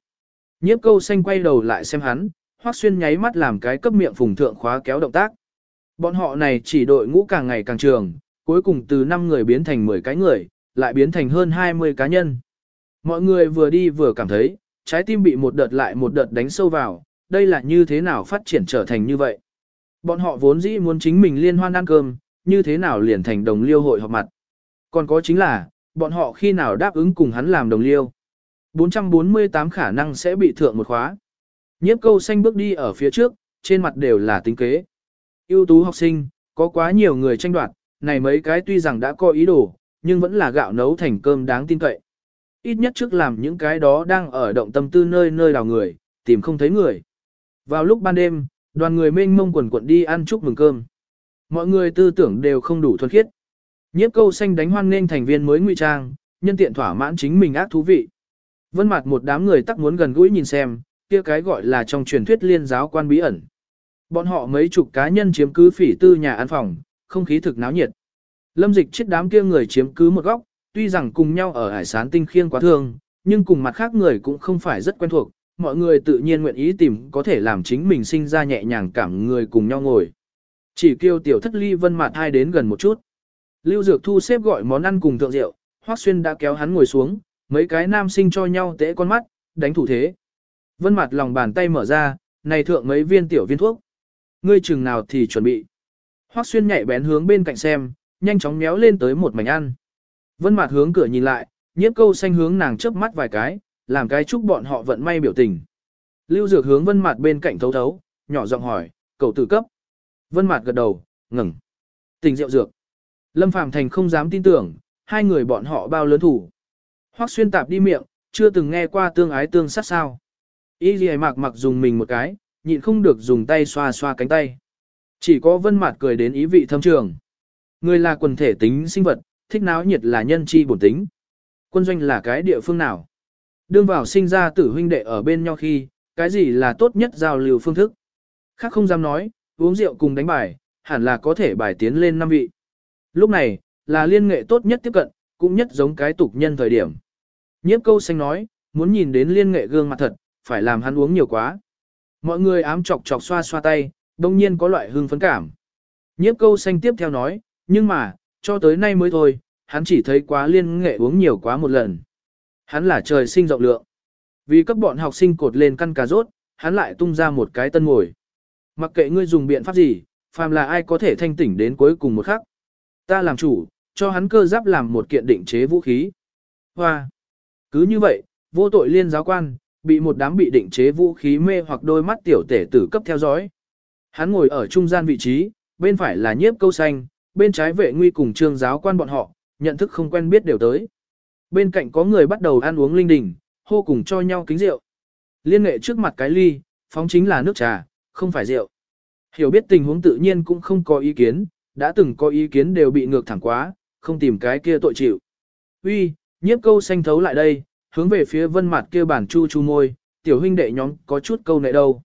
Nhiếp câu xanh quay đầu lại xem hắn, Hoắc Xuyên nháy mắt làm cái cấp miệng phùng thượng khóa kéo động tác. Bọn họ này chỉ đội ngũ càng ngày càng trường, cuối cùng từ 5 người biến thành 10 cái người, lại biến thành hơn 20 cá nhân. Mọi người vừa đi vừa cảm thấy, trái tim bị một đợt lại một đợt đánh sâu vào, đây là như thế nào phát triển trở thành như vậy. Bọn họ vốn dĩ muốn chính mình liên hoan ăn cơm, như thế nào liền thành đồng liêu hội họp mặt. Còn có chính là, bọn họ khi nào đáp ứng cùng hắn làm đồng liêu. 448 khả năng sẽ bị thượng một khóa. Nhiếp câu xanh bước đi ở phía trước, trên mặt đều là tính kế. ưu tú học sinh, có quá nhiều người tranh đoạt, này mấy cái tuy rằng đã có ý đồ, nhưng vẫn là gạo nấu thành cơm đáng tin cậy. Ít nhất trước làm những cái đó đang ở động tâm tư nơi nơi đào người, tìm không thấy người. Vào lúc ban đêm, đoàn người mênh mông quần quận đi ăn chúc mừng cơm. Mọi người tư tưởng đều không đủ thuần khiết. Nhiếp câu xanh đánh hoan nên thành viên mới ngụy trang, nhân tiện thỏa mãn chính mình ác thú vị. Vân mặt một đám người tắc muốn gần gũi nhìn xem, kia cái gọi là trong truyền thuyết liên giáo quan bí ẩn. Bọn họ mấy chục cá nhân chiếm cứ phỉ tư nhà ăn phòng, không khí thực náo nhiệt. Lâm dịch chết đám kia người chiếm cứ một góc, tuy rằng cùng nhau ở hải sán tinh khiêng quá thương, nhưng cùng mặt khác người cũng không phải rất quen thuộc, mọi người tự nhiên nguyện ý tìm có thể làm chính mình sinh ra nhẹ nhàng cảm người cùng nhau ngồi. Chỉ kêu tiểu thất ly vân mặt hai đến gần một chút. Lưu Dược thu xếp gọi món ăn cùng thượng rượu, Hoắc Xuyên đã kéo hắn ngồi xuống, mấy cái nam sinh cho nhau tễ con mắt, đánh thủ thế. Vân mặt lòng bàn tay mở ra, này thượng mấy viên tiểu viên thuốc. Ngươi chừng nào thì chuẩn bị. Hoắc Xuyên nhạy bén hướng bên cạnh xem, nhanh chóng méo lên tới một mảnh ăn. Vân mặt hướng cửa nhìn lại, nhiếp câu xanh hướng nàng chớp mắt vài cái, làm cái chúc bọn họ vận may biểu tình. Lưu Dược hướng Vân mặt bên cạnh thấu thấu, nhỏ giọng hỏi, cậu tử cấp. Vân Mạt gật đầu, ngừng. Tình rượu dược. Lâm Phàm Thành không dám tin tưởng, hai người bọn họ bao lớn thủ. Hoắc xuyên tạp đi miệng, chưa từng nghe qua tương ái tương sát sao. Y gì mặc mặc dùng mình một cái, nhịn không được dùng tay xoa xoa cánh tay. Chỉ có vân Mạt cười đến ý vị thâm trường. Người là quần thể tính sinh vật, thích náo nhiệt là nhân chi bổn tính. Quân doanh là cái địa phương nào? Đương vào sinh ra tử huynh đệ ở bên nhau khi, cái gì là tốt nhất giao lưu phương thức? Khác không dám nói, uống rượu cùng đánh bài, hẳn là có thể bài tiến lên năm vị. Lúc này, là liên nghệ tốt nhất tiếp cận, cũng nhất giống cái tục nhân thời điểm. Nhiếp câu xanh nói, muốn nhìn đến liên nghệ gương mặt thật, phải làm hắn uống nhiều quá. Mọi người ám chọc chọc xoa xoa tay, đông nhiên có loại hương phấn cảm. Nhiếp câu xanh tiếp theo nói, nhưng mà, cho tới nay mới thôi, hắn chỉ thấy quá liên nghệ uống nhiều quá một lần. Hắn là trời sinh rộng lượng. Vì các bọn học sinh cột lên căn cà rốt, hắn lại tung ra một cái tân ngồi. Mặc kệ ngươi dùng biện pháp gì, phàm là ai có thể thanh tỉnh đến cuối cùng một khắc. Ta làm chủ, cho hắn cơ giáp làm một kiện định chế vũ khí. Hoa! Cứ như vậy, vô tội liên giáo quan, bị một đám bị định chế vũ khí mê hoặc đôi mắt tiểu tể tử cấp theo dõi. Hắn ngồi ở trung gian vị trí, bên phải là nhiếp câu xanh, bên trái vệ nguy cùng trương giáo quan bọn họ, nhận thức không quen biết đều tới. Bên cạnh có người bắt đầu ăn uống linh đình, hô cùng cho nhau kính rượu. Liên nghệ trước mặt cái ly, phóng chính là nước trà, không phải rượu. Hiểu biết tình huống tự nhiên cũng không có ý kiến, đã từng có ý kiến đều bị ngược thẳng quá, không tìm cái kia tội chịu. Uy, nhiếp câu xanh thấu lại đây, hướng về phía vân mặt kia bản chu chu môi, tiểu huynh đệ nhóm có chút câu nệ đâu.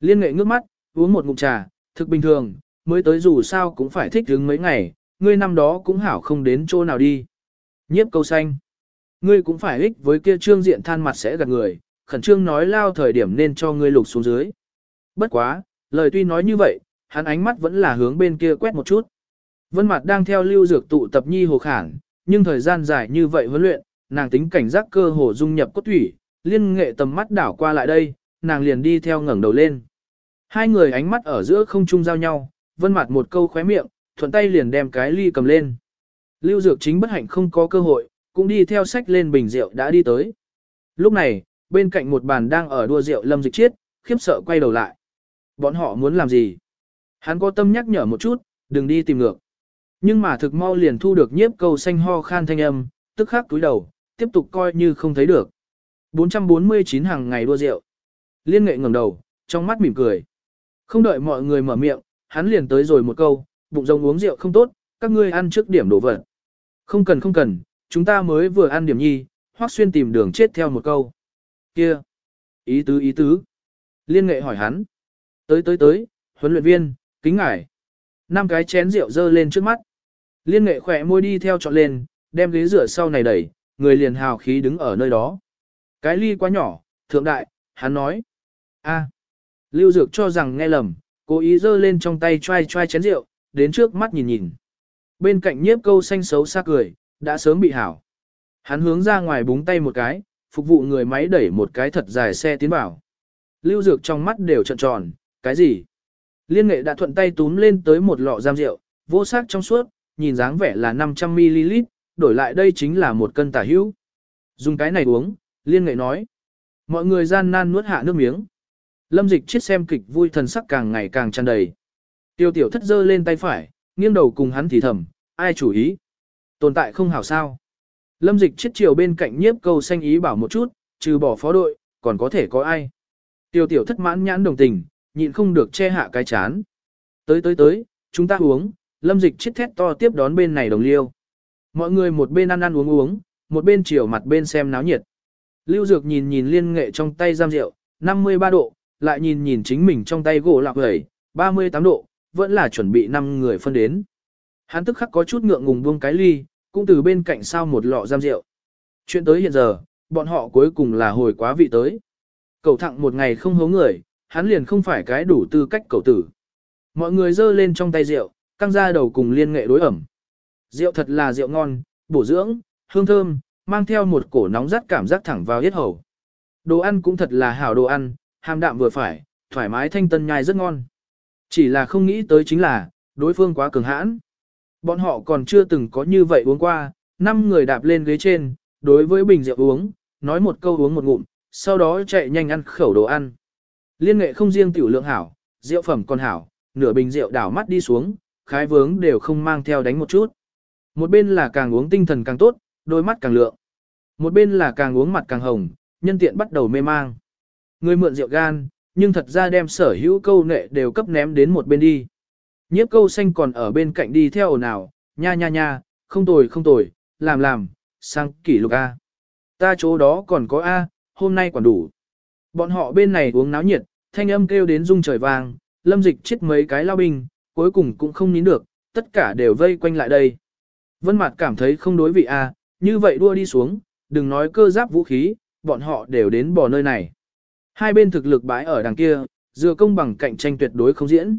Liên nghệ ngước mắt, uống một ngụm trà, thực bình thường, mới tới dù sao cũng phải thích đứng mấy ngày, ngươi năm đó cũng hảo không đến chỗ nào đi. Nhiếp câu xanh. Ngươi cũng phải ích với kia trương diện than mặt sẽ gạt người, khẩn trương nói lao thời điểm nên cho ngươi lục xuống dưới. Bất quá, lời tuy nói như vậy, hắn ánh mắt vẫn là hướng bên kia quét một chút. Vân Mạt đang theo lưu dược tụ tập nhi hồ khản, nhưng thời gian dài như vậy huấn luyện, nàng tính cảnh giác cơ hồ dung nhập cốt thủy, liên nghệ tầm mắt đảo qua lại đây, nàng liền đi theo ngẩng đầu lên. Hai người ánh mắt ở giữa không trung giao nhau, Vân Mạt một câu khóe miệng, thuận tay liền đem cái ly cầm lên. Lưu Dược chính bất hạnh không có cơ hội, cũng đi theo sách lên bình rượu đã đi tới. Lúc này, bên cạnh một bàn đang ở đua rượu Lâm Dịch Chiết, khiếp sợ quay đầu lại. Bọn họ muốn làm gì? Hắn có tâm nhắc nhở một chút, đừng đi tìm ngược. Nhưng mà thực mau liền thu được nhiếp câu xanh ho khan thanh âm, tức khắc túi đầu, tiếp tục coi như không thấy được. 449 hàng ngày đua rượu. Liên nghệ ngẩng đầu, trong mắt mỉm cười. Không đợi mọi người mở miệng, hắn liền tới rồi một câu, bụng rồng uống rượu không tốt, các ngươi ăn trước điểm đổ vật. Không cần không cần, chúng ta mới vừa ăn điểm nhi, hoác xuyên tìm đường chết theo một câu. Kia! Ý tứ ý tứ. Liên nghệ hỏi hắn. Tới tới tới, huấn luyện viên, kính ngải. Năm cái chén rượu dơ lên trước mắt. Liên nghệ khỏe môi đi theo chọn lên, đem ghế rửa sau này đẩy, người liền hào khí đứng ở nơi đó. Cái ly quá nhỏ, thượng đại, hắn nói. a Lưu Dược cho rằng nghe lầm, cố ý dơ lên trong tay trai trai chén rượu, đến trước mắt nhìn nhìn. Bên cạnh nhiếp câu xanh xấu xa cười, đã sớm bị hảo. Hắn hướng ra ngoài búng tay một cái, phục vụ người máy đẩy một cái thật dài xe tiến vào. Lưu Dược trong mắt đều trợn tròn, cái gì? Liên nghệ đã thuận tay túm lên tới một lọ giam rượu, vô sắc trong suốt, nhìn dáng vẻ là 500ml, đổi lại đây chính là một cân tả hữu. Dùng cái này uống, liên nghệ nói. Mọi người gian nan nuốt hạ nước miếng. Lâm dịch chết xem kịch vui thần sắc càng ngày càng tràn đầy. Tiêu tiểu thất dơ lên tay phải, nghiêng đầu cùng hắn thì thầm, ai chủ ý. Tồn tại không hảo sao. Lâm dịch chết chiều bên cạnh nhiếp câu xanh ý bảo một chút, trừ bỏ phó đội, còn có thể có ai. Tiêu tiểu thất mãn nhãn đồng tình, nhịn không được che hạ cái chán. Tới tới tới, chúng ta uống, lâm dịch chết thét to tiếp đón bên này đồng liêu. Mọi người một bên ăn ăn uống uống, một bên chiều mặt bên xem náo nhiệt. Lưu Dược nhìn nhìn liên nghệ trong tay giam rượu, 53 độ, lại nhìn nhìn chính mình trong tay gỗ lạc hẩy, 38 độ, vẫn là chuẩn bị 5 người phân đến. Hắn tức khắc có chút ngượng ngùng buông cái ly, cũng từ bên cạnh sao một lọ giam rượu. Chuyện tới hiện giờ, bọn họ cuối cùng là hồi quá vị tới. Cầu thẳng một ngày không hố người, hắn liền không phải cái đủ tư cách cầu tử. Mọi người dơ lên trong tay rượu, căng ra đầu cùng liên nghệ đối ẩm. Rượu thật là rượu ngon, bổ dưỡng, hương thơm, mang theo một cổ nóng rát cảm giác thẳng vào yết hầu. Đồ ăn cũng thật là hảo đồ ăn, hàm đạm vừa phải, thoải mái thanh tân nhai rất ngon. Chỉ là không nghĩ tới chính là, đối phương quá cường hãn. Bọn họ còn chưa từng có như vậy uống qua, năm người đạp lên ghế trên, đối với bình rượu uống, nói một câu uống một ngụm, sau đó chạy nhanh ăn khẩu đồ ăn. Liên nghệ không riêng tiểu lượng hảo, rượu phẩm còn hảo, nửa bình rượu đảo mắt đi xuống, khái vướng đều không mang theo đánh một chút. Một bên là càng uống tinh thần càng tốt, đôi mắt càng lượng. Một bên là càng uống mặt càng hồng, nhân tiện bắt đầu mê mang. Người mượn rượu gan, nhưng thật ra đem sở hữu câu nệ đều cấp ném đến một bên đi. Nhiếp câu xanh còn ở bên cạnh đi theo ồn ào, nha nha nha, không tồi không tồi, làm làm, sang kỷ lục A. Ta chỗ đó còn có A, hôm nay còn đủ. Bọn họ bên này uống náo nhiệt, thanh âm kêu đến rung trời vàng, lâm dịch chết mấy cái lao binh, cuối cùng cũng không nín được, tất cả đều vây quanh lại đây. Vân Mạt cảm thấy không đối vị A, như vậy đua đi xuống, đừng nói cơ giáp vũ khí, bọn họ đều đến bỏ nơi này. Hai bên thực lực bãi ở đằng kia, dựa công bằng cạnh tranh tuyệt đối không diễn.